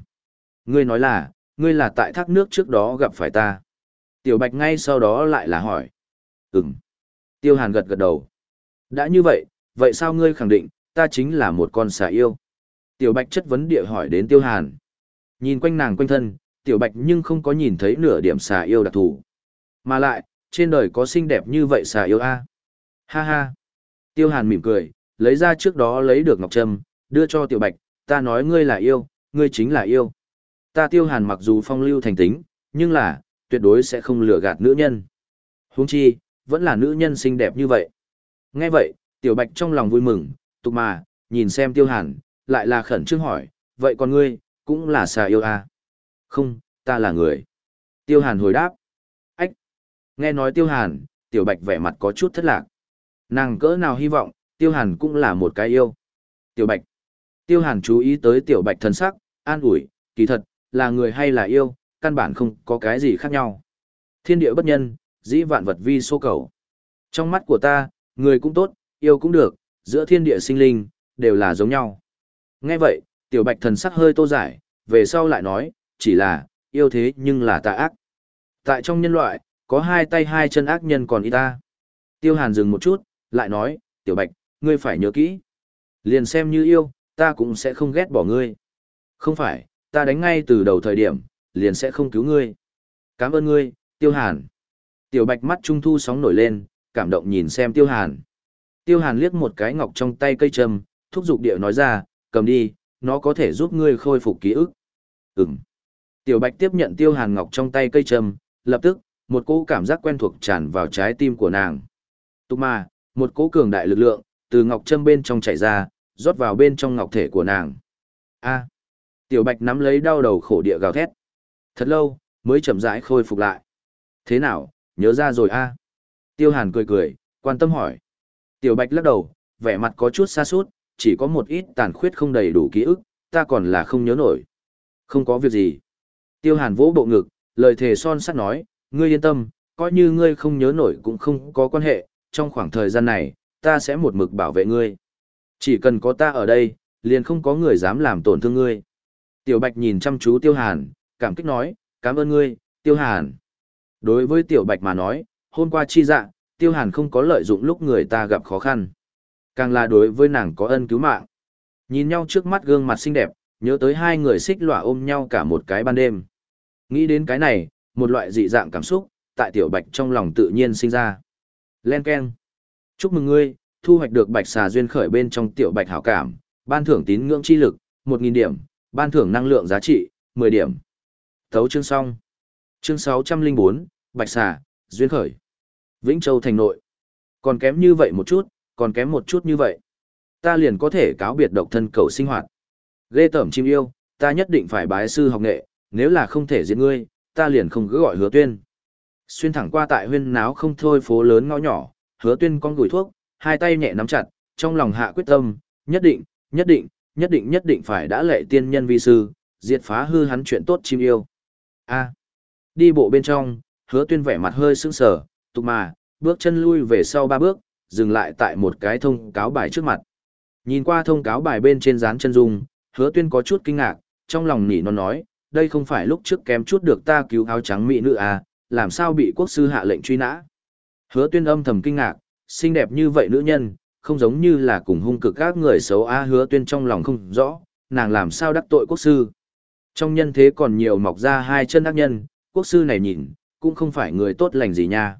Ngươi nói là, ngươi là tại thác nước trước đó gặp phải ta. Tiểu Bạch ngay sau đó lại là hỏi. Ừm. Tiêu Hàn gật gật đầu. Đã như vậy, vậy sao ngươi khẳng định, ta chính là một con xà yêu? Tiểu Bạch chất vấn địa hỏi đến Tiêu Hàn. Nhìn quanh nàng quanh thân, Tiểu Bạch nhưng không có nhìn thấy nửa điểm xà yêu đặc thù. Mà lại, trên đời có xinh đẹp như vậy xà yêu a Ha ha. Tiêu Hàn mỉm cười, lấy ra trước đó lấy được ngọc trâm, đưa cho Tiểu Bạch, ta nói ngươi là yêu, ngươi chính là yêu. Ta Tiêu Hàn mặc dù phong lưu thành tính, nhưng là, tuyệt đối sẽ không lừa gạt nữ nhân. Huống chi, vẫn là nữ nhân xinh đẹp như vậy. Nghe vậy, Tiểu Bạch trong lòng vui mừng, tục mà, nhìn xem Tiêu Hàn, lại là khẩn trương hỏi, vậy còn ngươi, cũng là xà yêu à? Không, ta là người. Tiêu Hàn hồi đáp. Ách! Nghe nói Tiêu Hàn, Tiểu Bạch vẻ mặt có chút thất lạc. Nàng cỡ nào hy vọng, Tiêu Hàn cũng là một cái yêu. Tiểu Bạch. Tiêu Hàn chú ý tới Tiểu Bạch thần sắc, an ủi, kỳ thật, là người hay là yêu, căn bản không có cái gì khác nhau. Thiên địa bất nhân, dĩ vạn vật vi số cầu. Trong mắt của ta, người cũng tốt, yêu cũng được, giữa thiên địa sinh linh, đều là giống nhau. Nghe vậy, Tiểu Bạch thần sắc hơi tô giải, về sau lại nói, chỉ là, yêu thế nhưng là tà ác. Tại trong nhân loại, có hai tay hai chân ác nhân còn y ta. Tiêu Hàn dừng một chút, lại nói, Tiểu Bạch, ngươi phải nhớ kỹ. Liền xem như yêu, ta cũng sẽ không ghét bỏ ngươi. Không phải, ta đánh ngay từ đầu thời điểm, liền sẽ không cứu ngươi. Cảm ơn ngươi, Tiêu Hàn. Tiểu Bạch mắt trung thu sóng nổi lên, cảm động nhìn xem Tiêu Hàn. Tiêu Hàn liếc một cái ngọc trong tay cây trầm, thúc giục điệu nói ra, cầm đi, nó có thể giúp ngươi khôi phục ký ức. Ừm. Tiểu Bạch tiếp nhận Tiêu Hàn ngọc trong tay cây trầm, lập tức, một cỗ cảm giác quen thuộc tràn vào trái tim của nàng. Tục mà, một cỗ cường đại lực lượng, từ ngọc trâm bên trong chảy ra, rót vào bên trong ngọc thể của nàng. A. Tiểu Bạch nắm lấy đau đầu khổ địa gào thét. Thật lâu, mới chậm rãi khôi phục lại. Thế nào, nhớ ra rồi a? Tiêu Hàn cười cười, quan tâm hỏi. Tiểu Bạch lắc đầu, vẻ mặt có chút xa sút chỉ có một ít tàn khuyết không đầy đủ ký ức, ta còn là không nhớ nổi. Không có việc gì. Tiêu Hàn vỗ bộ ngực, lời thề son sắt nói, ngươi yên tâm, coi như ngươi không nhớ nổi cũng không có quan hệ, trong khoảng thời gian này, ta sẽ một mực bảo vệ ngươi. Chỉ cần có ta ở đây, liền không có người dám làm tổn thương ngươi. Tiểu Bạch nhìn chăm chú Tiêu Hàn, cảm kích nói, cảm ơn ngươi, Tiêu Hàn. Đối với Tiểu Bạch mà nói, hôm qua chi dạ, Tiêu Hàn không có lợi dụng lúc người ta gặp khó khăn. Càng là đối với nàng có ân cứu mạng. Nhìn nhau trước mắt gương mặt xinh đẹp, nhớ tới hai người xích lọa ôm nhau cả một cái ban đêm. Nghĩ đến cái này, một loại dị dạng cảm xúc, tại Tiểu Bạch trong lòng tự nhiên sinh ra. Len Ken. Chúc mừng ngươi, thu hoạch được Bạch xà duyên khởi bên trong Tiểu Bạch hảo cảm, ban thưởng tín ngưỡng chi lực, 1.000 điểm, ban thưởng năng lượng giá trị, 10 điểm. Thấu chương xong. Chương 604, Bạch xà, duyên khởi. Vĩnh Châu thành nội. Còn kém như vậy một chút, còn kém một chút như vậy. Ta liền có thể cáo biệt độc thân cầu sinh hoạt. Ghê tởm chim yêu, ta nhất định phải bái sư học nghệ, nếu là không thể diễn ngươi, ta liền không cứ gọi hứa tuyên. Xuyên thẳng qua tại huyên náo không thôi phố lớn ngõ nhỏ, hứa tuyên con gửi thuốc, hai tay nhẹ nắm chặt, trong lòng hạ quyết tâm, nhất định, nhất định, nhất định nhất định phải đã lệ tiên nhân vi sư, diệt phá hư hắn chuyện tốt chim yêu. A. Đi bộ bên trong, hứa tuyên vẻ mặt hơi sững sờ, tục mà, bước chân lui về sau ba bước, dừng lại tại một cái thông cáo bài trước mặt. Nhìn qua thông cáo bài bên trên dán chân dung, hứa tuyên có chút kinh ngạc, trong lòng nỉ nó nói, đây không phải lúc trước kém chút được ta cứu áo trắng mỹ nữ à, làm sao bị quốc sư hạ lệnh truy nã. Hứa tuyên âm thầm kinh ngạc, xinh đẹp như vậy nữ nhân, không giống như là cùng hung cực các người xấu a hứa tuyên trong lòng không rõ, nàng làm sao đắc tội quốc sư. Trong nhân thế còn nhiều mọc ra hai chân ác nhân, quốc sư này nhìn, cũng không phải người tốt lành gì nha.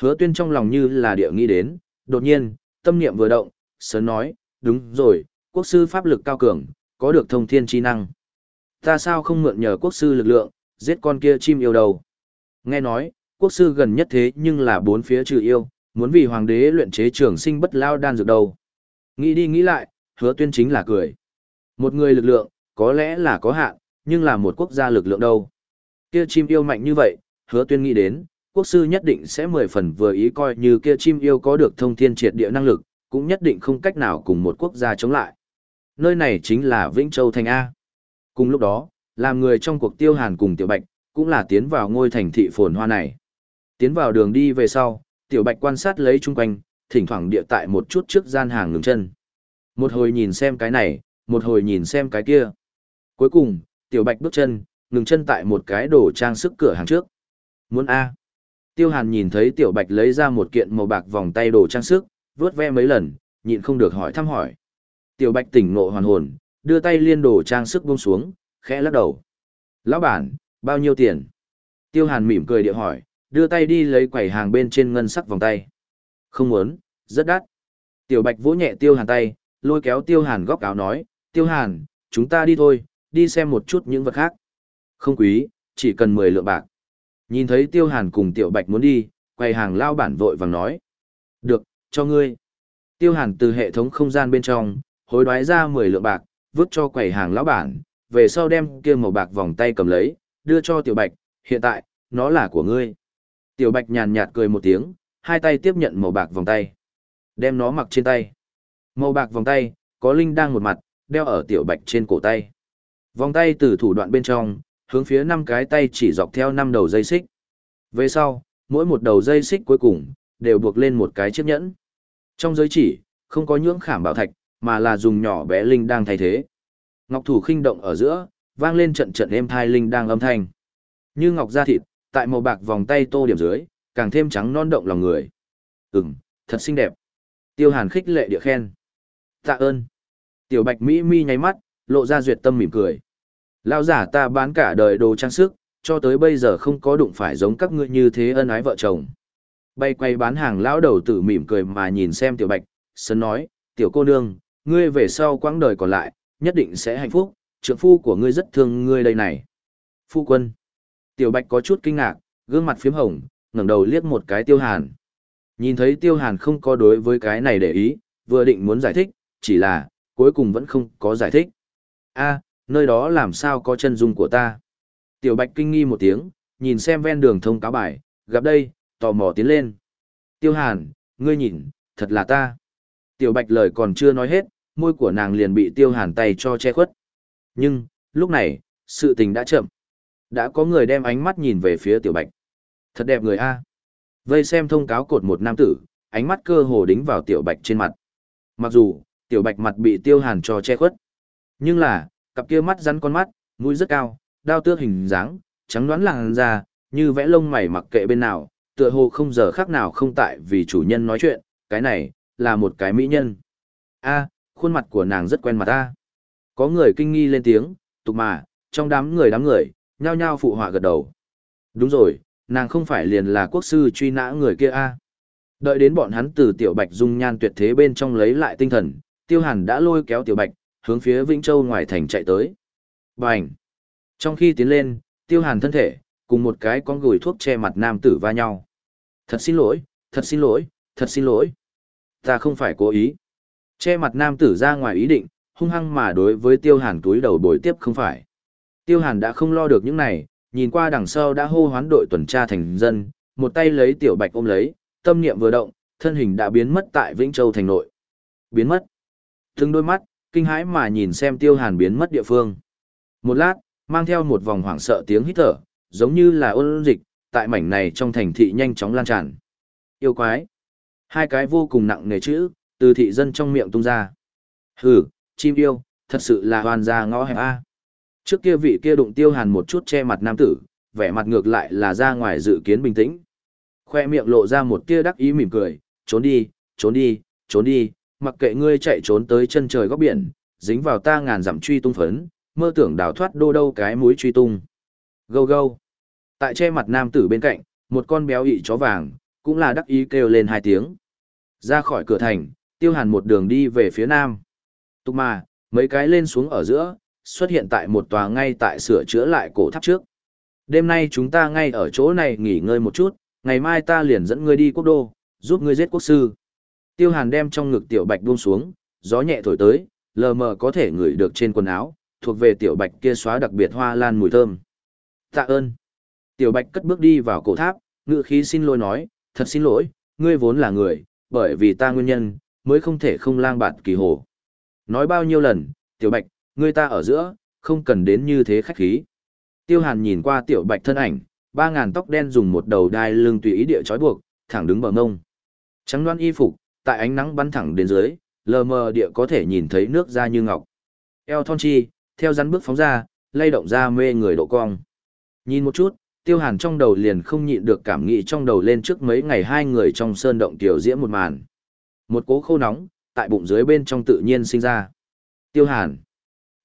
Hứa tuyên trong lòng như là địa nghĩ đến, đột nhiên, tâm niệm vừa động, sớm nói, đúng rồi, quốc sư pháp lực cao cường, có được thông thiên chi năng. Ta sao không mượn nhờ quốc sư lực lượng, giết con kia chim yêu đầu. Nghe nói, quốc sư gần nhất thế nhưng là bốn phía trừ yêu, muốn vì hoàng đế luyện chế trường sinh bất lao đan dược đầu. Nghĩ đi nghĩ lại, hứa tuyên chính là cười. Một người lực lượng, có lẽ là có hạn, nhưng là một quốc gia lực lượng đâu. Kia chim yêu mạnh như vậy, hứa tuyên nghĩ đến, quốc sư nhất định sẽ mười phần vừa ý coi như kia chim yêu có được thông thiên triệt địa năng lực, cũng nhất định không cách nào cùng một quốc gia chống lại. Nơi này chính là Vĩnh Châu Thành A. Cùng lúc đó, làm người trong cuộc tiêu hàn cùng Tiểu Bạch, cũng là tiến vào ngôi thành thị phồn hoa này. Tiến vào đường đi về sau, Tiểu Bạch quan sát lấy chung quanh, thỉnh thoảng địa tại một chút trước gian hàng ngừng chân. Một hồi nhìn xem cái này, một hồi nhìn xem cái kia. Cuối cùng, Tiểu Bạch bước chân, ngừng chân tại một cái đồ trang sức cửa hàng trước. Muốn A. Tiêu Hàn nhìn thấy Tiểu Bạch lấy ra một kiện màu bạc vòng tay đồ trang sức, vớt ve mấy lần, nhịn không được hỏi thăm hỏi. Tiểu Bạch tỉnh ngộ hoàn hồn, đưa tay liên đồ trang sức buông xuống, khẽ lắc đầu. Lão bản, bao nhiêu tiền? Tiêu Hàn mỉm cười địa hỏi, đưa tay đi lấy quầy hàng bên trên ngân sắc vòng tay. Không muốn, rất đắt. Tiểu Bạch vỗ nhẹ Tiêu Hàn tay, lôi kéo Tiêu Hàn góc áo nói, Tiêu Hàn, chúng ta đi thôi, đi xem một chút những vật khác. Không quý, chỉ cần 10 lượng bạc. Nhìn thấy Tiêu Hàn cùng Tiểu Bạch muốn đi, quầy hàng lao bản vội vàng nói. Được, cho ngươi. Tiêu Hàn từ hệ thống không gian bên trong, hối đoái ra 10 lượng bạc, vứt cho quầy hàng lão bản, về sau đem kia màu bạc vòng tay cầm lấy, đưa cho Tiểu Bạch, hiện tại, nó là của ngươi. Tiểu Bạch nhàn nhạt cười một tiếng, hai tay tiếp nhận màu bạc vòng tay. Đem nó mặc trên tay. Màu bạc vòng tay, có linh đang một mặt, đeo ở tiểu bạch trên cổ tay. Vòng tay từ thủ đoạn bên trong, hướng phía năm cái tay chỉ dọc theo năm đầu dây xích. Về sau, mỗi một đầu dây xích cuối cùng, đều buộc lên một cái chiếc nhẫn. Trong giới chỉ, không có nhưỡng khảm bảo thạch, mà là dùng nhỏ bé linh đang thay thế. Ngọc thủ khinh động ở giữa, vang lên trận trận êm thai linh đang âm thanh. Như ngọc da thịt, tại màu bạc vòng tay tô điểm dưới, càng thêm trắng non động lòng người. Ừm, thật xinh đẹp. Tiêu Hàn khích lệ địa khen. Tạ ơn. Tiểu Bạch Mỹ mi nháy mắt, lộ ra duyệt tâm mỉm cười. Lão giả ta bán cả đời đồ trang sức, cho tới bây giờ không có đụng phải giống các ngươi như thế ân ái vợ chồng. Bay quay bán hàng lão đầu tử mỉm cười mà nhìn xem Tiểu Bạch, sân nói, tiểu cô nương, ngươi về sau quãng đời còn lại, nhất định sẽ hạnh phúc, trượng phu của ngươi rất thương ngươi đây này. Phu quân. Tiểu Bạch có chút kinh ngạc, gương mặt phím hồng, ngẩng đầu liếc một cái Tiêu Hàn. Nhìn thấy Tiêu Hàn không có đối với cái này để ý, vừa định muốn giải thích, chỉ là, cuối cùng vẫn không có giải thích. a nơi đó làm sao có chân dung của ta? Tiểu Bạch kinh nghi một tiếng, nhìn xem ven đường thông cáo bài, gặp đây, tò mò tiến lên. Tiêu Hàn, ngươi nhìn, thật là ta. Tiểu Bạch lời còn chưa nói hết, môi của nàng liền bị Tiêu Hàn tay cho che khuất. Nhưng, lúc này, sự tình đã chậm. Đã có người đem ánh mắt nhìn về phía Tiểu Bạch. Thật đẹp người A. Vây xem thông cáo cột một nam tử, ánh mắt cơ hồ đính vào Tiểu Bạch trên mặt. Mặc dù, Tiểu Bạch mặt bị Tiêu Hàn cho che khuất. Nhưng là, cặp kia mắt rắn con mắt, mũi rất cao, đao tước hình dáng, trắng đoán làn da, như vẽ lông mày mặc kệ bên nào, tựa hồ không giờ khác nào không tại vì chủ nhân nói chuyện, cái này, là một cái mỹ nhân. a khuôn mặt của nàng rất quen mặt ta. Có người kinh nghi lên tiếng, tục mà, trong đám người đám người, nhao nhao phụ họa gật đầu. Đúng rồi, nàng không phải liền là quốc sư truy nã người kia a Đợi đến bọn hắn từ tiểu bạch dung nhan tuyệt thế bên trong lấy lại tinh thần, tiêu hàn đã lôi kéo tiểu bạch, hướng phía Vĩnh Châu ngoài thành chạy tới. Bành! Trong khi tiến lên, tiêu hàn thân thể, cùng một cái con gửi thuốc che mặt nam tử va nhau. Thật xin lỗi, thật xin lỗi, thật xin lỗi. Ta không phải cố ý. Che mặt nam tử ra ngoài ý định, hung hăng mà đối với tiêu hàn túi đầu bồi tiếp không phải. Tiêu hàn đã không lo được những này, nhìn qua đằng sau đã hô hoán đội tuần tra thành dân, một tay lấy tiểu bạch ôm lấy, tâm niệm vừa động, thân hình đã biến mất tại Vĩnh Châu thành nội. Biến mất. Từng đôi mắt, kinh hãi mà nhìn xem tiêu hàn biến mất địa phương. Một lát, mang theo một vòng hoảng sợ tiếng hít thở, giống như là ôn dịch, tại mảnh này trong thành thị nhanh chóng lan tràn. Yêu quái. Hai cái vô cùng nặng nề chữ, từ thị dân trong miệng tung ra. Hừ, chim yêu, thật sự là hoàn gia ngõ hẹp A. Trước kia vị kia đụng tiêu hàn một chút che mặt nam tử, vẻ mặt ngược lại là ra ngoài dự kiến bình tĩnh. Khoe miệng lộ ra một tia đắc ý mỉm cười, trốn đi, trốn đi, trốn đi, mặc kệ ngươi chạy trốn tới chân trời góc biển, dính vào ta ngàn dặm truy tung phấn, mơ tưởng đào thoát đô đâu cái mũi truy tung. Gâu gâu. Tại che mặt nam tử bên cạnh, một con béo ị chó vàng, cũng là đắc ý kêu lên hai tiếng. Ra khỏi cửa thành, tiêu hàn một đường đi về phía nam. Tục mà, mấy cái lên xuống ở giữa, xuất hiện tại một tòa ngay tại sửa chữa lại cổ tháp trước. Đêm nay chúng ta ngay ở chỗ này nghỉ ngơi một chút, ngày mai ta liền dẫn ngươi đi quốc đô, giúp ngươi giết quốc sư. Tiêu hàn đem trong ngực tiểu bạch buông xuống, gió nhẹ thổi tới, lờ mờ có thể ngửi được trên quần áo, thuộc về tiểu bạch kia xóa đặc biệt hoa lan mùi thơm. Tạ ơn. Tiểu bạch cất bước đi vào cổ tháp, ngựa khí xin lỗi nói, thật xin lỗi, ngươi vốn là người, bởi vì ta nguyên nhân, mới không thể không lang bạt kỳ hồ. Nói bao nhiêu lần, tiểu bạch, Người ta ở giữa, không cần đến như thế khách khí. Tiêu hàn nhìn qua tiểu bạch thân ảnh, ba ngàn tóc đen dùng một đầu đai lưng tùy ý địa trói buộc, thẳng đứng bờ ngông. Trắng đoan y phục, tại ánh nắng bắn thẳng đến dưới, lờ mờ địa có thể nhìn thấy nước da như ngọc. Eo thon chi, theo rắn bước phóng ra, lay động ra mê người độ cong. Nhìn một chút, tiêu hàn trong đầu liền không nhịn được cảm nghĩ trong đầu lên trước mấy ngày hai người trong sơn động tiểu diễm một màn. Một cố khô nóng, tại bụng dưới bên trong tự nhiên sinh ra. Tiêu hàn.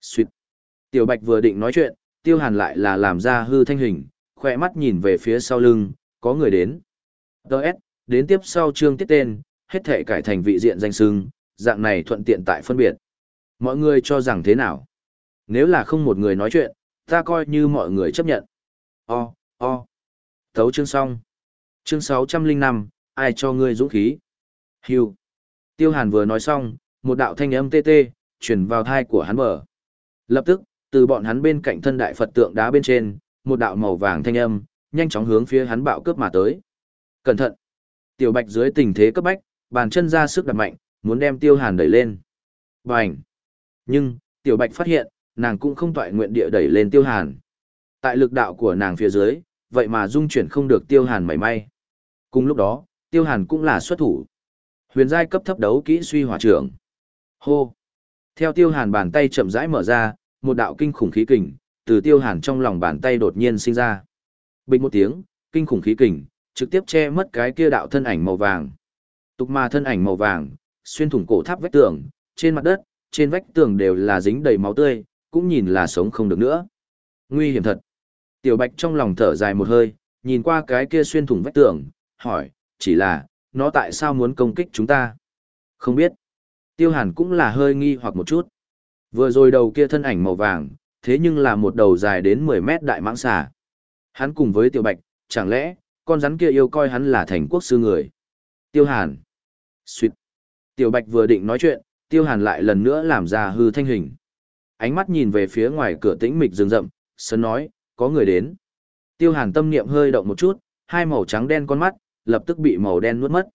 Xuyệt. Tiểu bạch vừa định nói chuyện, tiêu hàn lại là làm ra hư thanh hình, khỏe mắt nhìn về phía sau lưng, có người đến. Đợt, đến tiếp sau chương tiết tên, hết thể cải thành vị diện danh sưng, dạng này thuận tiện tại phân biệt. Mọi người cho rằng thế nào? Nếu là không một người nói chuyện, ta coi như mọi người chấp nhận. O, o. tấu chương xong. Chương 605, ai cho ngươi dũng khí? Hưu. Tiêu Hàn vừa nói xong, một đạo thanh âm tê tê, chuyển vào thai của hắn mở. Lập tức, từ bọn hắn bên cạnh thân đại Phật tượng đá bên trên, một đạo màu vàng thanh âm, nhanh chóng hướng phía hắn bạo cướp mà tới. Cẩn thận! Tiểu Bạch dưới tình thế cấp bách, bàn chân ra sức đặt mạnh, muốn đem tiêu hàn đẩy lên. Bành! Nhưng, tiểu bạch phát hiện, nàng cũng không toại nguyện địa đẩy lên tiêu hàn. Tại lực đạo của nàng phía dưới, vậy mà dung chuyển không được tiêu hàn mảy may. Cùng lúc đó, tiêu hàn cũng là xuất thủ. Huyền giai cấp thấp đấu kỹ suy hỏa trưởng. Hô! Theo tiêu hàn bàn tay chậm rãi mở ra, một đạo kinh khủng khí kình, từ tiêu hàn trong lòng bàn tay đột nhiên sinh ra. Bình một tiếng, kinh khủng khí kình, trực tiếp che mất cái kia đạo thân ảnh màu vàng. Tục ma thân ảnh màu vàng, xuyên thủng cổ tháp vách tường, trên mặt đất, trên vách tường đều là dính đầy máu tươi, cũng nhìn là sống không được nữa. Nguy hiểm thật. Tiểu Bạch trong lòng thở dài một hơi, nhìn qua cái kia xuyên thủng vách tường, hỏi, chỉ là, nó tại sao muốn công kích chúng ta? Không biết. Tiêu Hàn cũng là hơi nghi hoặc một chút. Vừa rồi đầu kia thân ảnh màu vàng, thế nhưng là một đầu dài đến 10 mét đại mãng xà. Hắn cùng với Tiểu Bạch, chẳng lẽ, con rắn kia yêu coi hắn là thành quốc sư người. Tiêu Hàn. Xuyệt. Tiểu Bạch vừa định nói chuyện, Tiêu Hàn lại lần nữa làm ra hư thanh hình. Ánh mắt nhìn về phía ngoài cửa tĩnh mịch rừng rậm, sân nói, có người đến. Tiêu Hàn tâm niệm hơi động một chút, hai màu trắng đen con mắt, lập tức bị màu đen nuốt mất.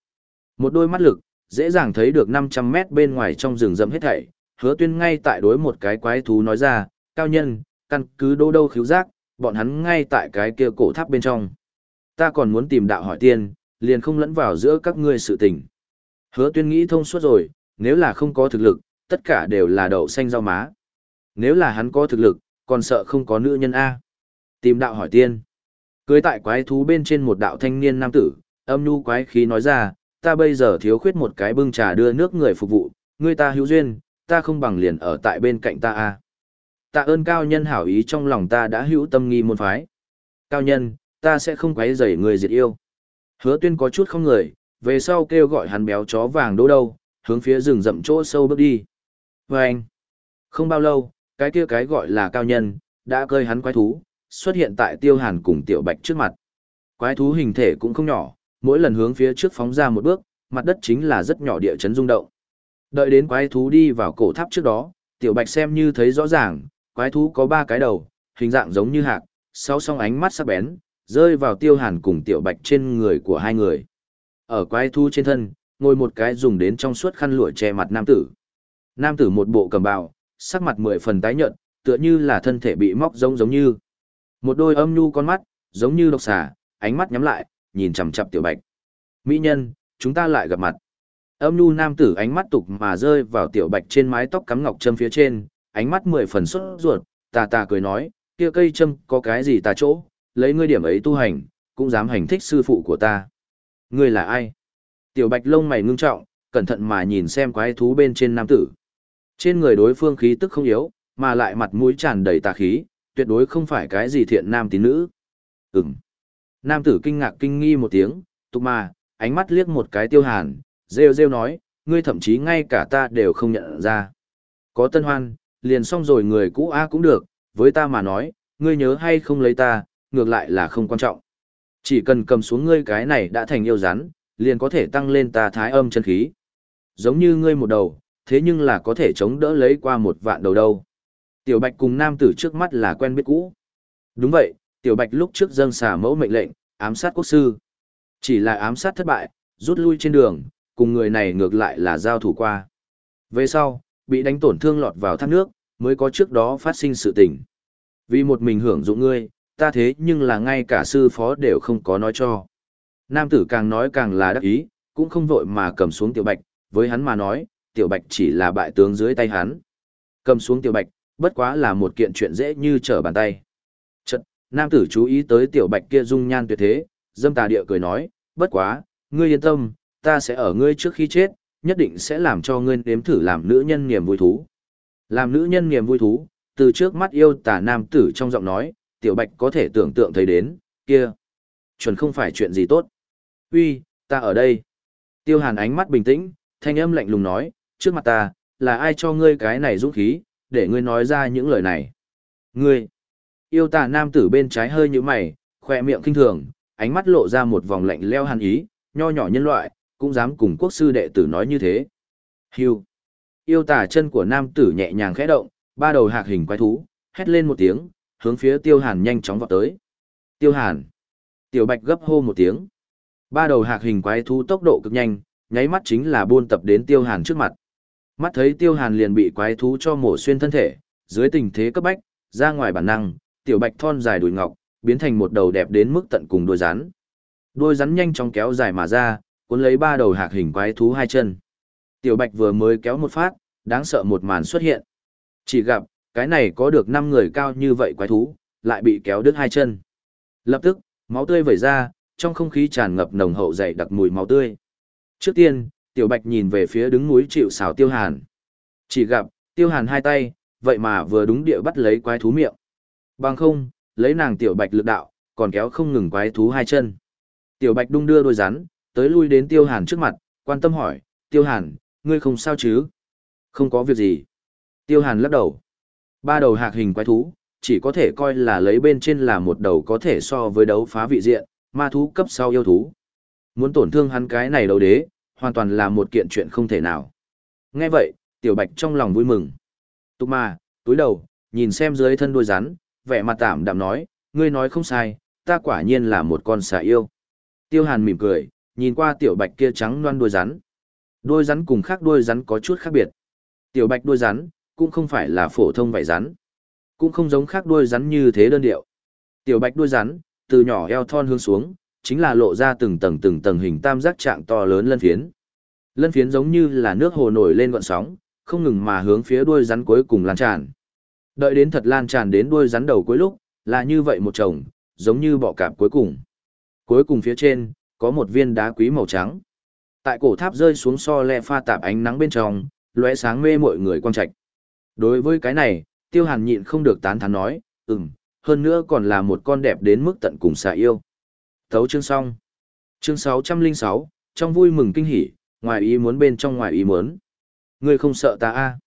Một đôi mắt lực, dễ dàng thấy được 500 mét bên ngoài trong rừng rậm hết thảy, hứa tuyên ngay tại đối một cái quái thú nói ra, cao nhân, căn cứ đô đâu khiếu giác, bọn hắn ngay tại cái kia cổ tháp bên trong. Ta còn muốn tìm đạo hỏi tiên, liền không lẫn vào giữa các ngươi sự tình. Hứa tuyên nghĩ thông suốt rồi, nếu là không có thực lực, tất cả đều là đậu xanh rau má. Nếu là hắn có thực lực, còn sợ không có nữ nhân A. Tìm đạo hỏi tiên. Cưới tại quái thú bên trên một đạo thanh niên nam tử, âm nhu quái khí nói ra, ta bây giờ thiếu khuyết một cái bưng trà đưa nước người phục vụ, ngươi ta hữu duyên, ta không bằng liền ở tại bên cạnh ta a. Tạ ơn cao nhân hảo ý trong lòng ta đã hữu tâm nghi môn phái. Cao nhân, ta sẽ không quấy rầy người diệt yêu. Hứa tuyên có chút không người, về sau kêu gọi hắn béo chó vàng đỗ đâu, hướng phía rừng rậm chỗ sâu bước đi. Và anh, không bao lâu, cái kia cái gọi là cao nhân, đã cơi hắn quái thú, xuất hiện tại tiêu hàn cùng tiểu bạch trước mặt. Quái thú hình thể cũng không nhỏ, mỗi lần hướng phía trước phóng ra một bước, mặt đất chính là rất nhỏ địa chấn rung động. Đợi đến quái thú đi vào cổ tháp trước đó, tiểu bạch xem như thấy rõ ràng, quái thú có ba cái đầu, hình dạng giống như hạc, sau song ánh mắt sắc bén, rơi vào tiêu hàn cùng tiểu bạch trên người của hai người. Ở quái thú trên thân, ngồi một cái dùng đến trong suốt khăn lụa che mặt nam tử. Nam tử một bộ cầm bào, sắc mặt mười phần tái nhợt, tựa như là thân thể bị móc giống giống như. Một đôi âm nhu con mắt, giống như độc xà, ánh mắt nhắm lại, nhìn chằm chằm tiểu bạch. Mỹ nhân, chúng ta lại gặp mặt. Âm nhu nam tử ánh mắt tục mà rơi vào tiểu bạch trên mái tóc cắm ngọc châm phía trên, ánh mắt mười phần xuất ruột, tà tà cười nói, kia cây châm có cái gì tà chỗ, lấy ngươi điểm ấy tu hành, cũng dám hành thích sư phụ của ta. Ngươi là ai? Tiểu bạch lông mày ngưng trọng, cẩn thận mà nhìn xem quái thú bên trên nam tử. Trên người đối phương khí tức không yếu, mà lại mặt mũi tràn đầy tà khí, tuyệt đối không phải cái gì thiện nam tín nữ. Ừm. Nam tử kinh ngạc kinh nghi một tiếng, tục mà, ánh mắt liếc một cái tiêu hàn, rêu rêu nói, ngươi thậm chí ngay cả ta đều không nhận ra. Có tân hoan, liền xong rồi người cũ A cũng được, với ta mà nói, ngươi nhớ hay không lấy ta, ngược lại là không quan trọng. Chỉ cần cầm xuống ngươi cái này đã thành yêu rắn, liền có thể tăng lên ta thái âm chân khí. Giống như ngươi một đầu, thế nhưng là có thể chống đỡ lấy qua một vạn đầu đâu. Tiểu Bạch cùng nam tử trước mắt là quen biết cũ. Đúng vậy, Tiểu Bạch lúc trước dâng xả mẫu mệnh lệnh, ám sát quốc sư. Chỉ là ám sát thất bại, rút lui trên đường, cùng người này ngược lại là giao thủ qua. Về sau, bị đánh tổn thương lọt vào thác nước, mới có trước đó phát sinh sự tình. Vì một mình hưởng dụng ngươi, ta thế nhưng là ngay cả sư phó đều không có nói cho. Nam tử càng nói càng là đắc ý, cũng không vội mà cầm xuống tiểu bạch, với hắn mà nói, tiểu bạch chỉ là bại tướng dưới tay hắn. Cầm xuống tiểu bạch, bất quá là một kiện chuyện dễ như trở bàn tay. Nam tử chú ý tới tiểu bạch kia dung nhan tuyệt thế, dâm tà địa cười nói, bất quá, ngươi yên tâm, ta sẽ ở ngươi trước khi chết, nhất định sẽ làm cho ngươi nếm thử làm nữ nhân niềm vui thú. Làm nữ nhân niềm vui thú, từ trước mắt yêu tà nam tử trong giọng nói, tiểu bạch có thể tưởng tượng thấy đến, kia. Chuẩn không phải chuyện gì tốt. Uy, ta ở đây. Tiêu hàn ánh mắt bình tĩnh, thanh âm lạnh lùng nói, trước mặt ta, là ai cho ngươi cái này dũng khí, để ngươi nói ra những lời này. Ngươi, yêu tà nam tử bên trái hơi như mày, khoe miệng kinh thường, ánh mắt lộ ra một vòng lạnh leo hàn ý, nho nhỏ nhân loại, cũng dám cùng quốc sư đệ tử nói như thế. Hưu. Yêu tà chân của nam tử nhẹ nhàng khẽ động, ba đầu hạc hình quái thú, hét lên một tiếng, hướng phía tiêu hàn nhanh chóng vọt tới. Tiêu hàn. Tiểu bạch gấp hô một tiếng. Ba đầu hạc hình quái thú tốc độ cực nhanh, nháy mắt chính là buôn tập đến tiêu hàn trước mặt. Mắt thấy tiêu hàn liền bị quái thú cho mổ xuyên thân thể, dưới tình thế cấp bách, ra ngoài bản năng, tiểu bạch thon dài đùi ngọc, biến thành một đầu đẹp đến mức tận cùng đuôi rắn. Đuôi rắn nhanh chóng kéo dài mà ra, cuốn lấy ba đầu hạc hình quái thú hai chân. Tiểu bạch vừa mới kéo một phát, đáng sợ một màn xuất hiện. Chỉ gặp, cái này có được năm người cao như vậy quái thú, lại bị kéo đứt hai chân. Lập tức, máu tươi vẩy ra, trong không khí tràn ngập nồng hậu dày đặc mùi máu tươi. Trước tiên, Tiểu Bạch nhìn về phía đứng núi chịu xào Tiêu Hàn. Chỉ gặp, Tiêu Hàn hai tay, vậy mà vừa đúng địa bắt lấy quái thú miệng. Bằng không, lấy nàng Tiểu Bạch lực đạo, còn kéo không ngừng quái thú hai chân. Tiểu Bạch đung đưa đôi rắn, tới lui đến Tiêu Hàn trước mặt, quan tâm hỏi, Tiêu Hàn, ngươi không sao chứ? Không có việc gì. Tiêu Hàn lắc đầu. Ba đầu hạc hình quái thú, chỉ có thể coi là lấy bên trên là một đầu có thể so với đấu phá vị diện, ma thú cấp sau yêu thú. Muốn tổn thương hắn cái này đầu đế, hoàn toàn là một kiện chuyện không thể nào. Nghe vậy, tiểu bạch trong lòng vui mừng. Tục mà, túi đầu, nhìn xem dưới thân đuôi rắn, vẻ mặt tạm đạm nói, ngươi nói không sai, ta quả nhiên là một con xà yêu. Tiêu hàn mỉm cười, nhìn qua tiểu bạch kia trắng loan đuôi rắn. Đuôi rắn cùng khác đuôi rắn có chút khác biệt. Tiểu bạch đuôi rắn, cũng không phải là phổ thông vảy rắn. Cũng không giống khác đuôi rắn như thế đơn điệu. Tiểu bạch đuôi rắn, từ nhỏ eo thon hướng xuống, chính là lộ ra từng tầng từng tầng hình tam giác trạng to lớn lân phiến. Lân phiến giống như là nước hồ nổi lên gọn sóng, không ngừng mà hướng phía đuôi rắn cuối cùng lan tràn. Đợi đến thật lan tràn đến đuôi rắn đầu cuối lúc, là như vậy một chồng, giống như bọ cạp cuối cùng. Cuối cùng phía trên, có một viên đá quý màu trắng. Tại cổ tháp rơi xuống so le pha tạp ánh nắng bên trong, lóe sáng mê mọi người quang trạch. Đối với cái này, Tiêu Hàn nhịn không được tán thán nói, ừm, hơn nữa còn là một con đẹp đến mức tận cùng xạ yêu. Thấu chương xong. Chương 606, trong vui mừng kinh hỉ, ngoài ý muốn bên trong ngoài ý muốn. Ngươi không sợ ta a? À?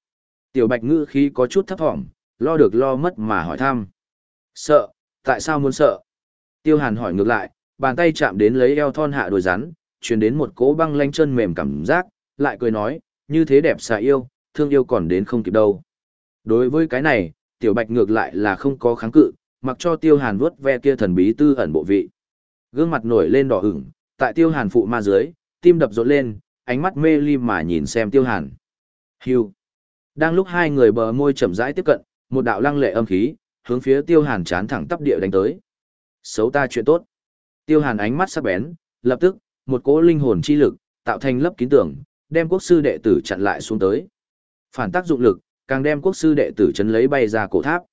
Tiểu Bạch ngữ khí có chút thấp thỏm, lo được lo mất mà hỏi thăm. Sợ, tại sao muốn sợ? Tiêu Hàn hỏi ngược lại, bàn tay chạm đến lấy eo thon hạ đồi rắn, truyền đến một cỗ băng lanh chân mềm cảm giác, lại cười nói, như thế đẹp xà yêu, thương yêu còn đến không kịp đâu. Đối với cái này, Tiểu Bạch ngược lại là không có kháng cự, mặc cho Tiêu Hàn vuốt ve kia thần bí tư ẩn bộ vị. Gương mặt nổi lên đỏ ửng, tại Tiêu Hàn phụ ma dưới, tim đập rộn lên, ánh mắt mê ly mà nhìn xem Tiêu Hàn. Hưu. Đang lúc hai người bờ môi chậm rãi tiếp cận, một đạo lăng lệ âm khí, hướng phía Tiêu Hàn chán thẳng tắp địa đánh tới. Xấu ta chuyện tốt. Tiêu Hàn ánh mắt sắc bén, lập tức, một cỗ linh hồn chi lực, tạo thành lớp kín tưởng, đem quốc sư đệ tử chặn lại xuống tới. Phản tác dụng lực, càng đem quốc sư đệ tử chấn lấy bay ra cổ tháp.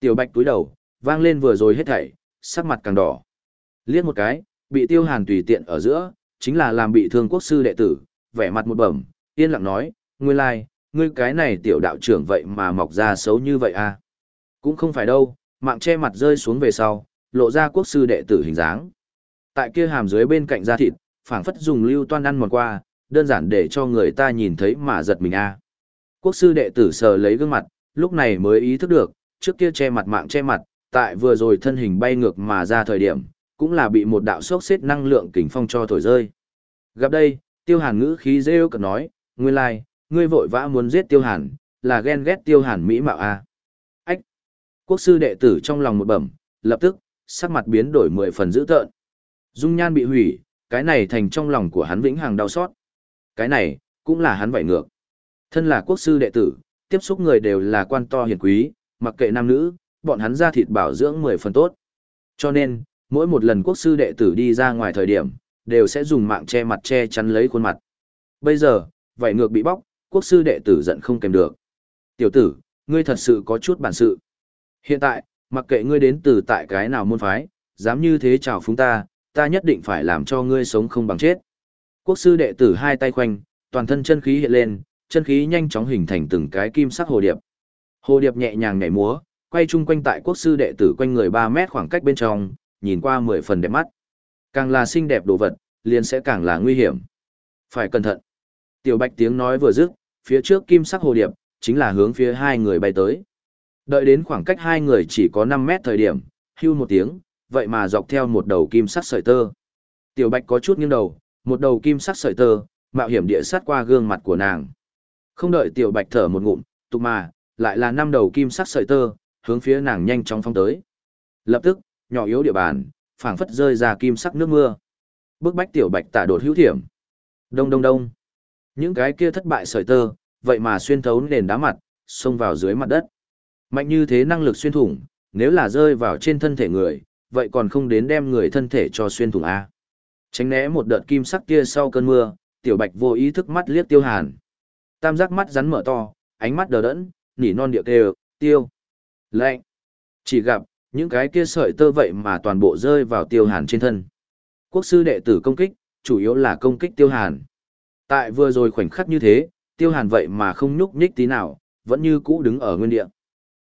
Tiểu Bạch túi đầu, vang lên vừa rồi hết thảy, sắc mặt càng đỏ. Liếc một cái, bị Tiêu Hàn tùy tiện ở giữa, chính là làm bị thương quốc sư đệ tử, vẻ mặt một bẩm, yên lặng nói, nguyên lai, like, ngươi cái này tiểu đạo trưởng vậy mà mọc ra xấu như vậy à? Cũng không phải đâu, mạng che mặt rơi xuống về sau, lộ ra quốc sư đệ tử hình dáng. Tại kia hàm dưới bên cạnh da thịt, phảng phất dùng lưu toan ăn mòn qua, đơn giản để cho người ta nhìn thấy mà giật mình a. À. Quốc sư đệ tử sờ lấy gương mặt, lúc này mới ý thức được, trước kia che mặt mạng che mặt, tại vừa rồi thân hình bay ngược mà ra thời điểm, cũng là bị một đạo sốc xếp năng lượng kình phong cho thổi rơi. Gặp đây, tiêu hàn ngữ khí rêu cực nói, nguyên lai, like, ngươi vội vã muốn giết tiêu hàn, là ghen ghét tiêu hàn mỹ mạo a. À. Ách! Quốc sư đệ tử trong lòng một bẩm, lập tức, sắc mặt biến đổi mười phần dữ tợn. Dung nhan bị hủy, cái này thành trong lòng của hắn vĩnh hằng đau xót. Cái này, cũng là hắn vảy ngược. Thân là quốc sư đệ tử, tiếp xúc người đều là quan to hiền quý, mặc kệ nam nữ, bọn hắn ra thịt bảo dưỡng mười phần tốt. Cho nên, mỗi một lần quốc sư đệ tử đi ra ngoài thời điểm, đều sẽ dùng mạng che mặt che chắn lấy khuôn mặt. Bây giờ, vảy ngược bị bóc, quốc sư đệ tử giận không kèm được. Tiểu tử, ngươi thật sự có chút bản sự. Hiện tại, mặc kệ ngươi đến từ tại cái nào môn phái, dám như thế chào phúng ta, ta nhất định phải làm cho ngươi sống không bằng chết. Quốc sư đệ tử hai tay khoanh, toàn thân chân khí hiện lên, chân khí nhanh chóng hình thành từng cái kim sắc hồ điệp. Hồ điệp nhẹ nhàng nhảy múa, quay chung quanh tại quốc sư đệ tử quanh người 3 mét khoảng cách bên trong, nhìn qua 10 phần đẹp mắt. Càng là xinh đẹp đồ vật, liền sẽ càng là nguy hiểm. Phải cẩn thận. Tiểu Bạch tiếng nói vừa dứt, phía trước kim sắc hồ điệp, chính là hướng phía hai người bay tới. Đợi đến khoảng cách hai người chỉ có 5 mét thời điểm, hưu một tiếng, vậy mà dọc theo một đầu kim sắc sợi tơ. Tiểu Bạch có chút nghiêng đầu, một đầu kim sắc sợi tơ, mạo hiểm địa sát qua gương mặt của nàng. Không đợi Tiểu Bạch thở một ngụm, tục mà, lại là năm đầu kim sắc sợi tơ, hướng phía nàng nhanh chóng phong tới. Lập tức, nhỏ yếu địa bàn, phảng phất rơi ra kim sắc nước mưa. Bước bách Tiểu Bạch tả đột hữu thiểm. Đông đông đông. Những cái kia thất bại sợi tơ, vậy mà xuyên thấu nền đá mặt, xông vào dưới mặt đất. Mạnh như thế năng lực xuyên thủng, nếu là rơi vào trên thân thể người, vậy còn không đến đem người thân thể cho xuyên thủng A. Tránh né một đợt kim sắc kia sau cơn mưa, tiểu bạch vô ý thức mắt liếc tiêu hàn. Tam giác mắt rắn mở to, ánh mắt đờ đẫn, nỉ non điệu kêu, tiêu. Lệnh. Chỉ gặp, những cái kia sợi tơ vậy mà toàn bộ rơi vào tiêu hàn trên thân. Quốc sư đệ tử công kích, chủ yếu là công kích tiêu hàn. Tại vừa rồi khoảnh khắc như thế, tiêu hàn vậy mà không nhúc nhích tí nào, vẫn như cũ đứng ở nguyên địa.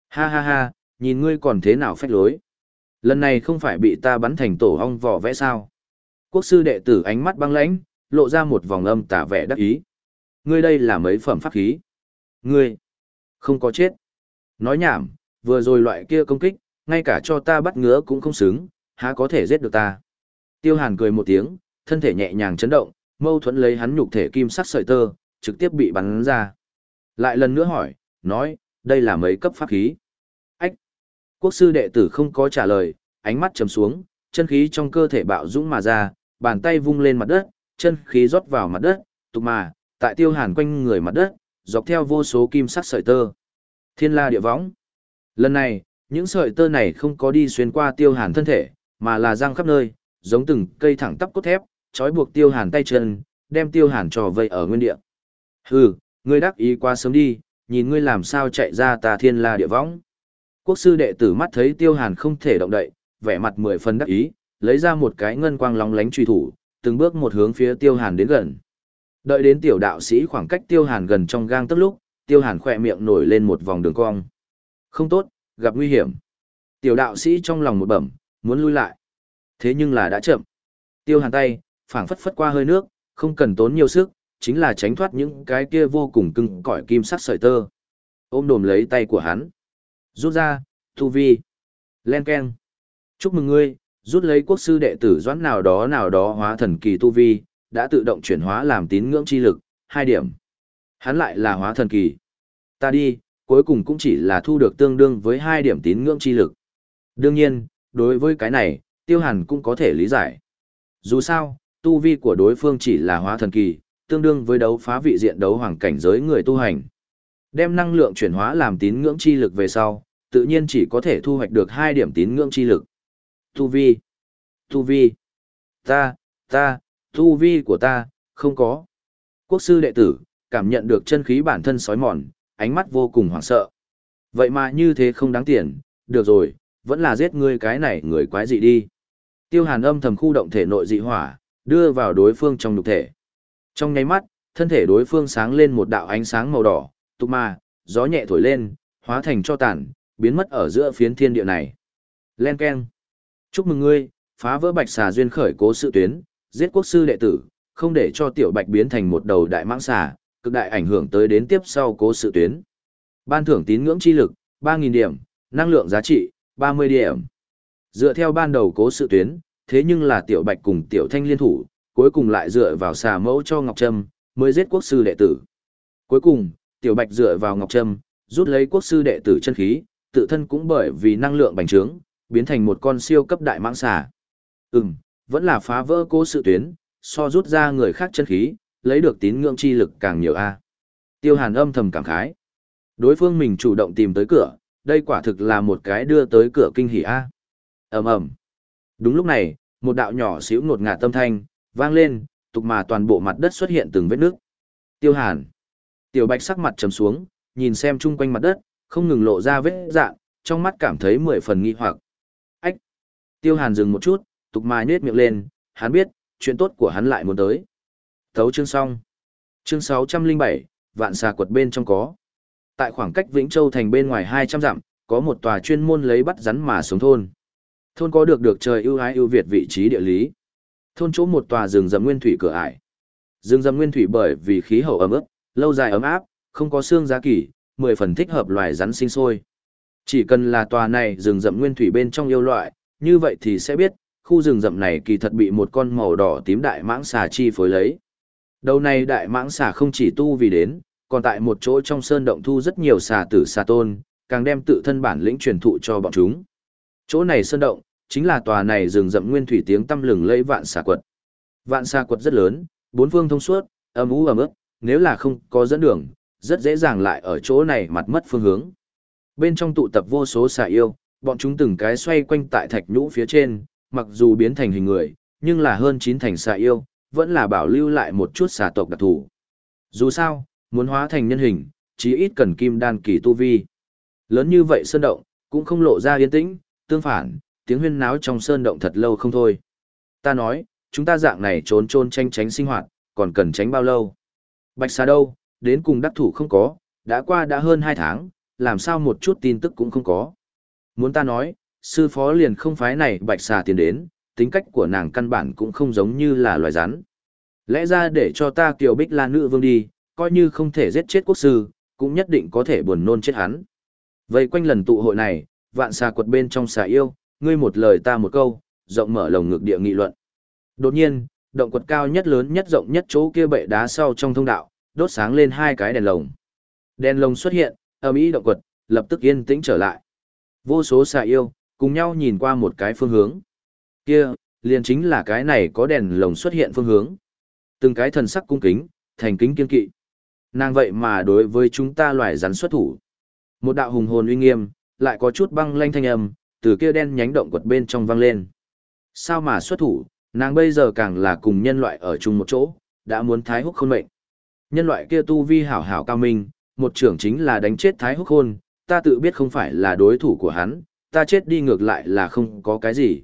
Ha ha ha, nhìn ngươi còn thế nào phách lối. Lần này không phải bị ta bắn thành tổ ong vỏ vẽ sao. Quốc sư đệ tử ánh mắt băng lãnh, lộ ra một vòng âm tả vẻ đắc ý. Ngươi đây là mấy phẩm pháp khí. Ngươi, không có chết. Nói nhảm, vừa rồi loại kia công kích, ngay cả cho ta bắt ngứa cũng không xứng, há có thể giết được ta. Tiêu hàn cười một tiếng, thân thể nhẹ nhàng chấn động, mâu thuẫn lấy hắn nhục thể kim sắc sợi tơ, trực tiếp bị bắn ra. Lại lần nữa hỏi, nói, đây là mấy cấp pháp khí. Ách! Quốc sư đệ tử không có trả lời, ánh mắt trầm xuống, chân khí trong cơ thể bạo dũng mà ra, bàn tay vung lên mặt đất, chân khí rót vào mặt đất, tục mà, tại tiêu hàn quanh người mặt đất, dọc theo vô số kim sắc sợi tơ. Thiên la địa võng. Lần này, những sợi tơ này không có đi xuyên qua tiêu hàn thân thể, mà là răng khắp nơi, giống từng cây thẳng tắp cốt thép, trói buộc tiêu hàn tay chân, đem tiêu hàn trò vây ở nguyên địa. Hừ, ngươi đắc ý quá sớm đi, nhìn ngươi làm sao chạy ra tà thiên la địa võng. Quốc sư đệ tử mắt thấy tiêu hàn không thể động đậy, vẻ mặt mười phần đắc ý, lấy ra một cái ngân quang lóng lánh truy thủ, từng bước một hướng phía tiêu hàn đến gần. Đợi đến tiểu đạo sĩ khoảng cách tiêu hàn gần trong gang tức lúc, tiêu hàn khỏe miệng nổi lên một vòng đường cong. Không tốt, gặp nguy hiểm. Tiểu đạo sĩ trong lòng một bẩm, muốn lui lại. Thế nhưng là đã chậm. Tiêu hàn tay, phảng phất phất qua hơi nước, không cần tốn nhiều sức, chính là tránh thoát những cái kia vô cùng cứng cỏi kim sắc sợi tơ. Ôm đồm lấy tay của hắn. Rút ra, thu vi. Len keng. Chúc mừng ngươi, rút lấy quốc sư đệ tử doãn nào đó nào đó hóa thần kỳ tu vi, đã tự động chuyển hóa làm tín ngưỡng chi lực, hai điểm. Hắn lại là hóa thần kỳ. Ta đi, cuối cùng cũng chỉ là thu được tương đương với hai điểm tín ngưỡng chi lực. Đương nhiên, đối với cái này, tiêu hàn cũng có thể lý giải. Dù sao, tu vi của đối phương chỉ là hóa thần kỳ, tương đương với đấu phá vị diện đấu hoàng cảnh giới người tu hành. Đem năng lượng chuyển hóa làm tín ngưỡng chi lực về sau, tự nhiên chỉ có thể thu hoạch được hai điểm tín ngưỡng chi lực. Tu vi, tu vi, ta, ta, tu vi của ta, không có. Quốc sư đệ tử, cảm nhận được chân khí bản thân sói mòn, ánh mắt vô cùng hoảng sợ. Vậy mà như thế không đáng tiền, được rồi, vẫn là giết ngươi cái này người quái dị đi. Tiêu hàn âm thầm khu động thể nội dị hỏa, đưa vào đối phương trong nhục thể. Trong nháy mắt, thân thể đối phương sáng lên một đạo ánh sáng màu đỏ, tục ma, gió nhẹ thổi lên, hóa thành cho tàn, biến mất ở giữa phiến thiên địa này. Len Ken. Chúc mừng ngươi, phá vỡ bạch xà duyên khởi cố sự tuyến, giết quốc sư đệ tử, không để cho tiểu bạch biến thành một đầu đại mãng xà, cực đại ảnh hưởng tới đến tiếp sau cố sự tuyến. Ban thưởng tín ngưỡng chi lực, 3.000 điểm, năng lượng giá trị, 30 điểm. Dựa theo ban đầu cố sự tuyến, thế nhưng là tiểu bạch cùng tiểu thanh liên thủ, cuối cùng lại dựa vào xà mẫu cho Ngọc Trâm, mới giết quốc sư đệ tử. Cuối cùng, tiểu bạch dựa vào Ngọc Trâm, rút lấy quốc sư đệ tử chân khí, tự thân cũng bởi vì năng lượng bành trướng, biến thành một con siêu cấp đại mãng xà. Ừm, vẫn là phá vỡ cố sự tuyến, so rút ra người khác chân khí, lấy được tín ngưỡng chi lực càng nhiều a. Tiêu Hàn âm thầm cảm khái. Đối phương mình chủ động tìm tới cửa, đây quả thực là một cái đưa tới cửa kinh hỉ a. Ầm ầm. Đúng lúc này, một đạo nhỏ xíu ngột ngạt tâm thanh vang lên, tục mà toàn bộ mặt đất xuất hiện từng vết nước. Tiêu Hàn. Tiểu Bạch sắc mặt trầm xuống, nhìn xem chung quanh mặt đất, không ngừng lộ ra vết dạng, trong mắt cảm thấy mười phần nghi hoặc. Ách. Tiêu Hàn dừng một chút, tục mà nhếch miệng lên, hắn biết, chuyện tốt của hắn lại muốn tới. Thấu chương xong. Chương 607, vạn xà quật bên trong có. Tại khoảng cách Vĩnh Châu thành bên ngoài 200 dặm, có một tòa chuyên môn lấy bắt rắn mà sống thôn. Thôn có được được trời ưu ái ưu việt vị trí địa lý. Thôn chỗ một tòa rừng rậm nguyên thủy cửa ải. Rừng rậm nguyên thủy bởi vì khí hậu ấm ức, lâu dài ấm áp, không có xương giá kỳ, mười phần thích hợp loài rắn sinh sôi. Chỉ cần là tòa này rừng rậm nguyên thủy bên trong yêu loại, như vậy thì sẽ biết, khu rừng rậm này kỳ thật bị một con màu đỏ tím đại mãng xà chi phối lấy. Đầu này đại mãng xà không chỉ tu vì đến, còn tại một chỗ trong sơn động thu rất nhiều xà tử xà tôn, càng đem tự thân bản lĩnh truyền thụ cho bọn chúng. Chỗ này sơn động, chính là tòa này rừng rậm nguyên thủy tiếng tâm lừng lẫy vạn xà quật. Vạn xà quật rất lớn, bốn phương thông suốt, âm u ẩm ướt, nếu là không có dẫn đường, rất dễ dàng lại ở chỗ này mặt mất phương hướng. Bên trong tụ tập vô số xà yêu, bọn chúng từng cái xoay quanh tại thạch nhũ phía trên, mặc dù biến thành hình người, nhưng là hơn chín thành xà yêu, vẫn là bảo lưu lại một chút xà tộc đặc thù. Dù sao, muốn hóa thành nhân hình, chí ít cần kim đan kỳ tu vi. Lớn như vậy sơn động, cũng không lộ ra yên tĩnh, tương phản, tiếng huyên náo trong sơn động thật lâu không thôi. Ta nói, chúng ta dạng này trốn trôn tranh tránh sinh hoạt, còn cần tránh bao lâu? Bạch xà đâu, đến cùng đắc thủ không có, đã qua đã hơn 2 tháng, làm sao một chút tin tức cũng không có. Muốn ta nói, sư phó liền không phái này bạch xà tiền đến, tính cách của nàng căn bản cũng không giống như là loài rắn. Lẽ ra để cho ta kiều bích la nữ vương đi, coi như không thể giết chết quốc sư, cũng nhất định có thể buồn nôn chết hắn. Vậy quanh lần tụ hội này, vạn xà quật bên trong xà yêu, ngươi một lời ta một câu, rộng mở lồng ngực địa nghị luận. Đột nhiên, động quật cao nhất lớn nhất rộng nhất chỗ kia bệ đá sau trong thông đạo, đốt sáng lên hai cái đèn lồng. Đèn lồng xuất hiện, âm ý động quật, lập tức yên tĩnh trở lại. Vô số xà yêu, cùng nhau nhìn qua một cái phương hướng. Kia, liền chính là cái này có đèn lồng xuất hiện phương hướng. Từng cái thần sắc cung kính, thành kính kiên kỵ. Nàng vậy mà đối với chúng ta loài rắn xuất thủ. Một đạo hùng hồn uy nghiêm, lại có chút băng lanh thanh âm, từ kia đen nhánh động quật bên trong vang lên. Sao mà xuất thủ, nàng bây giờ càng là cùng nhân loại ở chung một chỗ, đã muốn thái húc khôn mệnh. Nhân loại kia tu vi hảo hảo cao minh, một trưởng chính là đánh chết thái húc khôn, ta tự biết không phải là đối thủ của hắn, ta chết đi ngược lại là không có cái gì.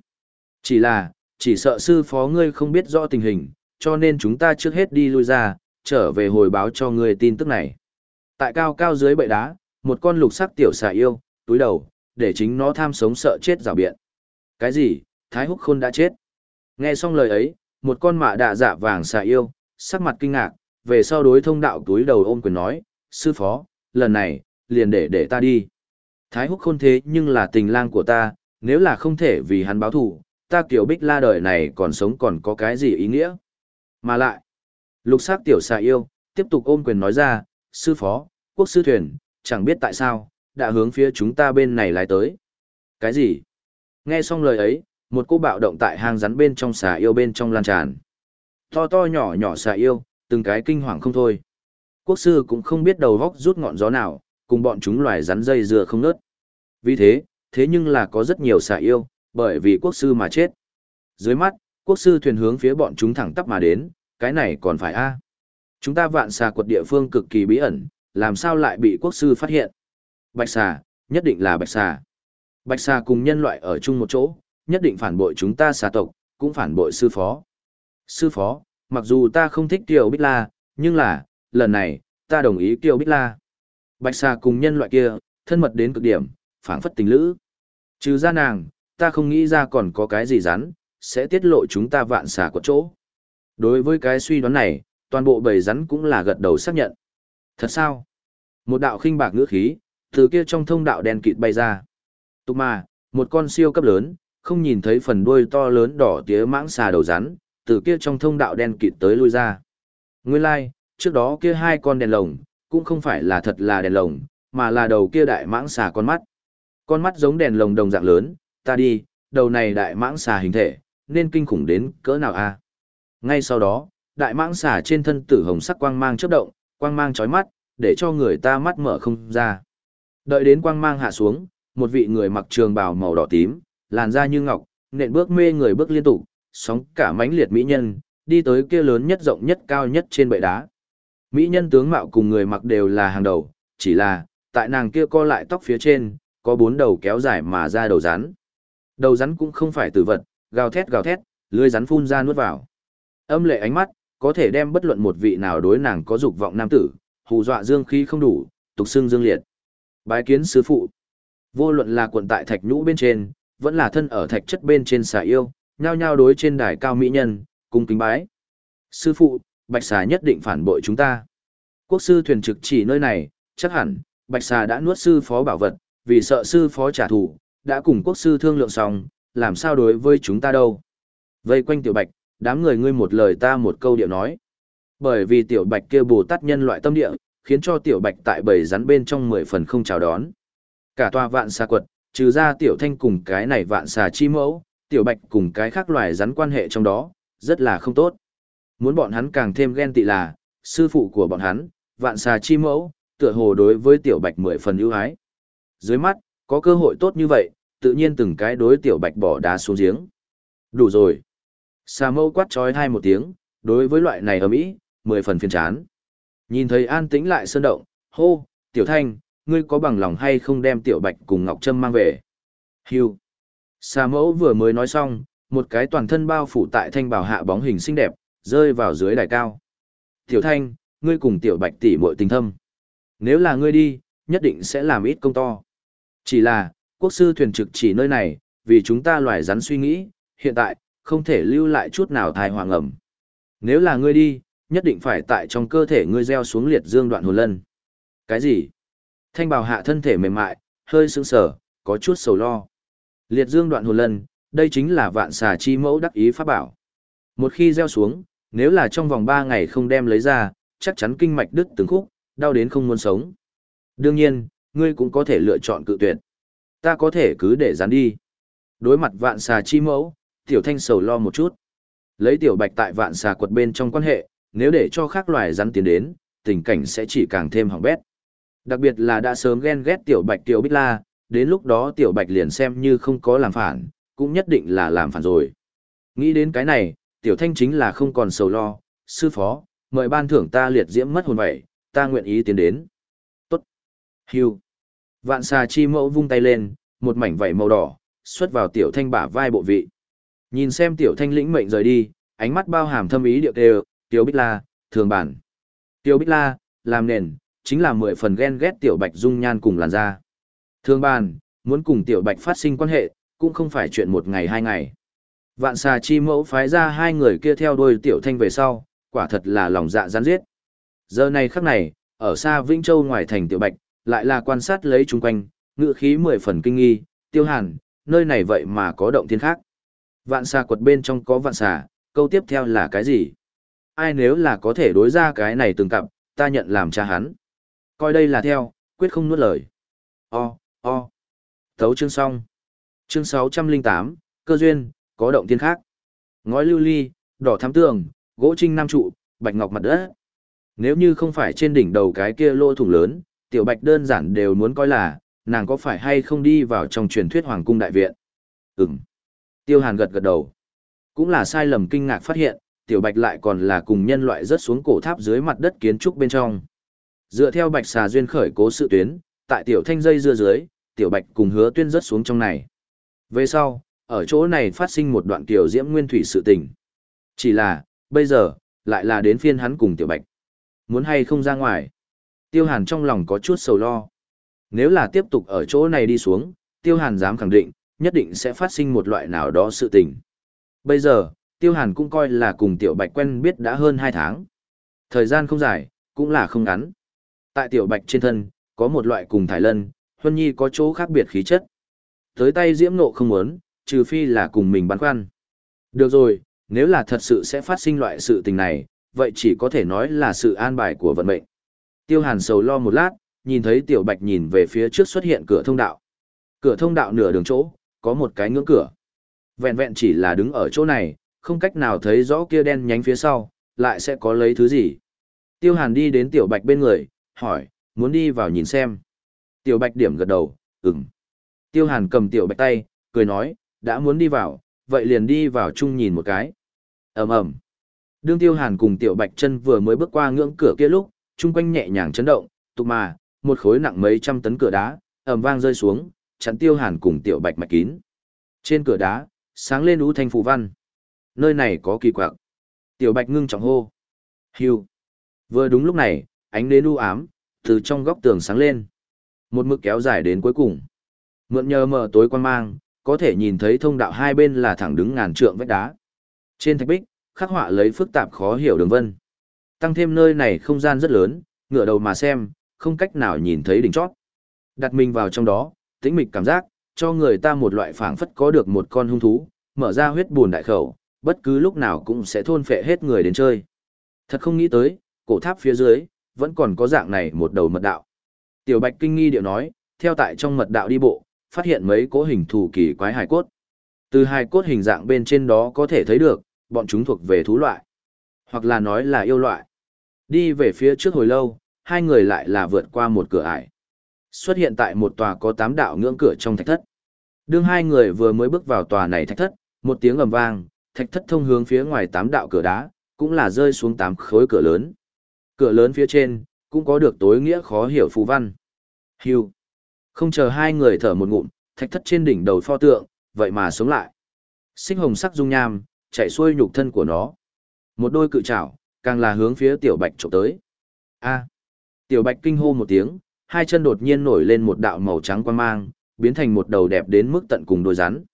Chỉ là, chỉ sợ sư phó ngươi không biết rõ tình hình, cho nên chúng ta trước hết đi lui ra, trở về hồi báo cho ngươi tin tức này. Tại cao cao dưới bệ đá, một con lục sắc tiểu xà yêu, túi đầu, để chính nó tham sống sợ chết rào biện. Cái gì, Thái Húc Khôn đã chết? Nghe xong lời ấy, một con mạ đạ dạ vàng xà yêu, sắc mặt kinh ngạc, về sau đối thông đạo túi đầu ôm quyền nói, sư phó, lần này, liền để để ta đi. Thái Húc Khôn thế nhưng là tình lang của ta, nếu là không thể vì hắn báo thù, ta kiểu bích la đời này còn sống còn có cái gì ý nghĩa. Mà lại, lục sắc tiểu xà yêu, tiếp tục ôm quyền nói ra, sư phó, quốc sư thuyền, chẳng biết tại sao, đã hướng phía chúng ta bên này lái tới. Cái gì? Nghe xong lời ấy, một cô bạo động tại hang rắn bên trong xà yêu bên trong lan tràn. To to nhỏ nhỏ xà yêu, từng cái kinh hoàng không thôi. Quốc sư cũng không biết đầu góc rút ngọn gió nào, cùng bọn chúng loài rắn dây dừa không nớt. Vì thế, thế nhưng là có rất nhiều xà yêu, bởi vì quốc sư mà chết. Dưới mắt, quốc sư thuyền hướng phía bọn chúng thẳng tắp mà đến, cái này còn phải a Chúng ta vạn xà quật địa phương cực kỳ bí ẩn, làm sao lại bị quốc sư phát hiện? Bạch xà, nhất định là bạch xà. Bạch xà cùng nhân loại ở chung một chỗ, nhất định phản bội chúng ta xà tộc, cũng phản bội sư phó. Sư phó, mặc dù ta không thích Kiều Bích La, nhưng là, lần này, ta đồng ý Kiều Bích La. Bạch xà cùng nhân loại kia, thân mật đến cực điểm, phảng phất tình lữ. Trừ ra nàng, ta không nghĩ ra còn có cái gì rắn, sẽ tiết lộ chúng ta vạn xà của chỗ. Đối với cái suy đoán này, toàn bộ bầy rắn cũng là gật đầu xác nhận. Thật sao? Một đạo khinh bạc ngữ khí, từ kia trong thông đạo đen kịt bay ra. Tục mà, một con siêu cấp lớn, không nhìn thấy phần đuôi to lớn đỏ tía mãng xà đầu rắn, từ kia trong thông đạo đen kịt tới lui ra. Nguyên lai, like, trước đó kia hai con đèn lồng, cũng không phải là thật là đèn lồng, mà là đầu kia đại mãng xà con mắt. Con mắt giống đèn lồng đồng dạng lớn, ta đi, đầu này đại mãng xà hình thể, nên kinh khủng đến cỡ nào a? Ngay sau đó, đại mãng xà trên thân tử hồng sắc quang mang chớp động, quang mang chói mắt, để cho người ta mắt mở không ra. Đợi đến quang mang hạ xuống, một vị người mặc trường bào màu đỏ tím, làn da như ngọc, nện bước mê người bước liên tục, sóng cả mãnh liệt mỹ nhân, đi tới kia lớn nhất rộng nhất cao nhất trên bệ đá. Mỹ nhân tướng mạo cùng người mặc đều là hàng đầu, chỉ là, tại nàng kia co lại tóc phía trên, có bốn đầu kéo dài mà ra đầu rắn. Đầu rắn cũng không phải tử vật, gào thét gào thét, lưới rắn phun ra nuốt vào. Âm lệ ánh mắt, có thể đem bất luận một vị nào đối nàng có dục vọng nam tử, hù dọa dương khí không đủ, tục xương dương liệt. Bái kiến sư phụ. Vô luận là quận tại thạch nhũ bên trên, vẫn là thân ở thạch chất bên trên xà yêu, nhao nhao đối trên đài cao mỹ nhân, cung kính bái. Sư phụ, bạch xà nhất định phản bội chúng ta. Quốc sư thuyền trực chỉ nơi này, chắc hẳn, bạch xà đã nuốt sư phó bảo vật, vì sợ sư phó trả thù, đã cùng quốc sư thương lượng xong, làm sao đối với chúng ta đâu. Vây quanh tiểu bạch, đám người ngươi một lời ta một câu điệu nói. Bởi vì tiểu bạch kia bồ tát nhân loại tâm địa, khiến cho tiểu bạch tại bầy rắn bên trong mười phần không chào đón. Cả tòa vạn xà quật, trừ ra tiểu thanh cùng cái này vạn xà chi mẫu, tiểu bạch cùng cái khác loài rắn quan hệ trong đó, rất là không tốt. Muốn bọn hắn càng thêm ghen tị là, sư phụ của bọn hắn, vạn xà chi mẫu, tựa hồ đối với tiểu bạch mười phần ưu ái. Dưới mắt, có cơ hội tốt như vậy, tự nhiên từng cái đối tiểu bạch bỏ đá xuống giếng. Đủ rồi. Xà mẫu quát trói hai một tiếng, đối với loại này ở mỹ, mười phần phiền chán. Nhìn thấy an tĩnh lại sơn động, hô, tiểu thanh, ngươi có bằng lòng hay không đem tiểu bạch cùng Ngọc Trâm mang về? hiu, Xà mẫu vừa mới nói xong, một cái toàn thân bao phủ tại thanh bảo hạ bóng hình xinh đẹp, rơi vào dưới đài cao. Tiểu thanh, ngươi cùng tiểu bạch tỷ muội tình thâm. Nếu là ngươi đi, nhất định sẽ làm ít công to. Chỉ là, quốc sư thuyền trực chỉ nơi này, vì chúng ta loài rắn suy nghĩ, hiện tại, không thể lưu lại chút nào thai hoàng ẩm. Nếu là ngươi đi, nhất định phải tại trong cơ thể ngươi gieo xuống liệt dương đoạn hồn lân. Cái gì? Thanh bào hạ thân thể mềm mại, hơi sững sờ, có chút sầu lo. Liệt dương đoạn hồn lân, đây chính là vạn xà chi mẫu đắc ý pháp bảo. Một khi gieo xuống, nếu là trong vòng 3 ngày không đem lấy ra, chắc chắn kinh mạch đứt từng khúc, đau đến không muốn sống. Đương nhiên, ngươi cũng có thể lựa chọn cự tuyệt. Ta có thể cứ để dán đi. Đối mặt vạn xà chi mẫu, tiểu thanh sầu lo một chút. Lấy tiểu bạch tại vạn xà quật bên trong quan hệ, nếu để cho khác loài rắn tiến đến, tình cảnh sẽ chỉ càng thêm hỏng bét. Đặc biệt là đã sớm ghen ghét tiểu bạch tiểu bích la, đến lúc đó tiểu bạch liền xem như không có làm phản, cũng nhất định là làm phản rồi. Nghĩ đến cái này, tiểu thanh chính là không còn sầu lo, sư phó, mời ban thưởng ta liệt diễm mất hồn vậy, ta nguyện ý tiến đến. Tốt. Hưu. Vạn xà chi mẫu vung tay lên, một mảnh vảy màu đỏ, xuất vào tiểu thanh bả vai bộ vị. Nhìn xem tiểu thanh lĩnh mệnh rời đi, ánh mắt bao hàm thâm ý điệu đều, Tiêu bích la, thường bản. Tiêu bích la, làm nền, chính là mười phần ghen ghét tiểu bạch dung nhan cùng làn da. Thường bàn, muốn cùng tiểu bạch phát sinh quan hệ, cũng không phải chuyện một ngày hai ngày. Vạn xà chi mẫu phái ra hai người kia theo đuôi tiểu thanh về sau, quả thật là lòng dạ gián giết. Giờ này khắc này, ở xa Vĩnh Châu ngoài thành tiểu bạch, lại là quan sát lấy chung quanh, ngự khí mười phần kinh nghi, tiêu hàn, nơi này vậy mà có động thiên khác. Vạn xà quật bên trong có vạn xà, câu tiếp theo là cái gì? Ai nếu là có thể đối ra cái này từng cặp, ta nhận làm cha hắn. Coi đây là theo, quyết không nuốt lời. O, o. Thấu chương xong. Chương 608, cơ duyên, có động tiên khác. Ngói lưu ly, đỏ thắm tường, gỗ trinh nam trụ, bạch ngọc mặt đất. Nếu như không phải trên đỉnh đầu cái kia lỗ thủng lớn, tiểu bạch đơn giản đều muốn coi là, nàng có phải hay không đi vào trong truyền thuyết hoàng cung đại viện. Ừm. Tiêu hàn gật gật đầu. Cũng là sai lầm kinh ngạc phát hiện, tiểu bạch lại còn là cùng nhân loại rớt xuống cổ tháp dưới mặt đất kiến trúc bên trong. Dựa theo bạch xà duyên khởi cố sự tuyến, tại tiểu thanh dây dưa dưới, tiểu bạch cùng hứa tuyên rớt xuống trong này. Về sau, ở chỗ này phát sinh một đoạn tiểu diễm nguyên thủy sự tình. Chỉ là, bây giờ, lại là đến phiên hắn cùng tiểu bạch. Muốn hay không ra ngoài. Tiêu hàn trong lòng có chút sầu lo. Nếu là tiếp tục ở chỗ này đi xuống, tiêu hàn dám khẳng định, nhất định sẽ phát sinh một loại nào đó sự tình. Bây giờ, tiêu hàn cũng coi là cùng tiểu bạch quen biết đã hơn hai tháng. Thời gian không dài, cũng là không ngắn. Tại tiểu bạch trên thân, có một loại cùng thải lân, huân nhi có chỗ khác biệt khí chất. Tới tay diễm nộ không muốn, trừ phi là cùng mình băn khoăn. Được rồi, nếu là thật sự sẽ phát sinh loại sự tình này, vậy chỉ có thể nói là sự an bài của vận mệnh. Tiêu hàn sầu lo một lát, nhìn thấy tiểu bạch nhìn về phía trước xuất hiện cửa thông đạo. Cửa thông đạo nửa đường chỗ, có một cái ngưỡng cửa. Vẹn vẹn chỉ là đứng ở chỗ này, không cách nào thấy rõ kia đen nhánh phía sau, lại sẽ có lấy thứ gì. Tiêu hàn đi đến tiểu bạch bên người, hỏi, muốn đi vào nhìn xem. Tiểu bạch điểm gật đầu, ừm. Tiêu hàn cầm tiểu bạch tay, cười nói, đã muốn đi vào, vậy liền đi vào chung nhìn một cái. ầm ầm Đương tiêu hàn cùng tiểu bạch chân vừa mới bước qua ngưỡng cửa kia lúc, chung quanh nhẹ nhàng chấn động, tụ mà, một khối nặng mấy trăm tấn cửa đá, ầm vang rơi xuống, chắn tiêu hàn cùng tiểu bạch mạch kín. Trên cửa đá, sáng lên ú thanh phù văn. Nơi này có kỳ quặc. Tiểu bạch ngưng trọng hô. hưu. Vừa đúng lúc này, ánh đến u ám, từ trong góc tường sáng lên. Một mực kéo dài đến cuối cùng. Mượn nhờ mở tối quan mang, có thể nhìn thấy thông đạo hai bên là thẳng đứng ngàn trượng vách đá. Trên thạch bích, khắc họa lấy phức tạp khó hiểu đường vân. Tăng thêm nơi này không gian rất lớn, ngửa đầu mà xem, không cách nào nhìn thấy đỉnh chót. Đặt mình vào trong đó, tĩnh mịch cảm giác, cho người ta một loại phảng phất có được một con hung thú, mở ra huyết buồn đại khẩu, bất cứ lúc nào cũng sẽ thôn phệ hết người đến chơi. Thật không nghĩ tới, cổ tháp phía dưới, vẫn còn có dạng này một đầu mật đạo. Tiểu Bạch kinh nghi điệu nói, theo tại trong mật đạo đi bộ, phát hiện mấy cố hình thù kỳ quái hài cốt. Từ hài cốt hình dạng bên trên đó có thể thấy được, bọn chúng thuộc về thú loại, hoặc là nói là yêu loại. Đi về phía trước hồi lâu, hai người lại là vượt qua một cửa ải. Xuất hiện tại một tòa có tám đạo ngưỡng cửa trong thạch thất. Đương hai người vừa mới bước vào tòa này thạch thất, một tiếng ầm vang, thạch thất thông hướng phía ngoài tám đạo cửa đá, cũng là rơi xuống tám khối cửa lớn. Cửa lớn phía trên, cũng có được tối nghĩa khó hiểu phù văn. Hưu. Không chờ hai người thở một ngụm, thạch thất trên đỉnh đầu pho tượng, vậy mà sống lại. Xích hồng sắc dung nham, chạy xuôi nhục thân của nó. Một đôi cự trảo, càng là hướng phía tiểu bạch trộm tới. A. Tiểu bạch kinh hô một tiếng, hai chân đột nhiên nổi lên một đạo màu trắng quan mang, biến thành một đầu đẹp đến mức tận cùng đôi rắn.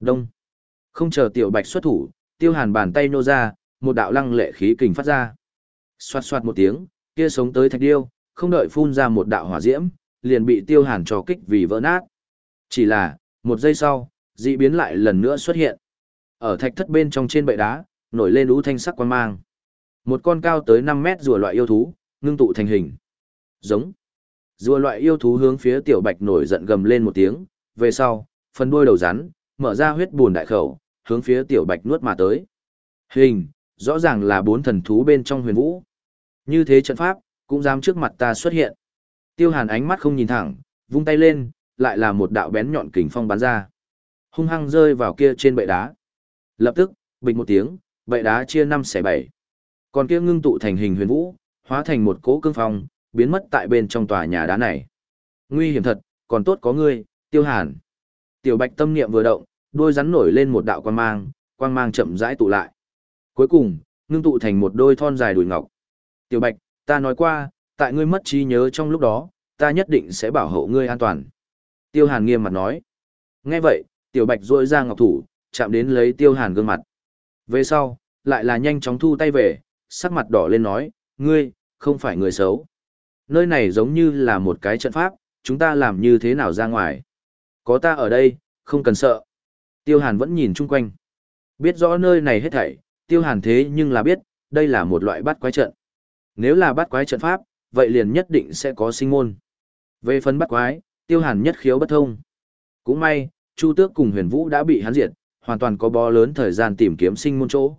Đông. Không chờ tiểu bạch xuất thủ, tiêu hàn bàn tay nô ra, một đạo lăng lệ khí kình phát ra. Xoạt xoạt một tiếng, kia sống tới thạch điêu, không đợi phun ra một đạo hỏa diễm, liền bị tiêu hàn cho kích vì vỡ nát. Chỉ là, một giây sau, dị biến lại lần nữa xuất hiện. Ở thạch thất bên trong trên bệ đá, nổi lên ú thanh sắc quan mang. Một con cao tới 5 mét rùa loại yêu thú, ngưng tụ thành hình. Giống. Rùa loại yêu thú hướng phía tiểu bạch nổi giận gầm lên một tiếng, về sau, phần đuôi đầu rắn, mở ra huyết buồn đại khẩu, hướng phía tiểu bạch nuốt mà tới. Hình, rõ ràng là bốn thần thú bên trong huyền vũ. Như thế trận pháp, cũng dám trước mặt ta xuất hiện. Tiêu hàn ánh mắt không nhìn thẳng, vung tay lên, lại là một đạo bén nhọn kình phong bắn ra. Hung hăng rơi vào kia trên bệ đá. Lập tức, bình một tiếng, bệ đá chia năm xẻ bảy. Còn kia ngưng tụ thành hình huyền vũ, hóa thành một cỗ cương phong, biến mất tại bên trong tòa nhà đá này. Nguy hiểm thật, còn tốt có ngươi, tiêu hàn. Tiểu bạch tâm niệm vừa động, đôi rắn nổi lên một đạo quang mang, quang mang chậm rãi tụ lại. Cuối cùng, ngưng tụ thành một đôi thon dài đùi ngọc. Tiểu bạch, ta nói qua, tại ngươi mất trí nhớ trong lúc đó, ta nhất định sẽ bảo hộ ngươi an toàn. Tiêu hàn nghiêm mặt nói. Nghe vậy, tiểu bạch rôi ra ngọc thủ, chạm đến lấy tiêu hàn gương mặt. Về sau, lại là nhanh chóng thu tay về, sắc mặt đỏ lên nói, ngươi, không phải người xấu. Nơi này giống như là một cái trận pháp, chúng ta làm như thế nào ra ngoài. Có ta ở đây, không cần sợ. Tiêu hàn vẫn nhìn chung quanh. Biết rõ nơi này hết thảy, tiêu hàn thế nhưng là biết, đây là một loại bắt quái trận. Nếu là bắt quái trận pháp, vậy liền nhất định sẽ có sinh môn. Về phần bắt quái, tiêu hàn nhất khiếu bất thông. Cũng may, Chu Tước cùng huyền vũ đã bị hắn diệt, hoàn toàn có bó lớn thời gian tìm kiếm sinh môn chỗ.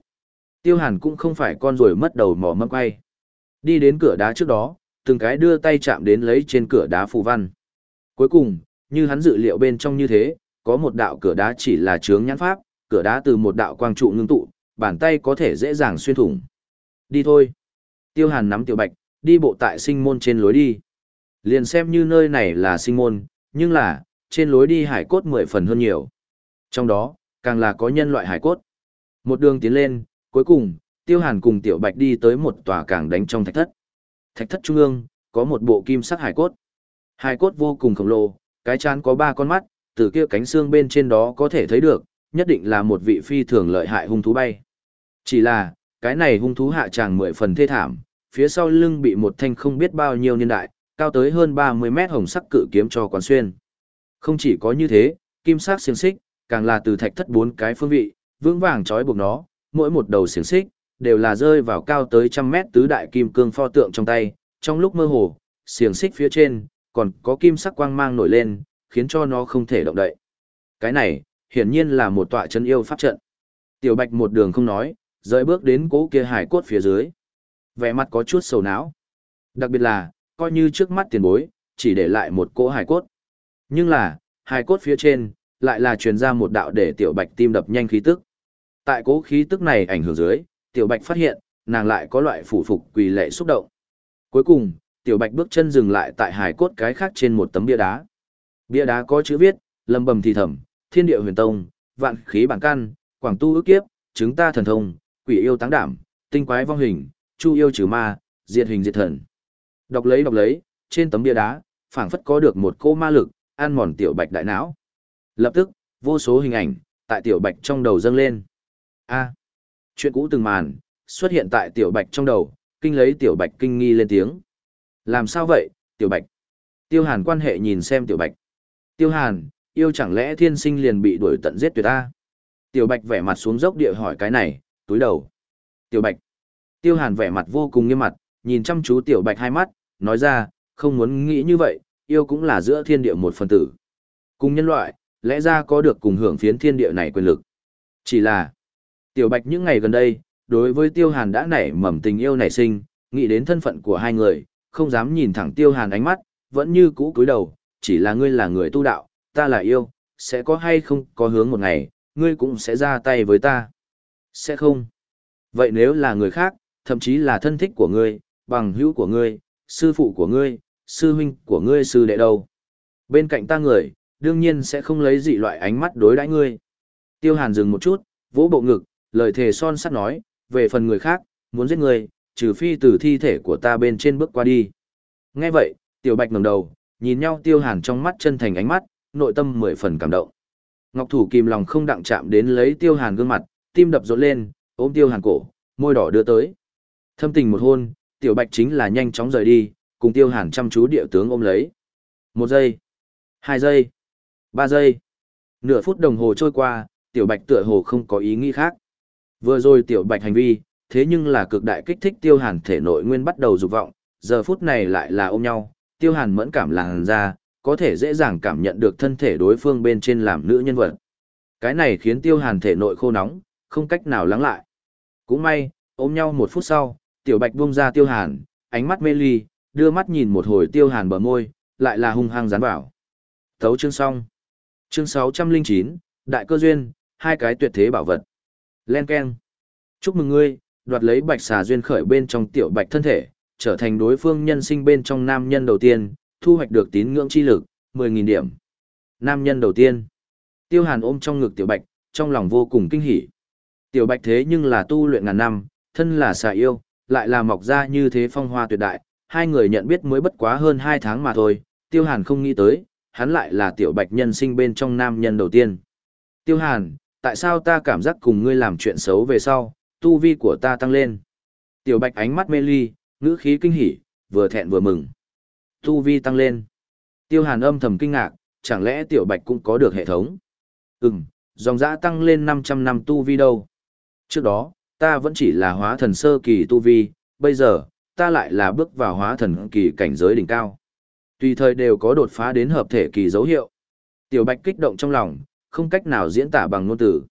Tiêu hàn cũng không phải con rồi mất đầu mỏ mâm quay. Đi đến cửa đá trước đó, từng cái đưa tay chạm đến lấy trên cửa đá phù văn. Cuối cùng, như hắn dự liệu bên trong như thế, có một đạo cửa đá chỉ là chướng nhãn pháp, cửa đá từ một đạo quang trụ ngưng tụ, bàn tay có thể dễ dàng xuyên thủng. Đi thôi. Tiêu hàn nắm tiểu bạch, đi bộ tại sinh môn trên lối đi. Liền xem như nơi này là sinh môn, nhưng là, trên lối đi hải cốt mười phần hơn nhiều. Trong đó, càng là có nhân loại hải cốt. Một đường tiến lên, cuối cùng, tiêu hàn cùng tiểu bạch đi tới một tòa càng đánh trong thạch thất. Thạch thất trung ương, có một bộ kim sắc hải cốt. Hải cốt vô cùng khổng lồ, cái chán có ba con mắt, từ kia cánh xương bên trên đó có thể thấy được, nhất định là một vị phi thường lợi hại hung thú bay. Chỉ là, cái này hung thú hạ tràng mười phần thê thảm, phía sau lưng bị một thanh không biết bao nhiêu niên đại, cao tới hơn 30 mét hồng sắc cự kiếm cho quán xuyên. Không chỉ có như thế, kim sắc xiềng xích, càng là từ thạch thất bốn cái phương vị, vững vàng trói buộc nó, mỗi một đầu xiềng xích, đều là rơi vào cao tới trăm mét tứ đại kim cương pho tượng trong tay, trong lúc mơ hồ, xiềng xích phía trên, còn có kim sắc quang mang nổi lên, khiến cho nó không thể động đậy. Cái này, hiển nhiên là một tọa chân yêu pháp trận. Tiểu Bạch một đường không nói, rời bước đến cố kia hải cốt phía dưới. Vẻ mặt có chút sầu não. Đặc biệt là, coi như trước mắt tiền bối, chỉ để lại một cỗ hải cốt. Nhưng là, hải cốt phía trên, lại là truyền ra một đạo để Tiểu Bạch tim đập nhanh khí tức. Tại cố khí tức này ảnh hưởng dưới, Tiểu Bạch phát hiện, nàng lại có loại phủ phục quỳ lệ xúc động. Cuối cùng, Tiểu Bạch bước chân dừng lại tại hải cốt cái khác trên một tấm bia đá. Bia đá có chữ viết, lâm bầm thì thầm, thiên địa huyền tông, vạn khí bản căn, quảng tu ước kiếp, chứng ta thần thông, quỷ yêu táng đảm, tinh quái vong hình, chu yêu trừ ma, diệt hình diệt thần. Đọc lấy đọc lấy, trên tấm bia đá, phảng phất có được một cô ma lực, ăn mòn tiểu bạch đại não. Lập tức, vô số hình ảnh, tại tiểu bạch trong đầu dâng lên. A. chuyện cũ từng màn, xuất hiện tại tiểu bạch trong đầu, kinh lấy tiểu bạch kinh nghi lên tiếng. Làm sao vậy, tiểu bạch? Tiêu hàn quan hệ nhìn xem tiểu bạch. Tiêu hàn, yêu chẳng lẽ thiên sinh liền bị đuổi tận giết tuyệt ta? Tiểu bạch vẻ mặt xuống dốc địa hỏi cái này, túi đầu. Tiểu bạch. Tiêu hàn vẻ mặt vô cùng nghiêm mặt, nhìn chăm chú tiểu bạch hai mắt, nói ra, không muốn nghĩ như vậy, yêu cũng là giữa thiên địa một phần tử. Cùng nhân loại, lẽ ra có được cùng hưởng phiến thiên địa này quyền lực. Chỉ là, tiểu bạch những ngày gần đây, đối với tiêu hàn đã nảy mầm tình yêu nảy sinh, nghĩ đến thân phận của hai người, không dám nhìn thẳng tiêu hàn ánh mắt, vẫn như cũ cúi đầu, chỉ là ngươi là người tu đạo, ta là yêu, sẽ có hay không có hướng một ngày, ngươi cũng sẽ ra tay với ta. Sẽ không. Vậy nếu là người khác, thậm chí là thân thích của ngươi, bằng hữu của ngươi, sư phụ của ngươi, sư huynh của ngươi sư đệ đâu. Bên cạnh ta người, đương nhiên sẽ không lấy dị loại ánh mắt đối đãi ngươi. Tiêu Hàn dừng một chút, vỗ bộ ngực, lời thề son sắt nói, về phần người khác, muốn giết ngươi, trừ phi từ thi thể của ta bên trên bước qua đi. Nghe vậy, Tiểu Bạch ngẩng đầu, nhìn nhau Tiêu Hàn trong mắt chân thành ánh mắt, nội tâm mười phần cảm động. Ngọc Thủ kìm lòng không đặng chạm đến lấy Tiêu Hàn gương mặt, tim đập rộn lên, ôm Tiêu Hàn cổ, môi đỏ đưa tới. Thâm tình một hôn, Tiểu Bạch chính là nhanh chóng rời đi, cùng Tiêu Hàn chăm chú địa tướng ôm lấy. Một giây, hai giây, ba giây. Nửa phút đồng hồ trôi qua, Tiểu Bạch tựa hồ không có ý nghĩ khác. Vừa rồi Tiểu Bạch hành vi, thế nhưng là cực đại kích thích Tiêu Hàn thể nội nguyên bắt đầu dục vọng, giờ phút này lại là ôm nhau, Tiêu Hàn mẫn cảm làn ra, có thể dễ dàng cảm nhận được thân thể đối phương bên trên làm nữ nhân vật. Cái này khiến Tiêu Hàn thể nội khô nóng, không cách nào lắng lại. Cũng may, ôm nhau một phút sau, Tiểu Bạch buông ra Tiêu Hàn, ánh mắt mê ly, đưa mắt nhìn một hồi Tiêu Hàn bờ môi, lại là hung hăng dán vào. Thấu chương xong. Chương 609, Đại cơ duyên, hai cái tuyệt thế bảo vật. Len Ken. Chúc mừng ngươi, đoạt lấy bạch xà duyên khởi bên trong tiểu bạch thân thể, trở thành đối phương nhân sinh bên trong nam nhân đầu tiên, thu hoạch được tín ngưỡng chi lực, 10.000 điểm. Nam nhân đầu tiên. Tiêu Hàn ôm trong ngực tiểu bạch, trong lòng vô cùng kinh hỉ. Tiểu bạch thế nhưng là tu luyện ngàn năm, thân là xà yêu, lại là mọc ra như thế phong hoa tuyệt đại, hai người nhận biết mới bất quá hơn 2 tháng mà thôi, Tiêu Hàn không nghĩ tới, hắn lại là tiểu bạch nhân sinh bên trong nam nhân đầu tiên. Tiêu Hàn, tại sao ta cảm giác cùng ngươi làm chuyện xấu về sau, tu vi của ta tăng lên? Tiểu bạch ánh mắt mê ly, ngữ khí kinh hỉ, vừa thẹn vừa mừng. Tu vi tăng lên. Tiêu Hàn âm thầm kinh ngạc, chẳng lẽ tiểu bạch cũng có được hệ thống? Ừm, dòng dã tăng lên 500 năm tu vi đâu. Trước đó, ta vẫn chỉ là hóa thần sơ kỳ tu vi, bây giờ, ta lại là bước vào hóa thần kỳ cảnh giới đỉnh cao. Tùy thời đều có đột phá đến hợp thể kỳ dấu hiệu. Tiểu Bạch kích động trong lòng, không cách nào diễn tả bằng ngôn từ.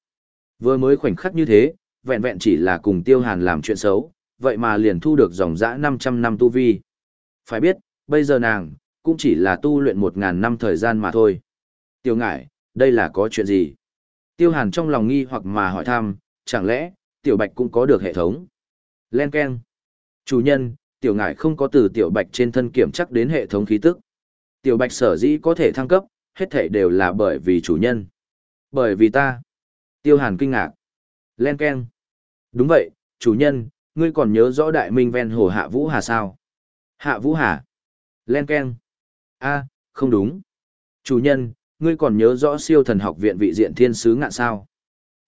Vừa mới khoảnh khắc như thế, vẹn vẹn chỉ là cùng Tiêu Hàn làm chuyện xấu, vậy mà liền thu được dòng dã 500 năm tu vi. Phải biết, bây giờ nàng, cũng chỉ là tu luyện 1.000 năm thời gian mà thôi. Tiêu ngải đây là có chuyện gì? Tiêu Hàn trong lòng nghi hoặc mà hỏi thăm, chẳng lẽ, Tiểu Bạch cũng có được hệ thống? Len Ken. Chủ nhân, Tiểu ngải không có từ Tiểu Bạch trên thân kiểm chắc đến hệ thống khí tức. Tiểu Bạch sở dĩ có thể thăng cấp, hết thể đều là bởi vì chủ nhân. Bởi vì ta. Tiêu Hàn kinh ngạc. Len Ken. Đúng vậy, chủ nhân, ngươi còn nhớ rõ đại minh ven hồ Hạ Vũ Hà sao? Hạ Vũ Hà. Len Ken. a không đúng. Chủ nhân, ngươi còn nhớ rõ siêu thần học viện vị diện thiên sứ ngạn sao?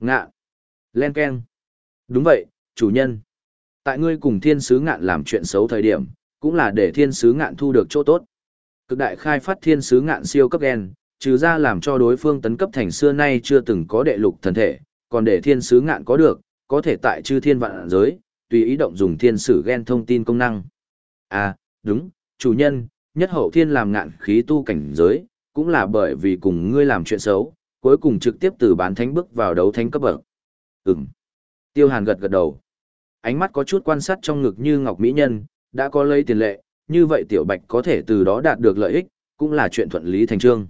Ngạn. Len Ken. Đúng vậy, chủ nhân. Tại ngươi cùng thiên sứ ngạn làm chuyện xấu thời điểm, cũng là để thiên sứ ngạn thu được chỗ tốt. Cực đại khai phát thiên sứ ngạn siêu cấp gen, trừ ra làm cho đối phương tấn cấp thành xưa nay chưa từng có đệ lục thần thể, còn để thiên sứ ngạn có được, có thể tại chư thiên vạn giới, tùy ý động dùng thiên sử gen thông tin công năng. À, đúng, chủ nhân, nhất hậu thiên làm ngạn khí tu cảnh giới, cũng là bởi vì cùng ngươi làm chuyện xấu, cuối cùng trực tiếp từ bán thánh bước vào đấu thánh cấp bậc. Ừm. Tiêu Hàn gật gật đầu. Ánh mắt có chút quan sát trong ngực như ngọc mỹ nhân, đã có lấy tiền lệ, như vậy tiểu bạch có thể từ đó đạt được lợi ích, cũng là chuyện thuận lý thành trương.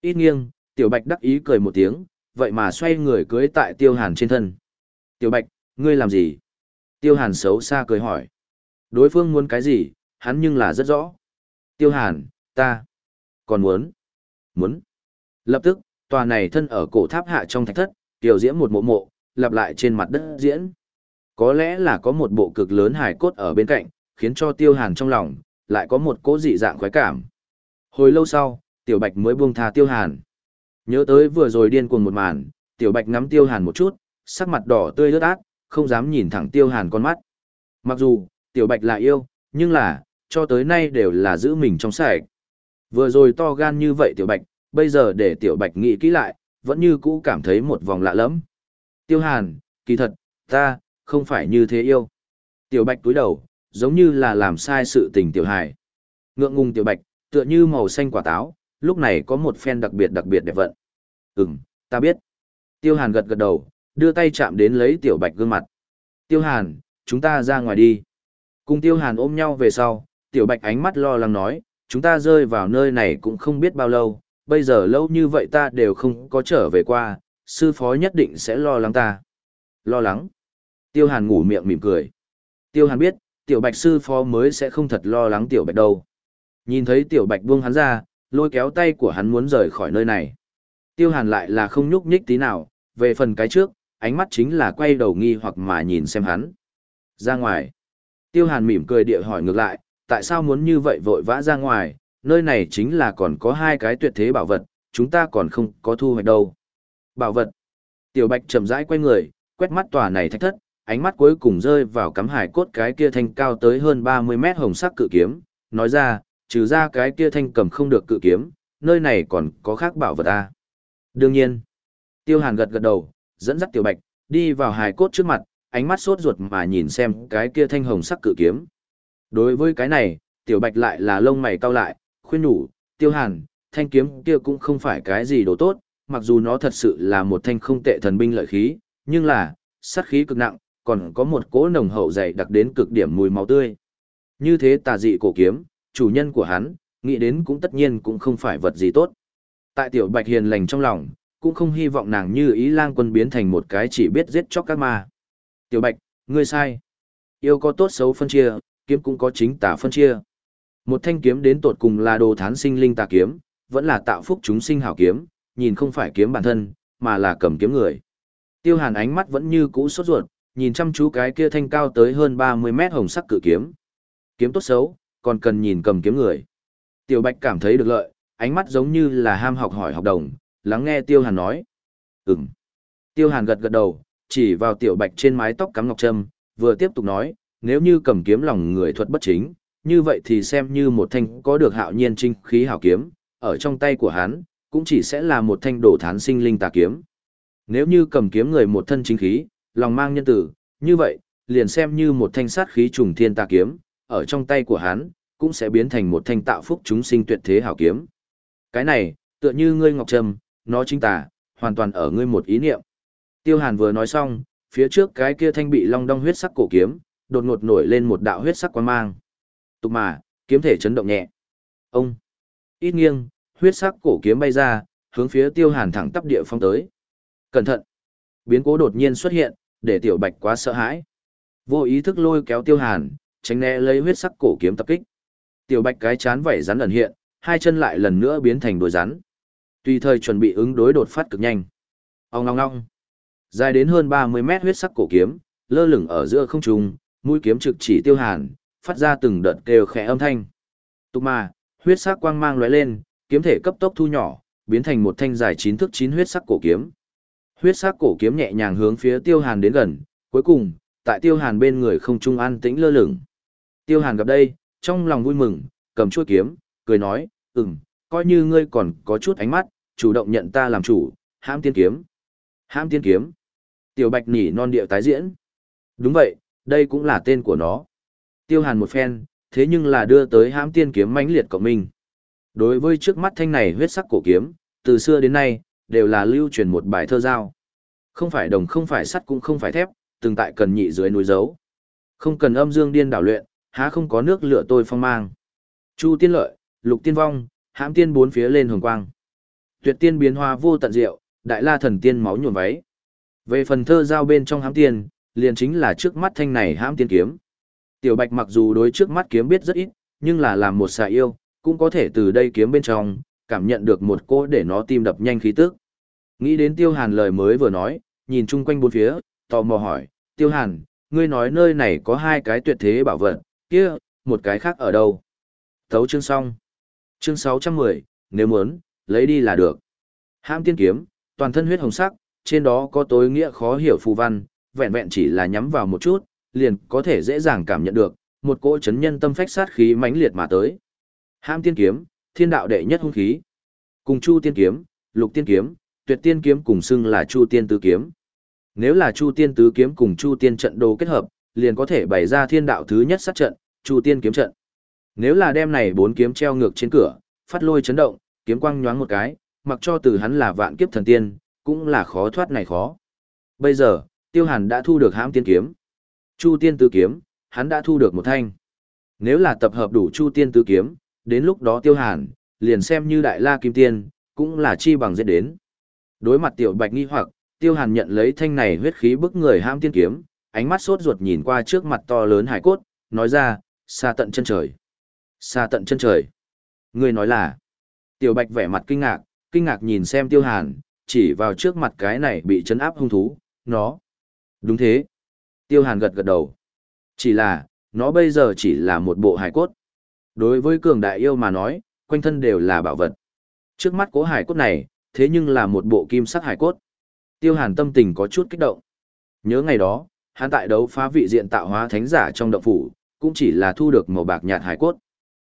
Ít nghiêng, tiểu bạch đắc ý cười một tiếng, vậy mà xoay người cưới tại tiêu hàn trên thân. Tiểu bạch, ngươi làm gì? Tiêu hàn xấu xa cười hỏi. Đối phương muốn cái gì, hắn nhưng là rất rõ. Tiêu hàn, ta, còn muốn, muốn. Lập tức, tòa này thân ở cổ tháp hạ trong thạch thất, tiểu diễm một mộ mộ, lặp lại trên mặt đất diễn. Có lẽ là có một bộ cực lớn hài cốt ở bên cạnh, khiến cho tiêu hàn trong lòng, lại có một cố dị dạng khoái cảm. Hồi lâu sau, tiểu bạch mới buông tha tiêu hàn. Nhớ tới vừa rồi điên cuồng một màn, tiểu bạch ngắm tiêu hàn một chút, sắc mặt đỏ tươi rớt át không dám nhìn thẳng tiêu hàn con mắt. Mặc dù, tiểu bạch là yêu, nhưng là, cho tới nay đều là giữ mình trong sạch. Vừa rồi to gan như vậy tiểu bạch, bây giờ để tiểu bạch nghĩ kỹ lại, vẫn như cũ cảm thấy một vòng lạ lẫm. Tiêu hàn, kỳ thật, ta, không phải như thế yêu. Tiểu bạch cúi đầu, giống như là làm sai sự tình tiểu hài. Ngượng ngùng tiểu bạch, tựa như màu xanh quả táo, lúc này có một phen đặc biệt đặc biệt đẹp vận. Ừm, ta biết. Tiêu hàn gật gật đầu, đưa tay chạm đến lấy tiểu bạch gương mặt. Tiêu hàn, chúng ta ra ngoài đi. Cùng Tiêu Hàn ôm nhau về sau, Tiểu Bạch ánh mắt lo lắng nói, chúng ta rơi vào nơi này cũng không biết bao lâu, bây giờ lâu như vậy ta đều không có trở về qua, sư phó nhất định sẽ lo lắng ta. Lo lắng. Tiêu Hàn ngủ miệng mỉm cười. Tiêu Hàn biết, Tiểu Bạch sư phó mới sẽ không thật lo lắng Tiểu Bạch đâu. Nhìn thấy Tiểu Bạch buông hắn ra, lôi kéo tay của hắn muốn rời khỏi nơi này. Tiêu Hàn lại là không nhúc nhích tí nào, về phần cái trước, ánh mắt chính là quay đầu nghi hoặc mà nhìn xem hắn. Ra ngoài. Tiêu Hàn mỉm cười địa hỏi ngược lại, tại sao muốn như vậy vội vã ra ngoài, nơi này chính là còn có hai cái tuyệt thế bảo vật, chúng ta còn không có thu hoạch đâu. Bảo vật. Tiểu Bạch chậm rãi quay người, quét mắt tòa này thách thất, ánh mắt cuối cùng rơi vào cắm hải cốt cái kia thanh cao tới hơn 30 mét hồng sắc cự kiếm, nói ra, trừ ra cái kia thanh cầm không được cự kiếm, nơi này còn có khác bảo vật à. Đương nhiên, Tiêu Hàn gật gật đầu, dẫn dắt Tiểu Bạch, đi vào hài cốt trước mặt, ánh mắt sốt ruột mà nhìn xem cái kia thanh hồng sắc cự kiếm. Đối với cái này, Tiểu Bạch lại là lông mày cau lại, khuyên nhủ, Tiêu Hàn, thanh kiếm kia cũng không phải cái gì đồ tốt, mặc dù nó thật sự là một thanh không tệ thần binh lợi khí, nhưng là, sát khí cực nặng, còn có một cỗ nồng hậu dày đặc đến cực điểm mùi máu tươi. Như thế tà dị cổ kiếm, chủ nhân của hắn, nghĩ đến cũng tất nhiên cũng không phải vật gì tốt. Tại tiểu bạch hiền lành trong lòng, cũng không hy vọng nàng như ý lang quân biến thành một cái chỉ biết giết chóc các ma. Tiểu bạch, ngươi sai. Yêu có tốt xấu phân chia, kiếm cũng có chính tả phân chia. Một thanh kiếm đến tột cùng là đồ thán sinh linh tà kiếm, vẫn là tạo phúc chúng sinh hảo kiếm, nhìn không phải kiếm bản thân, mà là cầm kiếm người. Tiêu hàn ánh mắt vẫn như cũ sốt ruột, nhìn chăm chú cái kia thanh cao tới hơn 30 mét hồng sắc cự kiếm. Kiếm tốt xấu, còn cần nhìn cầm kiếm người. Tiểu Bạch cảm thấy được lợi, ánh mắt giống như là ham học hỏi học đồng, lắng nghe Tiêu Hàn nói. Ừm. Tiêu Hàn gật gật đầu, chỉ vào Tiểu Bạch trên mái tóc cắm ngọc trâm, vừa tiếp tục nói, nếu như cầm kiếm lòng người thuật bất chính, như vậy thì xem như một thanh có được hạo nhiên trinh khí hảo kiếm, ở trong tay của hắn, cũng chỉ sẽ là một thanh đổ thán sinh linh tà kiếm. Nếu như cầm kiếm người một thân chính khí, lòng mang nhân tử, như vậy, liền xem như một thanh sát khí trùng thiên tà kiếm, ở trong tay của hắn, cũng sẽ biến thành một thanh tạo phúc chúng sinh tuyệt thế hảo kiếm. Cái này, tựa như ngươi ngọc trầm, nó chính tà, hoàn toàn ở ngươi một ý niệm. Tiêu Hàn vừa nói xong, phía trước cái kia thanh bị long đong huyết sắc cổ kiếm, đột ngột nổi lên một đạo huyết sắc quang mang. Tục mà, kiếm thể chấn động nhẹ. Ông, ít nghiêng, huyết sắc cổ kiếm bay ra, hướng phía Tiêu Hàn thẳng tắp địa phong tới. Cẩn thận! Biến cố đột nhiên xuất hiện, để Tiểu Bạch quá sợ hãi. Vô ý thức lôi kéo Tiêu Hàn, tránh né lấy huyết sắc cổ kiếm tập kích. Tiểu Bạch cái chán vảy rắn ẩn hiện, hai chân lại lần nữa biến thành đuôi rắn. Tùy thời chuẩn bị ứng đối đột phát cực nhanh. Ông ngong ngong. Dài đến hơn 30 mét huyết sắc cổ kiếm, lơ lửng ở giữa không trung, mũi kiếm trực chỉ Tiêu Hàn, phát ra từng đợt kêu khẽ âm thanh. Tục mà, huyết sắc quang mang lóe lên, kiếm thể cấp tốc thu nhỏ, biến thành một thanh dài chín thước chín huyết sắc cổ kiếm. Huyết sắc cổ kiếm nhẹ nhàng hướng phía Tiêu Hàn đến gần, cuối cùng, tại Tiêu Hàn bên người không trung an tĩnh lơ lửng. Tiêu Hàn gặp đây, trong lòng vui mừng, cầm chuôi kiếm, cười nói, ừm, coi như ngươi còn có chút ánh mắt, chủ động nhận ta làm chủ, hãm tiên kiếm. Hãm tiên kiếm. Tiểu Bạch nỉ non điệu tái diễn. Đúng vậy, đây cũng là tên của nó. Tiêu Hàn một phen, thế nhưng là đưa tới hãm tiên kiếm mãnh liệt của mình. Đối với trước mắt thanh này huyết sắc cổ kiếm, từ xưa đến nay, đều là lưu truyền một bài thơ giao. Không phải đồng không phải sắt cũng không phải thép, từng tại cần nhị dưới núi dấu. Không cần âm dương điên đảo luyện, há không có nước lửa tôi phong mang. Chu tiên lợi, lục tiên vong, hãm tiên bốn phía lên hồng quang. Tuyệt tiên biến hoa vô tận diệu, đại la thần tiên máu nhuộm váy. Về phần thơ giao bên trong hãm tiên, liền chính là trước mắt thanh này hãm tiên kiếm. Tiểu Bạch mặc dù đối trước mắt kiếm biết rất ít, nhưng là làm một xà yêu, cũng có thể từ đây kiếm bên trong, cảm nhận được một cô để nó tim đập nhanh khí tức. Nghĩ đến Tiêu Hàn lời mới vừa nói, nhìn chung quanh bốn phía, tò mò hỏi, Tiêu Hàn, ngươi nói nơi này có hai cái tuyệt thế bảo vật, kia, một cái khác ở đâu? Thấu chương xong. Chương 610, nếu muốn, lấy đi là được. Hãm tiên kiếm, toàn thân huyết hồng sắc, trên đó có tối nghĩa khó hiểu phù văn, vẹn vẹn chỉ là nhắm vào một chút, liền có thể dễ dàng cảm nhận được, một cỗ chấn nhân tâm phách sát khí mãnh liệt mà tới. Hãm tiên kiếm, thiên đạo đệ nhất hung khí. Cùng Chu tiên kiếm, Lục tiên kiếm, Tuyệt tiên kiếm cùng xưng là Chu tiên tứ kiếm. Nếu là Chu tiên tứ kiếm cùng Chu tiên trận đồ kết hợp, liền có thể bày ra thiên đạo thứ nhất sát trận, Chu tiên kiếm trận. Nếu là đem này bốn kiếm treo ngược trên cửa, phát lôi chấn động, kiếm quang nhoáng một cái, mặc cho từ hắn là vạn kiếp thần tiên, cũng là khó thoát này khó. Bây giờ, Tiêu Hàn đã thu được hãm tiên kiếm. Chu tiên tứ kiếm, hắn đã thu được một thanh. Nếu là tập hợp đủ Chu Tiên tứ kiếm, đến lúc đó Tiêu Hàn, liền xem như Đại La Kim Tiên, cũng là chi bằng giết đến. Đối mặt Tiểu Bạch nghi hoặc, Tiêu Hàn nhận lấy thanh này huyết khí bức người hãm tiên kiếm, ánh mắt sốt ruột nhìn qua trước mặt to lớn hải cốt, nói ra, xa tận chân trời. Xa tận chân trời. Người nói là, Tiểu Bạch vẻ mặt kinh ngạc, kinh ngạc nhìn xem Tiêu Hàn, chỉ vào trước mặt cái này bị chấn áp hung thú, nó. Đúng thế. Tiêu Hàn gật gật đầu. Chỉ là, nó bây giờ chỉ là một bộ hải cốt. Đối với cường đại yêu mà nói, quanh thân đều là bảo vật. Trước mắt cố hải cốt này, thế nhưng là một bộ kim sắc hải cốt. Tiêu Hàn tâm tình có chút kích động. Nhớ ngày đó, hắn tại đấu phá vị diện tạo hóa thánh giả trong động phủ, cũng chỉ là thu được màu bạc nhạt hải cốt.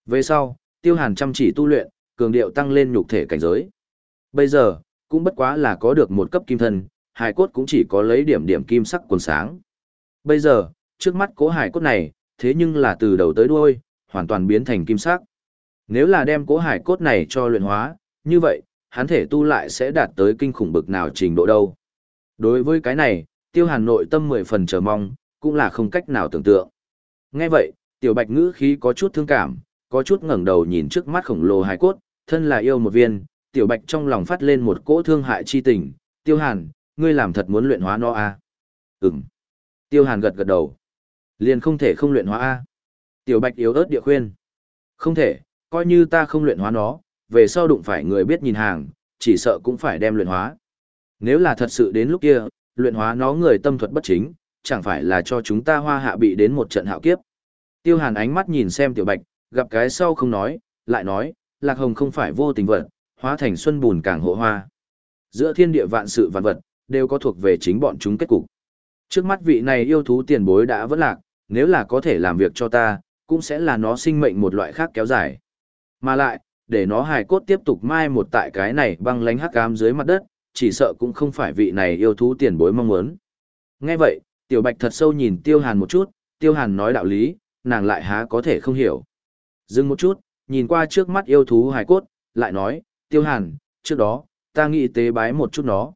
Về sau, Tiêu Hàn chăm chỉ tu luyện, cường điệu tăng lên nhục thể cảnh giới. Bây giờ, cũng bất quá là có được một cấp kim thân, hải cốt cũng chỉ có lấy điểm điểm kim sắc quần sáng. Bây giờ, trước mắt cố hải cốt này, thế nhưng là từ đầu tới đuôi, hoàn toàn biến thành kim sắc. Nếu là đem cố hải cốt này cho luyện hóa, như vậy, hắn thể tu lại sẽ đạt tới kinh khủng bực nào trình độ đâu. Đối với cái này, tiêu hàn nội tâm mười phần chờ mong, cũng là không cách nào tưởng tượng. Nghe vậy, tiểu bạch ngữ khí có chút thương cảm, có chút ngẩng đầu nhìn trước mắt khổng lồ hải cốt, thân là yêu một viên, tiểu bạch trong lòng phát lên một cỗ thương hại chi tình, tiêu hàn, ngươi làm thật muốn luyện hóa nó à? Ừm. Tiêu hàn gật gật đầu. Liền không thể không luyện hóa a Tiểu bạch yếu ớt địa khuyên. Không thể, coi như ta không luyện hóa nó, về sau đụng phải người biết nhìn hàng, chỉ sợ cũng phải đem luyện hóa. Nếu là thật sự đến lúc kia, luyện hóa nó người tâm thuật bất chính, chẳng phải là cho chúng ta hoa hạ bị đến một trận hạo kiếp. Tiêu hàn ánh mắt nhìn xem tiểu bạch, gặp cái sau không nói, lại nói, lạc hồng không phải vô tình vật, hóa thành xuân bùn càng hộ hoa. Giữa thiên địa vạn sự vạn vật, đều có thuộc về chính bọn chúng kết cục. Trước mắt vị này yêu thú tiền bối đã vẫn lạc, nếu là có thể làm việc cho ta, cũng sẽ là nó sinh mệnh một loại khác kéo dài. Mà lại, để nó hài cốt tiếp tục mai một tại cái này băng lánh hắc ám dưới mặt đất, chỉ sợ cũng không phải vị này yêu thú tiền bối mong muốn. Nghe vậy, tiểu bạch thật sâu nhìn tiêu hàn một chút, tiêu hàn nói đạo lý, nàng lại há có thể không hiểu. Dừng một chút, nhìn qua trước mắt yêu thú hài cốt, lại nói, tiêu hàn, trước đó, ta nghĩ tế bái một chút nó.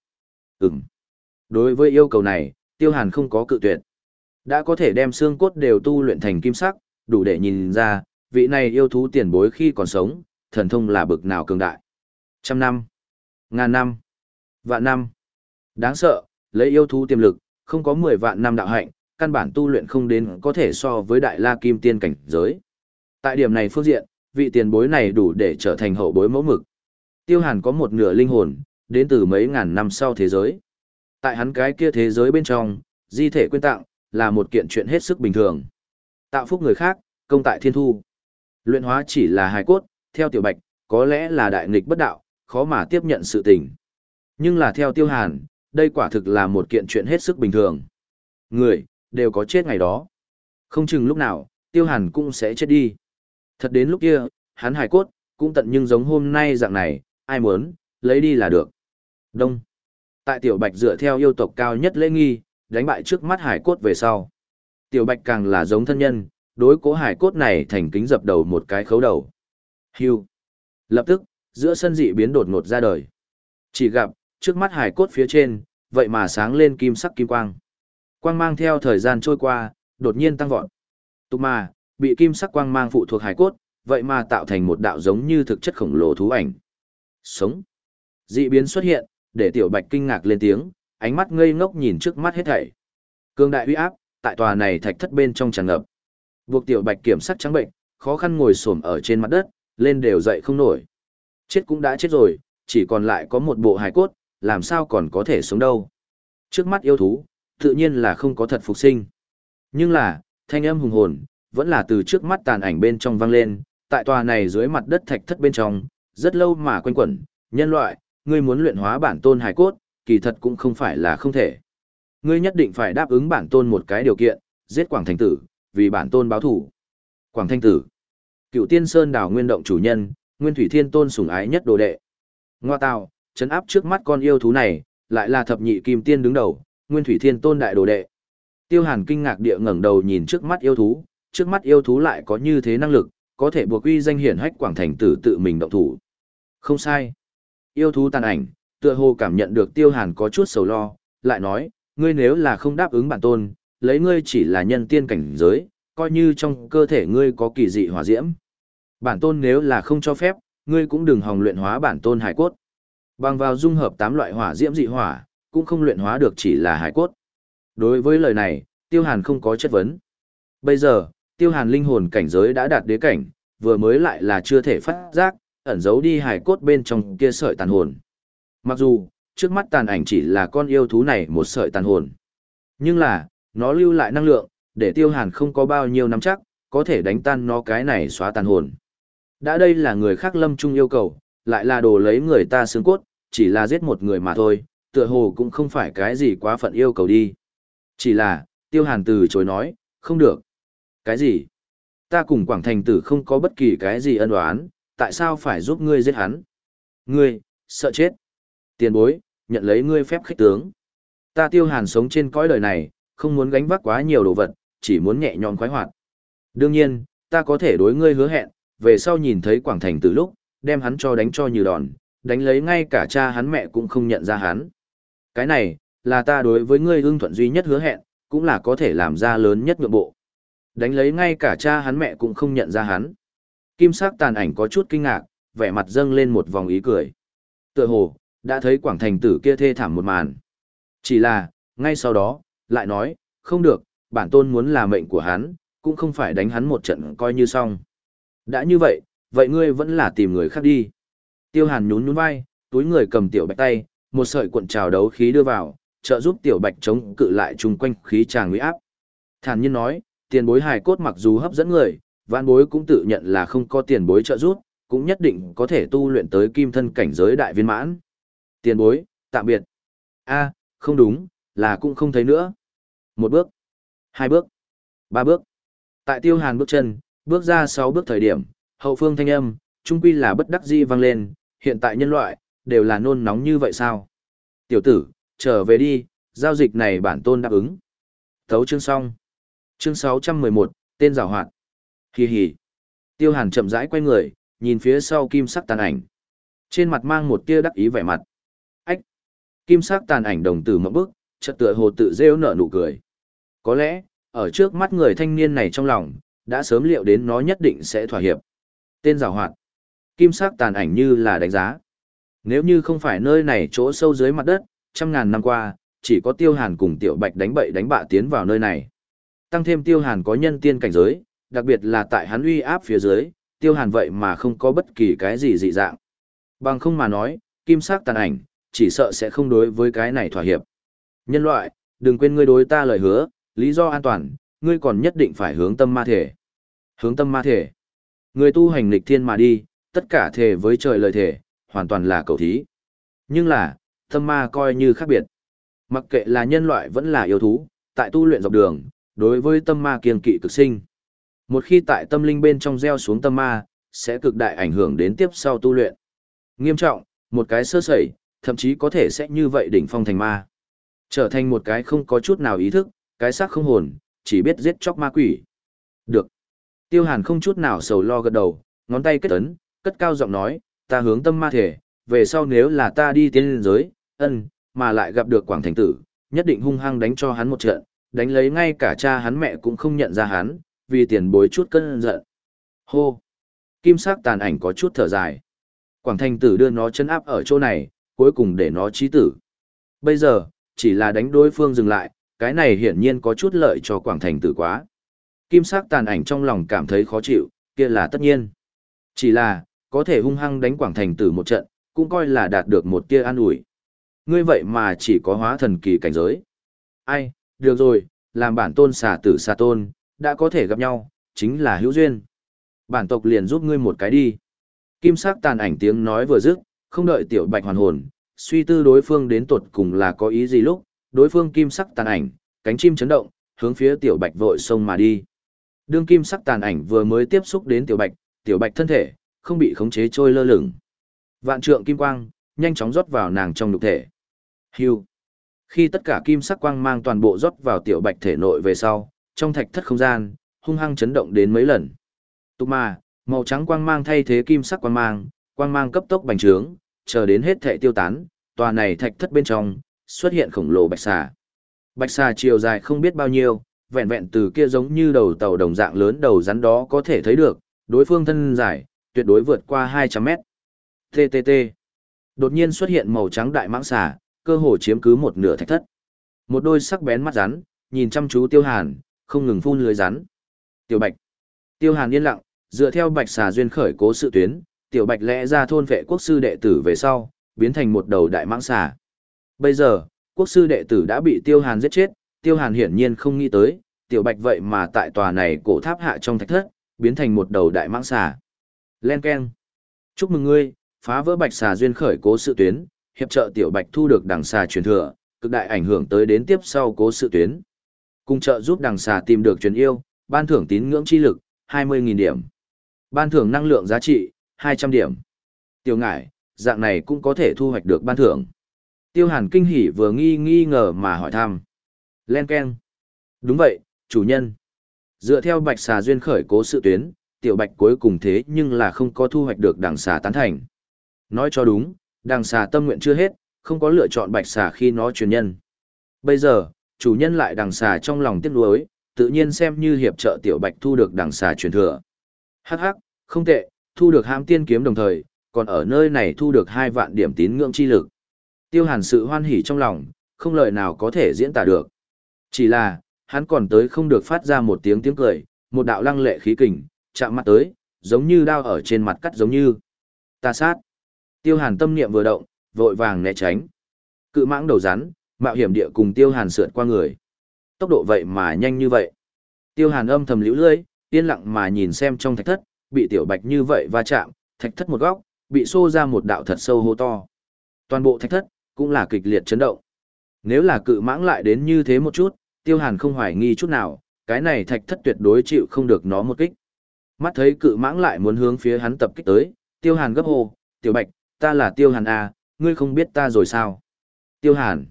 Ừm. Đối với yêu cầu này, tiêu hàn không có cự tuyệt. Đã có thể đem xương cốt đều tu luyện thành kim sắc, đủ để nhìn ra, vị này yêu thú tiền bối khi còn sống, thần thông là bực nào cường đại. Trăm năm, ngàn năm, vạn năm. Đáng sợ, lấy yêu thú tiềm lực, không có 10 vạn năm đạo hạnh, căn bản tu luyện không đến có thể so với đại la kim tiên cảnh giới. Tại điểm này phương diện, vị tiền bối này đủ để trở thành hậu bối mẫu mực. Tiêu Hàn có một nửa linh hồn, đến từ mấy ngàn năm sau thế giới. Tại hắn cái kia thế giới bên trong, di thể quyên tặng, là một kiện chuyện hết sức bình thường. Tạo phúc người khác, công tại thiên thu. Luyện hóa chỉ là hài cốt, theo tiểu bạch, có lẽ là đại nghịch bất đạo, khó mà tiếp nhận sự tình. Nhưng là theo tiêu hàn, đây quả thực là một kiện chuyện hết sức bình thường. Người, đều có chết ngày đó. Không chừng lúc nào, tiêu hàn cũng sẽ chết đi. Thật đến lúc kia, hắn hài cốt, cũng tận nhưng giống hôm nay dạng này, ai muốn, lấy đi là được. Đông. Tại tiểu bạch dựa theo yêu tộc cao nhất lễ nghi, đánh bại trước mắt hải cốt về sau. Tiểu bạch càng là giống thân nhân, đối cố hải cốt này thành kính dập đầu một cái khấu đầu. Hưu. Lập tức, giữa sân dị biến đột ngột ra đời. Chỉ gặp, trước mắt hải cốt phía trên, vậy mà sáng lên kim sắc kim quang. Quang mang theo thời gian trôi qua, đột nhiên tăng vọt. Tục mà, bị kim sắc quang mang phụ thuộc hải cốt, vậy mà tạo thành một đạo giống như thực chất khổng lồ thú ảnh. Sống. Dị biến xuất hiện, để tiểu bạch kinh ngạc lên tiếng, ánh mắt ngây ngốc nhìn trước mắt hết thảy. Cương đại uy áp, tại tòa này thạch thất bên trong tràn ngập. Buộc tiểu bạch kiểm sắc trắng bệnh, khó khăn ngồi xổm ở trên mặt đất, lên đều dậy không nổi. Chết cũng đã chết rồi, chỉ còn lại có một bộ hài cốt, làm sao còn có thể sống đâu. Trước mắt yêu thú, tự nhiên là không có thật phục sinh. Nhưng là, thanh âm hùng hồn, vẫn là từ trước mắt tàn ảnh bên trong vang lên, tại tòa này dưới mặt đất thạch thất bên trong, rất lâu mà quanh quẩn, nhân loại, ngươi muốn luyện hóa bản tôn hài cốt, kỳ thật cũng không phải là không thể. Ngươi nhất định phải đáp ứng bản tôn một cái điều kiện, giết Quảng Thành Tử, vì bản tôn báo thủ. Quảng Thanh Tử, cựu tiên sơn đảo nguyên động chủ nhân, nguyên thủy thiên tôn sủng ái nhất đồ đệ. Ngoa tào, chấn áp trước mắt con yêu thú này, lại là thập nhị kim tiên đứng đầu, nguyên thủy thiên tôn đại đồ đệ. Tiêu hàn kinh ngạc địa ngẩng đầu nhìn trước mắt yêu thú, trước mắt yêu thú lại có như thế năng lực, có thể buộc uy danh hiển hách Quảng Thành Tử tự mình động thủ. Không sai. Yêu thú tàn ảnh, tựa hồ cảm nhận được tiêu hàn có chút sầu lo, lại nói, ngươi nếu là không đáp ứng bản tôn, lấy ngươi chỉ là nhân tiên cảnh giới, coi như trong cơ thể ngươi có kỳ dị hỏa diễm. Bản tôn nếu là không cho phép, ngươi cũng đừng hòng luyện hóa bản tôn hải cốt. Bằng vào dung hợp tám loại hỏa diễm dị hỏa, cũng không luyện hóa được chỉ là hải cốt. Đối với lời này, Tiêu Hàn không có chất vấn. Bây giờ, Tiêu Hàn linh hồn cảnh giới đã đạt đế cảnh, vừa mới lại là chưa thể phát giác, ẩn giấu đi hải cốt bên trong kia sợi tàn hồn. Mặc dù, trước mắt tàn ảnh chỉ là con yêu thú này một sợi tàn hồn. Nhưng là, nó lưu lại năng lượng, để tiêu hàn không có bao nhiêu nắm chắc, có thể đánh tan nó cái này xóa tàn hồn. Đã đây là người khác lâm trung yêu cầu, lại là đồ lấy người ta xương cốt, chỉ là giết một người mà thôi, tựa hồ cũng không phải cái gì quá phận yêu cầu đi. Chỉ là, tiêu hàn từ chối nói, không được. Cái gì? Ta cùng Quảng Thành tử không có bất kỳ cái gì ân oán, tại sao phải giúp ngươi giết hắn? Ngươi, sợ chết. Tiền bối, nhận lấy ngươi phép khích tướng. Ta tiêu hàn sống trên cõi đời này, không muốn gánh vác quá nhiều đồ vật, chỉ muốn nhẹ nhõm khoái hoạt. Đương nhiên, ta có thể đối ngươi hứa hẹn, về sau nhìn thấy Quảng Thành Tử lúc, đem hắn cho đánh cho như đòn, đánh lấy ngay cả cha hắn mẹ cũng không nhận ra hắn. Cái này, là ta đối với ngươi ưng thuận duy nhất hứa hẹn, cũng là có thể làm ra lớn nhất nhượng bộ. Đánh lấy ngay cả cha hắn mẹ cũng không nhận ra hắn. Kim sắc tàn ảnh có chút kinh ngạc, vẻ mặt dâng lên một vòng ý cười. Tựa hồ, đã thấy quảng thành tử kia thê thảm một màn. Chỉ là, ngay sau đó, lại nói, không được, bản tôn muốn là mệnh của hắn, cũng không phải đánh hắn một trận coi như xong. Đã như vậy, vậy ngươi vẫn là tìm người khác đi. Tiêu hàn nhún nhún vai, túi người cầm tiểu bạch tay, một sợi cuộn trào đấu khí đưa vào, trợ giúp tiểu bạch chống cự lại chung quanh khí tràng nguy áp. Thản nhiên nói, tiền bối hài cốt mặc dù hấp dẫn người, vạn bối cũng tự nhận là không có tiền bối trợ giúp, cũng nhất định có thể tu luyện tới kim thân cảnh giới đại viên mãn. Tiền bối, tạm biệt. a không đúng, là cũng không thấy nữa. Một bước, hai bước, ba bước. Tại tiêu hàn bước chân, bước ra sáu bước thời điểm, hậu phương thanh âm, trung quy là bất đắc di vang lên, hiện tại nhân loại, đều là nôn nóng như vậy sao? Tiểu tử, trở về đi, giao dịch này bản tôn đáp ứng. Thấu chương xong. Chương 611, tên giảo hoạt. Hì hì. Tiêu hàn chậm rãi quay người, nhìn phía sau kim sắc tàn ảnh. Trên mặt mang một tia đắc ý vẻ mặt. Ách. Kim sắc tàn ảnh đồng tử mộng bức, chợt tựa hồ tự rêu nở nụ cười. Có lẽ, ở trước mắt người thanh niên này trong lòng, đã sớm liệu đến nó nhất định sẽ thỏa hiệp. Tên giảo hoạt. Kim sắc tàn ảnh như là đánh giá. Nếu như không phải nơi này chỗ sâu dưới mặt đất, trăm ngàn năm qua, chỉ có tiêu hàn cùng tiểu bạch đánh bậy đánh bạ tiến vào nơi này. Tăng thêm tiêu hàn có nhân tiên cảnh giới, đặc biệt là tại hắn uy áp phía dưới, tiêu hàn vậy mà không có bất kỳ cái gì dị dạng. Bằng không mà nói, kim sắc tàn ảnh, chỉ sợ sẽ không đối với cái này thỏa hiệp. Nhân loại, đừng quên ngươi đối ta lời hứa, lý do an toàn, ngươi còn nhất định phải hướng tâm ma thể. Hướng tâm ma thể. Người tu hành lịch thiên mà đi, tất cả thể với trời lời thể, hoàn toàn là cầu thí. Nhưng là, tâm ma coi như khác biệt. Mặc kệ là nhân loại vẫn là yêu thú, tại tu luyện dọc đường, đối với tâm ma kiên kỵ cực sinh. Một khi tại tâm linh bên trong gieo xuống tâm ma, sẽ cực đại ảnh hưởng đến tiếp sau tu luyện. Nghiêm trọng, một cái sơ sẩy, thậm chí có thể sẽ như vậy đỉnh phong thành ma. Trở thành một cái không có chút nào ý thức, cái xác không hồn, chỉ biết giết chóc ma quỷ. Được. Tiêu hàn không chút nào sầu lo gật đầu, ngón tay kết ấn, cất cao giọng nói, ta hướng tâm ma thể, về sau nếu là ta đi tiến lên giới, ân, mà lại gặp được quảng thành tử, nhất định hung hăng đánh cho hắn một trận, đánh lấy ngay cả cha hắn mẹ cũng không nhận ra hắn, vì tiền bối chút cơn giận. Hô! Kim sắc tàn ảnh có chút thở dài. Quảng thành tử đưa nó chân áp ở chỗ này, cuối cùng để nó trí tử. Bây giờ, chỉ là đánh đối phương dừng lại, cái này hiển nhiên có chút lợi cho quảng thành tử quá. Kim sắc tàn ảnh trong lòng cảm thấy khó chịu, kia là tất nhiên. Chỉ là, có thể hung hăng đánh quảng thành tử một trận, cũng coi là đạt được một tia an ủi. Ngươi vậy mà chỉ có hóa thần kỳ cảnh giới. Ai, được rồi, làm bản tôn xà tử xà tôn, đã có thể gặp nhau, chính là hữu duyên. Bản tộc liền giúp ngươi một cái đi. Kim sắc tàn ảnh tiếng nói vừa dứt, không đợi tiểu bạch hoàn hồn, suy tư đối phương đến tột cùng là có ý gì lúc, đối phương kim sắc tàn ảnh, cánh chim chấn động, hướng phía tiểu bạch vội sông mà đi. Đương kim sắc tàn ảnh vừa mới tiếp xúc đến tiểu bạch, tiểu bạch thân thể, không bị khống chế trôi lơ lửng. Vạn trượng kim quang, nhanh chóng rót vào nàng trong nhục thể. Hưu. Khi tất cả kim sắc quang mang toàn bộ rót vào tiểu bạch thể nội về sau, trong thạch thất không gian, hung hăng chấn động đến mấy lần. Tục mà, màu trắng quang mang thay thế kim sắc quang mang, quang mang cấp tốc bành trướng, chờ đến hết thệ tiêu tán, tòa này thạch thất bên trong, xuất hiện khổng lồ bạch xà. Bạch xà chiều dài không biết bao nhiêu, vẹn vẹn từ kia giống như đầu tàu đồng dạng lớn đầu rắn đó có thể thấy được, đối phương thân dài, tuyệt đối vượt qua 200 mét. TTT. Đột nhiên xuất hiện màu trắng đại mãng xà, cơ hồ chiếm cứ một nửa thạch thất. Một đôi sắc bén mắt rắn, nhìn chăm chú Tiêu Hàn, không ngừng phun lưới rắn. Tiểu Bạch. Tiêu Hàn yên lặng, dựa theo Bạch xà duyên khởi cố sự tuyến, Tiểu Bạch lẽ ra thôn vệ quốc sư đệ tử về sau, biến thành một đầu đại mãng xà. Bây giờ, quốc sư đệ tử đã bị Tiêu Hàn giết chết, Tiêu Hàn hiển nhiên không nghĩ tới, Tiểu Bạch vậy mà tại tòa này cổ tháp hạ trong thạch thất, biến thành một đầu đại mãng xà. Len keng. Chúc mừng ngươi, phá vỡ Bạch xà duyên khởi cố sự tuyến, hiệp trợ Tiểu Bạch thu được đằng xà truyền thừa, cực đại ảnh hưởng tới đến tiếp sau cố sự tuyến. Cùng trợ giúp đằng xà tìm được truyền yêu, ban thưởng tín ngưỡng chi lực, 20.000 điểm. Ban thưởng năng lượng giá trị, 200 điểm. Tiểu ngải, dạng này cũng có thể thu hoạch được ban thưởng. Tiêu hàn kinh hỉ vừa nghi nghi ngờ mà hỏi thăm. Len Ken. Đúng vậy, chủ nhân. Dựa theo bạch xà duyên khởi cố sự tuyến, tiểu bạch cuối cùng thế nhưng là không có thu hoạch được đằng xà tán thành. Nói cho đúng, đằng xà tâm nguyện chưa hết, không có lựa chọn bạch xà khi nó truyền nhân. Bây giờ, chủ nhân lại đằng xà trong lòng tiếc nuối, tự nhiên xem như hiệp trợ tiểu bạch thu được đằng xà truyền thừa. Hắc hắc, không tệ, thu được hãm tiên kiếm đồng thời, còn ở nơi này thu được hai vạn điểm tín ngưỡng chi lực. Tiêu hàn sự hoan hỉ trong lòng, không lời nào có thể diễn tả được. Chỉ là, hắn còn tới không được phát ra một tiếng tiếng cười, một đạo lăng lệ khí kình, chạm mặt tới, giống như đao ở trên mặt cắt giống như. Ta sát. Tiêu hàn tâm niệm vừa động, vội vàng né tránh. Cự mãng đầu rắn, mạo hiểm địa cùng tiêu hàn sượt qua người. Tốc độ vậy mà nhanh như vậy. Tiêu hàn âm thầm liễu lưỡi, yên lặng mà nhìn xem trong thạch thất, bị tiểu bạch như vậy va chạm, thạch thất một góc, bị xô ra một đạo thật sâu hô to. Toàn bộ thạch thất, cũng là kịch liệt chấn động. Nếu là cự mãng lại đến như thế một chút, tiêu hàn không hoài nghi chút nào, cái này thạch thất tuyệt đối chịu không được nó một kích. Mắt thấy cự mãng lại muốn hướng phía hắn tập kích tới, tiêu hàn gấp hô, tiểu bạch, ta là tiêu hàn à, ngươi không biết ta rồi sao? Tiêu hàn.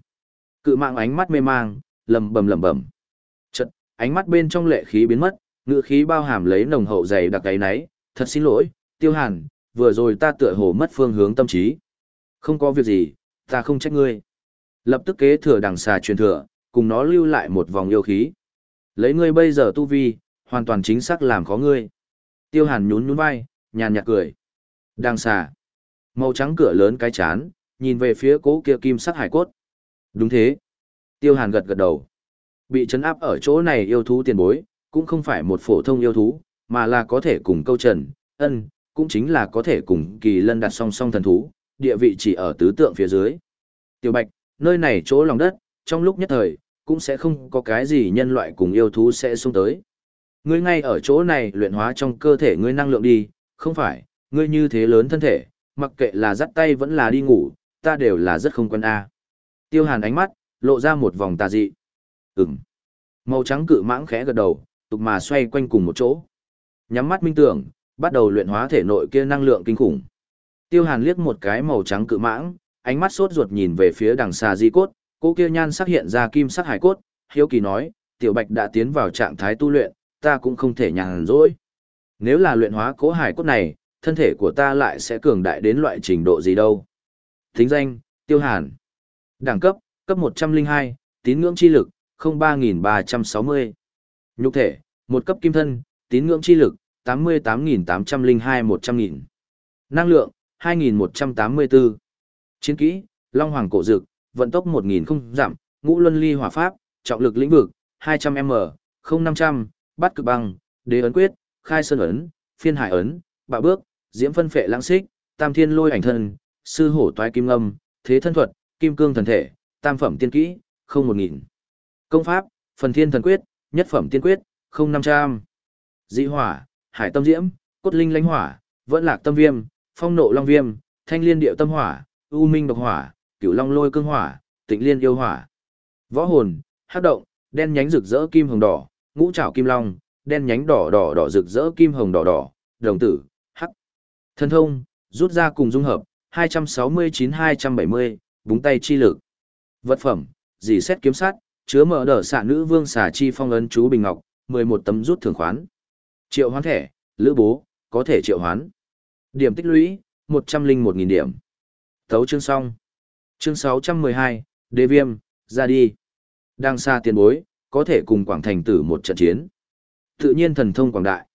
Cự mạng ánh mắt mê mang, lầm bầm lầm bầm. Chật, ánh mắt bên trong lệ khí biến mất, ngự khí bao hàm lấy nồng hậu dày đặc cái náy, thật xin lỗi, tiêu hàn, vừa rồi ta tựa hồ mất phương hướng tâm trí. Không có việc gì, ta không trách ngươi. Lập tức kế thừa đằng xà truyền thừa, cùng nó lưu lại một vòng yêu khí. Lấy ngươi bây giờ tu vi, hoàn toàn chính xác làm khó ngươi. Tiêu hàn nhún nhún vai, nhàn nhạt cười. Đằng xà. Màu trắng cửa lớn cái chán, nhìn về phía cố kia kim sắc hải cốt. Đúng thế. Tiêu hàn gật gật đầu. Bị chấn áp ở chỗ này yêu thú tiền bối, cũng không phải một phổ thông yêu thú, mà là có thể cùng câu trần, ân, cũng chính là có thể cùng kỳ lân đặt song song thần thú, địa vị chỉ ở tứ tượng phía dưới. Tiểu Bạch, nơi này chỗ lòng đất, trong lúc nhất thời, cũng sẽ không có cái gì nhân loại cùng yêu thú sẽ xuống tới. Ngươi ngay ở chỗ này luyện hóa trong cơ thể ngươi năng lượng đi, không phải, ngươi như thế lớn thân thể, mặc kệ là dắt tay vẫn là đi ngủ, ta đều là rất không quen a. Tiêu Hàn ánh mắt, lộ ra một vòng tà dị. Ừm. Màu trắng cự mãng khẽ gật đầu, tục mà xoay quanh cùng một chỗ. Nhắm mắt minh tưởng, bắt đầu luyện hóa thể nội kia năng lượng kinh khủng. Tiêu Hàn liếc một cái màu trắng cự mãng, ánh mắt sốt ruột nhìn về phía đằng xa di cốt, cô kia nhan sắc hiện ra kim sắc hải cốt, hiếu kỳ nói, tiểu bạch đã tiến vào trạng thái tu luyện, ta cũng không thể nhàn rỗi. Nếu là luyện hóa cố hải cốt này, thân thể của ta lại sẽ cường đại đến loại trình độ gì đâu. Thính danh, Tiêu Hàn. Đẳng cấp, cấp 102, tín ngưỡng chi lực, 03360. Nhục thể, một cấp kim thân, tín ngưỡng chi lực, 88.802-100.000. Năng lượng, 2.184. Chiến kỹ, Long Hoàng Cổ Dực, vận tốc 1.000 không giảm, ngũ luân ly hỏa pháp, trọng lực lĩnh vực, 200m, 0500, bắt cực băng, đế ấn quyết, khai sơn ấn, phiên hải ấn, bạo bước, diễm phân phệ lãng xích, tam thiên lôi ảnh thân, sư hổ toái kim âm, thế thân thuật, kim cương thần thể, tam phẩm tiên kỹ, không một nghìn. Công pháp, phần thiên thần quyết, nhất phẩm tiên quyết, không năm trăm. Dị hỏa, hải tâm diễm, cốt linh lãnh hỏa, vẫn lạc tâm viêm, phong nộ long viêm, thanh liên điệu tâm hỏa, u minh độc hỏa, cửu long lôi cương hỏa, tịnh liên yêu hỏa. Võ hồn, hắc động, đen nhánh rực rỡ kim hồng đỏ, ngũ trảo kim long, đen nhánh đỏ đỏ đỏ rực rỡ kim hồng đỏ đỏ, đồng tử. Thần thông, rút ra cùng dung hợp, 269-270, búng tay chi lực. Vật phẩm, dì xét kiếm sát, chứa mở đỡ xạ nữ vương xà chi phong ấn chú bình ngọc, 11 tấm rút thường khoán. Triệu hoán thẻ, lữ bố, có thể triệu hoán. Điểm tích lũy, 101.000 điểm. Thấu chương xong. Chương 612, đế viêm, ra đi. Đang xa tiền bối, có thể cùng Quảng Thành tử một trận chiến. Tự nhiên thần thông quảng đại.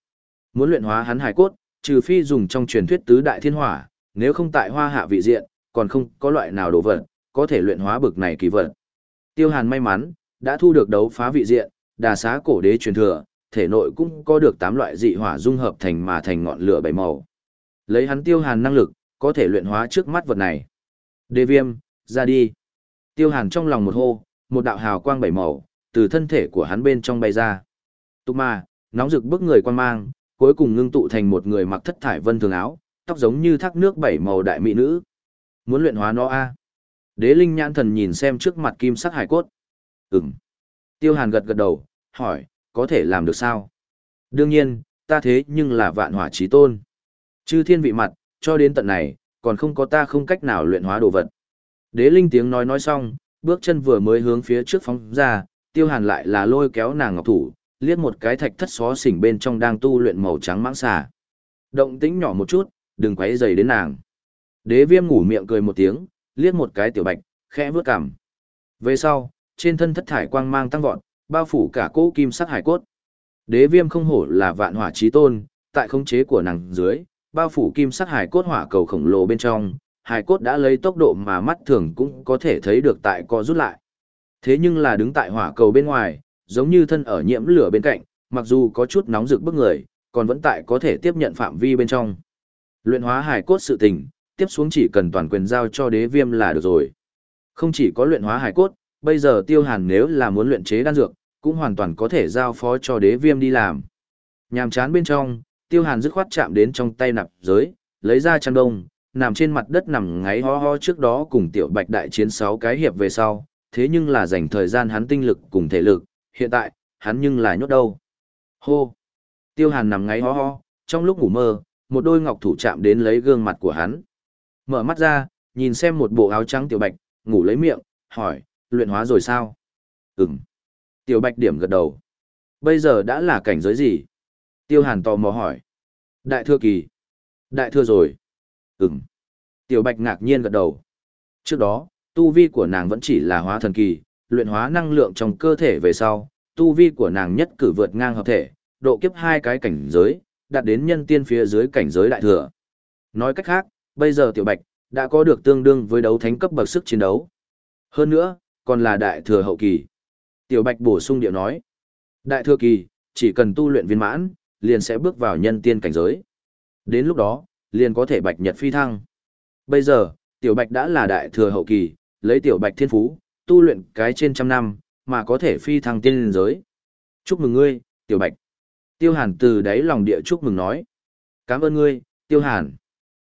Muốn luyện hóa hắn hải cốt, trừ phi dùng trong truyền thuyết tứ đại thiên hỏa, nếu không tại hoa hạ vị diện, còn không có loại nào đồ vật, có thể luyện hóa bực này kỳ vật. Tiêu Hàn may mắn, đã thu được đấu phá vị diện, đà xá cổ đế truyền thừa, thể nội cũng có được 8 loại dị hỏa dung hợp thành mà thành ngọn lửa bảy màu. Lấy hắn Tiêu Hàn năng lực, có thể luyện hóa trước mắt vật này. đê viêm, ra đi. Tiêu Hàn trong lòng một hô, một đạo hào quang bảy màu, từ thân thể của hắn bên trong bay ra. Tục mà, nóng rực bức người quan mang, cuối cùng ngưng tụ thành một người mặc thất thải vân thường áo, tóc giống như thác nước bảy màu đại mỹ nữ. Muốn luyện hóa nó a? Đế Linh nhãn thần nhìn xem trước mặt kim sắc hải cốt. Ừm. Tiêu Hàn gật gật đầu, hỏi, có thể làm được sao? Đương nhiên, ta thế nhưng là vạn hỏa chí tôn. Chư thiên vị mặt, cho đến tận này, còn không có ta không cách nào luyện hóa đồ vật. Đế Linh tiếng nói nói xong, bước chân vừa mới hướng phía trước phóng ra, Tiêu Hàn lại là lôi kéo nàng ngọc thủ, liếc một cái thạch thất xó xỉnh bên trong đang tu luyện màu trắng mãng xà. Động tĩnh nhỏ một chút, đừng quấy rầy đến nàng. Đế Viêm ngủ miệng cười một tiếng, liếc một cái tiểu bạch, khẽ vướt cằm. Về sau, trên thân thất thải quang mang tăng vọt, bao phủ cả cỗ kim sắc hải cốt. Đế Viêm không hổ là vạn hỏa chí tôn, tại khống chế của nàng dưới, bao phủ kim sắc hải cốt hỏa cầu khổng lồ bên trong, hải cốt đã lấy tốc độ mà mắt thường cũng có thể thấy được tại co rút lại. Thế nhưng là đứng tại hỏa cầu bên ngoài, giống như thân ở nhiễm lửa bên cạnh, mặc dù có chút nóng rực bức người, còn vẫn tại có thể tiếp nhận phạm vi bên trong. Luyện hóa hải cốt sự tình, tiếp xuống chỉ cần toàn quyền giao cho đế viêm là được rồi. Không chỉ có luyện hóa hải cốt, bây giờ tiêu hàn nếu là muốn luyện chế đan dược, cũng hoàn toàn có thể giao phó cho đế viêm đi làm. Nhàm chán bên trong, tiêu hàn dứt khoát chạm đến trong tay nạp giới, lấy ra chăn đông, nằm trên mặt đất nằm ngáy ho ho trước đó cùng tiểu bạch đại chiến 6 cái hiệp về sau, thế nhưng là dành thời gian hắn tinh lực cùng thể lực, hiện tại, hắn nhưng là nhốt đâu. Hô! Tiêu hàn nằm ngáy ho ho, trong lúc ngủ mơ, một đôi ngọc thủ chạm đến lấy gương mặt của hắn. Mở mắt ra, nhìn xem một bộ áo trắng tiểu bạch, ngủ lấy miệng, hỏi, luyện hóa rồi sao? Ừm. Tiểu bạch điểm gật đầu. Bây giờ đã là cảnh giới gì? Tiêu hàn tò mò hỏi. Đại thừa kỳ. Đại thừa rồi. Ừm. Tiểu bạch ngạc nhiên gật đầu. Trước đó, tu vi của nàng vẫn chỉ là hóa thần kỳ, luyện hóa năng lượng trong cơ thể về sau, tu vi của nàng nhất cử vượt ngang hợp thể, độ kiếp hai cái cảnh giới, đạt đến nhân tiên phía dưới cảnh giới đại thừa. Nói cách khác, bây giờ tiểu bạch đã có được tương đương với đấu thánh cấp bậc sức chiến đấu. Hơn nữa, còn là đại thừa hậu kỳ. Tiểu bạch bổ sung điệu nói, đại thừa kỳ, chỉ cần tu luyện viên mãn, liền sẽ bước vào nhân tiên cảnh giới. Đến lúc đó, liền có thể bạch nhật phi thăng. Bây giờ, tiểu bạch đã là đại thừa hậu kỳ, lấy tiểu bạch thiên phú, tu luyện cái trên trăm năm, mà có thể phi thăng tiên giới. Chúc mừng ngươi, tiểu bạch. Tiêu hàn từ đáy lòng địa chúc mừng nói. Cảm ơn ngươi, tiêu hàn.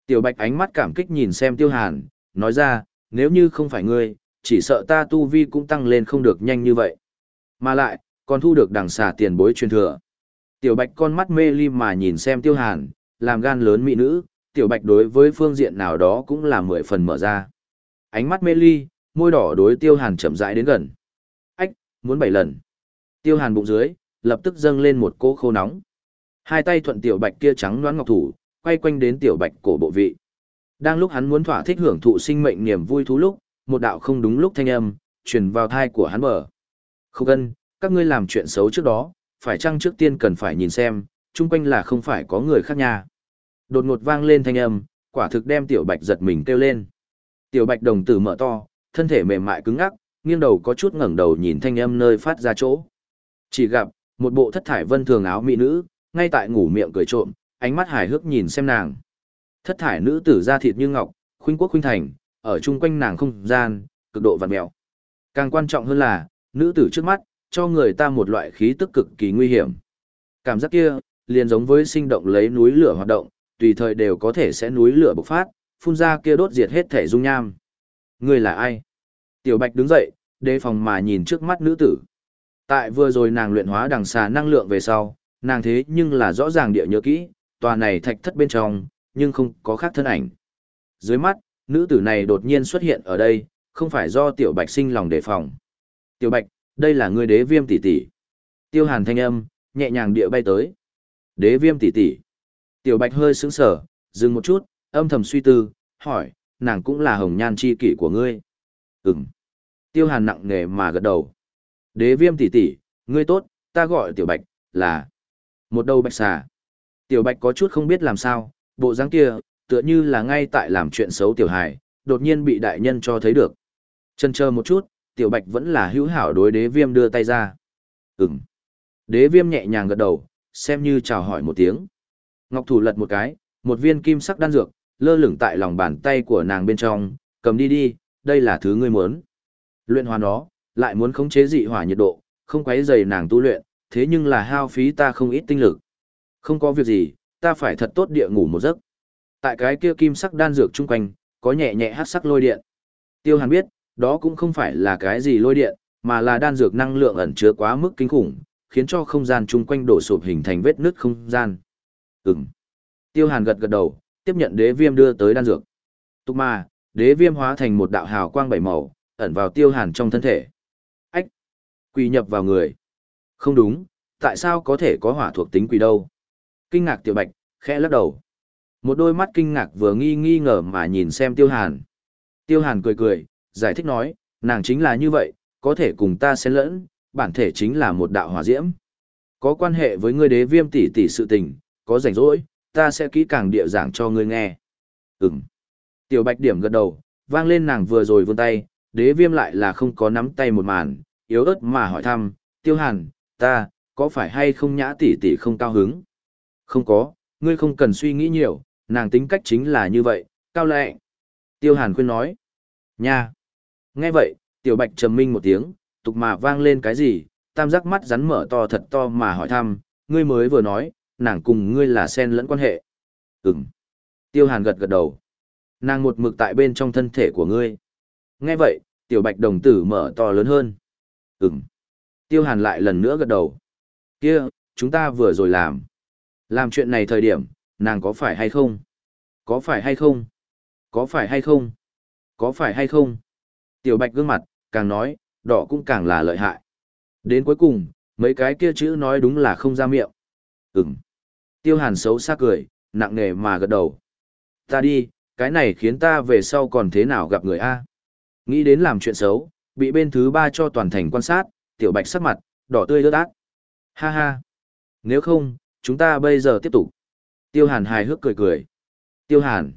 Tiểu bạch ánh mắt cảm kích nhìn xem tiêu hàn, nói ra, nếu như không phải ngươi, chỉ sợ ta tu vi cũng tăng lên không được nhanh như vậy. Mà lại, còn thu được đằng xà tiền bối truyền thừa. Tiểu bạch con mắt mê ly mà nhìn xem tiêu hàn, làm gan lớn mỹ nữ, tiểu bạch đối với phương diện nào đó cũng là mười phần mở ra. Ánh mắt mê ly, môi đỏ đối tiêu hàn chậm rãi đến gần. Ách, muốn bảy lần. Tiêu hàn bụng dưới, lập tức dâng lên một cỗ khô nóng. Hai tay thuận tiểu bạch kia trắng đoán ngọc thủ, quay quanh đến tiểu bạch cổ bộ vị. Đang lúc hắn muốn thỏa thích hưởng thụ sinh mệnh niềm vui thú lúc, một đạo không đúng lúc thanh âm, truyền vào thai của hắn mở. Không cần, các ngươi làm chuyện xấu trước đó, phải chăng trước tiên cần phải nhìn xem, chung quanh là không phải có người khác nha. Đột ngột vang lên thanh âm, quả thực đem tiểu bạch giật mình kêu lên. Tiểu bạch đồng tử mở to, thân thể mềm mại cứng ngắc, nghiêng đầu có chút ngẩng đầu nhìn thanh âm nơi phát ra chỗ. Chỉ gặp, một bộ thất thải vân thường áo mỹ nữ, ngay tại ngủ miệng cười trộm, ánh mắt hài hước nhìn xem nàng. Thất thải nữ tử da thịt như ngọc, khuynh quốc khuynh thành, ở chung quanh nàng không gian, cực độ vặn mèo. Càng quan trọng hơn là, nữ tử trước mắt, cho người ta một loại khí tức cực kỳ nguy hiểm. Cảm giác kia, liền giống với sinh động lấy núi lửa hoạt động, tùy thời đều có thể sẽ núi lửa bộc phát, phun ra kia đốt diệt hết thể dung nham. Ngươi là ai? Tiểu Bạch đứng dậy, đề phòng mà nhìn trước mắt nữ tử. Tại vừa rồi nàng luyện hóa đằng xà năng lượng về sau, nàng thế nhưng là rõ ràng địa nhớ kỹ, tòa này thạch thất bên trong, nhưng không có khác thân ảnh. Dưới mắt, nữ tử này đột nhiên xuất hiện ở đây, không phải do tiểu bạch sinh lòng đề phòng. Tiểu bạch, đây là người đế viêm tỷ tỷ. Tiêu hàn thanh âm, nhẹ nhàng địa bay tới. Đế viêm tỷ tỷ. Tiểu bạch hơi sững sờ, dừng một chút, âm thầm suy tư, hỏi, nàng cũng là hồng nhan chi kỷ của ngươi. Ừm. Tiêu hàn nặng nề mà gật đầu. Đế viêm tỷ tỷ, Ngươi tốt, ta gọi Tiểu Bạch, là một đầu bạch xà. Tiểu Bạch có chút không biết làm sao, bộ dáng kia, tựa như là ngay tại làm chuyện xấu Tiểu Hải, đột nhiên bị đại nhân cho thấy được. Chân chờ một chút, Tiểu Bạch vẫn là hữu hảo đối đế viêm đưa tay ra. Ừm. Đế viêm nhẹ nhàng gật đầu, xem như chào hỏi một tiếng. Ngọc thủ lật một cái, một viên kim sắc đan dược, lơ lửng tại lòng bàn tay của nàng bên trong, cầm đi đi, đây là thứ ngươi muốn. Luyện hóa nó, lại muốn khống chế dị hỏa nhiệt độ, không quấy rầy nàng tu luyện, thế nhưng là hao phí ta không ít tinh lực. Không có việc gì, ta phải thật tốt địa ngủ một giấc. Tại cái kia kim sắc đan dược chung quanh, có nhẹ nhẹ hắc sắc lôi điện. Tiêu Hàn biết, đó cũng không phải là cái gì lôi điện, mà là đan dược năng lượng ẩn chứa quá mức kinh khủng, khiến cho không gian chung quanh đổ sụp hình thành vết nứt không gian. Ừm. Tiêu Hàn gật gật đầu, tiếp nhận đế viêm đưa tới đan dược. Tục mà, đế viêm hóa thành một đạo hào quang bảy màu, ẩn vào Tiêu Hàn trong thân thể. Ách! Quỳ nhập vào người. Không đúng, tại sao có thể có hỏa thuộc tính quỷ đâu? Kinh ngạc Tiểu Bạch, khẽ lắc đầu. Một đôi mắt kinh ngạc vừa nghi nghi ngờ mà nhìn xem Tiêu Hàn. Tiêu Hàn cười cười, giải thích nói, nàng chính là như vậy, có thể cùng ta xen lẫn, bản thể chính là một đạo hỏa diễm. Có quan hệ với ngươi đế viêm tỷ tỷ sự tình, có rảnh rỗi, ta sẽ kỹ càng địa giảng cho ngươi nghe. Ừm. Tiểu Bạch điểm gật đầu, vang lên nàng vừa rồi vươn tay, đế viêm lại là không có nắm tay một màn, yếu ớt mà hỏi thăm, Tiêu Hàn, ta, có phải hay không nhã tỷ tỷ không cao hứng? Không có, ngươi không cần suy nghĩ nhiều, nàng tính cách chính là như vậy, cao lệ. Tiêu Hàn khuyên nói. Nha. Nghe vậy, Tiểu Bạch trầm minh một tiếng, tục mà vang lên cái gì, tam giác mắt rắn mở to thật to mà hỏi thăm, ngươi mới vừa nói, nàng cùng ngươi là sen lẫn quan hệ. Ừm. Tiêu Hàn gật gật đầu. Nàng một mực tại bên trong thân thể của ngươi. Nghe vậy, Tiểu Bạch đồng tử mở to lớn hơn. Ừm. Tiêu Hàn lại lần nữa gật đầu. Kia, chúng ta vừa rồi làm. Làm chuyện này thời điểm, nàng có phải hay không? Có phải hay không? Có phải hay không? Có phải hay không? Tiểu Bạch gương mặt, càng nói, đỏ cũng càng là lợi hại. Đến cuối cùng, mấy cái kia chữ nói đúng là không ra miệng. Ừm. Tiêu hàn xấu xa cười, nặng nề mà gật đầu. Ta đi, cái này khiến ta về sau còn thế nào gặp người A. Nghĩ đến làm chuyện xấu, bị bên thứ ba cho toàn thành quan sát, tiểu bạch sắc mặt, đỏ tươi rớt ác. Ha ha. Nếu không, chúng ta bây giờ tiếp tục. Tiêu hàn hài hước cười cười. Tiêu hàn.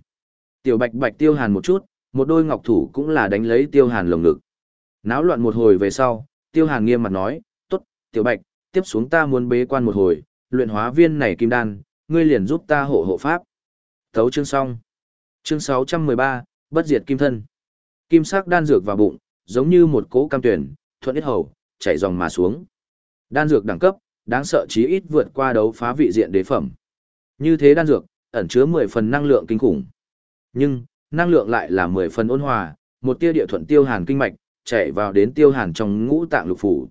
Tiểu bạch bạch tiêu hàn một chút, một đôi ngọc thủ cũng là đánh lấy tiêu hàn lồng ngực. Náo loạn một hồi về sau, tiêu hàn nghiêm mặt nói, tốt, tiểu bạch, tiếp xuống ta muốn bế quan một hồi, luyện hóa viên này kim đan, ngươi liền giúp ta hộ hộ pháp. Thấu chương xong. Chương 613, bất diệt kim thân. Kim sắc đan dược vào bụng, giống như một cỗ cam tuyển, thuận ít hầu, chảy dòng mà xuống. Đan dược đẳng cấp, đáng sợ chí ít vượt qua đấu phá vị diện đế phẩm. Như thế đan dược, ẩn chứa 10 phần năng lượng kinh khủng. Nhưng, năng lượng lại là 10 phần ôn hòa, một tia địa thuận tiêu hàn kinh mạch, chạy vào đến tiêu hàn trong ngũ tạng lục phủ.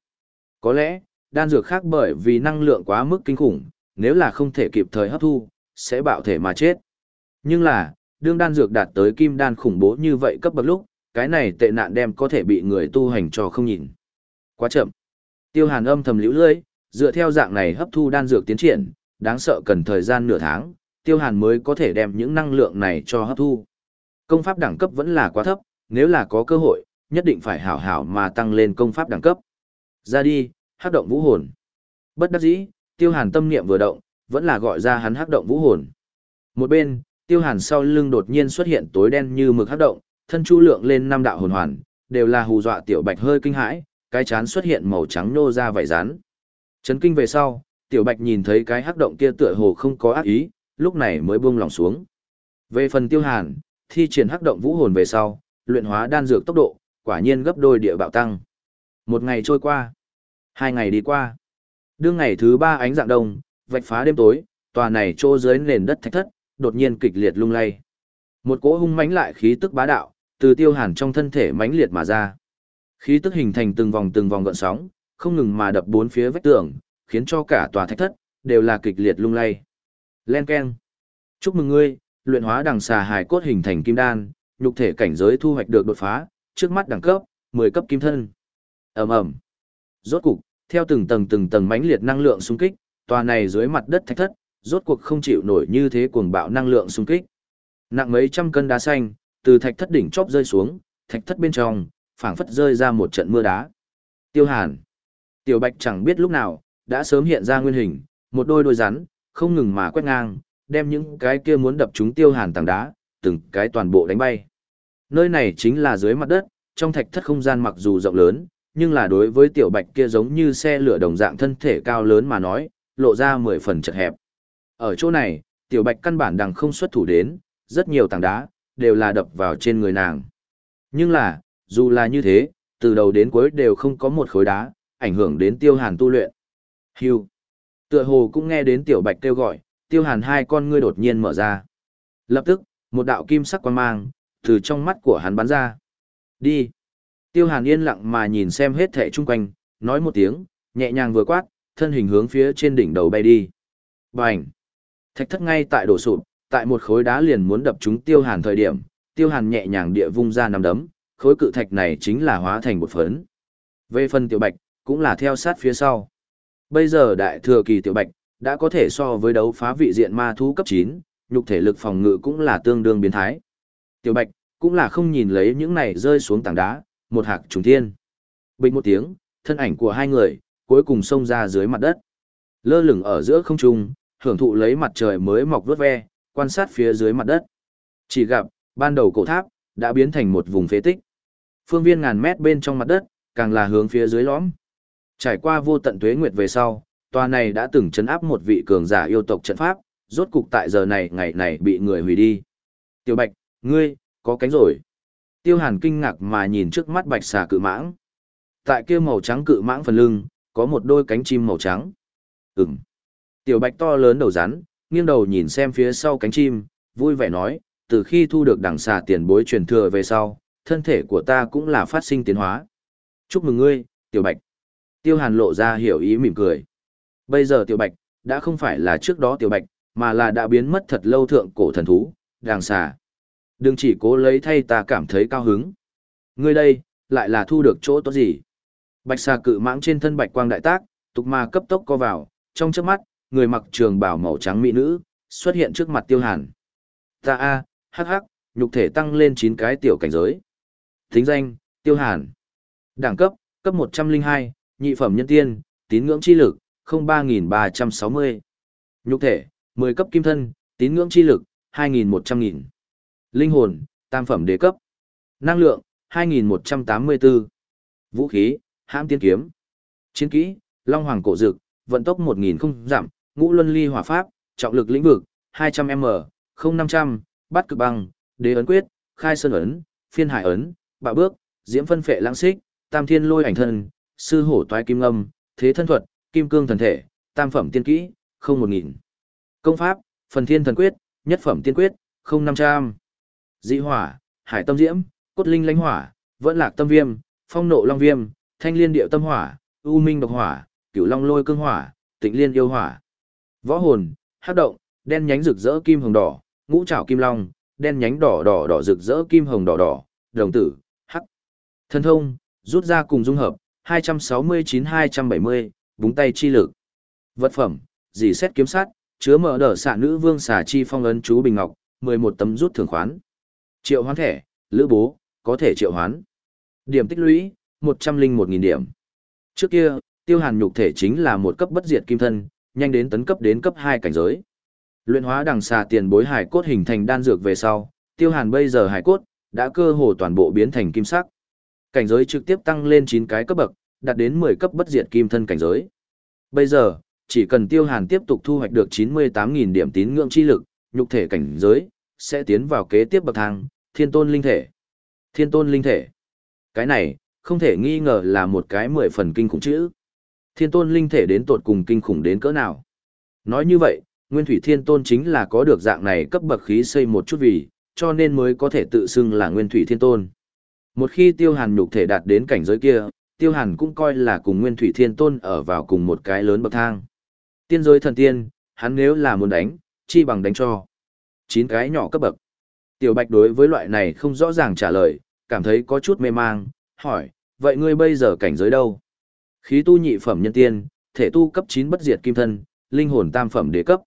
Có lẽ, đan dược khác bởi vì năng lượng quá mức kinh khủng, nếu là không thể kịp thời hấp thu, sẽ bạo thể mà chết. Nhưng là, đương đan dược đạt tới kim đan khủng bố như vậy cấp bậc lúc, cái này tệ nạn đem có thể bị người tu hành cho không nhìn. Quá chậm. Tiêu hàn âm thầm liễu lưỡi, dựa theo dạng này hấp thu đan dược tiến triển, đáng sợ cần thời gian nửa tháng, tiêu hàn mới có thể đem những năng lượng này cho hấp thu. Công pháp đẳng cấp vẫn là quá thấp, nếu là có cơ hội, nhất định phải hảo hảo mà tăng lên công pháp đẳng cấp. Ra đi, hắc động vũ hồn. Bất đắc dĩ, tiêu hàn tâm niệm vừa động, vẫn là gọi ra hắn hắc động vũ hồn. Một bên, tiêu hàn sau lưng đột nhiên xuất hiện tối đen như mực hắc động, thân chu lượng lên năm đạo hồn hoàn, đều là hù dọa tiểu bạch hơi kinh hãi, cái chán xuất hiện màu trắng nô ra vảy rán. Chấn kinh về sau, tiểu bạch nhìn thấy cái hắc động kia tựa hồ không có ác ý, lúc này mới buông lòng xuống. Về phần tiêu hàn, thi triển hắc động vũ hồn về sau, luyện hóa đan dược tốc độ, quả nhiên gấp đôi địa bạo tăng. Một ngày trôi qua, hai ngày đi qua. Đương ngày thứ ba ánh dạng đông, vạch phá đêm tối, tòa này trô dưới nền đất thạch thất, đột nhiên kịch liệt lung lay. Một cỗ hung mãnh lại khí tức bá đạo, từ tiêu hàn trong thân thể mãnh liệt mà ra. Khí tức hình thành từng vòng từng vòng gợn sóng, không ngừng mà đập bốn phía vách tường, khiến cho cả tòa thạch thất đều là kịch liệt lung lay. Len keng. Chúc mừng ngươi, luyện hóa đằng xà hài cốt hình thành kim đan, nhục thể cảnh giới thu hoạch được đột phá, trước mắt đẳng cấp, 10 cấp kim thân. Ầm ầm. Rốt cục, theo từng tầng từng tầng mãnh liệt năng lượng xung kích, tòa này dưới mặt đất thạch thất, rốt cuộc không chịu nổi như thế cuồng bạo năng lượng xung kích. Nặng mấy trăm cân đá xanh, từ thạch thất đỉnh chóp rơi xuống, thạch thất bên trong, phảng phất rơi ra một trận mưa đá. Tiêu Hàn. Tiểu Bạch chẳng biết lúc nào, đã sớm hiện ra nguyên hình, một đôi đôi rắn, không ngừng mà quét ngang, đem những cái kia muốn đập chúng tiêu hàn tảng đá, từng cái toàn bộ đánh bay. Nơi này chính là dưới mặt đất, trong thạch thất không gian mặc dù rộng lớn, nhưng là đối với tiểu bạch kia giống như xe lửa đồng dạng thân thể cao lớn mà nói, lộ ra mười phần chật hẹp. Ở chỗ này, tiểu bạch căn bản đằng không xuất thủ đến, rất nhiều tảng đá, đều là đập vào trên người nàng. Nhưng là, dù là như thế, từ đầu đến cuối đều không có một khối đá, ảnh hưởng đến tiêu hàn tu luyện. Hưu. Tựa hồ cũng nghe đến tiểu bạch kêu gọi, tiêu hàn hai con ngươi đột nhiên mở ra. Lập tức, một đạo kim sắc quang mang, từ trong mắt của hắn bắn ra. Đi. Tiêu hàn yên lặng mà nhìn xem hết thảy chung quanh, nói một tiếng, nhẹ nhàng vừa quát, thân hình hướng phía trên đỉnh đầu bay đi. Bành. Thạch thất ngay tại đổ sụp, tại một khối đá liền muốn đập trúng tiêu hàn thời điểm, tiêu hàn nhẹ nhàng địa vung ra nằm đấm, khối cự thạch này chính là hóa thành một phấn. Về phần tiểu bạch, cũng là theo sát phía sau. Bây giờ đại thừa kỳ tiểu bạch, đã có thể so với đấu phá vị diện ma thú cấp 9, nhục thể lực phòng ngự cũng là tương đương biến thái. Tiểu bạch, cũng là không nhìn lấy những này rơi xuống tảng đá, một hạc trùng thiên. Bình một tiếng, thân ảnh của hai người, cuối cùng xông ra dưới mặt đất. Lơ lửng ở giữa không trung, hưởng thụ lấy mặt trời mới mọc vớt ve, quan sát phía dưới mặt đất. Chỉ gặp, ban đầu cổ tháp, đã biến thành một vùng phế tích. Phương viên ngàn mét bên trong mặt đất, càng là hướng phía dưới lõm. Trải qua vô tận tuế nguyệt về sau, tòa này đã từng chấn áp một vị cường giả yêu tộc trận pháp, rốt cục tại giờ này ngày này bị người hủy đi. Tiểu Bạch, ngươi, có cánh rồi. Tiêu Hàn kinh ngạc mà nhìn trước mắt bạch xà cự mãng. Tại kia màu trắng cự mãng phần lưng, có một đôi cánh chim màu trắng. Ừm. Tiểu Bạch to lớn đầu rắn, nghiêng đầu nhìn xem phía sau cánh chim, vui vẻ nói, từ khi thu được đằng xà tiền bối truyền thừa về sau, thân thể của ta cũng là phát sinh tiến hóa. Chúc mừng ngươi, Tiểu Bạch. Tiêu Hàn lộ ra hiểu ý mỉm cười. Bây giờ Tiểu Bạch, đã không phải là trước đó Tiểu Bạch, mà là đã biến mất thật lâu thượng cổ thần thú, đàng xà. Đừng chỉ cố lấy thay ta cảm thấy cao hứng. Ngươi đây, lại là thu được chỗ tốt gì? Bạch xà cự mãng trên thân bạch quang đại tác, tục ma cấp tốc co vào, trong trước mắt, người mặc trường bào màu trắng mỹ nữ, xuất hiện trước mặt tiêu hàn. Ta a, hắc hắc, nhục thể tăng lên 9 cái tiểu cảnh giới. Thính danh, tiêu hàn. Đẳng cấp, cấp 102, nhị phẩm nhân tiên, tín ngưỡng chi lực, 03360. Nhục thể, 10 cấp kim thân, tín ngưỡng chi lực, 2100 nghìn. Linh hồn, tam phẩm đế cấp. Năng lượng, 2184. Vũ khí, hãm tiên kiếm. Chiến kỹ, Long Hoàng cổ dực, vận tốc 1000 không giảm, ngũ luân ly hỏa pháp, trọng lực lĩnh vực, 200m, 0500, bắt cực băng, đế ấn quyết, khai sơn ấn, phiên hải ấn, bạo bước, diễm phân phệ lãng xích, tam thiên lôi ảnh thân, sư hổ toái kim âm, thế thân thuật, kim cương thần thể, tam phẩm tiên kỹ, không một nghìn. Công pháp, phần thiên thần quyết, nhất phẩm tiên quyết, không năm trăm. Dị hỏa, hải tâm diễm, cốt linh lãnh hỏa, vẫn lạc tâm viêm, phong nộ long viêm, thanh liên điệu tâm hỏa, u minh độc hỏa, cửu long lôi cương hỏa, tịnh liên yêu hỏa. Võ hồn, hắc động, đen nhánh rực rỡ kim hồng đỏ, ngũ trảo kim long, đen nhánh đỏ đỏ đỏ rực rỡ kim hồng đỏ đỏ, đồng tử, hắc. Thần thông, rút ra cùng dung hợp, 269-270, búng tay chi lực. Vật phẩm, dì xét kiếm sát, chứa mở đỡ xạ nữ vương xà chi phong ấn chú bình ngọc, 11 tấm rút thường khoán. Triệu hoán thẻ, lữ bố, có thể triệu hoán. Điểm tích lũy, 101.000 điểm. Trước kia, tiêu hàn nhục thể chính là một cấp bất diệt kim thân, nhanh đến tấn cấp đến cấp hai cảnh giới. Luyện hóa đằng xà tiền bối hải cốt hình thành đan dược về sau, tiêu hàn bây giờ hải cốt, đã cơ hồ toàn bộ biến thành kim sắc. Cảnh giới trực tiếp tăng lên chín cái cấp bậc, đạt đến 10 cấp bất diệt kim thân cảnh giới. Bây giờ, chỉ cần tiêu hàn tiếp tục thu hoạch được 98.000 điểm tín ngưỡng chi lực, nhục thể cảnh giới, sẽ tiến vào kế tiếp bậc thang, thiên tôn linh thể. Thiên tôn linh thể. Cái này, không thể nghi ngờ là một cái mười phần kinh khủng chữ. Thiên tôn linh thể đến tột cùng kinh khủng đến cỡ nào. Nói như vậy, Nguyên Thủy Thiên Tôn chính là có được dạng này cấp bậc khí xây một chút vì, cho nên mới có thể tự xưng là Nguyên Thủy Thiên Tôn. Một khi Tiêu Hàn nhục thể đạt đến cảnh giới kia, Tiêu Hàn cũng coi là cùng Nguyên Thủy Thiên Tôn ở vào cùng một cái lớn bậc thang. Tiên giới thần tiên, hắn nếu là muốn đánh, chi bằng đánh cho. Chín cái nhỏ cấp bậc. Tiểu Bạch đối với loại này không rõ ràng trả lời, cảm thấy có chút mê mang, hỏi, vậy ngươi bây giờ cảnh giới đâu? Khí tu nhị phẩm nhân tiên, thể tu cấp 9 bất diệt kim thân, linh hồn tam phẩm đế cấp.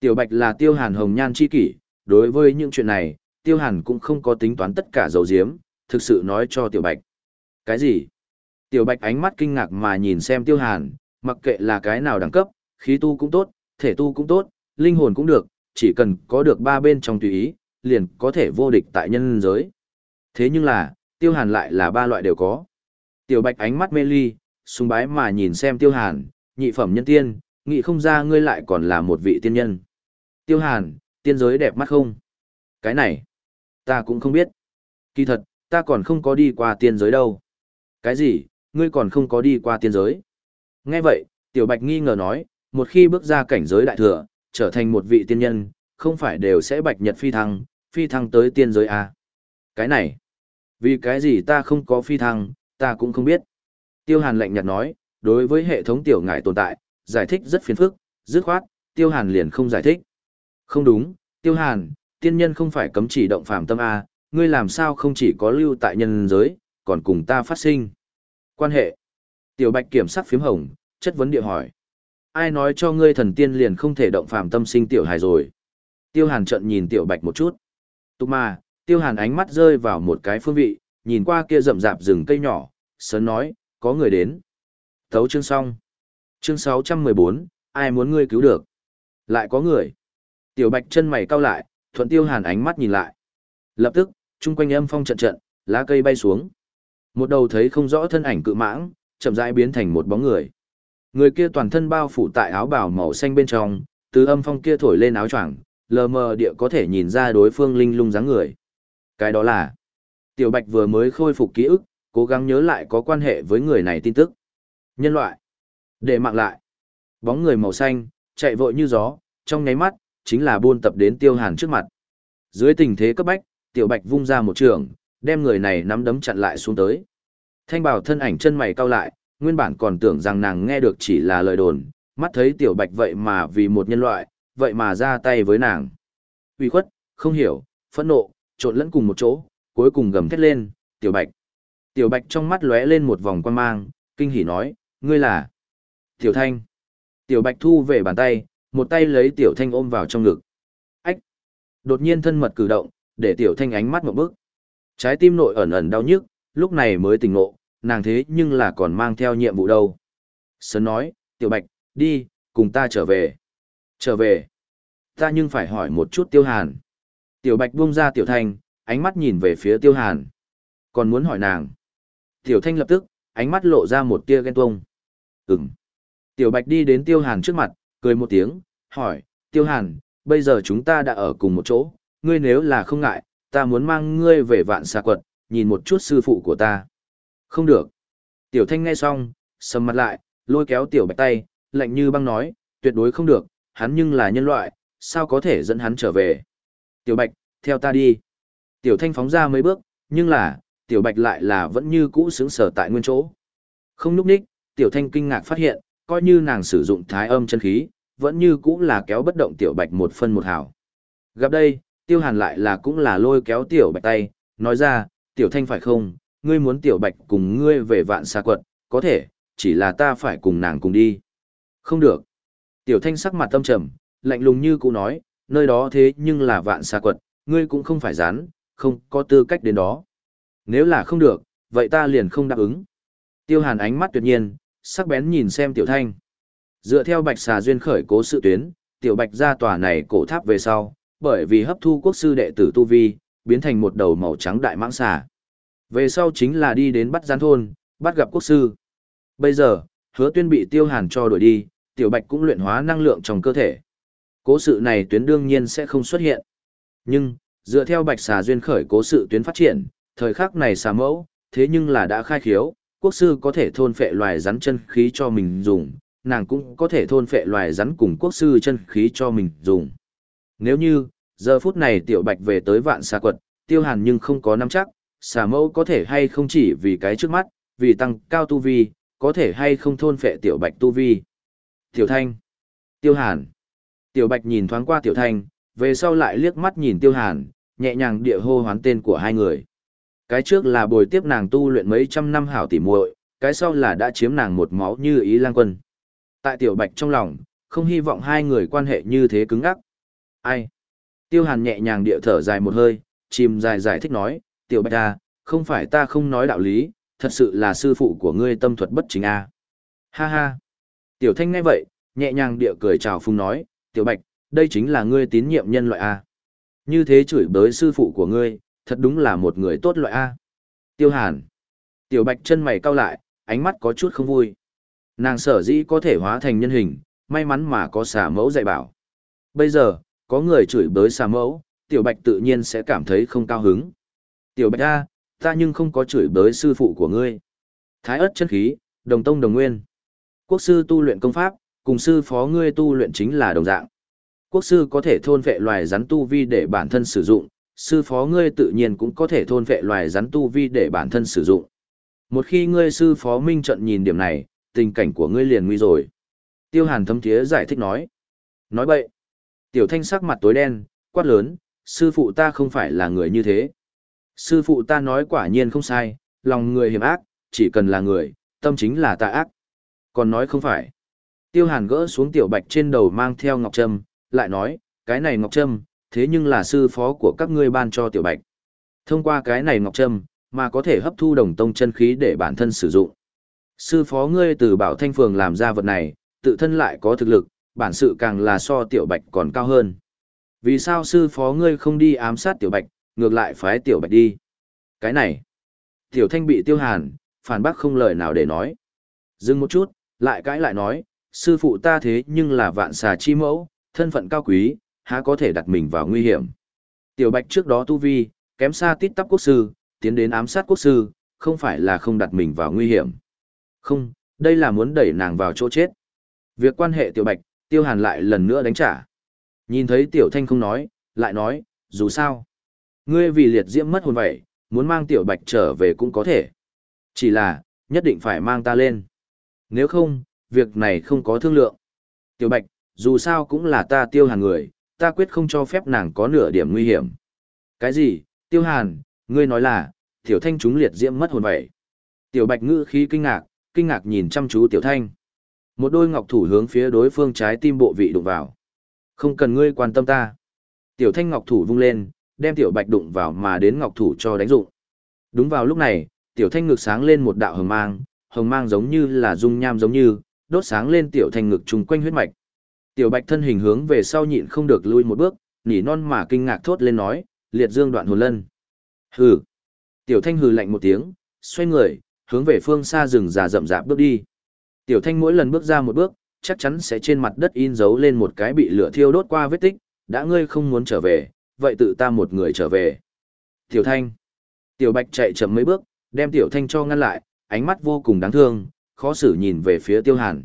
Tiểu Bạch là Tiêu Hàn hồng nhan chi kỷ, đối với những chuyện này, Tiêu Hàn cũng không có tính toán tất cả dấu diếm, thực sự nói cho Tiểu Bạch. Cái gì? Tiểu Bạch ánh mắt kinh ngạc mà nhìn xem Tiêu Hàn, mặc kệ là cái nào đẳng cấp, khí tu cũng tốt, thể tu cũng tốt, linh hồn cũng được, chỉ cần có được ba bên trong tùy ý, liền có thể vô địch tại nhân giới. Thế nhưng là, Tiêu Hàn lại là ba loại đều có. Tiểu Bạch ánh mắt mê ly, sung bái mà nhìn xem Tiêu Hàn, nhị phẩm nhân tiên, nghĩ không ra ngươi lại còn là một vị tiên nhân. Tiêu Hàn, tiên giới đẹp mắt không? Cái này, ta cũng không biết. Kỳ thật, ta còn không có đi qua tiên giới đâu. Cái gì, ngươi còn không có đi qua tiên giới? Nghe vậy, Tiểu Bạch nghi ngờ nói, một khi bước ra cảnh giới đại thừa, trở thành một vị tiên nhân, không phải đều sẽ bạch nhật phi thăng, phi thăng tới tiên giới à? Cái này, vì cái gì ta không có phi thăng, ta cũng không biết. Tiêu Hàn lạnh nhạt nói, đối với hệ thống tiểu ngải tồn tại, giải thích rất phiền phức, dứt khoát, Tiêu Hàn liền không giải thích. Không đúng, Tiêu Hàn, tiên nhân không phải cấm chỉ động phàm tâm A, ngươi làm sao không chỉ có lưu tại nhân giới, còn cùng ta phát sinh. Quan hệ. Tiểu Bạch kiểm sắc phím hồng, chất vấn địa hỏi. Ai nói cho ngươi thần tiên liền không thể động phàm tâm sinh tiểu hài rồi? Tiêu Hàn trận nhìn Tiểu Bạch một chút. Tục mà, Tiêu Hàn ánh mắt rơi vào một cái phương vị, nhìn qua kia rậm rạp rừng cây nhỏ, sớm nói, có người đến. Thấu chương xong. Chương 614, ai muốn ngươi cứu được? Lại có người. Tiểu Bạch chân mày cau lại, thuận Tiêu Hàn ánh mắt nhìn lại. Lập tức, chung quanh âm phong trận trận, lá cây bay xuống. Một đầu thấy không rõ thân ảnh cự mãng, chậm rãi biến thành một bóng người. Người kia toàn thân bao phủ tại áo bào màu xanh bên trong, từ âm phong kia thổi lên áo choàng, lờ mờ địa có thể nhìn ra đối phương linh lung dáng người. Cái đó là, Tiểu Bạch vừa mới khôi phục ký ức, cố gắng nhớ lại có quan hệ với người này tin tức. Nhân loại, để mạng lại. Bóng người màu xanh, chạy vội như gió, trong nháy mắt, chính là buôn tập đến Tiêu Hàn trước mặt. Dưới tình thế cấp bách, Tiểu Bạch vung ra một trường, đem người này nắm đấm chặn lại xuống tới. Thanh bảo thân ảnh chân mày cau lại, nguyên bản còn tưởng rằng nàng nghe được chỉ là lời đồn, mắt thấy Tiểu Bạch vậy mà vì một nhân loại, vậy mà ra tay với nàng. Uy khuất, không hiểu, phẫn nộ, trộn lẫn cùng một chỗ, cuối cùng gầm thét lên, Tiểu Bạch. Tiểu Bạch trong mắt lóe lên một vòng quan mang, kinh hỉ nói, ngươi là Tiểu Thanh. Tiểu Bạch thu về bàn tay, một tay lấy Tiểu Thanh ôm vào trong ngực. Ách! Đột nhiên thân mật cử động, để Tiểu Thanh ánh mắt một bước. Trái tim nội ẩn ẩn đau nhức, lúc này mới tỉnh ngộ, nàng thế nhưng là còn mang theo nhiệm vụ đâu. Sơn nói, Tiểu Bạch, đi, cùng ta trở về. Trở về. Ta nhưng phải hỏi một chút Tiêu Hàn. Tiểu Bạch buông ra Tiểu Thanh, ánh mắt nhìn về phía Tiêu Hàn. Còn muốn hỏi nàng. Tiểu Thanh lập tức, ánh mắt lộ ra một tia ghen tuông. Ừm. Tiểu Bạch đi đến Tiêu Hàn trước mặt, cười một tiếng, hỏi, Tiêu Hàn, bây giờ chúng ta đã ở cùng một chỗ, ngươi nếu là không ngại, ta muốn mang ngươi về vạn xa quật, nhìn một chút sư phụ của ta. Không được. Tiểu Thanh nghe xong, sầm mặt lại, lôi kéo Tiểu Bạch tay, lạnh như băng nói, tuyệt đối không được, hắn nhưng là nhân loại, sao có thể dẫn hắn trở về. Tiểu Bạch, theo ta đi. Tiểu Thanh phóng ra mấy bước, nhưng là, Tiểu Bạch lại là vẫn như cũ xứng sở tại nguyên chỗ. Không núp ních, Tiểu Thanh kinh ngạc phát hiện, coi như nàng sử dụng thái âm chân khí, vẫn như cũ là kéo bất động Tiểu Bạch một phân một hào. Gặp đây, Tiêu Hàn lại là cũng là lôi kéo Tiểu Bạch tay, nói ra, Tiểu Thanh phải không, ngươi muốn Tiểu Bạch cùng ngươi về vạn xa quật, có thể, chỉ là ta phải cùng nàng cùng đi. Không được. Tiểu Thanh sắc mặt tâm trầm, lạnh lùng như cũ nói, nơi đó thế nhưng là vạn xa quật, ngươi cũng không phải rán, không có tư cách đến đó. Nếu là không được, vậy ta liền không đáp ứng. Tiêu Hàn ánh mắt tuyệt nhiên, sắc bén nhìn xem Tiểu Thanh. Dựa theo Bạch Xà duyên khởi cố sự tuyến, Tiểu Bạch ra tòa này cổ tháp về sau, bởi vì hấp thu quốc sư đệ tử tu vi, biến thành một đầu màu trắng đại mãng xà. Về sau chính là đi đến bắt gián thôn, bắt gặp quốc sư. Bây giờ, hứa tuyên bị Tiêu Hàn cho đuổi đi, Tiểu Bạch cũng luyện hóa năng lượng trong cơ thể. Cố sự này tuyến đương nhiên sẽ không xuất hiện. Nhưng, dựa theo Bạch Xà duyên khởi cố sự tuyến phát triển, thời khắc này xà mẫu, thế nhưng là đã khai khiếu, quốc sư có thể thôn phệ loài rắn chân khí cho mình dùng, nàng cũng có thể thôn phệ loài rắn cùng quốc sư chân khí cho mình dùng. Nếu như, giờ phút này tiểu bạch về tới vạn xà quật, tiêu hàn nhưng không có nắm chắc, xà mẫu có thể hay không chỉ vì cái trước mắt, vì tăng cao tu vi, có thể hay không thôn phệ tiểu bạch tu vi. Tiểu thanh, tiêu hàn, tiểu bạch nhìn thoáng qua tiểu thanh, về sau lại liếc mắt nhìn tiêu hàn, nhẹ nhàng địa hô hoán tên của hai người. Cái trước là bồi tiếp nàng tu luyện mấy trăm năm hảo tỉ muội, cái sau là đã chiếm nàng một máu như ý lang quân. Tại tiểu bạch trong lòng, không hy vọng hai người quan hệ như thế cứng ngắc. Ai? Tiêu hàn nhẹ nhàng địa thở dài một hơi, chìm dài giải thích nói, tiểu bạch à, không phải ta không nói đạo lý, thật sự là sư phụ của ngươi tâm thuật bất chính a. Ha ha. Tiểu Thanh nghe vậy, nhẹ nhàng địa cười chào phung nói, Tiểu Bạch, đây chính là ngươi tín nhiệm nhân loại a. Như thế chửi bới sư phụ của ngươi, thật đúng là một người tốt loại a. Tiêu Hàn. Tiểu Bạch chân mày cau lại, ánh mắt có chút không vui. Nàng sở dĩ có thể hóa thành nhân hình, may mắn mà có xà mẫu dạy bảo. Bây giờ, có người chửi bới xà mẫu, Tiểu Bạch tự nhiên sẽ cảm thấy không cao hứng. Tiểu Bạch A, ta nhưng không có chửi bới sư phụ của ngươi. Thái ớt chân khí, đồng tông đồng nguyên. Quốc sư tu luyện công pháp, cùng sư phó ngươi tu luyện chính là đồng dạng. Quốc sư có thể thôn vệ loài rắn tu vi để bản thân sử dụng, sư phó ngươi tự nhiên cũng có thể thôn vệ loài rắn tu vi để bản thân sử dụng. Một khi ngươi sư phó minh trận nhìn điểm này, tình cảnh của ngươi liền nguy rồi. Tiêu hàn thâm thiế giải thích nói. Nói bậy. Tiểu thanh sắc mặt tối đen, quát lớn, sư phụ ta không phải là người như thế. Sư phụ ta nói quả nhiên không sai, lòng người hiểm ác, chỉ cần là người, tâm chính là tà ác. Còn nói không phải. Tiêu hàn gỡ xuống tiểu bạch trên đầu mang theo ngọc trâm, lại nói, cái này ngọc trâm, thế nhưng là sư phó của các ngươi ban cho tiểu bạch. Thông qua cái này ngọc trâm, mà có thể hấp thu đồng tông chân khí để bản thân sử dụng. Sư phó ngươi từ bảo thanh phường làm ra vật này, tự thân lại có thực lực, bản sự càng là so tiểu bạch còn cao hơn. Vì sao sư phó ngươi không đi ám sát tiểu bạch, ngược lại phái tiểu bạch đi? Cái này, tiểu thanh bị tiêu hàn, phản bác không lời nào để nói. Dừng một chút, lại cãi lại nói, sư phụ ta thế nhưng là vạn xà chi mẫu, thân phận cao quý, há có thể đặt mình vào nguy hiểm. Tiểu bạch trước đó tu vi, kém xa tít tắp quốc sư, tiến đến ám sát quốc sư, không phải là không đặt mình vào nguy hiểm. Không, đây là muốn đẩy nàng vào chỗ chết. Việc quan hệ tiểu bạch, tiêu hàn lại lần nữa đánh trả. Nhìn thấy tiểu thanh không nói, lại nói, dù sao. Ngươi vì liệt diễm mất hồn vậy, muốn mang tiểu bạch trở về cũng có thể. Chỉ là, nhất định phải mang ta lên. Nếu không, việc này không có thương lượng. Tiểu bạch, dù sao cũng là ta tiêu hàn người, ta quyết không cho phép nàng có nửa điểm nguy hiểm. Cái gì, tiêu hàn, ngươi nói là, tiểu thanh chúng liệt diễm mất hồn vậy. Tiểu bạch ngữ khí kinh ngạc, kinh ngạc nhìn chăm chú tiểu thanh. Một đôi ngọc thủ hướng phía đối phương trái tim bộ vị đụng vào. Không cần ngươi quan tâm ta. Tiểu thanh ngọc thủ vung lên, đem tiểu bạch đụng vào mà đến ngọc thủ cho đánh dụng. Đúng vào lúc này, tiểu thanh ngực sáng lên một đạo hồng mang, hồng mang giống như là dung nham giống như, đốt sáng lên tiểu thanh ngực trùng quanh huyết mạch. Tiểu bạch thân hình hướng về sau nhịn không được lui một bước, nỉ non mà kinh ngạc thốt lên nói, liệt dương đoạn hồn lân. Hừ. Tiểu thanh hừ lạnh một tiếng, xoay người, hướng về phương xa rừng già rậm rạp bước đi. Tiểu thanh mỗi lần bước ra một bước, chắc chắn sẽ trên mặt đất in dấu lên một cái bị lửa thiêu đốt qua vết tích, đã ngươi không muốn trở về, vậy tự ta một người trở về. Tiểu thanh. Tiểu bạch chạy chậm mấy bước, đem tiểu thanh cho ngăn lại, ánh mắt vô cùng đáng thương, khó xử nhìn về phía tiêu hàn.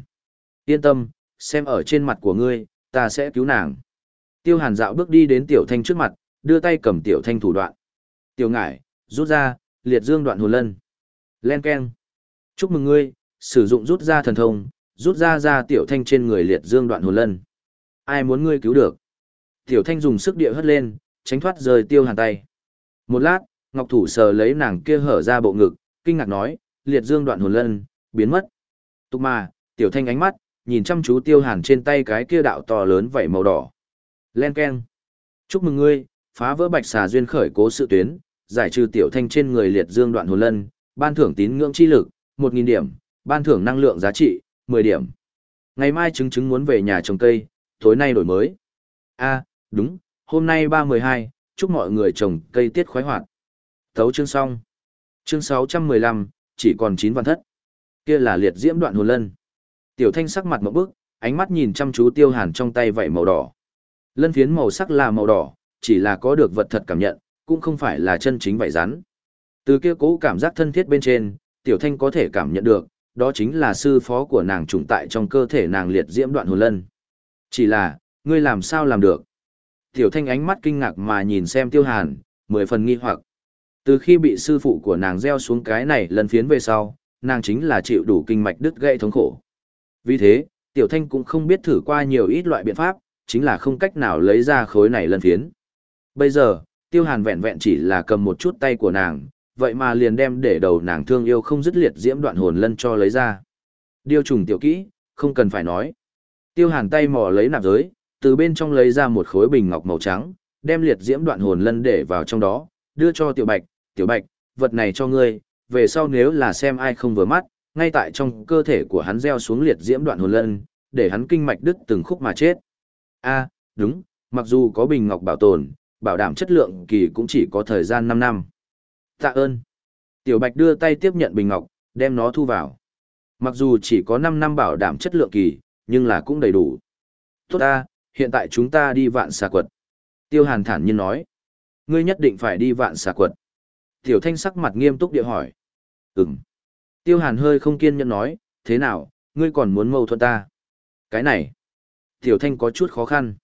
Yên tâm, xem ở trên mặt của ngươi, ta sẽ cứu nàng. Tiêu hàn dạo bước đi đến tiểu thanh trước mặt, đưa tay cầm tiểu thanh thủ đoạn. Tiểu ngải, rút ra, liệt dương đoạn hồn lân. Len keng. Chúc mừng ngươi, sử dụng rút ra thần thông, rút ra ra tiểu thanh trên người liệt dương đoạn hồn lân. Ai muốn ngươi cứu được? Tiểu thanh dùng sức địa hất lên, tránh thoát rời tiêu hàn tay. Một lát, ngọc thủ sờ lấy nàng kia hở ra bộ ngực, kinh ngạc nói, liệt dương đoạn hồn lân, biến mất. Tục mà, tiểu thanh ánh mắt, nhìn chăm chú tiêu hàn trên tay cái kia đạo to lớn vảy màu đỏ. Len keng. Chúc mừng ngươi, phá vỡ bạch xà duyên khởi cố sự tuyến, giải trừ tiểu thanh trên người liệt dương đoạn hồn lân, ban thưởng tín ngưỡng chi lực, 1.000 điểm, ban thưởng năng lượng giá trị, 10 điểm. Ngày mai chứng chứng muốn về nhà trồng cây, tối nay đổi mới. a đúng, hôm nay 312, chúc mọi người trồng cây tiết khoái hoạt. Thấu chương xong. Chương 615, chỉ còn 9 văn thất. Kia là liệt diễm đoạn hồn lân. Tiểu thanh sắc mặt một bức, ánh mắt nhìn chăm chú tiêu hàn trong tay vảy màu đỏ. Lân phiến màu sắc là màu đỏ, chỉ là có được vật thật cảm nhận, cũng không phải là chân chính vảy rắn. Từ kia cố cảm giác thân thiết bên trên, tiểu thanh có thể cảm nhận được, đó chính là sư phó của nàng trùng tại trong cơ thể nàng liệt diễm đoạn hồn lân. Chỉ là, ngươi làm sao làm được? Tiểu thanh ánh mắt kinh ngạc mà nhìn xem tiêu hàn, mười phần nghi hoặc. Từ khi bị sư phụ của nàng gieo xuống cái này lần phiến về sau, nàng chính là chịu đủ kinh mạch đứt gãy thống khổ. Vì thế, tiểu thanh cũng không biết thử qua nhiều ít loại biện pháp, chính là không cách nào lấy ra khối này lần phiến. Bây giờ, tiêu hàn vẹn vẹn chỉ là cầm một chút tay của nàng, vậy mà liền đem để đầu nàng thương yêu không dứt liệt diễm đoạn hồn lân cho lấy ra. Điều trùng tiểu kỹ, không cần phải nói. Tiêu hàn tay mò lấy nạp giới, từ bên trong lấy ra một khối bình ngọc màu trắng, đem liệt diễm đoạn hồn lân để vào trong đó, đưa cho tiểu bạch, tiểu bạch, vật này cho ngươi, về sau nếu là xem ai không vừa mắt, ngay tại trong cơ thể của hắn gieo xuống liệt diễm đoạn hồn lân, để hắn kinh mạch đứt từng khúc mà chết. A, đúng, mặc dù có bình ngọc bảo tồn, bảo đảm chất lượng kỳ cũng chỉ có thời gian 5 năm. Tạ ơn. Tiểu Bạch đưa tay tiếp nhận bình ngọc, đem nó thu vào. Mặc dù chỉ có 5 năm bảo đảm chất lượng kỳ, nhưng là cũng đầy đủ. Tốt ta, hiện tại chúng ta đi vạn xà quật. Tiêu Hàn thản nhiên nói. Ngươi nhất định phải đi vạn xà quật. Tiểu Thanh sắc mặt nghiêm túc địa hỏi. Ừm. Tiêu Hàn hơi không kiên nhẫn nói, thế nào, ngươi còn muốn mâu thuẫn ta? Cái này. Tiểu Thanh có chút khó khăn.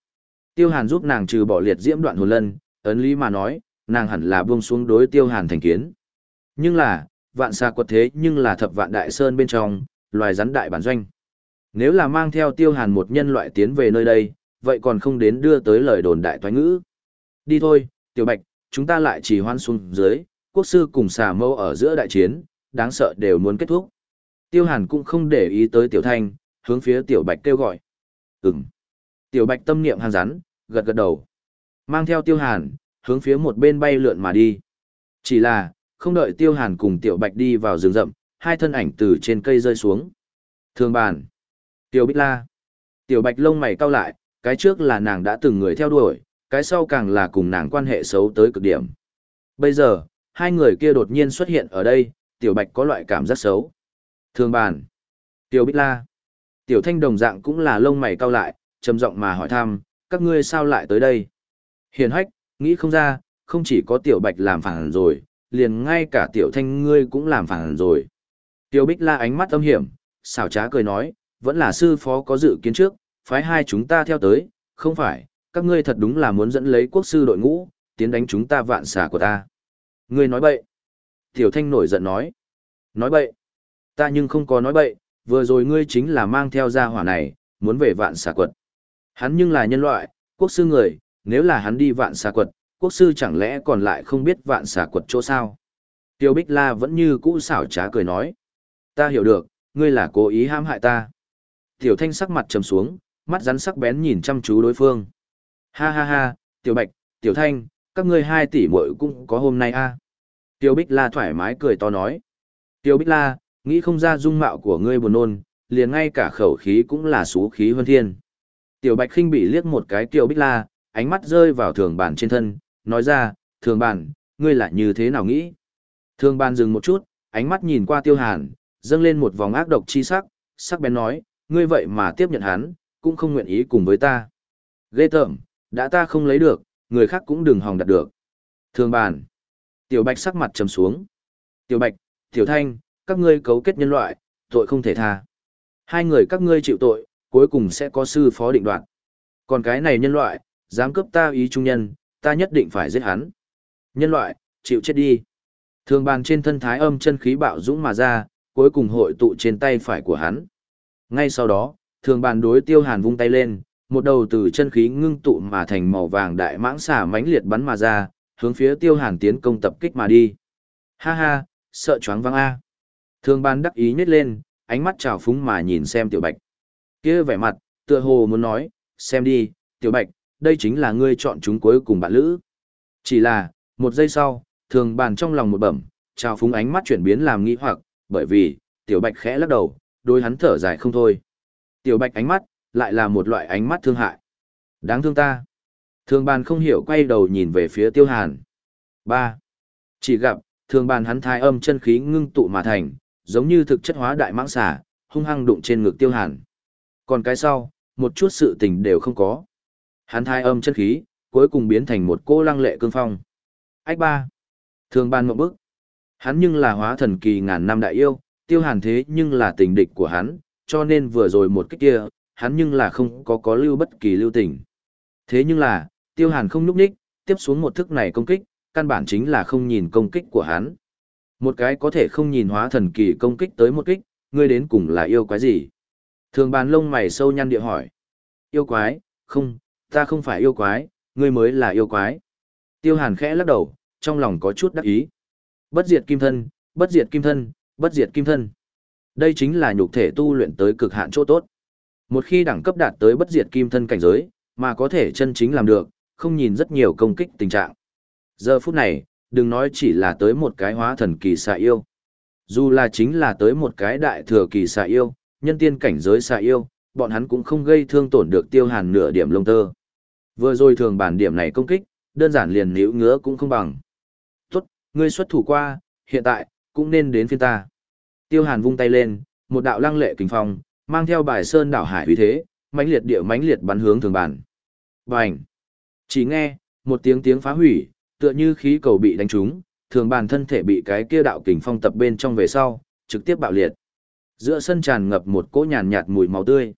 Tiêu Hàn giúp nàng trừ bỏ liệt diễm đoạn hồn lân, ấn lý mà nói, nàng hẳn là buông xuống đối Tiêu Hàn thành kiến. Nhưng là, vạn xa quật thế nhưng là thập vạn đại sơn bên trong, loài rắn đại bản doanh. Nếu là mang theo Tiêu Hàn một nhân loại tiến về nơi đây, vậy còn không đến đưa tới lời đồn đại toái ngữ. Đi thôi, Tiểu Bạch, chúng ta lại chỉ hoan xuống dưới, quốc sư cùng xà mâu ở giữa đại chiến, đáng sợ đều muốn kết thúc. Tiêu Hàn cũng không để ý tới Tiểu Thanh, hướng phía Tiểu Bạch kêu gọi. Ừm. Tiểu Bạch tâm niệm hàn rắn, gật gật đầu. Mang theo Tiêu Hàn, hướng phía một bên bay lượn mà đi. Chỉ là, không đợi Tiêu Hàn cùng Tiểu Bạch đi vào rừng rậm, hai thân ảnh từ trên cây rơi xuống. Thường bàn. Tiểu Bích La. Tiểu Bạch lông mày cau lại, cái trước là nàng đã từng người theo đuổi, cái sau càng là cùng nàng quan hệ xấu tới cực điểm. Bây giờ, hai người kia đột nhiên xuất hiện ở đây, Tiểu Bạch có loại cảm giác xấu. Thường bàn. Tiểu Bích La. Tiểu Thanh đồng dạng cũng là lông mày cau lại, trầm giọng mà hỏi thăm, các ngươi sao lại tới đây? Hiền hách, nghĩ không ra, không chỉ có Tiểu Bạch làm phản rồi, liền ngay cả Tiểu Thanh ngươi cũng làm phản rồi. Tiểu Bích La ánh mắt âm hiểm, xảo trá cười nói, vẫn là sư phó có dự kiến trước, phái hai chúng ta theo tới, không phải, các ngươi thật đúng là muốn dẫn lấy quốc sư đội ngũ, tiến đánh chúng ta vạn xà của ta. Ngươi nói bậy. Tiểu Thanh nổi giận nói. Nói bậy. Ta nhưng không có nói bậy, vừa rồi ngươi chính là mang theo gia hỏa này, muốn về vạn xà quật. Hắn nhưng là nhân loại, quốc sư người, nếu là hắn đi vạn xà quật, quốc sư chẳng lẽ còn lại không biết vạn xà quật chỗ sao? Tiêu Bích La vẫn như cũ xảo trá cười nói. Ta hiểu được, ngươi là cố ý ham hại ta. Tiểu Thanh sắc mặt trầm xuống, mắt rắn sắc bén nhìn chăm chú đối phương. Ha ha ha, Tiểu Bạch, Tiểu Thanh, các ngươi hai tỷ muội cũng có hôm nay a. À? Tiêu Bích La thoải mái cười to nói. Tiêu Bích La, nghĩ không ra dung mạo của ngươi buồn nôn, liền ngay cả khẩu khí cũng là xú khí hơn thiên. Tiểu Bạch khinh bị liếc một cái Tiêu Bích La, ánh mắt rơi vào thường bản trên thân, nói ra, thường bản, ngươi lại như thế nào nghĩ? Thường bản dừng một chút, ánh mắt nhìn qua Tiêu Hàn, dâng lên một vòng ác độc chi sắc, sắc bén nói, ngươi vậy mà tiếp nhận hắn, cũng không nguyện ý cùng với ta. Ghê tởm, đã ta không lấy được, người khác cũng đừng hòng đạt được. Thường bàn. Tiểu Bạch sắc mặt trầm xuống. Tiểu Bạch, Tiểu Thanh, các ngươi cấu kết nhân loại, tội không thể tha. Hai người các ngươi chịu tội, cuối cùng sẽ có sư phó định đoạt. Còn cái này nhân loại, dám cướp ta ý trung nhân, ta nhất định phải giết hắn. Nhân loại, chịu chết đi. Thường bàn trên thân thái âm chân khí bạo dũng mà ra, cuối cùng hội tụ trên tay phải của hắn. Ngay sau đó, thường bàn đối tiêu hàn vung tay lên, một đầu từ chân khí ngưng tụ mà thành màu vàng đại mãng xả mãnh liệt bắn mà ra, hướng phía tiêu hàn tiến công tập kích mà đi. Ha ha, sợ choáng văng a. Thường ban đắc ý nhét lên, ánh mắt trào phúng mà nhìn xem tiểu bạch. kia vẻ mặt, tựa hồ muốn nói, xem đi, tiểu bạch, đây chính là ngươi chọn chúng cuối cùng bạn lữ. Chỉ là, một giây sau, thường bàn trong lòng một bẩm, trào phúng ánh mắt chuyển biến làm nghi hoặc, bởi vì, tiểu bạch khẽ lắc đầu, đôi hắn thở dài không thôi. Tiểu bạch ánh mắt, lại là một loại ánh mắt thương hại. Đáng thương ta. Thường bàn không hiểu quay đầu nhìn về phía tiêu hàn. ba Chỉ gặp, thường bàn hắn thai âm chân khí ngưng tụ mà thành, giống như thực chất hóa đại mãng xả, hung hăng đụng trên ngực tiêu hàn. Còn cái sau, một chút sự tình đều không có. Hắn thai âm chân khí, cuối cùng biến thành một cô lăng lệ cương phong. Ách ba. Thường bàn một bức. Hắn nhưng là hóa thần kỳ ngàn năm đại yêu, tiêu hàn thế nhưng là tình địch của hắn, cho nên vừa rồi một cách kia, hắn nhưng là không có có lưu bất kỳ lưu tình. Thế nhưng là, tiêu hàn không núp ních, tiếp xuống một thức này công kích, căn bản chính là không nhìn công kích của hắn. Một cái có thể không nhìn hóa thần kỳ công kích tới một kích, ngươi đến cùng là yêu quái gì? Thường bàn lông mày sâu nhăn địa hỏi. Yêu quái, không, ta không phải yêu quái, ngươi mới là yêu quái. Tiêu hàn khẽ lắc đầu, trong lòng có chút đắc ý. Bất diệt kim thân, bất diệt kim thân, bất diệt kim thân. Đây chính là nhục thể tu luyện tới cực hạn chỗ tốt. Một khi đẳng cấp đạt tới bất diệt kim thân cảnh giới, mà có thể chân chính làm được, không nhìn rất nhiều công kích tình trạng. Giờ phút này, đừng nói chỉ là tới một cái hóa thần kỳ xạ yêu. Dù là chính là tới một cái đại thừa kỳ xạ yêu, nhân tiên cảnh giới xạ yêu, bọn hắn cũng không gây thương tổn được tiêu hàn nửa điểm lông tơ. Vừa rồi thường bản điểm này công kích, đơn giản liền níu ngứa cũng không bằng. Tốt, ngươi xuất thủ qua, hiện tại, cũng nên đến phiên ta. Tiêu hàn vung tay lên, một đạo lăng lệ kinh phong, mang theo bài sơn đảo hải uy thế, mãnh liệt địa mãnh liệt bắn hướng thường bản. Bành! Chỉ nghe, một tiếng tiếng phá hủy, tựa như khí cầu bị đánh trúng, thường bàn thân thể bị cái kia đạo kình phong tập bên trong về sau, trực tiếp bạo liệt. Giữa sân tràn ngập một cỗ nhàn nhạt mùi máu tươi.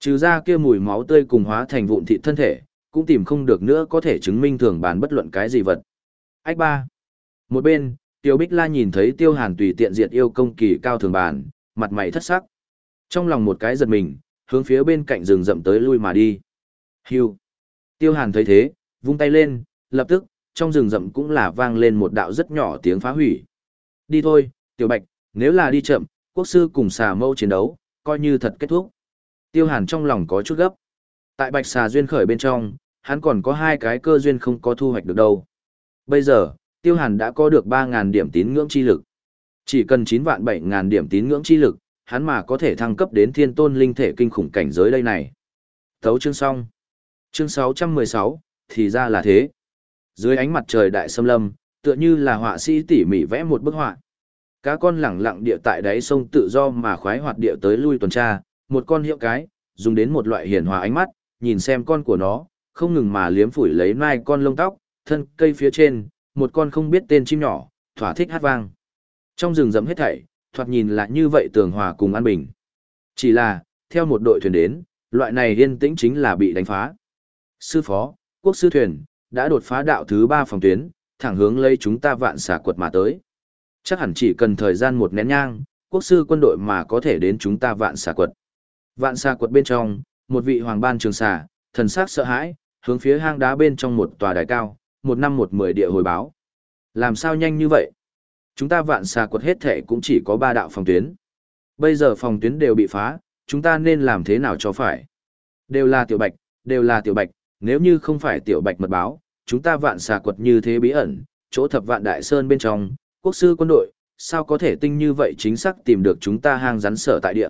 Trừ ra kia mùi máu tươi cùng hóa thành vụn thịt thân thể, cũng tìm không được nữa có thể chứng minh thường bàn bất luận cái gì vật. Ách ba. Một bên, Tiêu Bích La nhìn thấy Tiêu Hàn tùy tiện diệt yêu công kỳ cao thường bàn, mặt mày thất sắc. Trong lòng một cái giật mình, hướng phía bên cạnh rừng rậm tới lui mà đi. Hưu. Tiêu Hàn thấy thế, vung tay lên, lập tức, trong rừng rậm cũng là vang lên một đạo rất nhỏ tiếng phá hủy. Đi thôi, Tiểu Bạch, nếu là đi chậm, quốc sư cùng xà mâu chiến đấu, coi như thật kết thúc. Tiêu Hàn trong lòng có chút gấp. Tại Bạch xà duyên khởi bên trong, hắn còn có hai cái cơ duyên không có thu hoạch được đâu. Bây giờ, Tiêu Hàn đã có được 3.000 điểm tín ngưỡng chi lực. Chỉ cần 9 vạn 7.000 điểm tín ngưỡng chi lực, hắn mà có thể thăng cấp đến thiên tôn linh thể kinh khủng cảnh giới đây này. Thấu chương xong. Chương 616, thì ra là thế. Dưới ánh mặt trời đại sâm lâm, tựa như là họa sĩ tỉ mỉ vẽ một bức họa. Cá con lẳng lặng địa tại đáy sông tự do mà khoái hoạt địa tới lui tuần tra, một con hiệu cái, dùng đến một loại hiền hòa ánh mắt, nhìn xem con của nó, không ngừng mà liếm phủi lấy nai con lông tóc, thân cây phía trên, một con không biết tên chim nhỏ, thỏa thích hát vang. Trong rừng rậm hết thảy, thoạt nhìn là như vậy tường hòa cùng an bình. Chỉ là, theo một đội thuyền đến, loại này yên tĩnh chính là bị đánh phá. Sư phó, quốc sư thuyền, đã đột phá đạo thứ ba phòng tuyến, thẳng hướng lấy chúng ta vạn xà quật mà tới. Chắc hẳn chỉ cần thời gian một nén nhang, quốc sư quân đội mà có thể đến chúng ta vạn xà quật. Vạn xà quật bên trong, một vị hoàng ban trường xà, thần sắc sợ hãi, hướng phía hang đá bên trong một tòa đài cao, một năm một mười địa hồi báo. Làm sao nhanh như vậy? Chúng ta vạn xà quật hết thể cũng chỉ có ba đạo phòng tuyến. Bây giờ phòng tuyến đều bị phá, chúng ta nên làm thế nào cho phải? Đều là tiểu bạch, đều là tiểu bạch, nếu như không phải tiểu bạch mật báo, chúng ta vạn xà quật như thế bí ẩn, chỗ thập vạn đại sơn bên trong, quốc sư quân đội, sao có thể tinh như vậy chính xác tìm được chúng ta hang rắn sở tại địa.